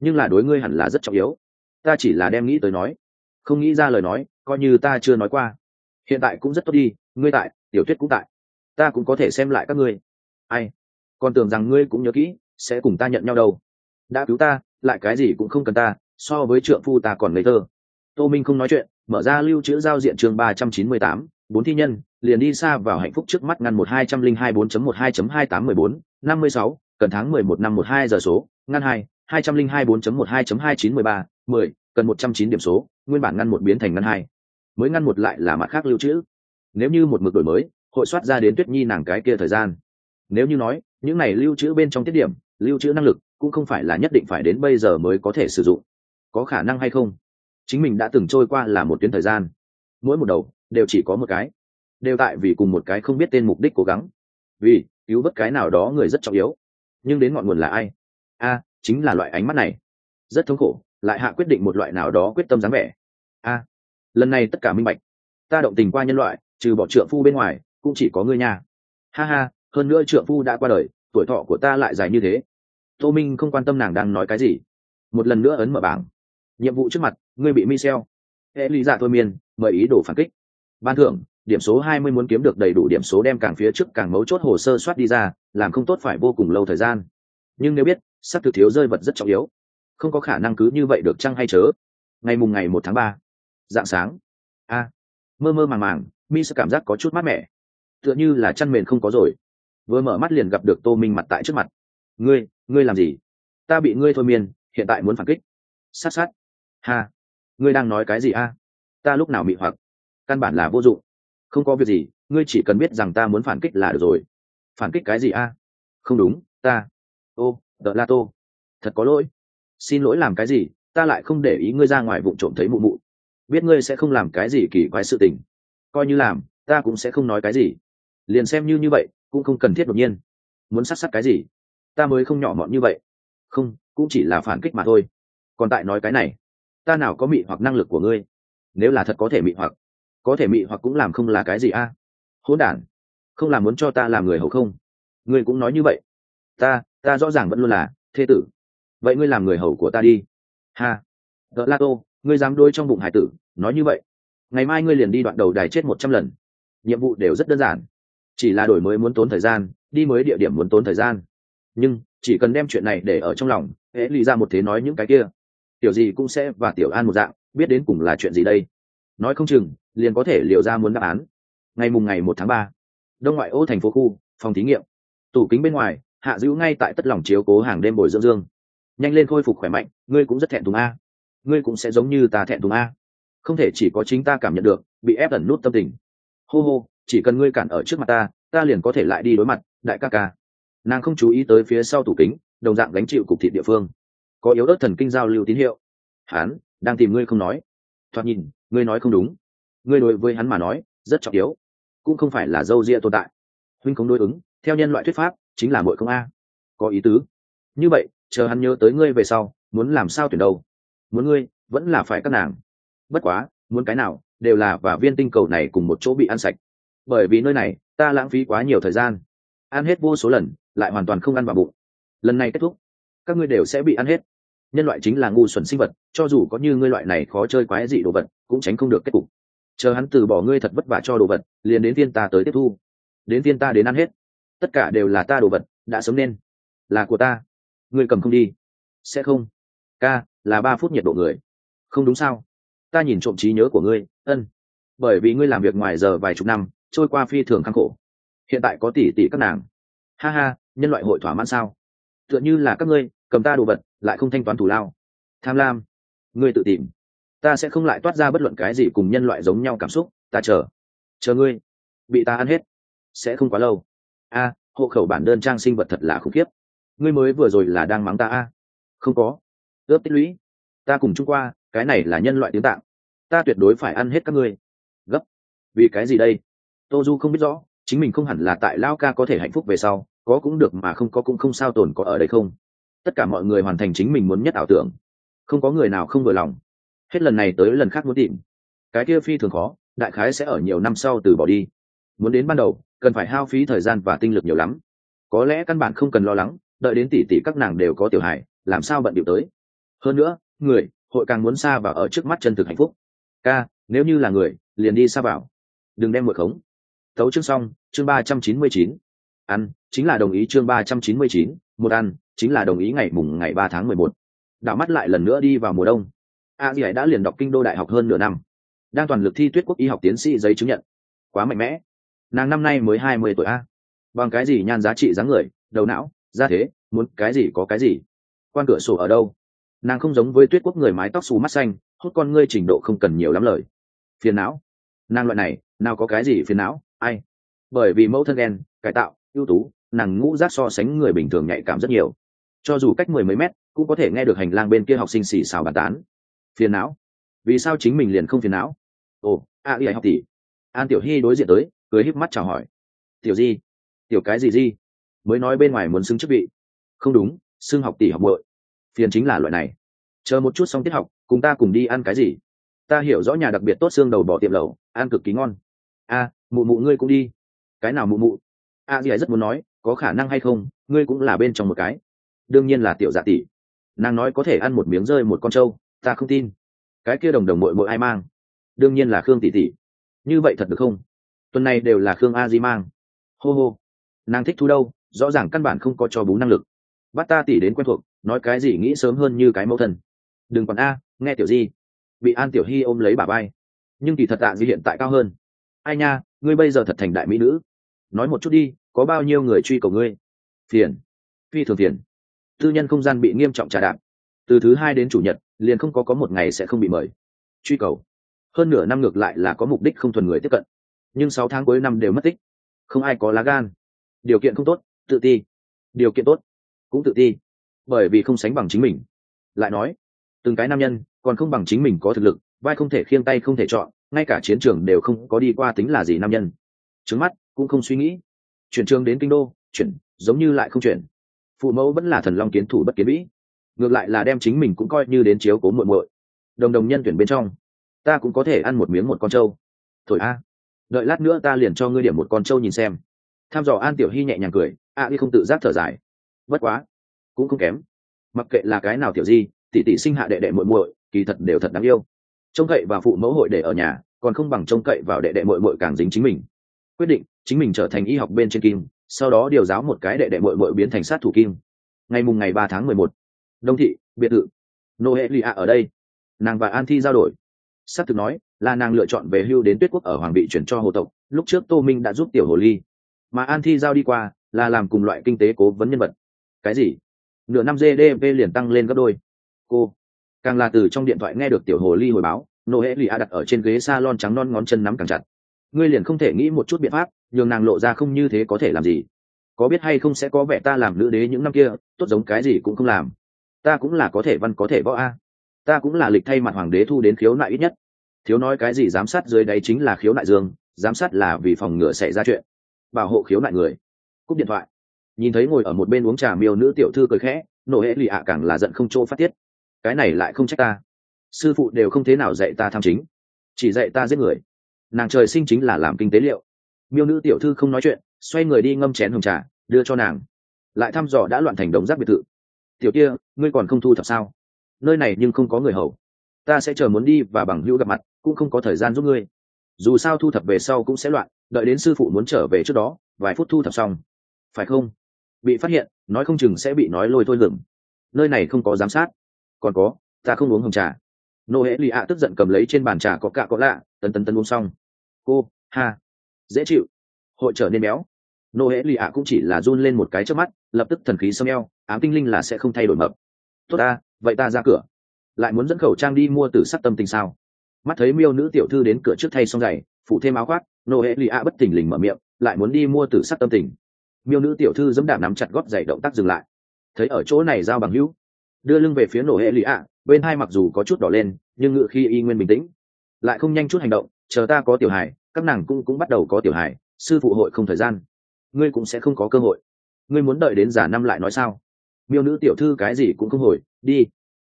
nhưng là đối ngươi hẳn là rất trọng yếu. Ta chỉ là đem nghĩ tới nói, không nghĩ ra lời nói, coi như ta chưa nói qua. Hiện tại cũng rất tốt đi, ngươi tại, tiểu tuyết cũng tại. Ta cũng có thể xem lại các ngươi. Ai, còn tưởng rằng ngươi cũng nhớ kỹ, sẽ cùng ta nhận nhau đâu. Đã cứu ta, lại cái gì cũng không cần ta, so với trượng phu ta còn ngây thơ. Tô minh không nói chuyện, mở ra lưu trữ giao diện chương ba trăm chín mươi tám bốn thi nhân, liền đi xa vào hạnh phúc trước mắt ngăn một hai trăm linh hai bốn chấm một hai chấm hai tám mười bốn, năm mươi sáu, cần tháng mười một năm một hai giờ số, ngăn hai hai trăm linh hai bốn chấm một hai chấm hai chín mười ba, mười, cần một trăm chín điểm số, nguyên bản ngăn một biến thành ngăn hai. Mới ngăn một lại là mặt khác lưu trữ. Nếu như một mực đổi mới, hội soát ra đến tuyết nhi nàng cái kia thời gian. Nếu như nói, những này lưu trữ bên trong tiết điểm, lưu trữ năng lực, cũng không phải là nhất định phải đến bây giờ mới có thể sử dụng. Có khả năng hay không? Chính mình đã từng trôi qua là một tuyến thời gian. Mỗi một đầu đều chỉ có một cái. Đều tại vì cùng một cái không biết tên mục đích cố gắng. Vì, cứu bất cái nào đó người rất trọng yếu. Nhưng đến ngọn nguồn là ai? A, chính là loại ánh mắt này. Rất thống khổ, lại hạ quyết định một loại nào đó quyết tâm dáng vẻ. A, lần này tất cả minh bạch. Ta động tình qua nhân loại, trừ bỏ trượng phu bên ngoài, cũng chỉ có ngươi nhà ha ha, hơn nữa trượng phu đã qua đời, tuổi thọ của ta lại dài như thế. Tô minh không quan tâm nàng đang nói cái gì. Một lần nữa ấn mở bảng. Nhiệm vụ trước mặt, ngươi bị michel. E lý giả thôi miên, mời ý đồ phản kích ban thưởng, điểm số hai mươi muốn kiếm được đầy đủ điểm số đem càng phía trước càng mấu chốt hồ sơ soát đi ra, làm không tốt phải vô cùng lâu thời gian. Nhưng nếu biết sắc thực thiếu rơi vật rất trọng yếu. Không có khả năng cứ như vậy được chăng hay chớ? Ngày mùng ngày một tháng ba, dạng sáng. A, mơ mơ màng màng, mi sẽ cảm giác có chút mát mẻ. Tựa như là chăn mền không có rồi. Vừa mở mắt liền gặp được tô minh mặt tại trước mặt. Ngươi ngươi làm gì? Ta bị ngươi thôi miên, hiện tại muốn phản kích. Sát sát. Ha, ngươi đang nói cái gì a? Ta lúc nào bị hoặc? Căn bản là vô dụng. Không có việc gì, ngươi chỉ cần biết rằng ta muốn phản kích là được rồi. Phản kích cái gì a? Không đúng, ta. Ô đợt la tô. Thật có lỗi. Xin lỗi làm cái gì, ta lại không để ý ngươi ra ngoài vụ trộm thấy mụ mụ. Biết ngươi sẽ không làm cái gì kỳ quái sự tình. Coi như làm, ta cũng sẽ không nói cái gì. Liền xem như như vậy, cũng không cần thiết đột nhiên. Muốn sát sát cái gì? Ta mới không nhỏ mọn như vậy. Không, cũng chỉ là phản kích mà thôi. Còn tại nói cái này, ta nào có mị hoặc năng lực của ngươi? Nếu là thật có thể mị hoặc có thể mị hoặc cũng làm không là cái gì a? À? hỗn đản, không làm muốn cho ta làm người hầu không? Ngươi cũng nói như vậy. Ta ta rõ ràng vẫn luôn là thế tử. Vậy ngươi làm người hầu của ta đi. Ha. Đợt la tô, ngươi dám đôi trong bụng hải tử, nói như vậy. Ngày mai ngươi liền đi đoạn đầu đài chết một trăm lần. Nhiệm vụ đều rất đơn giản. Chỉ là đổi mới muốn tốn thời gian, đi mới địa điểm muốn tốn thời gian. Nhưng, chỉ cần đem chuyện này để ở trong lòng, hễ lì ra một thế nói những cái kia. Tiểu gì cũng sẽ và tiểu an một dạng, biết đến cùng là chuyện gì đây nói không chừng, liền có thể liệu ra muốn đáp án. Ngày mùng ngày một tháng ba, đông ngoại ô thành phố khu, phòng thí nghiệm. Tủ kính bên ngoài, hạ dữ ngay tại tất lòng chiếu cố hàng đêm bồi dưỡng dương. Nhanh lên khôi phục khỏe mạnh, ngươi cũng rất thẹn thùng a. Ngươi cũng sẽ giống như ta thẹn thùng a. Không thể chỉ có chính ta cảm nhận được, bị ép ẩn nút tâm tình. Hô hô, chỉ cần ngươi cản ở trước mặt ta ta liền có thể lại đi đối mặt, đại ca ca. Nàng không chú ý tới phía sau tủ kính, đồng dạng gánh chịu cục thịt địa phương. Có yếu ớt thần kinh giao lưu tín hiệu. Hán, đang tìm ngươi không nói. Thoạt nhìn ngươi nói không đúng. Ngươi đối với hắn mà nói, rất trọng yếu. Cũng không phải là dâu ria tồn tại. Huynh không đối ứng, theo nhân loại thuyết pháp, chính là mội công a. Có ý tứ. Như vậy, chờ hắn nhớ tới ngươi về sau, muốn làm sao tuyển đâu? Muốn ngươi, vẫn là phải các nàng. Bất quá, muốn cái nào, đều là và viên tinh cầu này cùng một chỗ bị ăn sạch. Bởi vì nơi này, ta lãng phí quá nhiều thời gian. Ăn hết vô số lần, lại hoàn toàn không ăn vào bụng. Lần này kết thúc. Các ngươi đều sẽ bị ăn hết nhân loại chính là ngu xuẩn sinh vật, cho dù có như ngươi loại này khó chơi quái dị đồ vật, cũng tránh không được kết cục. Chờ hắn từ bỏ ngươi thật vất vả cho đồ vật, liền đến tiên ta tới tiếp thu. Đến tiên ta đến ăn hết. Tất cả đều là ta đồ vật, đã sống nên. Là của ta. Ngươi cầm không đi. Sẽ không. Ca, là ba phút nhiệt độ người. Không đúng sao? Ta nhìn trộm trí nhớ của ngươi, ân. Bởi vì ngươi làm việc ngoài giờ vài chục năm, trôi qua phi thường khăng khổ. Hiện tại có tỷ tỷ các nàng. Ha ha, nhân loại hội thỏa mãn sao? Tựa như là các ngươi, cầm ta đồ vật lại không thanh toán thù lao. Tham lam, ngươi tự tìm. Ta sẽ không lại toát ra bất luận cái gì cùng nhân loại giống nhau cảm xúc. Ta chờ. Chờ ngươi. Bị ta ăn hết. Sẽ không quá lâu. A, hộ khẩu bản đơn trang sinh vật thật là khủng khiếp. Ngươi mới vừa rồi là đang mắng ta a? Không có. Ướp tích lũy. Ta cùng chung qua, cái này là nhân loại tiếng tạng. Ta tuyệt đối phải ăn hết các ngươi. Gấp. Vì cái gì đây? Tô du không biết rõ, chính mình không hẳn là tại lao ca có thể hạnh phúc về sau, có cũng được mà không có cũng không sao tồn có ở đây không? Tất cả mọi người hoàn thành chính mình muốn nhất ảo tưởng. Không có người nào không vừa lòng. Hết lần này tới lần khác muốn tìm. Cái kia phi thường khó, đại khái sẽ ở nhiều năm sau từ bỏ đi. Muốn đến ban đầu, cần phải hao phí thời gian và tinh lực nhiều lắm. Có lẽ căn bản không cần lo lắng, đợi đến tỷ tỷ các nàng đều có tiểu hài, làm sao bận điệu tới. Hơn nữa, người, hội càng muốn xa và ở trước mắt chân thực hạnh phúc. Ca, nếu như là người, liền đi xa vào. Đừng đem một khống. Tấu chương xong, chương ba trăm chín mươi chín. Ăn, chính là đồng ý chương ba trăm chín mươi chín, một ăn chính là đồng ý ngày mùng ngày ba tháng mười một. Đạo mắt lại lần nữa đi vào mùa đông. A dì đã liền đọc kinh đô đại học hơn nửa năm. Đang toàn lực thi tuyết quốc y học tiến sĩ giấy chứng nhận. Quá mạnh mẽ. Nàng năm nay mới hai mươi tuổi a. Bằng cái gì nhan giá trị dáng người, đầu não ra thế, muốn cái gì có cái gì? Quan cửa sổ ở đâu? Nàng không giống với tuyết quốc người mái tóc xù mắt xanh hốt con ngươi trình độ không cần nhiều lắm lời. Phiền não. Nàng loại này, nào có cái gì phiền não, ai? Bởi vì mẫu thân đen cải tạo, ưu tú, nàng ngũ giác so sánh người bình thường nhạy cảm rất nhiều cho dù cách mười mấy mét, cũng có thể nghe được hành lang bên kia học sinh xì xào bàn tán. Phiền não. Vì sao chính mình liền không phiền não? Ồ, a y học tỷ. An tiểu hy đối diện tới, cười híp mắt chào hỏi. Tiểu di tiểu cái gì di mới nói bên ngoài muốn xưng chức vị. Không đúng, xưng học tỷ học bội phiền chính là loại này. Chờ một chút xong tiết học, cùng ta cùng đi ăn cái gì? Ta hiểu rõ nhà đặc biệt tốt xương đầu bỏ tiệm lẩu, ăn cực kỳ ngon. A, mụ mụ ngươi cũng đi. Cái nào mụ mụ? A dì rất muốn nói, có khả năng hay không, ngươi cũng là bên trong một cái đương nhiên là tiểu dạ tỷ. Nàng nói có thể ăn một miếng rơi một con trâu, ta không tin. Cái kia đồng đồng mội mội ai mang? Đương nhiên là khương tỷ tỷ. Như vậy thật được không? Tuần này đều là khương a di mang. Hô hô. Nàng thích thú đâu? Rõ ràng căn bản không có cho bú năng lực. Bắt ta tỷ đến quen thuộc, nói cái gì nghĩ sớm hơn như cái mẫu thân. Đừng còn a, nghe tiểu di. Bị an tiểu hy ôm lấy bà bay nhưng kỳ thật tạ di hiện tại cao hơn. Ai nha, ngươi bây giờ thật thành đại mỹ nữ. Nói một chút đi, có bao nhiêu người truy cầu ngươi? Phiền. Phi thường phiền tư nhân không gian bị nghiêm trọng trà đạp. Từ thứ hai đến chủ nhật, liền không có có một ngày sẽ không bị mời. Truy cầu. Hơn nửa năm ngược lại là có mục đích không thuần người tiếp cận. Nhưng sáu tháng cuối năm đều mất tích. Không ai có lá gan. Điều kiện không tốt, tự ti. Điều kiện tốt, cũng tự ti. Bởi vì không sánh bằng chính mình. Lại nói, từng cái nam nhân còn không bằng chính mình có thực lực, vai không thể khiêng tay không thể chọn, ngay cả chiến trường đều không có đi qua tính là gì nam nhân. Trứng mắt, cũng không suy nghĩ. Chuyển trường đến kinh đô, chuyển, giống như lại không chuyển phụ mẫu vẫn là thần long kiến thủ bất kiến vĩ. Ngược lại là đem chính mình cũng coi như đến chiếu cố muộn muội. Đồng đồng nhân tuyển bên trong, ta cũng có thể ăn một miếng một con trâu. Thổi a, đợi lát nữa ta liền cho ngươi điểm một con trâu nhìn xem. Tham dò an tiểu hy nhẹ nhàng cười, a y không tự giác thở dài. Bất quá, cũng không kém. Mặc kệ là cái nào tiểu di, tỷ tỷ sinh hạ đệ đệ muội muội, kỳ thật đều thật đáng yêu. Trông cậy và phụ mẫu hội để ở nhà, còn không bằng trông cậy vào đệ đệ muội muội càng dính chính mình. Quyết định, chính mình trở thành y học bên trên kim sau đó điều giáo một cái đệ đệ muội muội biến thành sát thủ kim. Ngày mùng ngày ba tháng mười một, đông thị, biệt thự. Nô hệ lì ạ ở đây. Nàng và an thi giao đổi. S á c thực nói, là nàng lựa chọn về hưu đến tuyết quốc ở hoàng bị chuyển cho hồ tộc, lúc trước tô minh đã giúp tiểu hồ ly. Mà an thi giao đi qua, là làm cùng loại kinh tế cố vấn nhân vật. Cái gì? Nửa năm gdp liền tăng lên gấp đôi. Cô, càng là từ trong điện thoại nghe được tiểu hồ ly hồi báo nô hệ lì a đặt ở trên ghế s a lon trắng non ngón chân nắm càng chặt. Ngươi liền không thể nghĩ một chút biện pháp nhường nàng lộ ra không như thế có thể làm gì. Có biết hay không sẽ có vẻ ta làm nữ đế những năm kia, tốt giống cái gì cũng không làm. Ta cũng là có thể văn có thể võ a. Ta cũng là lịch thay mặt hoàng đế thu đến khiếu nại ít nhất. Thiếu nói cái gì giám sát dưới đáy chính là khiếu nại dương, giám sát là vì phòng ngừa xảy ra chuyện. Bảo hộ khiếu nại người. Cúp điện thoại. Nhìn thấy ngồi ở một bên uống trà miêu nữ tiểu thư cười khẽ, nổ hệ lì ạ càng là giận không chỗ phát tiết. Cái này lại không trách ta. Sư phụ đều không thế nào dạy ta tham chính. Chỉ dạy ta giết người. Nàng trời sinh chính là làm kinh tế liệu miêu nữ tiểu thư không nói chuyện, xoay người đi ngâm chén hồng trà, đưa cho nàng. Lại thăm dò đã loạn thành đống rác biệt thự. Tiểu kia, ngươi còn không thu thập sao? Nơi này nhưng không có người hầu. Ta sẽ chờ muốn đi và bằng hữu gặp mặt, cũng không có thời gian giúp ngươi. Dù sao thu thập về sau cũng sẽ loạn, đợi đến sư phụ muốn trở về trước đó, vài phút thu thập xong. Phải không? Bị phát hiện, nói không chừng sẽ bị nói lôi thôi lửng. Nơi này không có giám sát. Còn có, ta không uống hồng trà. Nô hễ lì ạ tức giận cầm lấy trên bàn trà có cạ có lạ tần tần tần uống xong. Cô, ha dễ chịu. Hội trở nên béo. Nô hễ lì ạ cũng chỉ là run lên một cái trước mắt, lập tức thần khí xâm eo ám tinh linh là sẽ không thay đổi mập. Tốt ta, vậy ta ra cửa. Lại muốn dẫn khẩu trang đi mua từ sắc tâm tình sao? Mắt thấy miêu nữ tiểu thư đến cửa trước thay xong giày phụ thêm áo khoác, nô hệ lì ạ bất tỉnh lình mở miệng, lại muốn đi mua từ sắc tâm tình. Miêu nữ tiểu thư dẫm đạp nắm chặt gót giày động tác dừng lại. Thấy ở chỗ này giao bằng hữu, đưa lưng về phía nổ hệ lì ạ, bên hai mặc dù có chút đỏ lên, nhưng ngự khi y nguyên bình tĩnh. Lại không nhanh chút hành động, chờ ta có tiểu hài các nàng cũng cũng bắt đầu có tiểu hài, sư phụ hội không thời gian. Ngươi cũng sẽ không có cơ hội. Ngươi muốn đợi đến giả năm lại nói sao? Miêu nữ tiểu thư cái gì cũng không hồi, đi.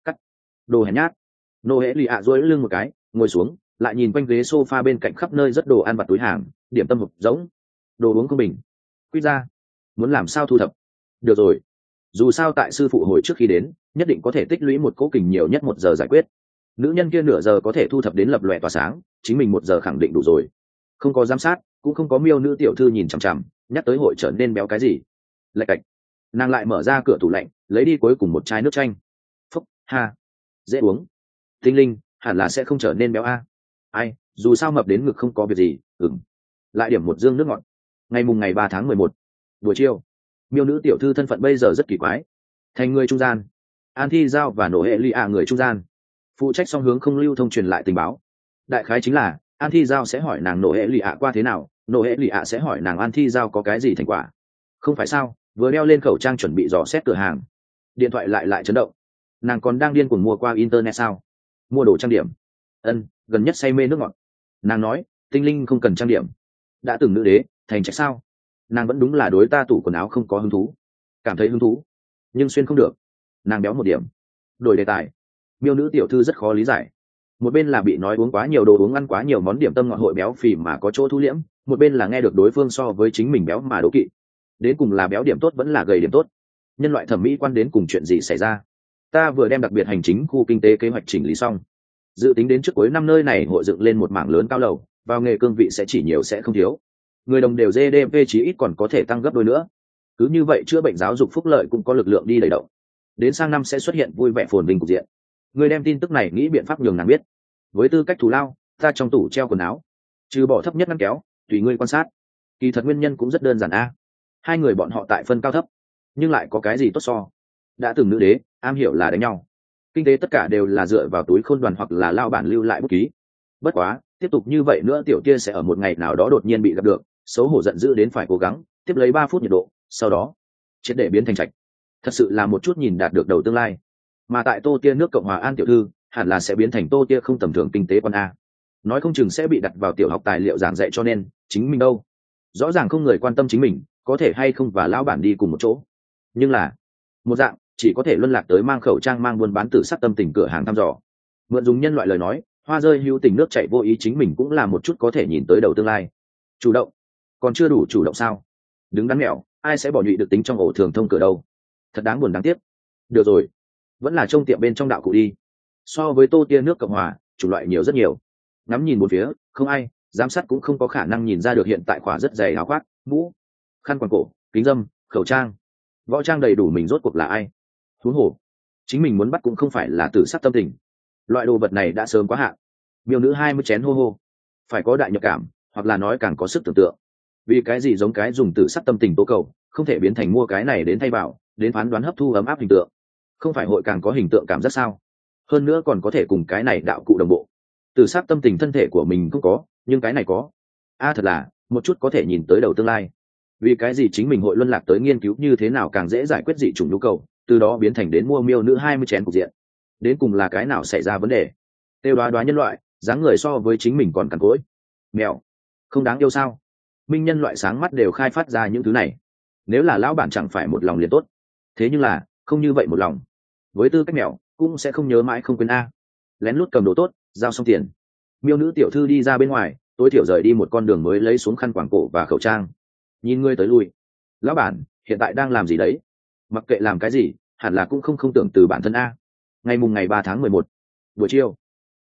Cắt. Đồ hèn nhát. Nô hễ lì ạ dối lưng một cái, ngồi xuống, lại nhìn quanh ghế s o f a bên cạnh khắp nơi rất đồ ăn vặt túi hàng, điểm tâm hộp giống đồ uống không bình. Quy ra. Muốn làm sao thu thập? Được rồi. Dù sao tại sư phụ hồi trước khi đến, nhất định có thể tích lũy một cố kình nhiều nhất một giờ giải quyết. Nữ nhân kia nửa giờ có thể thu thập đến lập lòe tỏa sáng, chính mình một giờ khẳng định đủ rồi không có giám sát, cũng không có miêu nữ tiểu thư nhìn chằm chằm, nhắc tới hội trở nên béo cái gì. Lạch cạch. Nàng lại mở ra cửa tủ lạnh, lấy đi cuối cùng một chai nước chanh. Phúc, ha. Dễ uống. Tinh linh, hẳn là sẽ không trở nên béo a. Ai, dù sao mập đến ngực không có việc gì ừng lại điểm một dương nước ngọt. Ngày mùng ngày ba tháng mười một. Buổi chiều, miêu nữ tiểu thư thân phận bây giờ rất kỳ quái. Thành người trung gian. An thi giao và nổ hệ ly ạ à người trung gian. Phụ trách song hướng không lưu thông truyền lại tình báo. Đại khái chính là an thi giao sẽ hỏi nàng nổ hệ lụy ạ qua thế nào, nổ hệ lụy ạ sẽ hỏi nàng an thi giao có cái gì thành quả. Không phải sao, vừa đeo lên khẩu trang chuẩn bị dò xét cửa hàng. Điện thoại lại lại chấn động. Nàng còn đang điên cuồng mua qua internet sao? Mua đồ trang điểm. Ân, gần nhất say mê nước ngọt. Nàng nói, tinh linh không cần trang điểm. Đã từng nữ đế, thành trạch sao? Nàng vẫn đúng là đối ta tủ quần áo không có hứng thú. Cảm thấy hứng thú, nhưng xuyên không được. Nàng béo một điểm. Đổi đề tài. Miêu nữ tiểu thư rất khó lý giải một bên là bị nói uống quá nhiều đồ uống ăn quá nhiều món điểm tâm ngọn hội béo phì mà có chỗ thu liễm, một bên là nghe được đối phương so với chính mình béo mà đố kỵ. Đến cùng là béo điểm tốt vẫn là gầy điểm tốt? Nhân loại thẩm mỹ quan đến cùng chuyện gì xảy ra? Ta vừa đem đặc biệt hành chính khu kinh tế kế hoạch chỉnh lý xong. Dự tính đến trước cuối năm nơi này hội dựng lên một mảng lớn cao lầu, vào nghề cương vị sẽ chỉ nhiều sẽ không thiếu. Người đồng đều gdp chí ít còn có thể tăng gấp đôi nữa. Cứ như vậy chữa bệnh giáo dục phúc lợi cũng có lực lượng đi đầy động. Đến sang năm sẽ xuất hiện vui vẻ phồn vinh cục diện. Ngươi đem tin tức này nghĩ biện pháp nhường nàng biết. Với tư cách thù lao, ta trong tủ treo quần áo. Trừ bỏ thấp nhất ngăn kéo, tùy ngươi quan sát. Kỳ thật nguyên nhân cũng rất đơn giản a. Hai người bọn họ tại phân cao thấp, nhưng lại có cái gì tốt so? Đã từng nữ đế, am hiểu là đánh nhau. Kinh tế tất cả đều là dựa vào túi khôn đoàn hoặc là lao bản lưu lại bút ký. Bất quá, tiếp tục như vậy nữa tiểu kia sẽ ở một ngày nào đó đột nhiên bị gặp được, xấu hổ giận dữ đến phải cố gắng, tiếp lấy ba phút nhiệt độ, sau đó, triệt để biến thành trạch. Thật sự là một chút nhìn đạt được đầu tương lai mà tại tô tia nước cộng hòa an tiểu thư, hẳn là sẽ biến thành tô tia không tầm thường kinh tế con a. Nói không chừng sẽ bị đặt vào tiểu học tài liệu giảng dạy cho nên, chính mình đâu? Rõ ràng không người quan tâm chính mình, có thể hay không và lão bản đi cùng một chỗ. Nhưng là, một dạng, chỉ có thể luân lạc tới mang khẩu trang mang buôn bán tử sắc tâm tình cửa hàng thăm dò. Mượn dùng nhân loại lời nói, hoa rơi hữu tình nước chạy vô ý chính mình cũng là một chút có thể nhìn tới đầu tương lai. Chủ động. Còn chưa đủ chủ động sao? Đứng đắn mẹo, ai sẽ bỏ nhụy được tính trong ổ thường thông cửa đâu? Thật đáng buồn đáng tiếc. Được rồi vẫn là trông tiệm bên trong đạo cụ đi. So với tô tia nước cộng hòa, chủng loại nhiều rất nhiều. Ngắm nhìn một phía, không ai, giám sát cũng không có khả năng nhìn ra được hiện tại khỏa rất dày áo khoác, mũ, khăn quàng cổ, kính dâm, khẩu trang. Võ trang đầy đủ mình rốt cuộc là ai? Thú hồ chính mình muốn bắt cũng không phải là tử sắc tâm tình. Loại đồ vật này đã sớm quá hạn. Miêu nữ hai mươi chén hô hô. Phải có đại nhập cảm, hoặc là nói càng có sức tưởng tượng. Vì cái gì giống cái dùng tử sắc tâm tình tố cầu, không thể biến thành mua cái này đến thay vào, đến phán đoán hấp thu ấm áp hình tượng không phải hội càng có hình tượng cảm giác sao? Hơn nữa còn có thể cùng cái này đạo cụ đồng bộ. Tử sắc tâm tình thân thể của mình không có, nhưng cái này có. A, thật là, một chút có thể nhìn tới đầu tương lai. Vì cái gì chính mình hội luân lạc tới nghiên cứu như thế nào càng dễ giải quyết dị chủng nhu cầu, từ đó biến thành đến mua miêu nữ hai mươi chén cục diện. Đến cùng là cái nào xảy ra vấn đề? Têu đoá đoá nhân loại, dáng người so với chính mình còn cằn cỗi. Mèo không đáng yêu sao? Minh nhân loại sáng mắt đều khai phát ra những thứ này. Nếu là lão bản chẳng phải một lòng liền tốt. Thế nhưng là không như vậy một lòng. Với tư cách mèo, cũng sẽ không nhớ mãi không quên a. Lén lút cầm đồ tốt, giao xong tiền. Miêu nữ tiểu thư đi ra bên ngoài, tối thiểu rời đi một con đường mới lấy xuống khăn quảng cổ và khẩu trang. Nhìn ngươi tới lui. Lão bản, hiện tại đang làm gì đấy? Mặc kệ làm cái gì, hẳn là cũng không không tưởng từ bản thân a. Ngày mùng ngày ba tháng mười một, buổi chiều.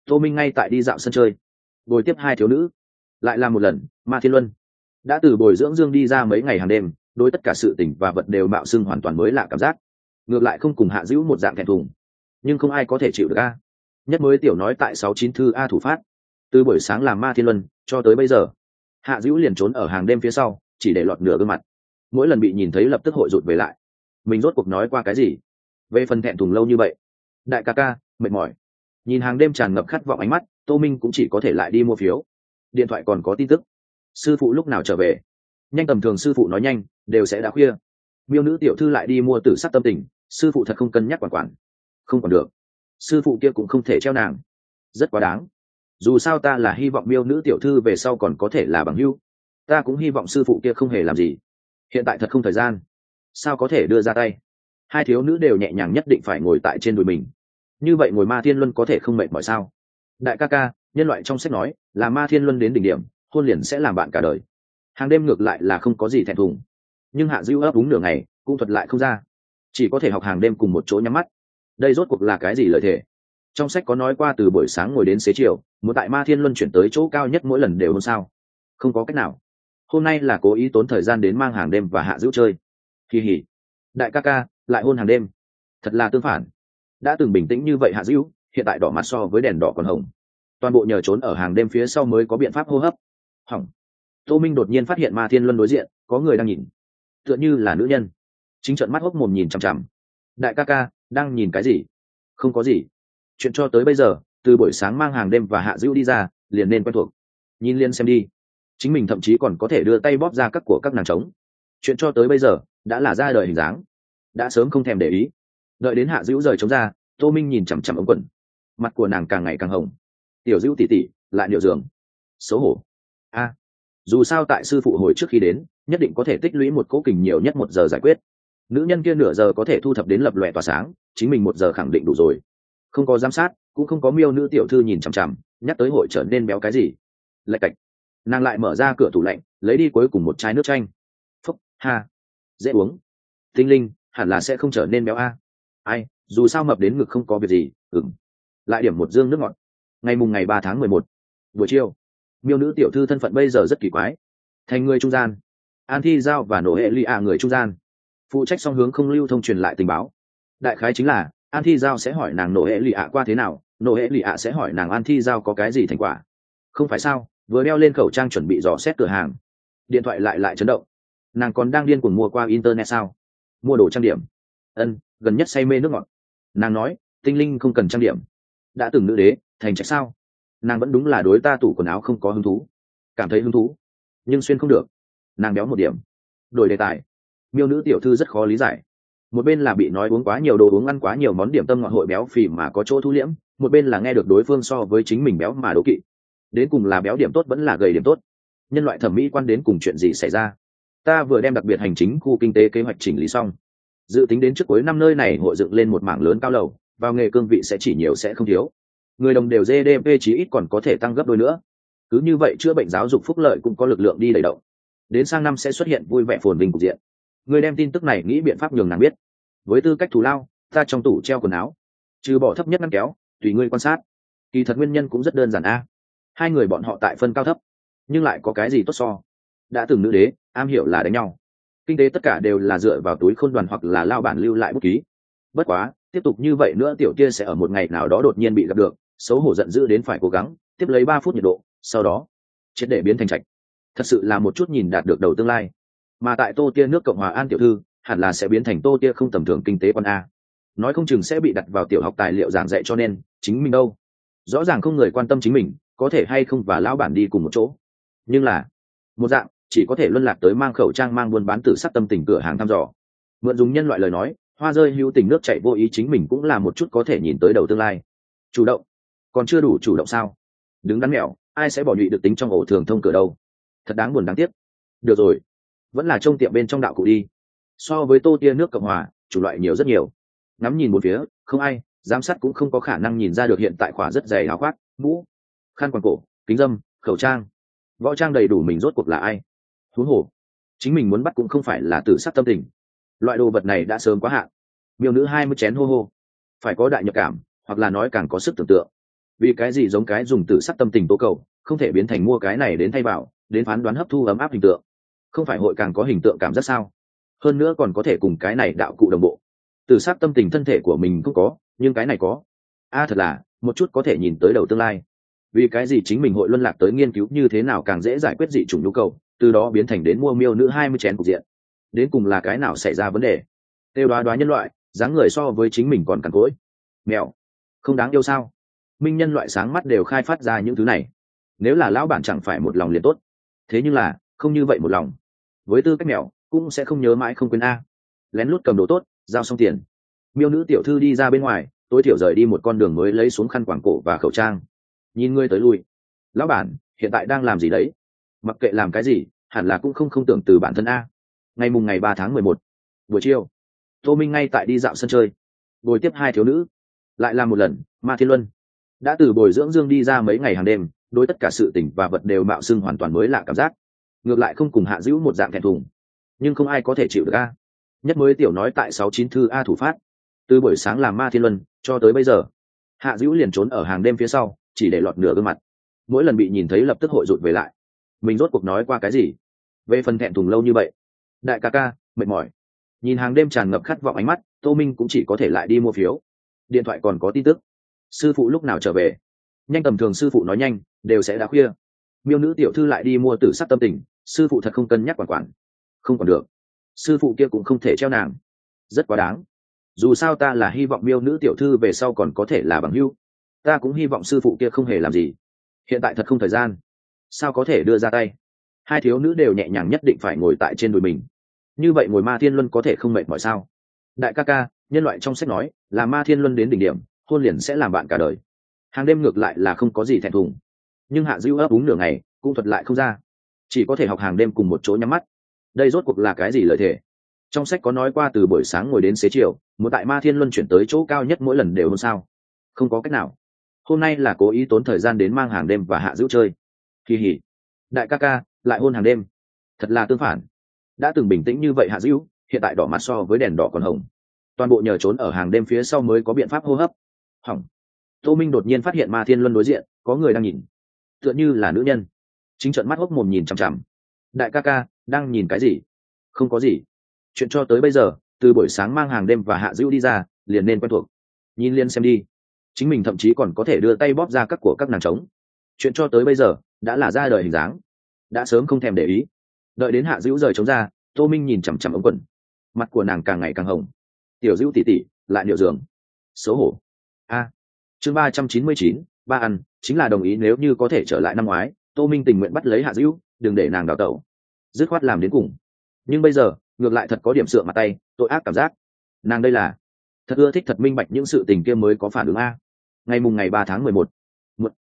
Tô minh ngay tại đi dạo sân chơi. Bồi tiếp hai thiếu nữ. Lại làm một lần, ma thiên luân. Đã từ bồi dưỡng dương đi ra mấy ngày hàng đêm, đối tất cả sự tỉnh và vật đều mạo xưng hoàn toàn mới lạ cảm giác ngược lại không cùng hạ dữ một dạng thẹn thùng. Nhưng không ai có thể chịu được a. Nhất mới tiểu nói tại sáu chín thư a thủ phát. Từ buổi sáng làm ma thiên luân, cho tới bây giờ, hạ dữ liền trốn ở hàng đêm phía sau, chỉ để lọt nửa gương mặt. Mỗi lần bị nhìn thấy lập tức hội rụt về lại. Mình rốt cuộc nói qua cái gì? Về phần thẹn thùng lâu như vậy. Đại ca ca, mệt mỏi. Nhìn hàng đêm tràn ngập khát vọng ánh mắt, tô minh cũng chỉ có thể lại đi mua phiếu. Điện thoại còn có tin tức. Sư phụ lúc nào trở về? Nhanh tầm thường sư phụ nói nhanh, đều sẽ đã khuya miêu nữ tiểu thư lại đi mua tử sắc tâm tình, sư phụ thật không cân nhắc quản quản. Không còn được. Sư phụ kia cũng không thể treo nàng. Rất quá đáng. Dù sao ta là hy vọng miêu nữ tiểu thư về sau còn có thể là bằng hưu ta cũng hy vọng sư phụ kia không hề làm gì. Hiện tại thật không thời gian. Sao có thể đưa ra tay? Hai thiếu nữ đều nhẹ nhàng nhất định phải ngồi tại trên đùi mình. Như vậy ngồi ma thiên luân có thể không mệt mỏi sao? Đại ca ca, nhân loại trong sách nói, là ma thiên luân đến đỉnh điểm, hôn liền sẽ làm bạn cả đời. Hàng đêm ngược lại là không có gì thẹn thùng nhưng hạ dữ ấp đúng nửa ngày, cũng thuật lại không ra. Chỉ có thể học hàng đêm cùng một chỗ nhắm mắt. Đây rốt cuộc là cái gì lợi thế trong sách có nói qua từ buổi sáng ngồi đến xế chiều một tại ma thiên luân chuyển tới chỗ cao nhất mỗi lần đều hôn sao? Không có cách nào. Hôm nay là cố ý tốn thời gian đến mang hàng đêm và hạ dữ chơi. Kỳ hỉ. Đại ca ca, lại hôn hàng đêm. Thật là tương phản. Đã từng bình tĩnh như vậy hạ dữ hiện tại đỏ mặt so với đèn đỏ còn hồng. Toàn bộ nhờ trốn ở hàng đêm phía sau mới có biện pháp hô hấp. Hỏng. Tô minh đột nhiên phát hiện ma thiên luân đối diện, có người đang nhìn tựa như là nữ nhân. Chính trận mắt hốc mồm nhìn chằm chằm. Đại ca ca, đang nhìn cái gì? Không có gì. Chuyện cho tới bây giờ, từ buổi sáng mang hàng đêm và hạ dữ đi ra, liền nên quen thuộc. Nhìn liên xem đi. Chính mình thậm chí còn có thể đưa tay bóp ra các của các nàng trống. Chuyện cho tới bây giờ, đã là ra đời hình dáng. Đã sớm không thèm để ý. Đợi đến hạ dữ rời trống ra, tô minh nhìn chằm chằm ống quần. Mặt của nàng càng ngày càng hồng. Tiểu dữ tỉ tỉ, lại điệu giường xấu hổ. A. Dù sao tại sư phụ hồi trước khi đến nhất định có thể tích lũy một cố kình nhiều nhất một giờ giải quyết. Nữ nhân kia nửa giờ có thể thu thập đến lập lòe tỏa sáng, chính mình một giờ khẳng định đủ rồi. Không có giám sát, cũng không có miêu nữ tiểu thư nhìn chằm chằm, nhắc tới hội trở nên béo cái gì. Lạch cạch. Nàng lại mở ra cửa tủ lạnh, lấy đi cuối cùng một chai nước chanh. Phúc, ha. Dễ uống. Tinh linh, hẳn là sẽ không trở nên béo a. Ai, dù sao mập đến ngực không có việc gì ừng lại điểm một dương nước ngọt. Ngày mùng ngày ba tháng mười một, buổi chiều. Miêu nữ tiểu thư thân phận bây giờ rất kỳ quái. Thành người trung gian an thi giao và nổ hệ lì ạ người trung gian. Phụ trách song hướng không lưu thông truyền lại tình báo. Đại khái chính là, an thi giao sẽ hỏi nàng nổ hệ lì ạ qua thế nào, nổ hệ lì ạ sẽ hỏi nàng an thi giao có cái gì thành quả. Không phải sao, vừa đeo lên khẩu trang chuẩn bị dò xét cửa hàng. Điện thoại lại lại chấn động. Nàng còn đang điên cuồng mua qua internet sao? Mua đồ trang điểm. Ân, gần nhất say mê nước ngọt. Nàng nói, tinh linh không cần trang điểm. Đã từng nữ đế, thành trạch sao? Nàng vẫn đúng là đối ta tủ quần áo không có hứng thú. Cảm thấy hứng thú, nhưng xuyên không được nàng béo một điểm. Đổi đề tài. Miêu nữ tiểu thư rất khó lý giải. Một bên là bị nói uống quá nhiều đồ uống ăn quá nhiều món điểm tâm ngọn hội béo phì mà có chỗ thu liễm, một bên là nghe được đối phương so với chính mình béo mà đố kỵ. Đến cùng là béo điểm tốt vẫn là gầy điểm tốt. Nhân loại thẩm mỹ quan đến cùng chuyện gì xảy ra? Ta vừa đem đặc biệt hành chính khu kinh tế kế hoạch chỉnh lý xong. Dự tính đến trước cuối năm nơi này hội dựng lên một mảng lớn cao lầu, vào nghề cương vị sẽ chỉ nhiều sẽ không thiếu. Người đồng đều gdp chí ít còn có thể tăng gấp đôi nữa. Cứ như vậy chữa bệnh giáo dục phúc lợi cũng có lực lượng đi đẩy động đến sang năm sẽ xuất hiện vui vẻ phồn vinh cục diện. Người đem tin tức này nghĩ biện pháp nhường nàng biết. Với tư cách thù lao, ta trong tủ treo quần áo. Trừ bỏ thấp nhất ngăn kéo, tùy ngươi quan sát. Kỳ thật nguyên nhân cũng rất đơn giản a. Hai người bọn họ tại phân cao thấp, nhưng lại có cái gì tốt so? Đã từng nữ đế, am hiểu là đánh nhau. Kinh tế tất cả đều là dựa vào túi khôn đoàn hoặc là lao bản lưu lại bút ký. Bất quá, tiếp tục như vậy nữa tiểu kia sẽ ở một ngày nào đó đột nhiên bị gặp được, xấu hổ giận dữ đến phải cố gắng, tiếp lấy ba phút nhiệt độ, sau đó, triệt để biến thành trạch thật sự là một chút nhìn đạt được đầu tương lai. Mà tại tô tia nước cộng hòa an tiểu thư, hẳn là sẽ biến thành tô tia không tầm thường kinh tế con a. Nói không chừng sẽ bị đặt vào tiểu học tài liệu giảng dạy cho nên, chính mình đâu? Rõ ràng không người quan tâm chính mình, có thể hay không và lão bản đi cùng một chỗ. Nhưng là, một dạng, chỉ có thể luân lạc tới mang khẩu trang mang buôn bán tử sắc tâm tình cửa hàng thăm dò. Mượn dùng nhân loại lời nói, hoa rơi hữu tình nước chạy vô ý chính mình cũng là một chút có thể nhìn tới đầu tương lai. Chủ động. Còn chưa đủ chủ động sao? Đứng đắn mẹo, ai sẽ bỏ nhụy được tính trong ổ thường thông cửa đâu? Thật đáng buồn đáng tiếc. Được rồi, vẫn là trông tiệm bên trong đạo cụ đi. So với tô tia nước cộng hòa, chủ loại nhiều rất nhiều. Ngắm nhìn một phía, không ai, giám sát cũng không có khả năng nhìn ra được hiện tại khỏa rất dày áo khoác, mũ, khăn quàng cổ, kính dâm, khẩu trang. Võ trang đầy đủ mình rốt cuộc là ai? Thú hồ, chính mình muốn bắt cũng không phải là tử sắc tâm tình. Loại đồ vật này đã sớm quá hạn. Miêu nữ hai mươi chén hô hô. Phải có đại nhập cảm, hoặc là nói càng có sức tưởng tượng. Vì cái gì giống cái dùng tử sắc tâm tình tố cầu, không thể biến thành mua cái này đến thay vào đến phán đoán hấp thu ấm áp hình tượng. Không phải hội càng có hình tượng cảm giác sao? Hơn nữa còn có thể cùng cái này đạo cụ đồng bộ. Từ sát tâm tình thân thể của mình cũng có nhưng cái này có. A thật là một chút có thể nhìn tới đầu tương lai. Vì cái gì chính mình hội luân lạc tới nghiên cứu như thế nào càng dễ giải quyết dị chủng nhu cầu từ đó biến thành đến mua miêu nữ hai mươi chén cục diện. Đến cùng là cái nào xảy ra vấn đề? Têu đoá đoá nhân loại dáng người so với chính mình còn cằn cỗi. Mẹo, không đáng yêu sao? Minh nhân loại sáng mắt đều khai phát ra những thứ này. Nếu là lão bản chẳng phải một lòng liền tốt thế nhưng là, không như vậy một lòng. Với tư cách mèo, cũng sẽ không nhớ mãi không quên a. Lén lút cầm đồ tốt, giao xong tiền. Miêu nữ tiểu thư đi ra bên ngoài, tối thiểu rời đi một con đường mới lấy xuống khăn quảng cổ và khẩu trang. Nhìn ngươi tới lui. Lão bản, hiện tại đang làm gì đấy? Mặc kệ làm cái gì, hẳn là cũng không không tưởng từ bản thân a. Ngày mùng ngày ba tháng mười một, buổi chiều, tô minh ngay tại đi dạo sân chơi. Bồi tiếp hai thiếu nữ. Lại làm một lần, ma thiên luân. Đã từ bồi dưỡng dương đi ra mấy ngày hàng đêm đối tất cả sự tình và vật đều mạo xưng hoàn toàn mới lạ cảm giác. Ngược lại không cùng hạ dữ một dạng thẹn thùng. Nhưng không ai có thể chịu được a. Nhất mới tiểu nói tại sáu chín thư a thủ phát. Từ buổi sáng làm ma thiên luân, cho tới bây giờ, hạ dữ liền trốn ở hàng đêm phía sau, chỉ để lọt nửa gương mặt. Mỗi lần bị nhìn thấy lập tức hội rụt về lại. Mình rốt cuộc nói qua cái gì? Về phần thẹn thùng lâu như vậy. Đại ca ca, mệt mỏi. Nhìn hàng đêm tràn ngập khát vọng ánh mắt, tô minh cũng chỉ có thể lại đi mua phiếu. Điện thoại còn có tin tức. Sư phụ lúc nào trở về? Nhanh tầm thường sư phụ nói nhanh, đều sẽ đã khuya. Miêu nữ tiểu thư lại đi mua tử sắc tâm tình, sư phụ thật không cân nhắc quản quản. Không còn được. Sư phụ kia cũng không thể treo nàng. Rất quá đáng. Dù sao ta là hy vọng miêu nữ tiểu thư về sau còn có thể là bằng hưu ta cũng hy vọng sư phụ kia không hề làm gì. Hiện tại thật không thời gian. Sao có thể đưa ra tay? Hai thiếu nữ đều nhẹ nhàng nhất định phải ngồi tại trên đùi mình. Như vậy ngồi ma thiên luân có thể không mệt mỏi sao? Đại ca ca, nhân loại trong sách nói, là ma thiên luân đến đỉnh điểm, hôn liền sẽ làm bạn cả đời hàng đêm ngược lại là không có gì thẹn thùng. Nhưng hạ dữ ấp úng nửa ngày, cũng thuật lại không ra. Chỉ có thể học hàng đêm cùng một chỗ nhắm mắt. Đây rốt cuộc là cái gì lợi thế trong sách có nói qua từ buổi sáng ngồi đến xế chiều một tại ma thiên luân chuyển tới chỗ cao nhất mỗi lần đều hôm sao? Không có cách nào. Hôm nay là cố ý tốn thời gian đến mang hàng đêm và hạ dữ chơi. Kỳ hỉ. Đại ca ca, lại hôn hàng đêm. Thật là tương phản. Đã từng bình tĩnh như vậy hạ dữ hiện tại đỏ mặt so với đèn đỏ còn hồng. Toàn bộ nhờ trốn ở hàng đêm phía sau mới có biện pháp hô hấp. Hỏng tô minh đột nhiên phát hiện ma thiên luân đối diện, có người đang nhìn. Tựa như là nữ nhân. Chính trận mắt hốc mồm nhìn chằm chằm. Đại ca ca, đang nhìn cái gì? Không có gì. Chuyện cho tới bây giờ, từ buổi sáng mang hàng đêm và hạ dữ đi ra, liền nên quen thuộc. Nhìn liên xem đi. Chính mình thậm chí còn có thể đưa tay bóp ra các của các nàng trống. Chuyện cho tới bây giờ, đã là ra đời hình dáng. Đã sớm không thèm để ý. Đợi đến hạ dữ rời trống ra, tô minh nhìn chằm chằm ống quần. Mặt của nàng càng ngày càng hồng. Tiểu dữ tỉ tỉ, lại điệu giường xấu hổ. A chương ba trăm chín mươi chín, ba ăn, chính là đồng ý nếu như có thể trở lại năm ngoái, tô minh tình nguyện bắt lấy hạ dữ đừng để nàng đào tẩu. Dứt khoát làm đến cùng. Nhưng bây giờ, ngược lại thật có điểm sửa mặt tay, tội ác cảm giác. Nàng đây là, thật ưa thích thật minh bạch những sự tình kia mới có phản ứng a. Ngày mùng ngày ba tháng mười một. Một.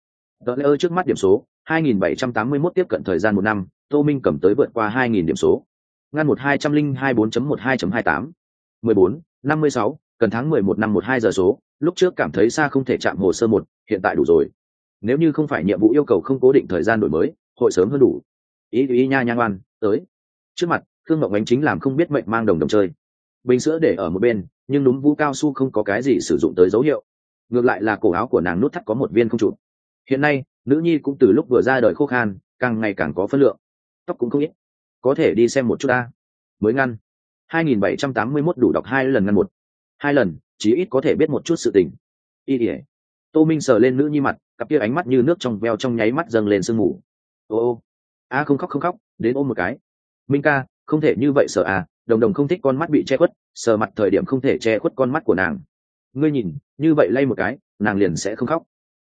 Tờ lễ ơi trước mắt điểm số, hai nghìn bảy trăm tám mươi 2781 tiếp cận thời gian một năm, tô minh cầm tới vượt qua hai nghìn điểm số. Ngăn một hai trăm linh hai bốn chấm một hai chấm hai tám. Mười bốn, năm mươi sáu cần tháng mười một năm một hai giờ số, lúc trước cảm thấy xa không thể chạm hồ sơ một, hiện tại đủ rồi. Nếu như không phải nhiệm vụ yêu cầu không cố định thời gian đổi mới, hội sớm hơn đủ. Ý ý nha nha ngoan, tới. Trước mặt thương mộng ánh chính làm không biết mệnh mang đồng đồng chơi. Bình sữa để ở một bên, nhưng núm vũ cao su không có cái gì sử dụng tới dấu hiệu. Ngược lại là cổ áo của nàng nút thắt có một viên không trụ hiện nay, nữ nhi cũng từ lúc vừa ra đời khô khan, càng ngày càng có phân lượng. Tóc cũng không ít. Có thể đi xem một chút ta. Mới ngăn. 2781 đủ đọc hai lần ngăn một hai lần, chí ít có thể biết một chút sự tình. Y ỉa tô minh sờ lên nữ nhi mặt, cặp kia ánh mắt như nước trong veo trong nháy mắt dâng lên sương mù. Ô ô, a không khóc không khóc, đến ôm một cái. Minh ca, không thể như vậy sợ à đồng đồng không thích con mắt bị che khuất, sờ mặt thời điểm không thể che khuất con mắt của nàng. Ngươi nhìn, như vậy lay một cái, nàng liền sẽ không khóc.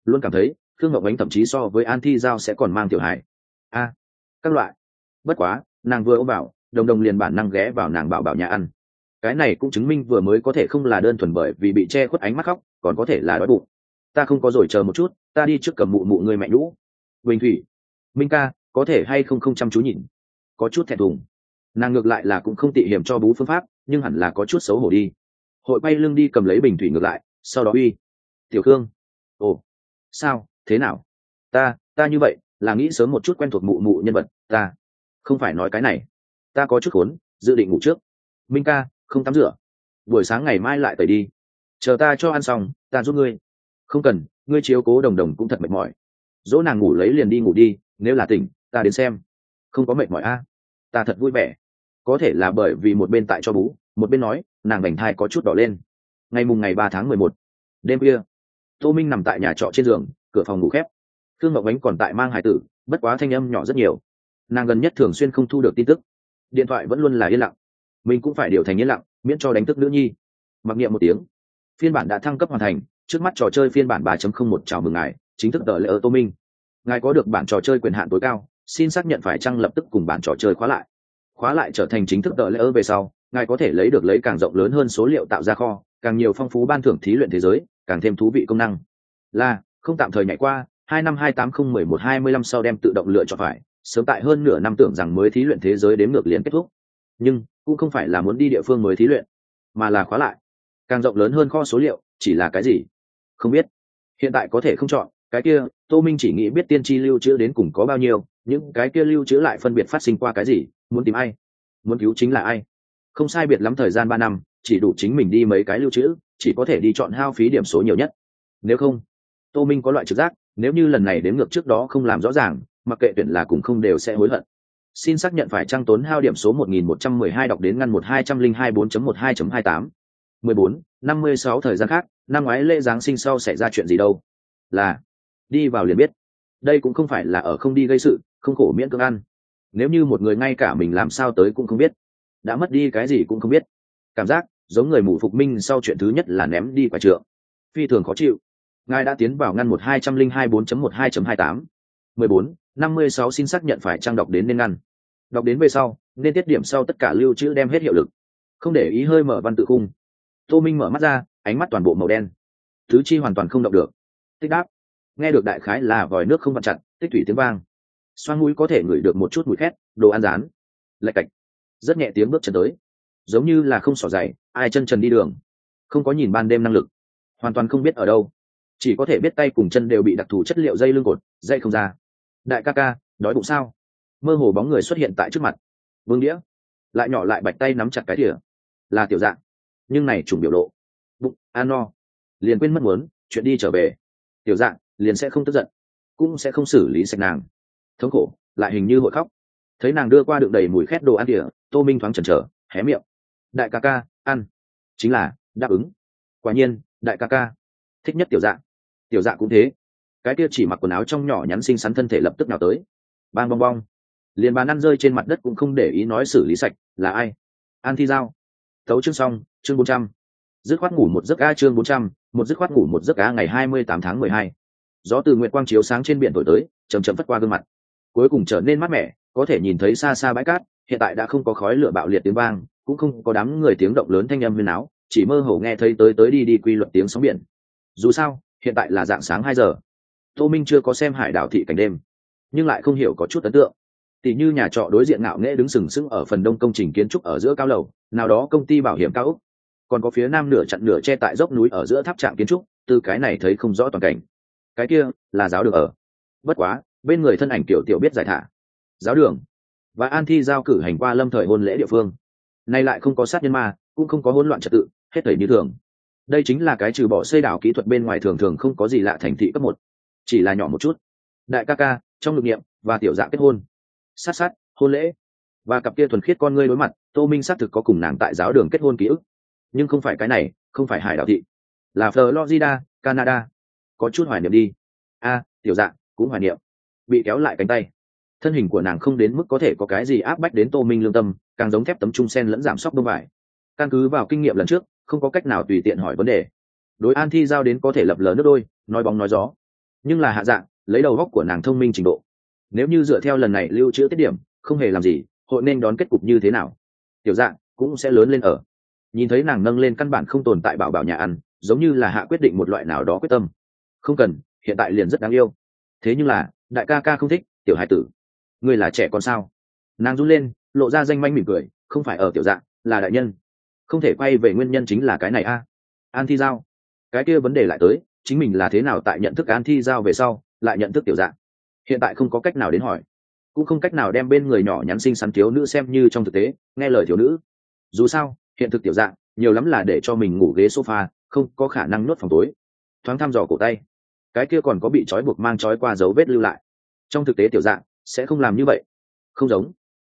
Luôn cảm thấy thương ngọc ánh thậm chí so với an thi giao sẽ còn mang tiểu hài. A, các loại. Bất quá, nàng vừa ôm bảo đồng đồng liền bản năng ghé vào nàng bảo bảo nhà ăn cái này cũng chứng minh vừa mới có thể không là đơn thuần bởi vì bị che khuất ánh mắt khóc, còn có thể là đói bụng. Ta không có rồi chờ một chút, ta đi trước cầm mụ mụ người mẹ nhũ. Bình thủy, minh ca, có thể hay không không chăm chú nhìn? Có chút thẹn thùng. Nàng ngược lại là cũng không tị hiểm cho bú phương pháp, nhưng hẳn là có chút xấu hổ đi. Hội bay lưng đi cầm lấy bình thủy ngược lại, sau đó uy. Tiểu khương. Ồ, sao? Thế nào? Ta ta như vậy, là nghĩ sớm một chút quen thuộc mụ mụ nhân vật, ta. Không phải nói cái này. Ta có chút khốn, dự định ngủ trước. Minh ca không tắm rửa. Buổi sáng ngày mai lại tẩy đi. Chờ ta cho ăn xong, ta giúp ngươi. Không cần, ngươi chiếu cố đồng đồng cũng thật mệt mỏi. Dỗ nàng ngủ lấy liền đi ngủ đi, nếu là tỉnh, ta đến xem. Không có mệt mỏi a. Ta thật vui vẻ. Có thể là bởi vì một bên tại cho bú, một bên nói, nàng bành thai có chút đỏ lên. Ngày mùng ngày ba tháng mười một, đêm khuya, tô minh nằm tại nhà trọ trên giường, cửa phòng ngủ khép. Thương ngọc ánh còn tại mang hải tử, bất quá thanh âm nhỏ rất nhiều. Nàng gần nhất thường xuyên không thu được tin tức. Điện thoại vẫn luôn là yên lặng mình cũng phải điều thành yên lặng, miễn cho đánh thức nữ nhi. Mặc niệm một tiếng, phiên bản đã thăng cấp hoàn thành, trước mắt trò chơi phiên bản 3.01 chào mừng ngài, chính thức tờ lễ ở tô minh. Ngài có được bản trò chơi quyền hạn tối cao, xin xác nhận phải chăng lập tức cùng bản trò chơi khóa lại. Khóa lại trở thành chính thức tờ lễ ở về sau, ngài có thể lấy được lấy càng rộng lớn hơn số liệu tạo ra kho, càng nhiều phong phú ban thưởng thí luyện thế giới, càng thêm thú vị công năng. Là, không tạm thời nhảy qua, hai năm hai tám không mười một hai mươi lăm sau đem tự động lựa chọn phải, sớm tại hơn nửa năm tưởng rằng mới thí luyện thế giới đến ngược liền kết thúc nhưng cũng không phải là muốn đi địa phương mới thí luyện, mà là khóa lại. Càng rộng lớn hơn kho số liệu chỉ là cái gì? Không biết. Hiện tại có thể không chọn, cái kia, tô minh chỉ nghĩ biết tiên tri lưu trữ đến cùng có bao nhiêu, những cái kia lưu trữ lại phân biệt phát sinh qua cái gì, muốn tìm ai? Muốn cứu chính là ai? Không sai biệt lắm thời gian ba năm, chỉ đủ chính mình đi mấy cái lưu trữ, chỉ có thể đi chọn hao phí điểm số nhiều nhất. Nếu không, tô minh có loại trực giác, nếu như lần này đến ngược trước đó không làm rõ ràng, mặc kệ tuyển là cùng không đều sẽ hối hận xin xác nhận phải trang tốn hao điểm số 1112 đọc đến ngăn 1202.4.12.28. 14, 56 thời gian khác, năm ngoái lễ Giáng sinh sau xảy ra chuyện gì đâu? Là, đi vào liền biết. Đây cũng không phải là ở không đi gây sự, không khổ miễn cưỡng ăn. Nếu như một người ngay cả mình làm sao tới cũng không biết, đã mất đi cái gì cũng không biết. Cảm giác, giống người mù phục minh sau chuyện thứ nhất là ném đi quả trượng. Phi thường khó chịu. Ngài đã tiến vào ngăn 1202.4.12.28. 14, năm mươi sáu xin xác nhận phải trang đọc đến nên ngăn. Đọc đến về sau, nên tiết điểm sau tất cả lưu trữ đem hết hiệu lực. Không để ý hơi mở văn tự khung. Tô minh mở mắt ra, ánh mắt toàn bộ màu đen. Thứ chi hoàn toàn không động được. Tích đáp. Nghe được đại khái là vòi nước không vặn chặt, tích thủy tiếng vang. Xoan mũi có thể ngửi được một chút mùi khét, đồ ăn rán. Lạch cạch. Rất nhẹ tiếng bước chân tới. Giống như là không xỏ dày, ai chân trần đi đường. Không có nhìn ban đêm năng lực. Hoàn toàn không biết ở đâu. Chỉ có thể biết tay cùng chân đều bị đặc thù chất liệu dây lưng cột, dây không ra đại ca ca, đói bụng sao? Mơ hồ bóng người xuất hiện tại trước mặt. Vương đĩa, lại nhỏ lại bạch tay nắm chặt cái thìa. Là tiểu dạng. Nhưng này trùng biểu lộ bụng an no. Liền quên mất muốn, chuyện đi trở về. Tiểu dạng, liền sẽ không tức giận. Cũng sẽ không xử lý sạch nàng. Thống khổ, lại hình như hội khóc. Thấy nàng đưa qua đựng đầy mùi khét đồ ăn tỉa tô minh thoáng chần chờ, hé miệng. Đại ca ca, ăn. Chính là, đáp ứng. Quả nhiên, đại ca ca. Thích nhất tiểu dạng. Tiểu dạng cũng thế cái kia chỉ mặc quần áo trong nhỏ nhắn xinh xắn thân thể lập tức nào tới. Bang bong bong. Liền bàn ăn rơi trên mặt đất cũng không để ý nói xử lý sạch, là ai? An thi giao. Tấu chương xong, chương bốn trăm. Dứt khoát ngủ một giấc a chương bốn trăm, một dứt khoát ngủ một giấc a ngày hai mươi tám tháng mười hai. Gió từ nguyện quang chiếu sáng trên biển thổi tới chầm chậm phất qua gương mặt. Cuối cùng trở nên mát mẻ, có thể nhìn thấy xa xa bãi cát, hiện tại đã không có khói lửa bạo liệt tiếng vang, cũng không có đám người tiếng động lớn thanh âm huyền áo, chỉ mơ hồ nghe thấy tới tới đi đi quy luật tiếng sóng biển. Dù sao, hiện tại là dạng sáng hai giờ tô minh chưa có xem hải đảo thị cảnh đêm, nhưng lại không hiểu có chút ấn tượng. Tỷ như nhà trọ đối diện ngạo nghễ đứng sừng sững ở phần đông công trình kiến trúc ở giữa cao lầu, nào đó công ty bảo hiểm cao úc. Còn có phía nam nửa chặn nửa che tại dốc núi ở giữa tháp trạm kiến trúc, từ cái này thấy không rõ toàn cảnh. Cái kia là giáo đường ở. Bất quá, bên người thân ảnh tiểu tiểu biết giải thả. Giáo đường. Và an thi giao cử hành qua lâm thời hôn lễ địa phương. Nay lại không có sát nhân ma, cũng không có hỗn loạn trật tự, hết thảy như thường. Đây chính là cái trừ bỏ xây đảo kỹ thuật bên ngoài thường thường không có gì lạ thành thị cấp một chỉ là nhỏ một chút. Đại ca ca, trong lực nghiệm và tiểu dạ kết hôn. Sát sát, hôn lễ. Và cặp kia thuần khiết con ngươi đối mặt, tô minh xác thực có cùng nàng tại giáo đường kết hôn ký ức. Nhưng không phải cái này, không phải hải đảo thị. Là florida, canada. Có chút hoài niệm đi. A, tiểu dạ cũng hoài niệm. Bị kéo lại cánh tay. Thân hình của nàng không đến mức có thể có cái gì áp bách đến tô minh lương tâm, càng giống thép tấm trung sen lẫn giảm sóc đông vải. Căn cứ vào kinh nghiệm lần trước, không có cách nào tùy tiện hỏi vấn đề. Đối an thi giao đến có thể lập lờ nước đôi, nói bóng nói gió nhưng là hạ dạng, lấy đầu góc của nàng thông minh trình độ. Nếu như dựa theo lần này lưu trữ tiết điểm, không hề làm gì, hội nên đón kết cục như thế nào? Tiểu dạng cũng sẽ lớn lên ở. Nhìn thấy nàng nâng lên căn bản không tồn tại bảo bảo nhà ăn, giống như là hạ quyết định một loại nào đó quyết tâm. Không cần, hiện tại liền rất đáng yêu. Thế nhưng là, đại ca ca không thích, tiểu hải tử. Ngươi là trẻ con sao? Nàng run lên, lộ ra danh manh mỉm cười, không phải ở tiểu dạng, là đại nhân. Không thể quay về nguyên nhân chính là cái này a. An thi giao. Cái kia vấn đề lại tới chính mình là thế nào tại nhận thức an thi giao về sau, lại nhận thức tiểu dạng. Hiện tại không có cách nào đến hỏi. Cũng không cách nào đem bên người nhỏ nhắn xinh xắn thiếu nữ xem như trong thực tế, nghe lời thiếu nữ. Dù sao, hiện thực tiểu dạng, nhiều lắm là để cho mình ngủ ghế sofa, không có khả năng nuốt phòng tối. Thoáng thăm dò cổ tay. Cái kia còn có bị trói buộc mang trói qua dấu vết lưu lại. Trong thực tế tiểu dạng, sẽ không làm như vậy. Không giống.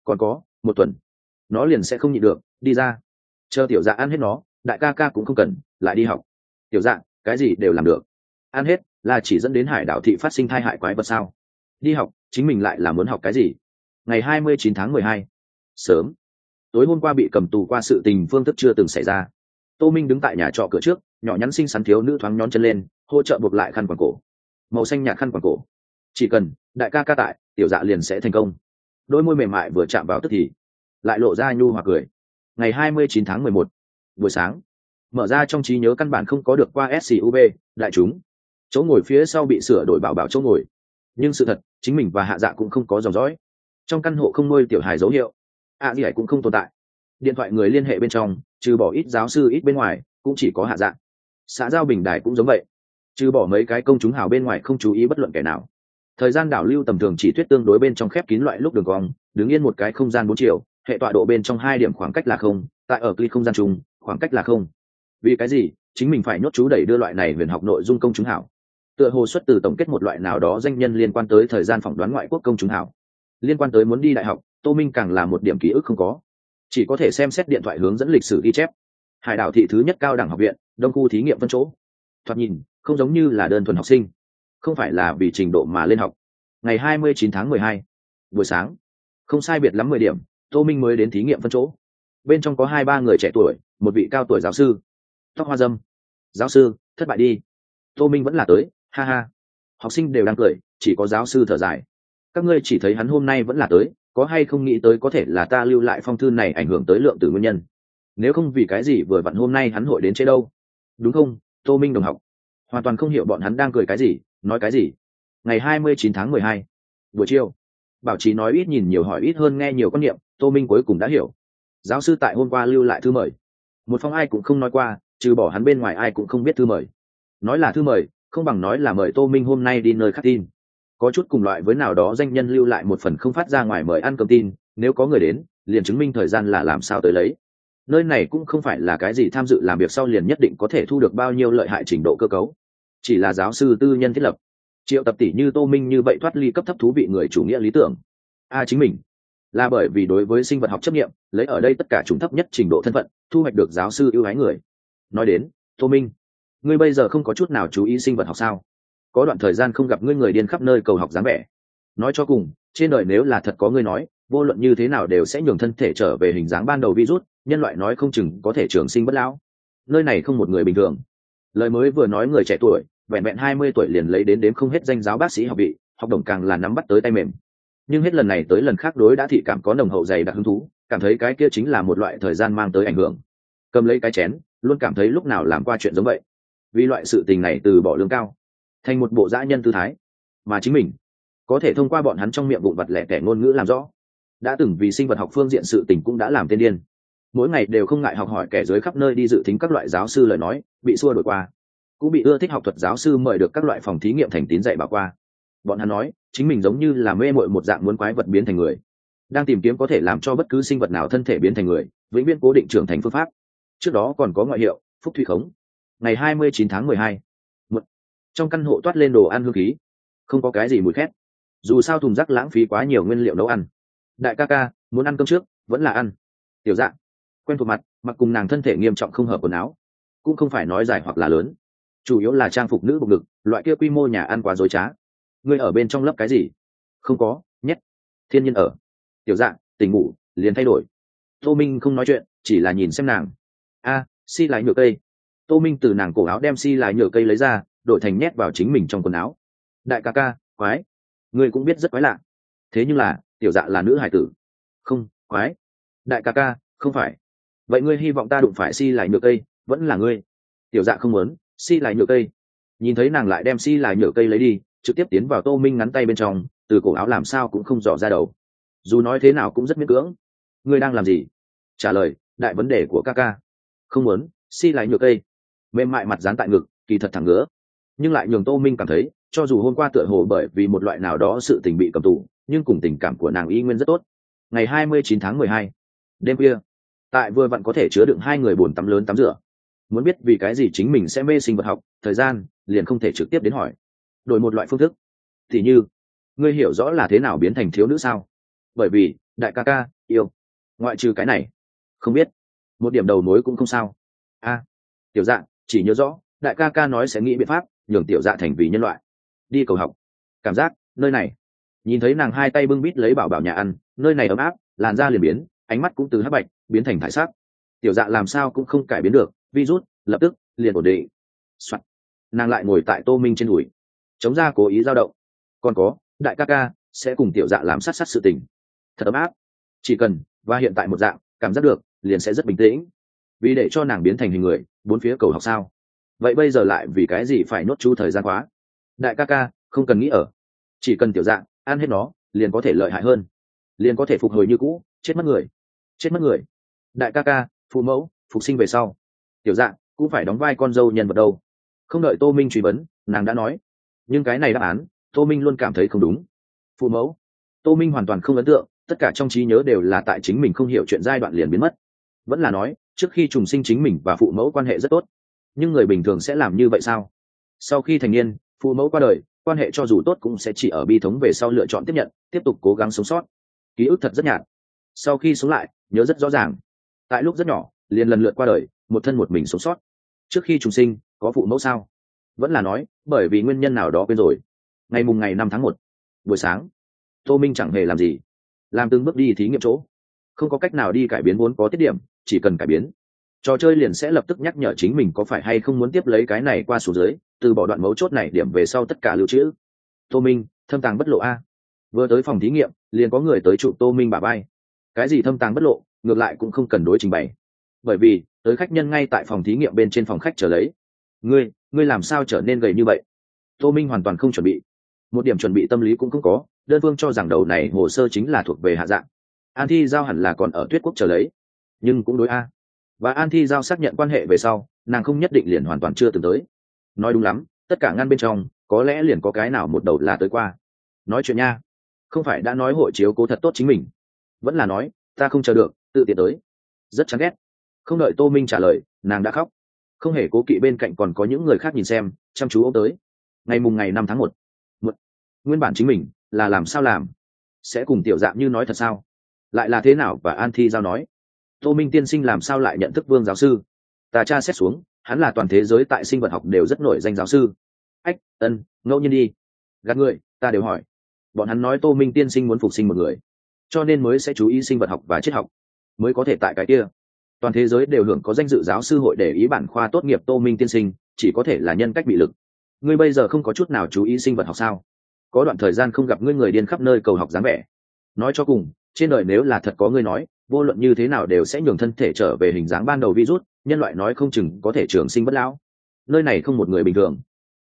Còn có, một tuần. Nó liền sẽ không nhịn được, đi ra. Chờ tiểu dạng ăn hết nó, đại ca ca cũng không cần, lại đi học. Tiểu dạng cái gì đều làm được. Ăn hết, là chỉ dẫn đến hải đảo thị phát sinh thai hại quái vật sao? Đi học, chính mình lại là muốn học cái gì? Ngày hai mươi chín tháng mười hai. Sớm. Tối hôm qua bị cầm tù qua sự tình phương thức chưa từng xảy ra. Tô minh đứng tại nhà trọ cửa trước, nhỏ nhắn xinh xắn thiếu nữ thoáng nhón chân lên, hỗ trợ buộc lại khăn quàng cổ. Màu xanh nhạt khăn quàng cổ. Chỉ cần, đại ca ca tại, tiểu dạ liền sẽ thành công. Đôi môi mềm mại vừa chạm vào tức thì, lại lộ ra nhu hoặc cười. Ngày hai mươi chín tháng mười một, buổi sáng mở ra trong trí nhớ căn bản không có được qua scub đại chúng. Chỗ ngồi phía sau bị sửa đổi bảo bảo chỗ ngồi. Nhưng sự thật chính mình và hạ dạ cũng không có dòng dõi. Trong căn hộ không nuôi tiểu hài dấu hiệu ạ à, gì cũng không tồn tại. Điện thoại người liên hệ bên trong trừ bỏ ít giáo sư ít bên ngoài cũng chỉ có hạ dạ. Xã giao bình đài cũng giống vậy. Trừ bỏ mấy cái công chúng hào bên ngoài không chú ý bất luận kẻ nào. Thời gian đảo lưu tầm thường chỉ thuyết tương đối bên trong khép kín loại lúc đường cong đứng yên một cái không gian bốn chiều hệ tọa độ bên trong hai điểm khoảng cách là không tại ở click không gian chung khoảng cách là không vì cái gì? Chính mình phải nhốt chú đẩy đưa loại này huyền học nội dung công chúng hảo. Tựa hồ xuất từ tổng kết một loại nào đó danh nhân liên quan tới thời gian phỏng đoán ngoại quốc công chúng hảo. Liên quan tới muốn đi đại học, tô minh càng là một điểm ký ức không có. Chỉ có thể xem xét điện thoại hướng dẫn lịch sử ghi chép. Hải đảo thị thứ nhất cao đẳng học viện, đông khu thí nghiệm phân chỗ. Thoạt nhìn, không giống như là đơn thuần học sinh. Không phải là vì trình độ mà lên học. Ngày hai mươi chín tháng mười hai, buổi sáng. Không sai biệt lắm mười điểm, tô minh mới đến thí nghiệm phân chỗ. Bên trong có hai ba người trẻ tuổi, một vị cao tuổi giáo sư tóc hoa dâm. Giáo sư, thất bại đi. Tô minh vẫn là tới, ha ha. Học sinh đều đang cười, chỉ có giáo sư thở dài. Các ngươi chỉ thấy hắn hôm nay vẫn là tới, có hay không nghĩ tới có thể là ta lưu lại phong thư này ảnh hưởng tới lượng tử nguyên nhân. Nếu không vì cái gì vừa vặn hôm nay hắn hội đến chế đâu? Đúng không, tô minh đồng học? Hoàn toàn không hiểu bọn hắn đang cười cái gì, nói cái gì. Ngày hai mươi chín tháng mười hai, buổi chiều. Bảo trí nói ít nhìn nhiều hỏi ít hơn nghe nhiều quan niệm, tô minh cuối cùng đã hiểu. Giáo sư tại hôm qua lưu lại thư mời. Một phong ai cũng không nói qua trừ bỏ hắn bên ngoài ai cũng không biết thư mời. Nói là thư mời, không bằng nói là mời tô minh hôm nay đi nơi khác tin. Có chút cùng loại với nào đó danh nhân lưu lại một phần không phát ra ngoài mời ăn cơm tin, nếu có người đến, liền chứng minh thời gian là làm sao tới lấy. Nơi này cũng không phải là cái gì tham dự làm việc sau liền nhất định có thể thu được bao nhiêu lợi hại trình độ cơ cấu. Chỉ là giáo sư tư nhân thiết lập. Triệu tập tỷ như tô minh như vậy thoát ly cấp thấp thú vị người chủ nghĩa lý tưởng. A chính mình. Là bởi vì đối với sinh vật học chấp nghiệm, lấy ở đây tất cả chúng thấp nhất trình độ thân phận, thu hoạch được giáo sư ưu ái người nói đến, tô minh, ngươi bây giờ không có chút nào chú ý sinh vật học sao? Có đoạn thời gian không gặp ngươi người điên khắp nơi cầu học dáng vẻ. Nói cho cùng, trên đời nếu là thật có ngươi nói, vô luận như thế nào đều sẽ nhường thân thể trở về hình dáng ban đầu virus, nhân loại nói không chừng có thể trường sinh bất lão. Nơi này không một người bình thường. Lời mới vừa nói người trẻ tuổi, vẹn vẹn hai mươi tuổi liền lấy đến đếm không hết danh giáo bác sĩ học vị, học đồng càng là nắm bắt tới tay mềm. Nhưng hết lần này tới lần khác đối đã thị cảm có nồng hậu dày đặc hứng thú, cảm thấy cái kia chính là một loại thời gian mang tới ảnh hưởng. Cầm lấy cái chén luôn cảm thấy lúc nào làm qua chuyện giống vậy. Vì loại sự tình này từ bỏ lương cao, thành một bộ dã nhân tư thái. Mà chính mình, có thể thông qua bọn hắn trong miệng vụn vặt lẻ tẻ ngôn ngữ làm rõ. Đã từng vì sinh vật học phương diện sự tình cũng đã làm tên điên. Mỗi ngày đều không ngại học hỏi kẻ dưới khắp nơi đi dự tính các loại giáo sư lời nói, bị xua đổi qua. Cũng bị ưa thích học thuật giáo sư mời được các loại phòng thí nghiệm thành tín dạy bảo qua. Bọn hắn nói, chính mình giống như là mê mội một dạng muốn quái vật biến thành người. Đang tìm kiếm có thể làm cho bất cứ sinh vật nào thân thể biến thành người, vĩnh viễn cố định trưởng thành phương pháp trước đó còn có ngoại hiệu, phúc thủy khống. Ngày hai mươi chín tháng mười hai. Trong căn hộ toát lên đồ ăn hương khí. Không có cái gì mùi khét. Dù sao thùng rác lãng phí quá nhiều nguyên liệu nấu ăn. Đại ca ca, muốn ăn cơm trước, vẫn là ăn. Tiểu dạng quen thuộc mặt, mặc cùng nàng thân thể nghiêm trọng không hợp quần áo. Cũng không phải nói dài hoặc là lớn. Chủ yếu là trang phục nữ bục ngực, loại kia quy mô nhà ăn quá dối trá. Ngươi ở bên trong lớp cái gì? Không có nhét thiên nhiên ở. Tiểu dạng tình ngủ, liền thay đổi. Tô minh không nói chuyện, chỉ là nhìn xem nàng a si lại nhựa cây. Tô minh từ nàng cổ áo đem si lại nhựa cây lấy ra, đổi thành nhét vào chính mình trong quần áo. Đại ca ca, quái. Ngươi cũng biết rất quái lạ. Thế nhưng là, tiểu dạ là nữ hải tử. Không, quái. Đại ca ca, không phải. Vậy ngươi hy vọng ta đụng phải si lại nhựa cây, vẫn là ngươi? Tiểu dạ không muốn si lại nhựa cây. Nhìn thấy nàng lại đem si lại nhựa cây lấy đi, trực tiếp tiến vào tô minh ngắn tay bên trong, từ cổ áo làm sao cũng không dò ra đầu. Dù nói thế nào cũng rất miễn cưỡng. Ngươi đang làm gì? Trả lời, đại vấn đề của ca ca không muốn si lại nhựa cây. Mềm mại mặt dán tại ngực kỳ thật thẳng ngứa. Nhưng lại nhường tô minh cảm thấy cho dù hôm qua tựa hồ bởi vì một loại nào đó sự tình bị cầm tù nhưng cùng tình cảm của nàng y nguyên rất tốt. Ngày hai mươi chín tháng mười hai đêm kia, tại vừa vặn có thể chứa đựng hai người buồn tắm lớn tắm rửa. Muốn biết vì cái gì chính mình sẽ mê sinh vật học thời gian liền không thể trực tiếp đến hỏi. Đổi một loại phương thức. Thì như ngươi hiểu rõ là thế nào biến thành thiếu nữ sao? Bởi vì đại ca ca yêu. Ngoại trừ cái này không biết một điểm đầu mối cũng không sao. A tiểu dạ, chỉ nhớ rõ đại ca ca nói sẽ nghĩ biện pháp nhường tiểu dạ thành vì nhân loại. Đi cầu học. Cảm giác nơi này. Nhìn thấy nàng hai tay bưng bít lấy bảo bảo nhà ăn nơi này ấm áp làn da liền biến ánh mắt cũng từ hấp bạch biến thành thải sắc. Tiểu dạ làm sao cũng không cải biến được virus lập tức liền ổn định. Soạn. nàng lại ngồi tại tô minh trên đùi. Chống ra cố ý dao động. Còn có đại ca ca sẽ cùng tiểu dạ làm sát sát sự tình. Thật ấm áp. Chỉ cần và hiện tại một dạng cảm giác được liền sẽ rất bình tĩnh. Vì để cho nàng biến thành hình người, bốn phía cầu học sao? Vậy bây giờ lại vì cái gì phải nốt chú thời gian quá? Đại ca ca, không cần nghĩ ở. Chỉ cần tiểu dạng, ăn hết nó, liền có thể lợi hại hơn. Liền có thể phục hồi như cũ, chết mất người. Chết mất người. Đại ca ca, phụ mẫu, phục sinh về sau. Tiểu dạng, cũng phải đóng vai con dâu nhân vật đâu. Không đợi tô minh truy vấn, nàng đã nói. Nhưng cái này đáp án, tô minh luôn cảm thấy không đúng. Phụ mẫu. Tô minh hoàn toàn không ấn tượng, tất cả trong trí nhớ đều là tại chính mình không hiểu chuyện giai đoạn liền biến mất vẫn là nói, trước khi trùng sinh chính mình và phụ mẫu quan hệ rất tốt. Nhưng người bình thường sẽ làm như vậy sao? Sau khi thành niên, phụ mẫu qua đời, quan hệ cho dù tốt cũng sẽ chỉ ở bi thống về sau lựa chọn tiếp nhận, tiếp tục cố gắng sống sót. Ký ức thật rất nhạt. Sau khi sống lại, nhớ rất rõ ràng. Tại lúc rất nhỏ, liền lần lượt qua đời, một thân một mình sống sót. Trước khi trùng sinh, có phụ mẫu sao? Vẫn là nói, bởi vì nguyên nhân nào đó quên rồi. Ngày mùng ngày năm tháng một, buổi sáng, tô minh chẳng hề làm gì. Làm từng bước đi thí nghiệm chỗ. Không có cách nào đi cải biến vốn có tiết điểm chỉ cần cải biến. Trò chơi liền sẽ lập tức nhắc nhở chính mình có phải hay không muốn tiếp lấy cái này qua số dưới từ bỏ đoạn mấu chốt này điểm về sau tất cả lưu trữ. Tô minh, thâm tàng bất lộ a. Vừa tới phòng thí nghiệm, liền có người tới trụ tô minh bà bay cái gì thâm tàng bất lộ, ngược lại cũng không cần đối trình bày. Bởi vì, tới khách nhân ngay tại phòng thí nghiệm bên trên phòng khách trở lấy. Ngươi ngươi làm sao trở nên gầy như vậy? Tô minh hoàn toàn không chuẩn bị. Một điểm chuẩn bị tâm lý cũng không có, đơn phương cho rằng đầu này hồ sơ chính là thuộc về hạ dạng. An thi giao hẳn là còn ở tuyết quốc trở lấy nhưng cũng đối a. Và an thi giao xác nhận quan hệ về sau, nàng không nhất định liền hoàn toàn chưa từng tới. Nói đúng lắm, tất cả ngăn bên trong, có lẽ liền có cái nào một đầu là tới qua. Nói chuyện nha. Không phải đã nói hội chiếu cố thật tốt chính mình. Vẫn là nói, ta không chờ được, tự tiện tới. Rất chán ghét. Không đợi tô minh trả lời, nàng đã khóc. Không hề cố kỵ bên cạnh còn có những người khác nhìn xem, chăm chú ô tới. Ngày mùng ngày năm tháng một. Nguyên bản chính mình là làm sao làm? Sẽ cùng tiểu dạng như nói thật sao? Lại là thế nào? Và an thi giao nói tô minh tiên sinh làm sao lại nhận thức vương giáo sư? Ta tra xét xuống, hắn là toàn thế giới tại sinh vật học đều rất nổi danh giáo sư. Ách, ân, ngẫu nhiên đi. Gạt người, ta đều hỏi. Bọn hắn nói tô minh tiên sinh muốn phục sinh một người, cho nên mới sẽ chú ý sinh vật học và triết học, mới có thể tại cái kia. Toàn thế giới đều hưởng có danh dự giáo sư hội để ý bản khoa tốt nghiệp tô minh tiên sinh, chỉ có thể là nhân cách bị lực. Ngươi bây giờ không có chút nào chú ý sinh vật học sao? Có đoạn thời gian không gặp ngươi người điên khắp nơi cầu học dáng vẻ. Nói cho cùng, trên đời nếu là thật có ngươi nói vô luận như thế nào đều sẽ nhường thân thể trở về hình dáng ban đầu virus, nhân loại nói không chừng có thể trường sinh bất lão. Nơi này không một người bình thường.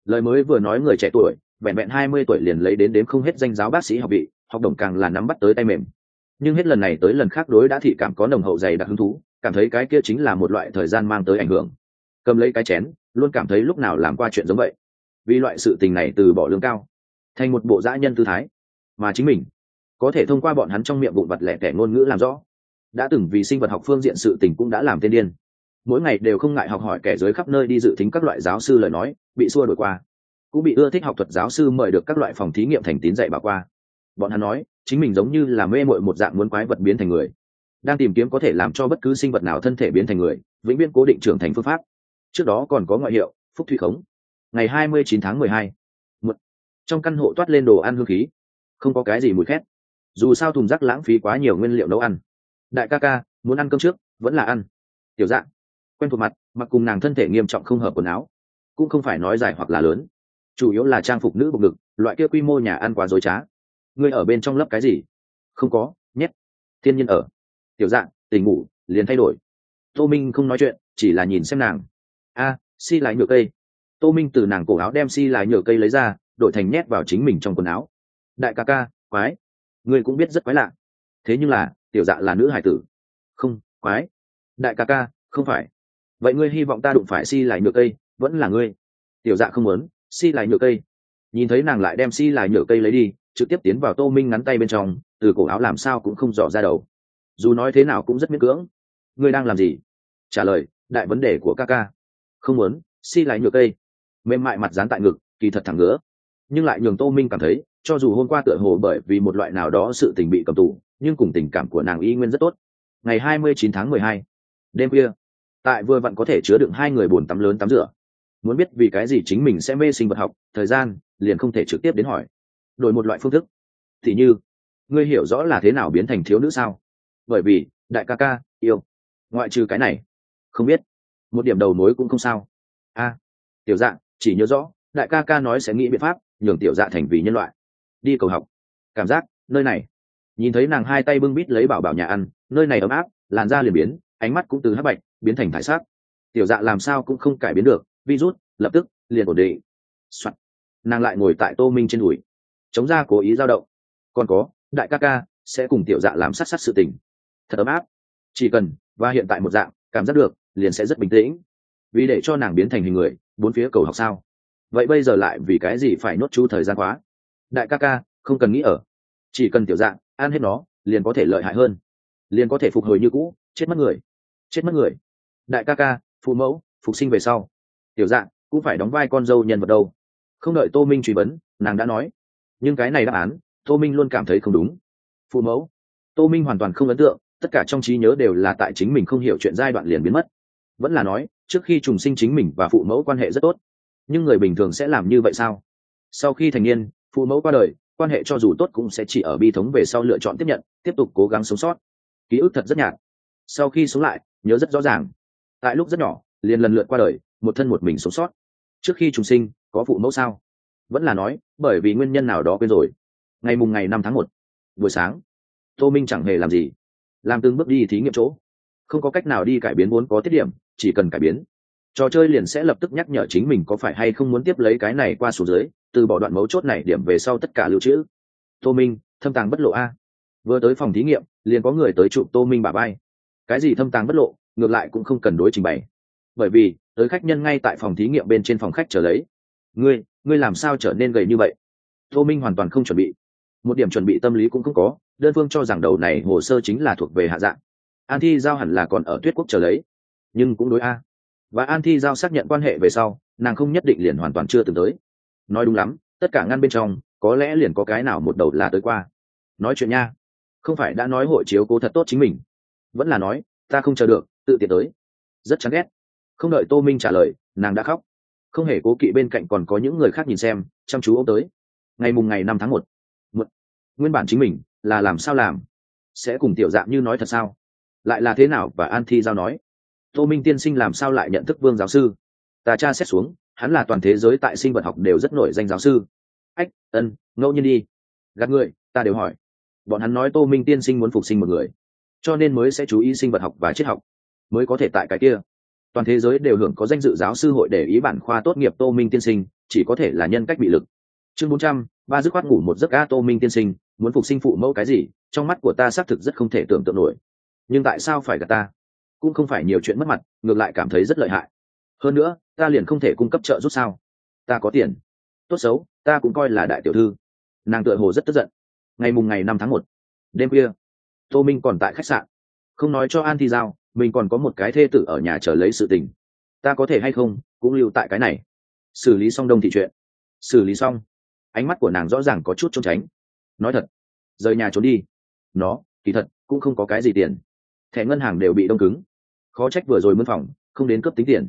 Lời mới vừa nói người trẻ tuổi, vẹn vẹn hai mươi tuổi liền lấy đến đếm không hết danh giáo bác sĩ học vị, học đồng càng là nắm bắt tới tay mềm. Nhưng hết lần này tới lần khác đối đã thị cảm có nồng hậu dày đặc hứng thú, cảm thấy cái kia chính là một loại thời gian mang tới ảnh hưởng. Cầm lấy cái chén, luôn cảm thấy lúc nào làm qua chuyện giống vậy. Vì loại sự tình này từ bỏ lương cao, thành một bộ dã nhân tư thái. Mà chính mình, có thể thông qua bọn hắn trong miệng bụng vật lẻ tẻ ngôn ngữ làm rõ đã từng vì sinh vật học phương diện sự tình cũng đã làm tên điên. Mỗi ngày đều không ngại học hỏi kẻ dưới khắp nơi đi dự tính các loại giáo sư lời nói, bị xua đổi qua. Cũng bị ưa thích học thuật giáo sư mời được các loại phòng thí nghiệm thành tín dạy bà qua. Bọn hắn nói, chính mình giống như là mê mội một dạng muốn quái vật biến thành người. Đang tìm kiếm có thể làm cho bất cứ sinh vật nào thân thể biến thành người, vĩnh viễn cố định trưởng thành phương pháp. Trước đó còn có ngoại hiệu, phúc thủy khống. Ngày hai mươi chín tháng mười hai. Trong căn hộ toát lên đồ ăn hương khí. Không có cái gì mùi khét. Dù sao thùng rác lãng phí quá nhiều nguyên liệu nấu ăn đại ca ca muốn ăn cơm trước vẫn là ăn. Tiểu dạng quen thuộc mặt mặc cùng nàng thân thể nghiêm trọng không hợp quần áo. Cũng không phải nói dài hoặc là lớn. Chủ yếu là trang phục nữ bục lực, loại kia quy mô nhà ăn quá dối trá. Ngươi ở bên trong lớp cái gì? Không có nhét. Thiên nhiên ở. Tiểu dạng tình ngủ liền thay đổi. Tô minh không nói chuyện chỉ là nhìn xem nàng. A si lại nhựa cây. Tô minh từ nàng cổ áo đem si lại nhựa cây lấy ra đổi thành nhét vào chính mình trong quần áo. Đại ca ca quái. Ngươi cũng biết rất quái lạ thế nhưng là, tiểu dạ là nữ hải tử. Không, quái. Đại ca ca, không phải. Vậy ngươi hy vọng ta đụng phải si lại nhựa cây, vẫn là ngươi? Tiểu dạ không muốn. Si lại nhựa cây. Nhìn thấy nàng lại đem si lại nhựa cây lấy đi, trực tiếp tiến vào tô minh ngắn tay bên trong, từ cổ áo làm sao cũng không dò ra đầu. Dù nói thế nào cũng rất miễn cưỡng. Ngươi đang làm gì? Trả lời, đại vấn đề của ca ca. Không muốn. Si lại nhựa cây. Mềm mại mặt dán tại ngực, kỳ thật thẳng ngứa. Nhưng lại nhường tô minh cảm thấy, cho dù hôm qua tựa hồ bởi vì một loại nào đó sự tình bị cầm tù nhưng cùng tình cảm của nàng y nguyên rất tốt. Ngày hai mươi chín tháng mười hai, đêm khuya, tại vừa vặn có thể chứa đựng hai người buồn tắm lớn tắm rửa. Muốn biết vì cái gì chính mình sẽ mê sinh vật học, thời gian liền không thể trực tiếp đến hỏi. Đổi một loại phương thức. Thì như, ngươi hiểu rõ là thế nào biến thành thiếu nữ sao? Bởi vì, đại ca ca, yêu. Ngoại trừ cái này, không biết. Một điểm đầu nối cũng không sao. A, tiểu Dạ chỉ nhớ rõ, đại ca ca nói sẽ nghĩ biện pháp nhường tiểu dạ thành vì nhân loại. Đi cầu học. Cảm giác, nơi này nhìn thấy nàng hai tay bưng bít lấy bảo bảo nhà ăn, nơi này ấm áp, làn da liền biến, ánh mắt cũng từ hắc bạch biến thành thải sắc. Tiểu dạ làm sao cũng không cải biến được virus lập tức, liền ổn định、Soạn. nàng lại ngồi tại tô minh trên đùi. Chống ra cố ý dao động. Còn có, đại ca ca sẽ cùng tiểu dạ làm sát sát sự tình. Thật ấm áp. Chỉ cần, và hiện tại một dạng, cảm giác được, liền sẽ rất bình tĩnh. Vì để cho nàng biến thành hình người, bốn phía cầu học sao? Vậy bây giờ lại vì cái gì phải nốt chú thời gian quá? Đại ca ca, không cần nghĩ ở. Chỉ cần tiểu dạng ăn hết nó, liền có thể lợi hại hơn. Liền có thể phục hồi như cũ, chết mất người. Chết mất người. Đại ca ca, phụ mẫu, phục sinh về sau. Tiểu dạng, cũng phải đóng vai con dâu nhân vật đâu. Không đợi tô minh truy vấn, nàng đã nói. Nhưng cái này đáp án, tô minh luôn cảm thấy không đúng. Phụ mẫu. Tô minh hoàn toàn không ấn tượng, tất cả trong trí nhớ đều là tại chính mình không hiểu chuyện giai đoạn liền biến mất. Vẫn là nói, trước khi trùng sinh chính mình và phụ mẫu quan hệ rất tốt. Nhưng người bình thường sẽ làm như vậy sao? Sau khi thành niên, phụ mẫu qua đời quan hệ cho dù tốt cũng sẽ chỉ ở bi thống về sau lựa chọn tiếp nhận, tiếp tục cố gắng sống sót. Ký ức thật rất nhạt. Sau khi sống lại, nhớ rất rõ ràng. Tại lúc rất nhỏ, liền lần lượt qua đời, một thân một mình sống sót. Trước khi trùng sinh, có phụ mẫu sao? Vẫn là nói, bởi vì nguyên nhân nào đó quên rồi. Ngày mùng ngày năm tháng một, buổi sáng, tô minh chẳng hề làm gì. Làm từng bước đi thí nghiệm chỗ. Không có cách nào đi cải biến vốn có tiết điểm, chỉ cần cải biến trò chơi liền sẽ lập tức nhắc nhở chính mình có phải hay không muốn tiếp lấy cái này qua số dưới, từ bỏ đoạn mấu chốt này điểm về sau tất cả lưu trữ. Tô minh, thâm tàng bất lộ a. Vừa tới phòng thí nghiệm, liền có người tới chụp tô minh bà bay cái gì thâm tàng bất lộ, ngược lại cũng không cần đối trình bày. Bởi vì, tới khách nhân ngay tại phòng thí nghiệm bên trên phòng khách trở lấy. Ngươi ngươi làm sao trở nên gầy như vậy? Tô minh hoàn toàn không chuẩn bị. Một điểm chuẩn bị tâm lý cũng không có, đơn phương cho rằng đầu này hồ sơ chính là thuộc về hạ dạng. An thi giao hẳn là còn ở tuyết quốc trở lấy. Nhưng cũng đối a và an thi giao xác nhận quan hệ về sau, nàng không nhất định liền hoàn toàn chưa từng tới. Nói đúng lắm, tất cả ngăn bên trong, có lẽ liền có cái nào một đầu là tới qua. Nói chuyện nha. Không phải đã nói hội chiếu cố thật tốt chính mình. Vẫn là nói, ta không chờ được, tự tiện tới. Rất chán ghét. Không đợi tô minh trả lời, nàng đã khóc. Không hề cố kỵ bên cạnh còn có những người khác nhìn xem, chăm chú ô tới. Ngày mùng ngày năm tháng một. Nguyên bản chính mình là làm sao làm? Sẽ cùng tiểu dạng như nói thật sao? Lại là thế nào? Và an thi giao nói tô minh tiên sinh làm sao lại nhận thức vương giáo sư? Ta tra xét xuống, hắn là toàn thế giới tại sinh vật học đều rất nổi danh giáo sư. Ách, ân, ngẫu nhiên đi. Gạt người, ta đều hỏi. Bọn hắn nói tô minh tiên sinh muốn phục sinh một người, cho nên mới sẽ chú ý sinh vật học và triết học, mới có thể tại cái kia. Toàn thế giới đều hưởng có danh dự giáo sư hội để ý bản khoa tốt nghiệp tô minh tiên sinh, chỉ có thể là nhân cách bị lực. Chương bốn trăm, ba dứt khoát ngủ một giấc ga tô minh tiên sinh, muốn phục sinh phụ mẫu cái gì, trong mắt của ta xác thực rất không thể tưởng tượng nổi. Nhưng tại sao phải gạt ta? Cũng không phải nhiều chuyện mất mặt, ngược lại cảm thấy rất lợi hại. Hơn nữa, ta liền không thể cung cấp trợ giúp sao? Ta có tiền. Tốt xấu, ta cũng coi là đại tiểu thư. Nàng tựa hồ rất tức giận. Ngày mùng ngày năm tháng một, đêm khuya, tô minh còn tại khách sạn. Không nói cho an thi giao, mình còn có một cái thê tử ở nhà chờ lấy sự tình. Ta có thể hay không, cũng lưu tại cái này. Xử lý xong đông thị chuyện. Xử lý xong, ánh mắt của nàng rõ ràng có chút trốn tránh. Nói thật, rời nhà trốn đi. Nó, kỳ thật, cũng không có cái gì tiền thẻ ngân hàng đều bị đông cứng. Khó trách vừa rồi mướn phòng, không đến cấp tính tiền.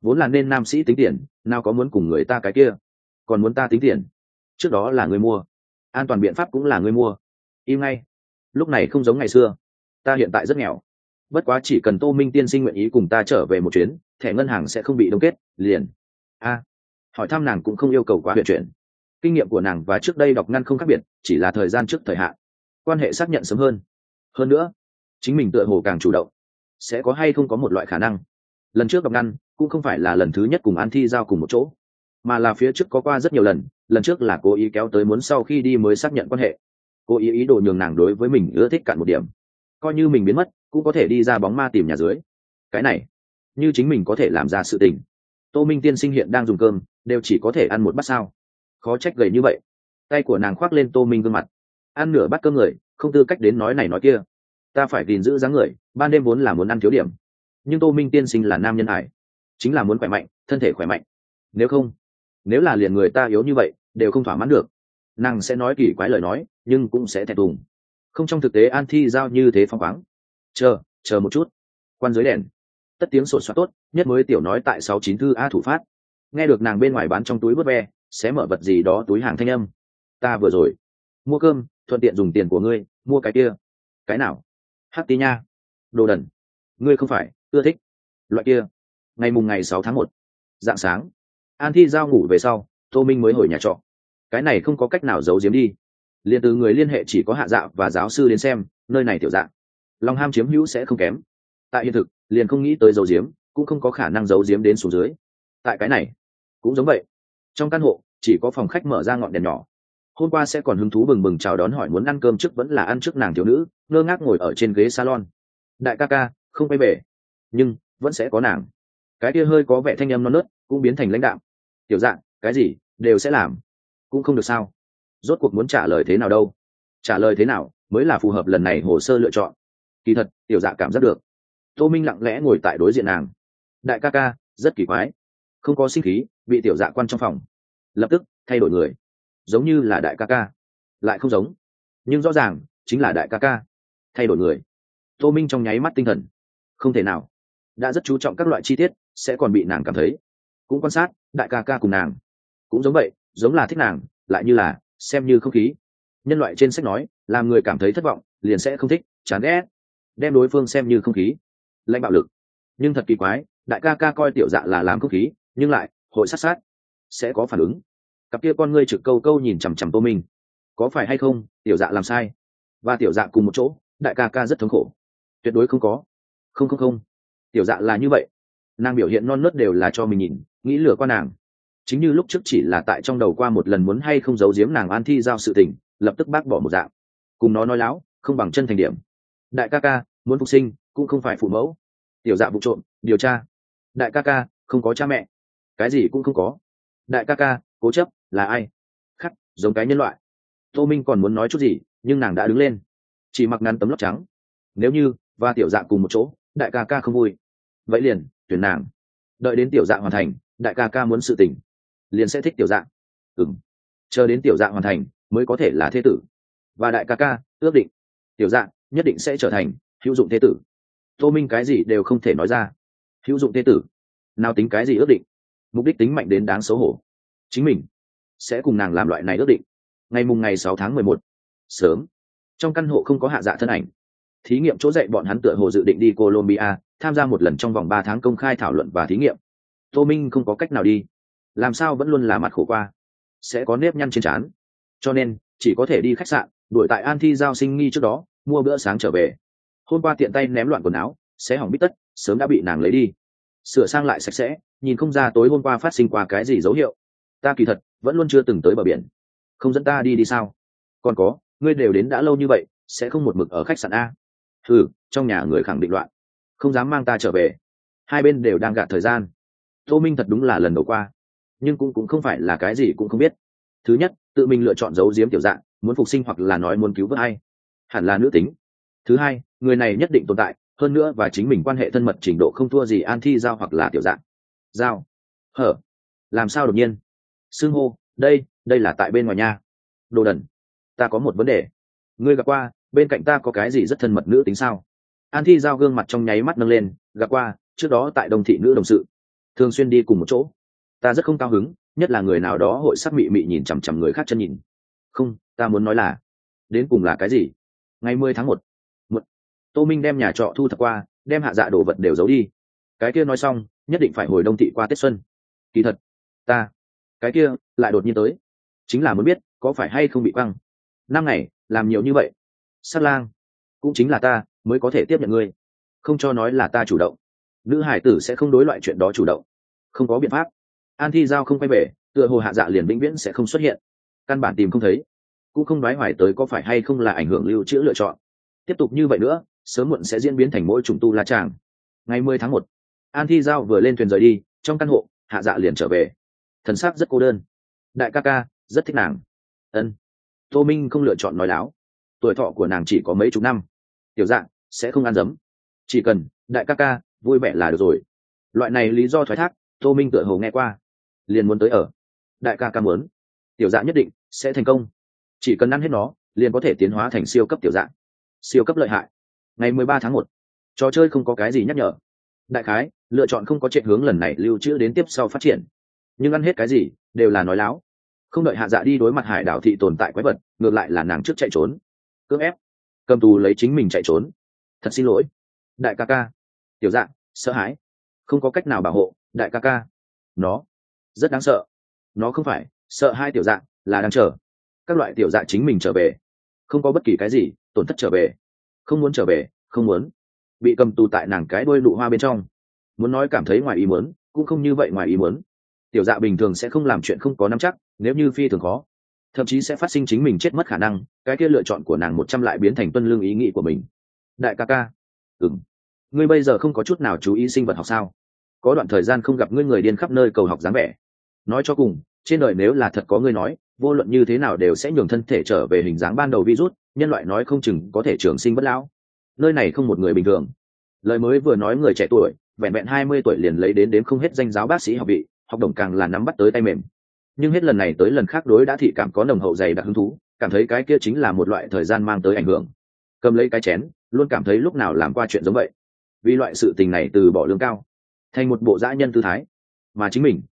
Vốn là nên nam sĩ tính tiền, nào có muốn cùng người ta cái kia. Còn muốn ta tính tiền? Trước đó là người mua. An toàn biện pháp cũng là người mua. Im ngay. Lúc này không giống ngày xưa. Ta hiện tại rất nghèo. Bất quá chỉ cần tô minh tiên sinh nguyện ý cùng ta trở về một chuyến, thẻ ngân hàng sẽ không bị đông kết, liền. A. Hỏi thăm nàng cũng không yêu cầu quá huyện chuyển. Kinh nghiệm của nàng và trước đây đọc ngăn không khác biệt, chỉ là thời gian trước thời hạn. Quan hệ xác nhận sớm hơn. Hơn nữa chính mình tựa hồ càng chủ động. Sẽ có hay không có một loại khả năng? Lần trước gặp ngăn, cũng không phải là lần thứ nhất cùng an thi giao cùng một chỗ, mà là phía trước có qua rất nhiều lần lần trước là cố ý kéo tới muốn sau khi đi mới xác nhận quan hệ. Cố ý ý đồ nhường nàng đối với mình ưa thích cạn một điểm. Coi như mình biến mất, cũng có thể đi ra bóng ma tìm nhà dưới. Cái này, như chính mình có thể làm ra sự tình. Tô minh tiên sinh hiện đang dùng cơm, đều chỉ có thể ăn một bát sao? Khó trách gầy như vậy. Tay của nàng khoác lên tô minh gương mặt. Ăn nửa bát cơm người, không tư cách đến nói này nói kia ta phải gìn giữ dáng người, ban đêm vốn là muốn ăn thiếu điểm. Nhưng tô minh tiên sinh là nam nhân hải chính là muốn khỏe mạnh, thân thể khỏe mạnh. Nếu không, nếu là liền người ta yếu như vậy, đều không thỏa mãn được. Nàng sẽ nói kỳ quái lời nói, nhưng cũng sẽ thẹn thùng. Không trong thực tế an thi giao như thế phong khoáng. Chờ chờ một chút. Quan dưới đèn. Tất tiếng sột soát tốt, nhất mới tiểu nói tại sáu chín thư a thủ phát. Nghe được nàng bên ngoài bán trong túi bút ve, sẽ mở vật gì đó túi hàng thanh âm. Ta vừa rồi. Mua cơm, thuận tiện dùng tiền của ngươi, mua cái kia. Cái nào? Hát tí nha. Đồ đần. Ngươi không phải, ưa thích. Loại kia. Ngày mùng ngày sáu tháng một. Dạng sáng. An thi giao ngủ về sau, tô minh mới hồi nhà trọ. Cái này không có cách nào giấu giếm đi. Liền từ người liên hệ chỉ có hạ dạ và giáo sư đến xem, nơi này tiểu dạng. Lòng ham chiếm hữu sẽ không kém. Tại hiện thực, liền không nghĩ tới giấu giếm, cũng không có khả năng giấu giếm đến xuống dưới. Tại cái này, cũng giống vậy. Trong căn hộ, chỉ có phòng khách mở ra ngọn đèn nhỏ hôm qua sẽ còn hứng thú bừng bừng chào đón hỏi muốn ăn cơm trước vẫn là ăn trước nàng thiếu nữ, ngơ ngác ngồi ở trên ghế salon. Đại ca ca, không quay về. Nhưng, vẫn sẽ có nàng. Cái kia hơi có vẻ thanh âm non nớt, cũng biến thành lãnh đạo tiểu dạng, cái gì, đều sẽ làm. Cũng không được sao. Rốt cuộc muốn trả lời thế nào đâu. Trả lời thế nào, mới là phù hợp lần này hồ sơ lựa chọn. Kỳ thật, tiểu dạ cảm giác được. Tô minh lặng lẽ ngồi tại đối diện nàng. Đại ca ca, rất kỳ quái. Không có sinh khí, bị tiểu dạ quan trong phòng. Lập tức, thay đổi người giống như là đại ca ca. Lại không giống. Nhưng rõ ràng, chính là đại ca ca. Thay đổi người. Tô minh trong nháy mắt tinh thần. Không thể nào. Đã rất chú trọng các loại chi tiết, sẽ còn bị nàng cảm thấy. Cũng quan sát, đại ca ca cùng nàng. Cũng giống vậy, giống là thích nàng, lại như là, xem như không khí. Nhân loại trên sách nói, làm người cảm thấy thất vọng, liền sẽ không thích, chán ghét. Đem đối phương xem như không khí. Lãnh bạo lực. Nhưng thật kỳ quái, đại ca ca coi tiểu dạ là làm không khí, nhưng lại, hội sát sát. Sẽ có phản ứng cặp kia con ngươi trực câu câu nhìn chằm chằm tô minh. Có phải hay không? Tiểu dạ làm sai. Và tiểu dạ cùng một chỗ, đại ca ca rất thống khổ. Tuyệt đối không có. Không không không. Tiểu dạ là như vậy. Nàng biểu hiện non nớt đều là cho mình nhìn, nghĩ lừa qua nàng. Chính như lúc trước chỉ là tại trong đầu qua một lần muốn hay không giấu giếm nàng an thi giao sự tình, lập tức bác bỏ một dạng. Cùng nó nói láo, không bằng chân thành điểm. Đại ca ca, muốn phục sinh, cũng không phải phụ mẫu. Tiểu dạ vụ trộm, điều tra. Đại ca ca, không có cha mẹ. Cái gì cũng không có. Đại ca ca, cố chấp là ai? Khắc, giống cái nhân loại. Tô minh còn muốn nói chút gì, nhưng nàng đã đứng lên. Chỉ mặc ngắn tấm lóc trắng. Nếu như, và tiểu dạ cùng một chỗ, đại ca ca không vui. Vậy liền, tuyển nàng. Đợi đến tiểu dạ hoàn thành, đại ca ca muốn sự tỉnh liền sẽ thích tiểu dạ. Ừng chờ đến tiểu dạ hoàn thành, mới có thể là thế tử. Và đại ca ca, ước định. Tiểu dạ nhất định sẽ trở thành hữu dụng thế tử. Tô minh cái gì đều không thể nói ra. Hữu dụng thế tử. Nào tính cái gì ước định? Mục đích tính mạnh đến đáng xấu hổ. Chính mình sẽ cùng nàng làm loại này ước định. Ngày mùng ngày sáu tháng mười một, sớm. Trong căn hộ không có hạ dạ thân ảnh. Thí nghiệm chỗ dạy bọn hắn tựa hồ dự định đi colombia, tham gia một lần trong vòng ba tháng công khai thảo luận và thí nghiệm. Tô minh không có cách nào đi. Làm sao vẫn luôn là mặt khổ qua. Sẽ có nếp nhăn trên trán. Cho nên, chỉ có thể đi khách sạn, đuổi tại an thi giao sinh nghi trước đó, mua bữa sáng trở về. Hôm qua tiện tay ném loạn quần áo sẽ hỏng bít tất, sớm đã bị nàng lấy đi. Sửa sang lại sạch sẽ, nhìn không ra tối hôm qua phát sinh qua cái gì dấu hiệu ta kỳ thật vẫn luôn chưa từng tới bờ biển. Không dẫn ta đi đi sao? Còn có, ngươi đều đến đã lâu như vậy, sẽ không một mực ở khách sạn a. Thử trong nhà người khẳng định loạn. Không dám mang ta trở về. Hai bên đều đang gạt thời gian. Tô minh thật đúng là lần đầu qua. Nhưng cũng cũng không phải là cái gì cũng không biết. Thứ nhất, tự mình lựa chọn giấu giếm tiểu dạng, muốn phục sinh hoặc là nói muốn cứu vớt hay hẳn là nữ tính. Thứ hai, người này nhất định tồn tại, hơn nữa và chính mình quan hệ thân mật trình độ không thua gì an thi giao hoặc là tiểu dạng. Giao. Hở. Làm sao đột nhiên? Xưng hô đây đây là tại bên ngoài nha. Đồ đần, ta có một vấn đề. Ngươi gặp qua, bên cạnh ta có cái gì rất thân mật nữ tính sao? An thi giao gương mặt trong nháy mắt nâng lên, gặp qua, trước đó tại đồng thị nữ đồng sự. Thường xuyên đi cùng một chỗ. Ta rất không cao hứng, nhất là người nào đó hội sắc mị mị nhìn chằm chằm người khác chân nhìn. Không, ta muốn nói là, đến cùng là cái gì? Ngày mười tháng một một, tô minh đem nhà trọ thu thập qua, đem hạ dạ đồ vật đều giấu đi. Cái kia nói xong, nhất định phải hồi đông thị qua tết xuân. Kỳ thật, ta cái kia lại đột nhiên tới. Chính là muốn biết, có phải hay không bị quăng? Năm ngày, làm nhiều như vậy. Sát lang, cũng chính là ta, mới có thể tiếp nhận ngươi. Không cho nói là ta chủ động. Nữ hải tử sẽ không đối loại chuyện đó chủ động. Không có biện pháp. An thi giao không quay về, tựa hồ hạ dạ liền vĩnh viễn sẽ không xuất hiện. Căn bản tìm không thấy. Cũng không nói hoài tới có phải hay không là ảnh hưởng lưu trữ lựa chọn. Tiếp tục như vậy nữa, sớm muộn sẽ diễn biến thành mỗi trùng tu la tràng ngày mười tháng một, an thi giao vừa lên thuyền rời đi, trong căn hộ, hạ dạ liền trở về thần sắc rất cô đơn. Đại ca ca, rất thích nàng. Ân. Tô minh không lựa chọn nói láo. Tuổi thọ của nàng chỉ có mấy chục năm. Tiểu dạng, sẽ không ăn dấm. Chỉ cần, đại ca ca, vui vẻ là được rồi. Loại này lý do thoái thác, tô minh tựa hồ nghe qua. Liền muốn tới ở. Đại ca ca muốn. Tiểu dạng nhất định, sẽ thành công. Chỉ cần ăn hết nó, liền có thể tiến hóa thành siêu cấp tiểu dạng. Siêu cấp lợi hại. Ngày mười ba tháng một. Trò chơi không có cái gì nhắc nhở. Đại khái, lựa chọn không có chuyện hướng lần này lưu trữ đến tiếp sau phát triển nhưng ăn hết cái gì đều là nói láo. Không đợi hạ dạ đi đối mặt hải đảo thị tồn tại quái vật, ngược lại là nàng trước chạy trốn. Cưỡng ép, cầm tù lấy chính mình chạy trốn. Thật xin lỗi, đại ca ca. Tiểu dạ sợ hãi. Không có cách nào bảo hộ, đại ca ca. Nó, rất đáng sợ. Nó không phải, sợ hai tiểu dạ là đang chờ. Các loại tiểu dạ chính mình trở về. Không có bất kỳ cái gì, tổn thất trở về. Không muốn trở về, không muốn. Bị cầm tù tại nàng cái đôi nụ hoa bên trong. Muốn nói cảm thấy ngoài ý muốn, cũng không như vậy ngoài ý muốn tiểu dạ bình thường sẽ không làm chuyện không có nắm chắc, nếu như phi thường khó. Thậm chí sẽ phát sinh chính mình chết mất khả năng, cái kia lựa chọn của nàng một trăm lại biến thành tuân lương ý nghĩ của mình. Đại ca ca. Ừng ngươi bây giờ không có chút nào chú ý sinh vật học sao? Có đoạn thời gian không gặp ngươi người điên khắp nơi cầu học dáng vẻ. Nói cho cùng, trên đời nếu là thật có ngươi nói, vô luận như thế nào đều sẽ nhường thân thể trở về hình dáng ban đầu virus, nhân loại nói không chừng có thể trường sinh bất lão. Nơi này không một người bình thường. Lời mới vừa nói người trẻ tuổi, vẹn vẹn hai mươi tuổi liền lấy đến đến không hết danh giáo bác sĩ học vị học đồng càng là nắm bắt tới tay mềm. Nhưng hết lần này tới lần khác đối đã thị cảm có nồng hậu dày đặc hứng thú, cảm thấy cái kia chính là một loại thời gian mang tới ảnh hưởng. Cầm lấy cái chén, luôn cảm thấy lúc nào làm qua chuyện giống vậy. Vì loại sự tình này từ bỏ lương cao, thành một bộ dã nhân tư thái. Mà chính mình,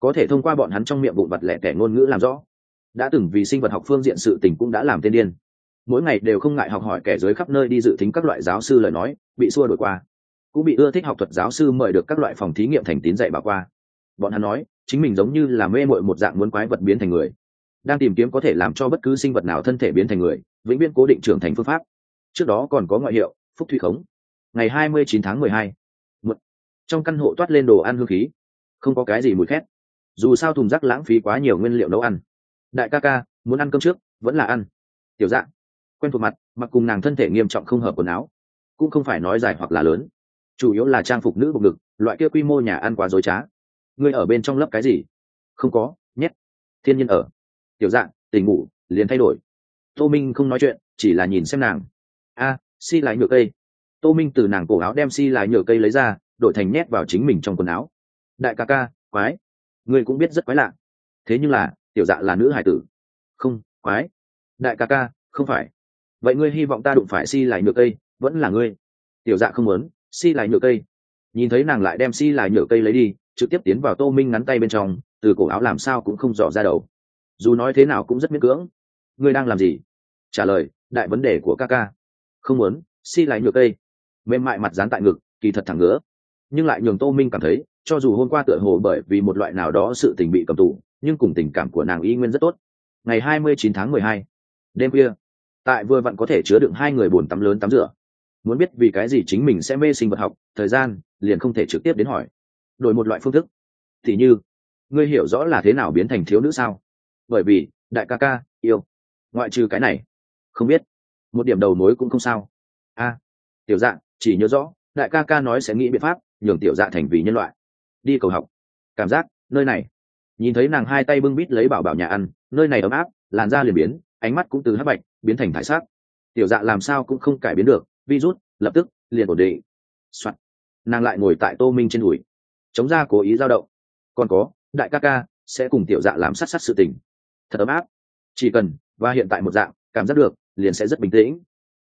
có thể thông qua bọn hắn trong miệng vụn vật lẻ tẻ ngôn ngữ làm rõ. Đã từng vì sinh vật học phương diện sự tình cũng đã làm tên điên. Mỗi ngày đều không ngại học hỏi kẻ dưới khắp nơi đi dự tính các loại giáo sư lời nói, bị xua đổi qua. Cũng bị ưa thích học thuật giáo sư mời được các loại phòng thí nghiệm thành tín dạy bà qua bọn hắn nói, chính mình giống như là mê mội một dạng muốn quái vật biến thành người. Đang tìm kiếm có thể làm cho bất cứ sinh vật nào thân thể biến thành người, vĩnh viễn cố định trưởng thành phương pháp. Trước đó còn có ngoại hiệu, phúc thủy khống. Ngày 29 tháng mười hai. trong căn hộ toát lên đồ ăn hương khí. Không có cái gì mùi khét. Dù sao thùng rác lãng phí quá nhiều nguyên liệu nấu ăn. Đại ca ca, muốn ăn cơm trước, vẫn là ăn. Tiểu dạng. Quen thuộc mặt, mặc cùng nàng thân thể nghiêm trọng không hợp quần áo. Cũng không phải nói dài hoặc là lớn. Chủ yếu là trang phục nữ bục ngực, loại kia quy mô nhà ăn quá dối trá ngươi ở bên trong lớp cái gì? Không có, nhét. Thiên nhiên ở. Tiểu dạng tình ngủ, liền thay đổi. Tô minh không nói chuyện, chỉ là nhìn xem nàng. A, si lại nhựa cây. Tô minh từ nàng cổ áo đem si lại nhựa cây lấy ra, đổi thành nhét vào chính mình trong quần áo. Đại ca ca, quái. Ngươi cũng biết rất quái lạ. Thế nhưng là, tiểu dạ là nữ hải tử. Không, quái. Đại ca ca, không phải. Vậy ngươi hy vọng ta đụng phải si lại nhựa cây, vẫn là ngươi. Tiểu dạ không muốn, si lại nhựa cây. Nhìn thấy nàng lại đem si lại nhựa cây lấy đi trực tiếp tiến vào tô minh ngắn tay bên trong, từ cổ áo làm sao cũng không dò ra đầu. Dù nói thế nào cũng rất miễn cưỡng. Ngươi đang làm gì? Trả lời, đại vấn đề của ca ca. Không muốn, si lại nhược cây. Mềm mại mặt dán tại ngực, kỳ thật thẳng ngứa. Nhưng lại nhường tô minh cảm thấy, cho dù hôm qua tựa hồ bởi vì một loại nào đó sự tình bị cầm tù, nhưng cùng tình cảm của nàng y nguyên rất tốt. Ngày hai mươi chín tháng mười hai, đêm khuya, tại vừa vặn có thể chứa đựng hai người buồn tắm lớn tắm rửa. Muốn biết vì cái gì chính mình sẽ mê sinh vật học, thời gian, liền không thể trực tiếp đến hỏi đổi một loại phương thức. Thì như, ngươi hiểu rõ là thế nào biến thành thiếu nữ sao? Bởi vì, đại ca ca, yêu. Ngoại trừ cái này, không biết. Một điểm đầu mối cũng không sao. A, tiểu dạ chỉ nhớ rõ, đại ca ca nói sẽ nghĩ biện pháp nhường tiểu dạ thành vì nhân loại. Đi cầu học. Cảm giác, nơi này. Nhìn thấy nàng hai tay bưng bít lấy bảo bảo nhà ăn, nơi này ấm áp, làn da liền biến, ánh mắt cũng từ hấp bạch, biến thành thải sát tiểu dạ làm sao cũng không cải biến được virus lập tức, liền ổn định. Soạn. nàng lại ngồi tại tô minh trên đùi chống ra cố ý dao động. Còn có, đại ca ca sẽ cùng tiểu dạ làm sát sát sự tình. Thật ấm áp. Chỉ cần, và hiện tại một dạng, cảm giác được, liền sẽ rất bình tĩnh.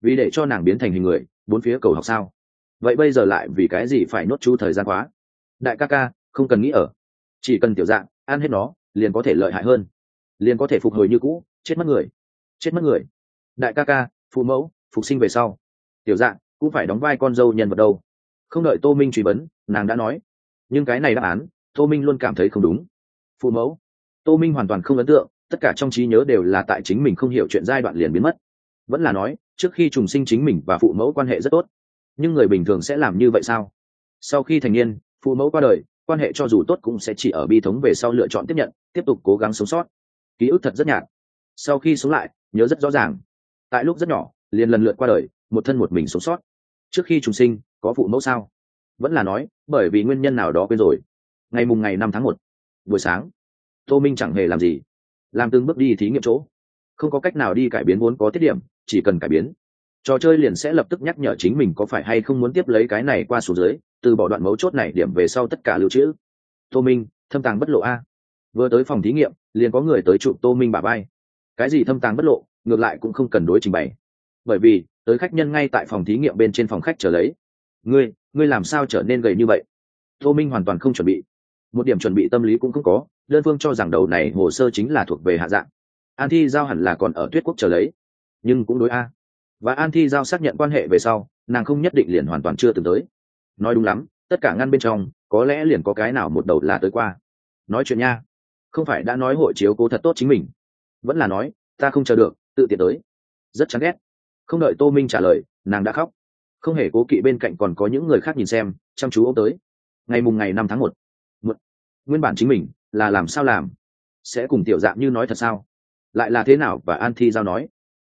Vì để cho nàng biến thành hình người, bốn phía cầu học sao. Vậy bây giờ lại vì cái gì phải nốt chú thời gian quá? Đại ca ca, không cần nghĩ ở. Chỉ cần tiểu dạng ăn hết nó, liền có thể lợi hại hơn. Liền có thể phục hồi như cũ, chết mất người. Chết mất người. Đại ca ca, phụ mẫu, phục sinh về sau. Tiểu dạng cũng phải đóng vai con dâu nhân vật đâu. Không đợi tô minh truy vấn, nàng đã nói nhưng cái này đáp án, tô minh luôn cảm thấy không đúng. Phụ mẫu, tô minh hoàn toàn không ấn tượng, tất cả trong trí nhớ đều là tại chính mình không hiểu chuyện giai đoạn liền biến mất. Vẫn là nói, trước khi trùng sinh chính mình và phụ mẫu quan hệ rất tốt. Nhưng người bình thường sẽ làm như vậy sao? Sau khi thành niên, phụ mẫu qua đời, quan hệ cho dù tốt cũng sẽ chỉ ở bi thống về sau lựa chọn tiếp nhận, tiếp tục cố gắng sống sót. Ký ức thật rất nhạt. Sau khi sống lại, nhớ rất rõ ràng. Tại lúc rất nhỏ, liền lần lượt qua đời, một thân một mình sống sót. Trước khi trùng sinh, có phụ mẫu sao? Vẫn là nói, bởi vì nguyên nhân nào đó quên rồi. Ngày mùng ngày năm tháng một, buổi sáng, tô minh chẳng hề làm gì, làm từng bước đi thí nghiệm chỗ. Không có cách nào đi cải biến vốn có tiết điểm, chỉ cần cải biến. Trò chơi liền sẽ lập tức nhắc nhở chính mình có phải hay không muốn tiếp lấy cái này qua số dưới, từ bỏ đoạn mấu chốt này điểm về sau tất cả lưu trữ. Tô minh, thâm tàng bất lộ a. Vừa tới phòng thí nghiệm, liền có người tới chụp tô minh bà bay cái gì thâm tàng bất lộ, ngược lại cũng không cần đối trình bày. Bởi vì, tới khách nhân ngay tại phòng thí nghiệm bên trên phòng khách trở lấy. Ngươi ngươi làm sao trở nên gầy như vậy? Tô minh hoàn toàn không chuẩn bị. Một điểm chuẩn bị tâm lý cũng không có, đơn phương cho rằng đầu này hồ sơ chính là thuộc về hạ dạng. An thi giao hẳn là còn ở tuyết quốc trở lấy. Nhưng cũng đối a. Và an thi giao xác nhận quan hệ về sau, nàng không nhất định liền hoàn toàn chưa từng tới. Nói đúng lắm, tất cả ngăn bên trong, có lẽ liền có cái nào một đầu là tới qua. Nói chuyện nha. Không phải đã nói hội chiếu cố thật tốt chính mình. Vẫn là nói, ta không chờ được, tự tiện tới. Rất chán ghét. Không đợi tô minh trả lời, nàng đã khóc không hề cố kỵ bên cạnh còn có những người khác nhìn xem, chăm chú ô tới. Ngày mùng ngày năm tháng một, nguyên bản chính mình là làm sao làm? Sẽ cùng tiểu dạng như nói thật sao? Lại là thế nào? Và an thi giao nói.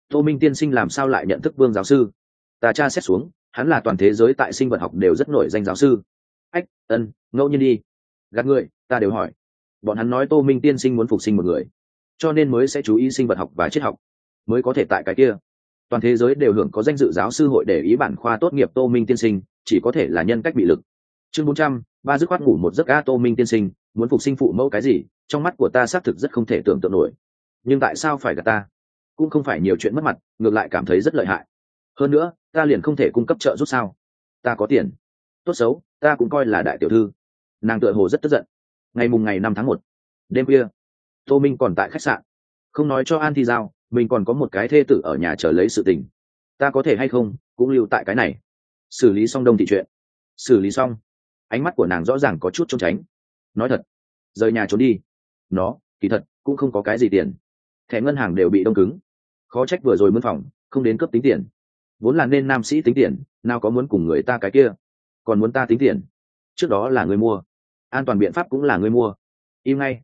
Tô minh tiên sinh làm sao lại nhận thức vương giáo sư? Ta tra xét xuống, hắn là toàn thế giới tại sinh vật học đều rất nổi danh giáo sư. Ách, ân, ngẫu nhiên đi. Gạt người, ta đều hỏi. Bọn hắn nói tô minh tiên sinh muốn phục sinh một người, cho nên mới sẽ chú ý sinh vật học và triết học. Mới có thể tại cái kia toàn thế giới đều hưởng có danh dự giáo sư hội để ý bản khoa tốt nghiệp tô minh tiên sinh, chỉ có thể là nhân cách bị lực. Chương bốn trăm, ba dứt khoát ngủ một giấc a tô minh tiên sinh, muốn phục sinh phụ mẫu cái gì, trong mắt của ta xác thực rất không thể tưởng tượng nổi. Nhưng tại sao phải gạt ta? Cũng không phải nhiều chuyện mất mặt, ngược lại cảm thấy rất lợi hại. Hơn nữa, ta liền không thể cung cấp trợ giúp sao? Ta có tiền. Tốt xấu, ta cũng coi là đại tiểu thư. Nàng tựa hồ rất tức giận. Ngày mùng ngày năm tháng một, đêm khuya, tô minh còn tại khách sạn. Không nói cho an thi giao mình còn có một cái thê tử ở nhà chờ lấy sự tình. Ta có thể hay không, cũng lưu tại cái này. Xử lý xong đông thị chuyện. Xử lý xong. Ánh mắt của nàng rõ ràng có chút trốn tránh. Nói thật, rời nhà trốn đi. Nó, kỳ thật, cũng không có cái gì tiền. Thẻ ngân hàng đều bị đông cứng. Khó trách vừa rồi mướn phòng, không đến cấp tính tiền. Vốn là nên nam sĩ tính tiền, nào có muốn cùng người ta cái kia. Còn muốn ta tính tiền. Trước đó là người mua. An toàn biện pháp cũng là người mua. Im ngay.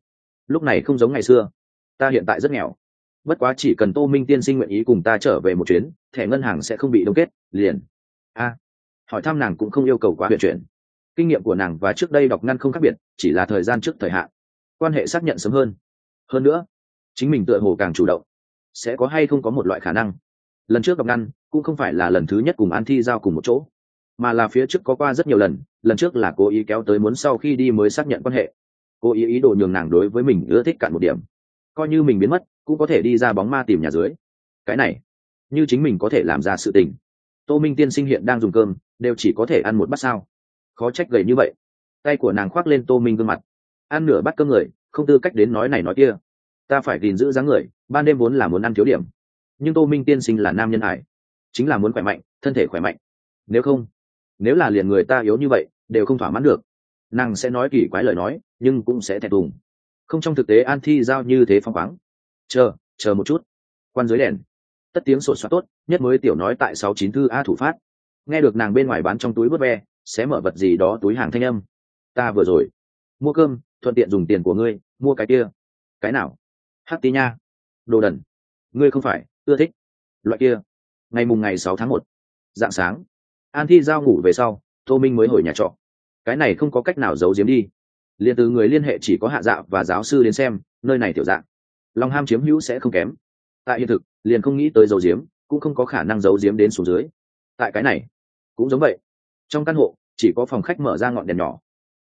Lúc này không giống ngày xưa. Ta hiện tại rất nghèo bất quá chỉ cần tô minh tiên sinh nguyện ý cùng ta trở về một chuyến, thẻ ngân hàng sẽ không bị đông kết, liền. A. Hỏi thăm nàng cũng không yêu cầu quá huyện chuyển. Kinh nghiệm của nàng và trước đây đọc ngăn không khác biệt, chỉ là thời gian trước thời hạn. Quan hệ xác nhận sớm hơn. Hơn nữa, chính mình tựa hồ càng chủ động. Sẽ có hay không có một loại khả năng. Lần trước gặp ngăn cũng không phải là lần thứ nhất cùng an thi giao cùng một chỗ, mà là phía trước có qua rất nhiều lần lần trước là cố ý kéo tới muốn sau khi đi mới xác nhận quan hệ. Cố ý ý đồ nhường nàng đối với mình ưa thích cạn một điểm. Coi như mình biến mất cũng có thể đi ra bóng ma tìm nhà dưới. Cái này, như chính mình có thể làm ra sự tình. Tô minh tiên sinh hiện đang dùng cơm, đều chỉ có thể ăn một bát sao? Khó trách gầy như vậy. Tay của nàng khoác lên tô minh gương mặt. Ăn nửa bát cơm người, không tư cách đến nói này nói kia. Ta phải gìn giữ dáng người, ban đêm vốn là muốn ăn thiếu điểm. Nhưng tô minh tiên sinh là nam nhân hải. Chính là muốn khỏe mạnh, thân thể khỏe mạnh. Nếu không, nếu là liền người ta yếu như vậy, đều không thỏa mãn được. Nàng sẽ nói kỳ quái lời nói, nhưng cũng sẽ thẹn thùng. Không trong thực tế an thi giao như thế phong khoáng chờ chờ một chút. Quan dưới đèn. Tất tiếng sổ soát tốt, nhất mới tiểu nói tại sáu chín thư a thủ phát. Nghe được nàng bên ngoài bán trong túi bớt ve, sẽ mở vật gì đó túi hàng thanh âm. Ta vừa rồi. Mua cơm, thuận tiện dùng tiền của ngươi, mua cái kia. Cái nào? Hát tí nha. Đồ đần. Ngươi không phải, ưa thích. Loại kia. Ngày mùng ngày sáu tháng một. Dạng sáng. An thi giao ngủ về sau, tô minh mới hồi nhà trọ. Cái này không có cách nào giấu giếm đi. Liền từ người liên hệ chỉ có hạ dạ và giáo sư đến xem, nơi này tiểu dạng lòng ham chiếm hữu sẽ không kém. Tại hiện thực liền không nghĩ tới giấu diếm, cũng không có khả năng giấu diếm đến xuống dưới. Tại cái này cũng giống vậy. Trong căn hộ chỉ có phòng khách mở ra ngọn đèn nhỏ.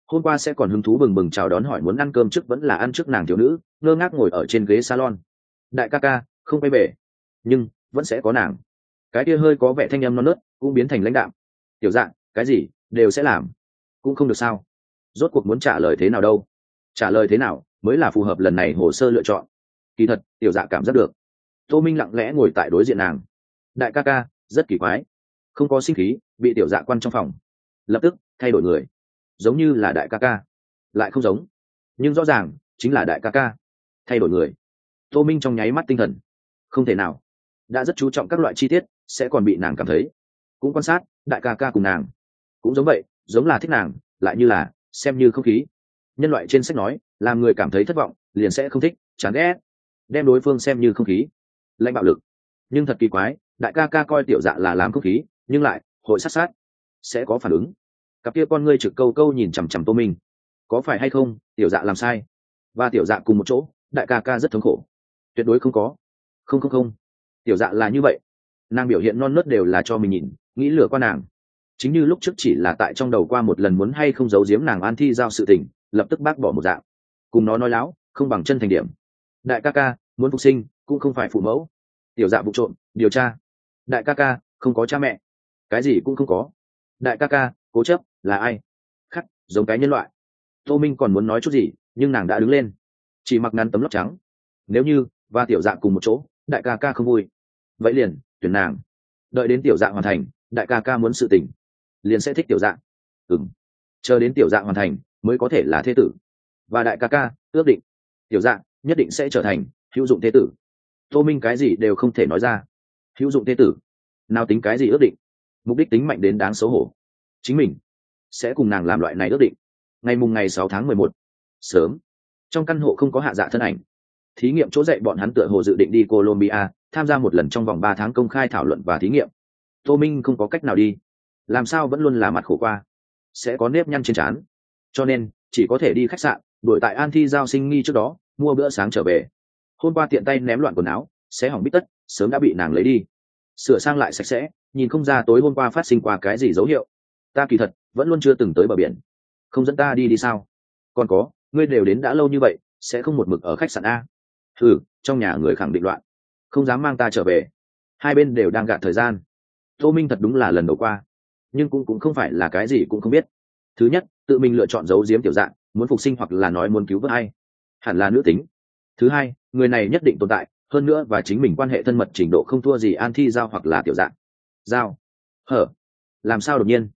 Hôm qua sẽ còn hứng thú bừng bừng chào đón hỏi muốn ăn cơm trước vẫn là ăn trước nàng thiếu nữ ngơ ngác ngồi ở trên ghế salon. Đại ca ca không quay về. Nhưng vẫn sẽ có nàng. Cái kia hơi có vẻ thanh âm non nớt cũng biến thành lãnh đạm. Tiểu dạng cái gì đều sẽ làm. Cũng không được sao. Rốt cuộc muốn trả lời thế nào đâu. Trả lời thế nào mới là phù hợp lần này hồ sơ lựa chọn kỳ thật, tiểu dạ cảm giác được. Tô minh lặng lẽ ngồi tại đối diện nàng. Đại ca ca, rất kỳ quái. Không có sinh khí, bị tiểu dạ quan trong phòng. Lập tức, thay đổi người. Giống như là đại ca ca. Lại không giống. Nhưng rõ ràng, chính là đại ca ca. Thay đổi người. Tô minh trong nháy mắt tinh thần. Không thể nào. Đã rất chú trọng các loại chi tiết, sẽ còn bị nàng cảm thấy. Cũng quan sát, đại ca ca cùng nàng. Cũng giống vậy, giống là thích nàng, lại như là, xem như không khí. Nhân loại trên sách nói, làm người cảm thấy thất vọng, liền sẽ không thích, chán ghét đem đối phương xem như không khí. Lãnh bạo lực. Nhưng thật kỳ quái, đại ca ca coi tiểu dạ là làm không khí, nhưng lại, hội sát sát. Sẽ có phản ứng. Cặp kia con ngươi trực câu câu nhìn chằm chằm tô minh. Có phải hay không, tiểu dạ làm sai? Và tiểu dạ cùng một chỗ, đại ca ca rất thống khổ. Tuyệt đối không có. Không không không. Tiểu dạ là như vậy. Nàng biểu hiện non nớt đều là cho mình nhìn, nghĩ lừa qua nàng. Chính như lúc trước chỉ là tại trong đầu qua một lần muốn hay không giấu giếm nàng an thi giao sự tình, lập tức bác bỏ một dạng. Cùng nó nói láo, không bằng chân thành điểm đại ca ca, muốn phục sinh, cũng không phải phụ mẫu. Tiểu dạ vụ trộm, điều tra. Đại ca ca, không có cha mẹ. Cái gì cũng không có. Đại ca ca, cố chấp, là ai? Khắc, giống cái nhân loại. Tô minh còn muốn nói chút gì, nhưng nàng đã đứng lên. Chỉ mặc ngắn tấm lóc trắng. Nếu như, và tiểu dạ cùng một chỗ, đại ca ca không vui. Vậy liền, tuyển nàng. Đợi đến tiểu dạ hoàn thành, đại ca ca muốn sự tỉnh liền sẽ thích tiểu dạ. Ừng chờ đến tiểu dạ hoàn thành, mới có thể là thế tử. Và đại ca ca, ước định. Tiểu dạ nhất định sẽ trở thành hữu dụng thế tử. Tô minh cái gì đều không thể nói ra. Hữu dụng thế tử, nào tính cái gì ước định? Mục đích tính mạnh đến đáng xấu hổ. Chính mình sẽ cùng nàng làm loại này ước định. Ngày mùng ngày sáu tháng mười một, sớm. Trong căn hộ không có hạ dạ thân ảnh. Thí nghiệm chỗ dạy bọn hắn tựa hồ dự định đi colombia, tham gia một lần trong vòng ba tháng công khai thảo luận và thí nghiệm. Tô minh không có cách nào đi. Làm sao vẫn luôn là mặt khổ qua? Sẽ có nếp nhăn trên trán. Cho nên, chỉ có thể đi khách sạn, đuổi tại an thi giao sinh nghi trước đó mua bữa sáng trở về. Hôm qua tiện tay ném loạn quần áo sẽ hỏng bít tất, sớm đã bị nàng lấy đi. Sửa sang lại sạch sẽ, nhìn không ra tối hôm qua phát sinh qua cái gì dấu hiệu. Ta kỳ thật, vẫn luôn chưa từng tới bờ biển. Không dẫn ta đi đi sao? Còn có, ngươi đều đến đã lâu như vậy, sẽ không một mực ở khách sạn a. Ừ trong nhà người khẳng định loạn. Không dám mang ta trở về. Hai bên đều đang gạt thời gian. Tô minh thật đúng là lần đầu qua. Nhưng cũng cũng không phải là cái gì cũng không biết. Thứ nhất, tự mình lựa chọn giấu giếm tiểu dạng, muốn phục sinh hoặc là nói muốn cứu vớt hay hẳn là nữ tính. Thứ hai, người này nhất định tồn tại, hơn nữa và chính mình quan hệ thân mật trình độ không thua gì an thi giao hoặc là tiểu dạng. Giao. Hở. Làm sao đột nhiên?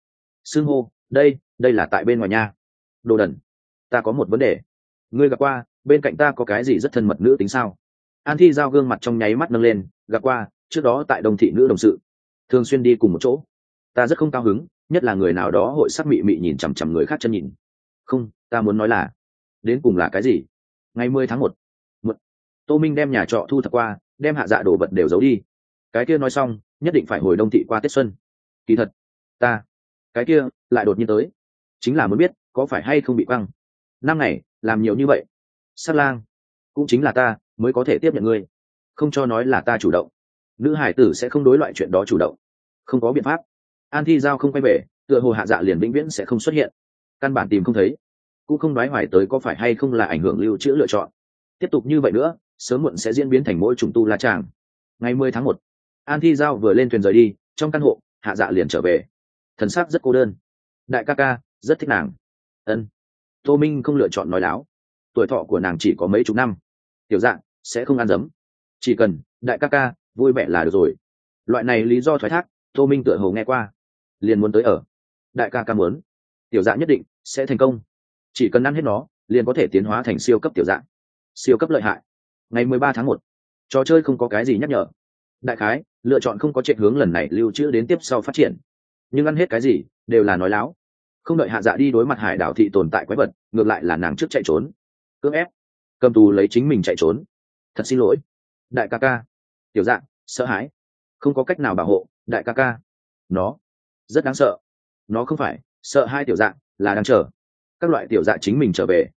Xưng hô, đây đây là tại bên ngoài nhà. đồ đần. Ta có một vấn đề. Ngươi gặp qua, bên cạnh ta có cái gì rất thân mật nữ tính sao? An thi giao gương mặt trong nháy mắt nâng lên, gặp qua, trước đó tại đồng thị nữ đồng sự. Thường xuyên đi cùng một chỗ. Ta rất không cao hứng, nhất là người nào đó hội sắc mị mị nhìn chằm chằm người khác chân nhìn. Không, ta muốn nói là, đến cùng là cái gì? Ngày mười tháng một tô minh đem nhà trọ thu thập qua, đem hạ dạ đồ vật đều giấu đi. Cái kia nói xong, nhất định phải hồi đông thị qua tết xuân. Kỳ thật, ta, cái kia lại đột nhiên tới. Chính là muốn biết, có phải hay không bị quăng? Năm ngày, làm nhiều như vậy. Sát lang, cũng chính là ta, mới có thể tiếp nhận ngươi. Không cho nói là ta chủ động. Nữ hải tử sẽ không đối loại chuyện đó chủ động. Không có biện pháp. An thi giao không quay về, tựa hồ hạ dạ liền vĩnh viễn sẽ không xuất hiện. Căn bản tìm không thấy cũng không nói hoài tới có phải hay không là ảnh hưởng lưu trữ lựa chọn. Tiếp tục như vậy nữa, sớm muộn sẽ diễn biến thành mỗi trùng tu la tràng ngày mười tháng một, an thi giao vừa lên thuyền rời đi, trong căn hộ, hạ dạ liền trở về. Thần sắc rất cô đơn. Đại ca ca, rất thích nàng. Ân. Tô minh không lựa chọn nói láo. Tuổi thọ của nàng chỉ có mấy chục năm. Tiểu dạng sẽ không ăn dấm. Chỉ cần, đại ca ca, vui vẻ là được rồi. Loại này lý do thoái thác, tô minh tựa hồ nghe qua. Liền muốn tới ở. Đại ca ca muốn. Tiểu dạng nhất định sẽ thành công chỉ cần ăn hết nó, liền có thể tiến hóa thành siêu cấp tiểu dạng. Siêu cấp lợi hại. Ngày mười ba tháng một, trò chơi không có cái gì nhắc nhở. Đại khái, lựa chọn không có trệ hướng lần này lưu trữ đến tiếp sau phát triển. Nhưng ăn hết cái gì, đều là nói láo. Không đợi hạ dạ đi đối mặt hải đảo thị tồn tại quái vật, ngược lại là nàng trước chạy trốn. Cưỡng ép, cầm tù lấy chính mình chạy trốn. Thật xin lỗi. Đại ca ca. Tiểu dạng, sợ hãi. Không có cách nào bảo hộ, đại ca ca. Nó, rất đáng sợ. Nó không phải, sợ hai tiểu dạng, là đang chờ các loại tiểu dạ chính mình trở về.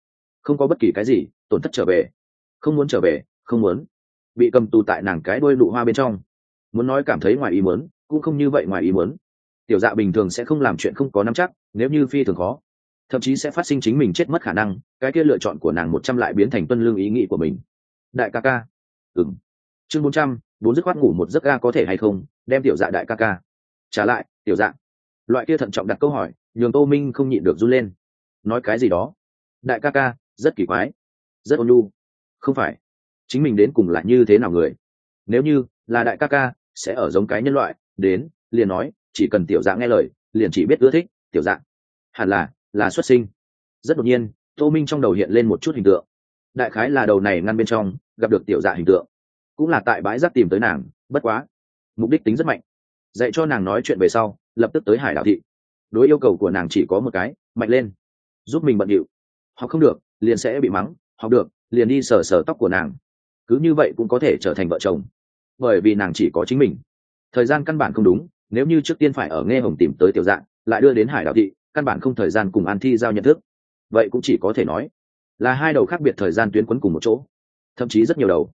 Không có bất kỳ cái gì, tổn thất trở về. Không muốn trở về, không muốn. Bị cầm tù tại nàng cái đôi nụ hoa bên trong. Muốn nói cảm thấy ngoài ý muốn, cũng không như vậy ngoài ý muốn. Tiểu dạ bình thường sẽ không làm chuyện không có nắm chắc, nếu như phi thường khó. Thậm chí sẽ phát sinh chính mình chết mất khả năng, cái kia lựa chọn của nàng một trăm lại biến thành tuân lương ý nghĩ của mình. Đại ca ca. Ừng chương bốn trăm, bốn dứt khoát ngủ một giấc ga có thể hay không, đem tiểu dạ đại ca ca. Trả lại, tiểu dạ. Loại kia thận trọng đặt câu hỏi, nhường tô minh không nhịn được run lên nói cái gì đó. Đại ca ca, rất kỳ quái, rất ôn nhu. Không phải, chính mình đến cùng là như thế nào người? Nếu như là đại ca ca, sẽ ở giống cái nhân loại, đến, liền nói, chỉ cần tiểu dạng nghe lời, liền chỉ biết ưa thích, tiểu dạng. Hẳn là là xuất sinh. Rất đột nhiên, tô minh trong đầu hiện lên một chút hình tượng. Đại khái là đầu này ngăn bên trong, gặp được tiểu dạ hình tượng. Cũng là tại bãi rác tìm tới nàng, bất quá. Mục đích tính rất mạnh. Dạy cho nàng nói chuyện về sau, lập tức tới hải đảo thị. Đối yêu cầu của nàng chỉ có một cái, mạnh lên giúp mình bận điệu. Học không được, liền sẽ bị mắng, học được, liền đi sờ sờ tóc của nàng. Cứ như vậy cũng có thể trở thành vợ chồng. Bởi vì nàng chỉ có chính mình. Thời gian căn bản không đúng, nếu như trước tiên phải ở nghe hồng tìm tới tiểu dạng, lại đưa đến hải đạo thị, căn bản không thời gian cùng an thi giao nhận thức. Vậy cũng chỉ có thể nói, là hai đầu khác biệt thời gian tuyến quấn cùng một chỗ. Thậm chí rất nhiều đầu.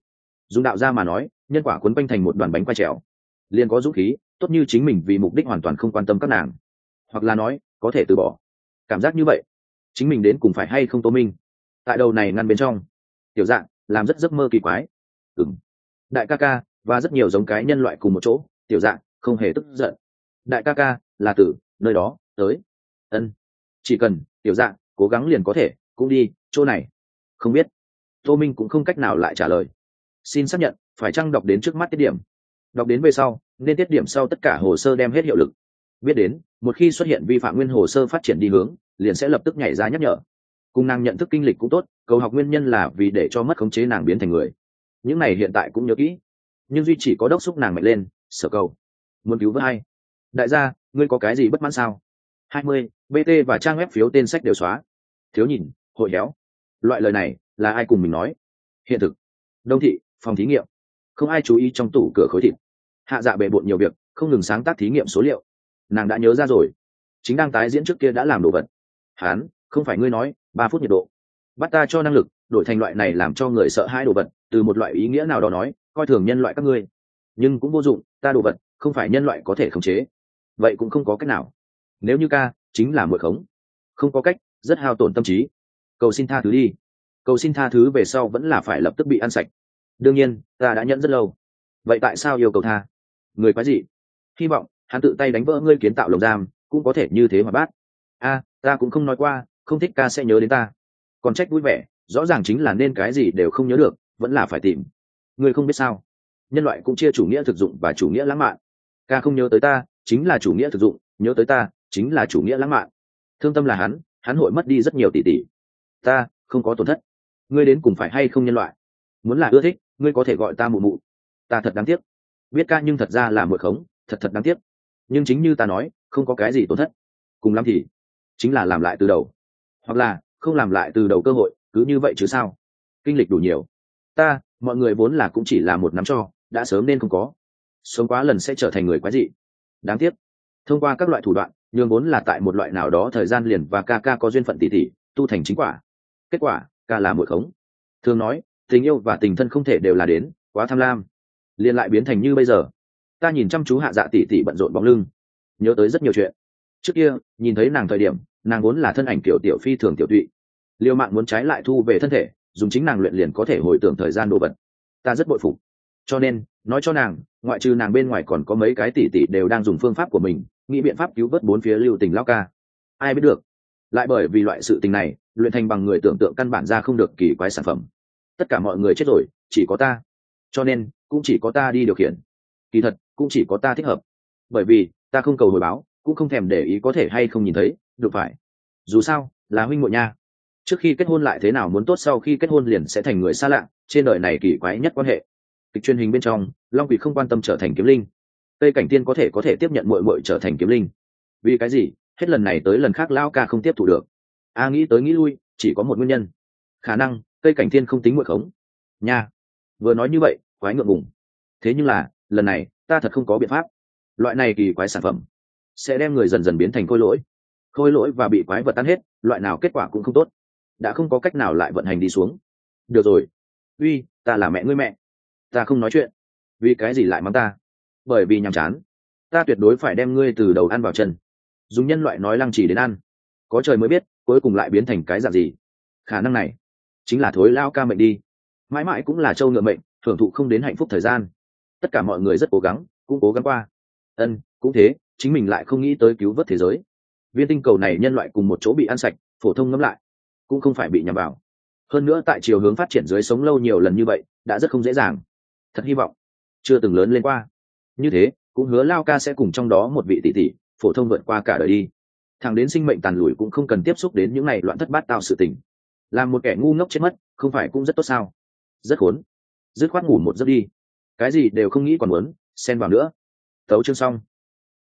Dùng đạo ra mà nói, nhân quả quấn quanh thành một đoàn bánh quay trèo. Liền có dũng khí, tốt như chính mình vì mục đích hoàn toàn không quan tâm các nàng. Hoặc là nói, có thể từ bỏ. Cảm giác như vậy chính mình đến cùng phải hay không tô minh? Tại đầu này ngăn bên trong. Tiểu dạng, làm rất giấc mơ kỳ quái. Ừng đại ca ca, và rất nhiều giống cái nhân loại cùng một chỗ. Tiểu dạng, không hề tức giận. Đại ca ca, là từ nơi đó tới. Ân. Chỉ cần, tiểu dạng, cố gắng liền có thể, cũng đi, chỗ này. Không biết. Tô minh cũng không cách nào lại trả lời. Xin xác nhận, phải chăng đọc đến trước mắt tiết điểm? Đọc đến về sau, nên tiết điểm sau tất cả hồ sơ đem hết hiệu lực biết đến, một khi xuất hiện vi phạm nguyên hồ sơ phát triển đi hướng, liền sẽ lập tức nhảy ra nhắc nhở. Cùng nàng nhận thức kinh lịch cũng tốt, cầu học nguyên nhân là vì để cho mất khống chế nàng biến thành người. Những này hiện tại cũng nhớ kỹ. Nhưng duy chỉ có đốc xúc nàng mạnh lên, sở cầu. Muốn cứu vớt hay đại gia, ngươi có cái gì bất mãn sao? Hai mươi bt và trang web phiếu tên sách đều xóa. Thiếu nhìn, hội héo. Loại lời này, là ai cùng mình nói? Hiện thực. Đông thị, phòng thí nghiệm. Không ai chú ý trong tủ cửa khối thịt. Hạ dạ bề bộn nhiều việc, không ngừng sáng tác thí nghiệm số liệu nàng đã nhớ ra rồi. Chính đang tái diễn trước kia đã làm đồ vật. Hán, không phải ngươi nói, ba phút nhiệt độ. Bắt ta cho năng lực, đổi thành loại này làm cho người sợ hai đồ vật, từ một loại ý nghĩa nào đó nói, coi thường nhân loại các ngươi. Nhưng cũng vô dụng, ta đồ vật, không phải nhân loại có thể khống chế. Vậy cũng không có cách nào. Nếu như ca, chính là mượn khống. Không có cách, rất hao tổn tâm trí. Cầu xin tha thứ đi. Cầu xin tha thứ về sau vẫn là phải lập tức bị ăn sạch. Đương nhiên, ta đã nhận rất lâu. Vậy tại sao yêu cầu tha? Người quái gì? Hy vọng hắn tự tay đánh vỡ ngươi kiến tạo lồng giam, cũng có thể như thế mà bát a, ta cũng không nói qua, không thích ca sẽ nhớ đến ta. Còn trách vui vẻ, rõ ràng chính là nên cái gì đều không nhớ được, vẫn là phải tìm. Ngươi không biết sao? Nhân loại cũng chia chủ nghĩa thực dụng và chủ nghĩa lãng mạn. Ca không nhớ tới ta, chính là chủ nghĩa thực dụng, nhớ tới ta, chính là chủ nghĩa lãng mạn. Thương tâm là hắn hắn hội mất đi rất nhiều tỷ tỷ. Ta, không có tổn thất. Ngươi đến cùng phải hay không nhân loại? Muốn là ưa thích, ngươi có thể gọi ta mụ mụ. Ta thật đáng tiếc. Biết ca nhưng thật ra là mượn khống, thật thật đáng tiếc nhưng chính như ta nói, không có cái gì tổn thất. Cùng lắm thì chính là làm lại từ đầu. Hoặc là, không làm lại từ đầu cơ hội, cứ như vậy chứ sao? Kinh lịch đủ nhiều. Ta, mọi người vốn là cũng chỉ là một nắm cho, đã sớm nên không có. Sống quá lần sẽ trở thành người quái dị. Đáng tiếc. Thông qua các loại thủ đoạn, nhường vốn là tại một loại nào đó thời gian liền và ca ca có duyên phận tỷ tỷ tu thành chính quả. Kết quả, ca là mội khống. Thường nói, tình yêu và tình thân không thể đều là đến, quá tham lam. Liền lại biến thành như bây giờ ta nhìn chăm chú hạ dạ tỷ tỷ bận rộn bóng lưng. Nhớ tới rất nhiều chuyện. Trước kia, nhìn thấy nàng thời điểm, nàng vốn là thân ảnh kiểu tiểu phi thường tiểu tụy. Liêu mạng muốn trái lại thu về thân thể, dùng chính nàng luyện liền có thể hồi tưởng thời gian đồ vật. Ta rất bội phục. Cho nên, nói cho nàng, ngoại trừ nàng bên ngoài còn có mấy cái tỷ tỷ đều đang dùng phương pháp của mình, nghĩ biện pháp cứu vớt bốn phía lưu tình lao ca. Ai biết được? Lại bởi vì loại sự tình này, luyện thành bằng người tưởng tượng căn bản ra không được kỳ quái sản phẩm. Tất cả mọi người chết rồi, chỉ có ta. Cho nên, cũng chỉ có ta đi điều khiển kỳ thật, cũng chỉ có ta thích hợp. Bởi vì, ta không cầu hồi báo, cũng không thèm để ý có thể hay không nhìn thấy, được phải. Dù sao, là huynh muội nha. Trước khi kết hôn lại thế nào muốn tốt sau khi kết hôn liền sẽ thành người xa lạ, trên đời này kỳ quái nhất quan hệ. Kịch truyền hình bên trong, long quỷ không quan tâm trở thành kiếm linh. Tây cảnh tiên có thể có thể tiếp nhận mội mội trở thành kiếm linh. Vì cái gì? Hết lần này tới lần khác lao ca không tiếp thủ được. A nghĩ tới nghĩ lui, chỉ có một nguyên nhân. Khả năng, tây cảnh tiên không tính mội khống. Nha. Vừa nói như vậy, quái ngượng ngùng. Thế nhưng là lần này, ta thật không có biện pháp. Loại này kỳ quái sản phẩm sẽ đem người dần dần biến thành khôi lỗi. Khôi lỗi và bị quái vật tan hết, loại nào kết quả cũng không tốt. Đã không có cách nào lại vận hành đi xuống. Được rồi. Uy, ta là mẹ ngươi mẹ. Ta không nói chuyện. Vì cái gì lại mắng ta? Bởi vì nhàm chán. Ta tuyệt đối phải đem ngươi từ đầu ăn vào chân. Dùng nhân loại nói lăng chỉ đến ăn. Có trời mới biết, cuối cùng lại biến thành cái dạng gì. Khả năng này chính là thối lao ca mệnh đi. Mãi mãi cũng là châu ngựa mệnh thưởng thụ không đến hạnh phúc thời gian tất cả mọi người rất cố gắng, cũng cố gắng qua. Ân, cũng thế, chính mình lại không nghĩ tới cứu vớt thế giới. Viên tinh cầu này nhân loại cùng một chỗ bị ăn sạch, phổ thông ngấm lại, cũng không phải bị nhằm vào. Hơn nữa tại chiều hướng phát triển dưới sống lâu nhiều lần như vậy, đã rất không dễ dàng. Thật hy vọng, chưa từng lớn lên qua. Như thế, cũng hứa lao ca sẽ cùng trong đó một vị tỷ tỷ, phổ thông vượt qua cả đời đi. Thằng đến sinh mệnh tàn lùi cũng không cần tiếp xúc đến những ngày loạn thất bát tạo sự tình. Làm một kẻ ngu ngốc chết mất, không phải cũng rất tốt sao? Rất khốn. Dứt khoát ngủ một giấc đi cái gì đều không nghĩ còn muốn xen vào nữa. Tấu chương xong.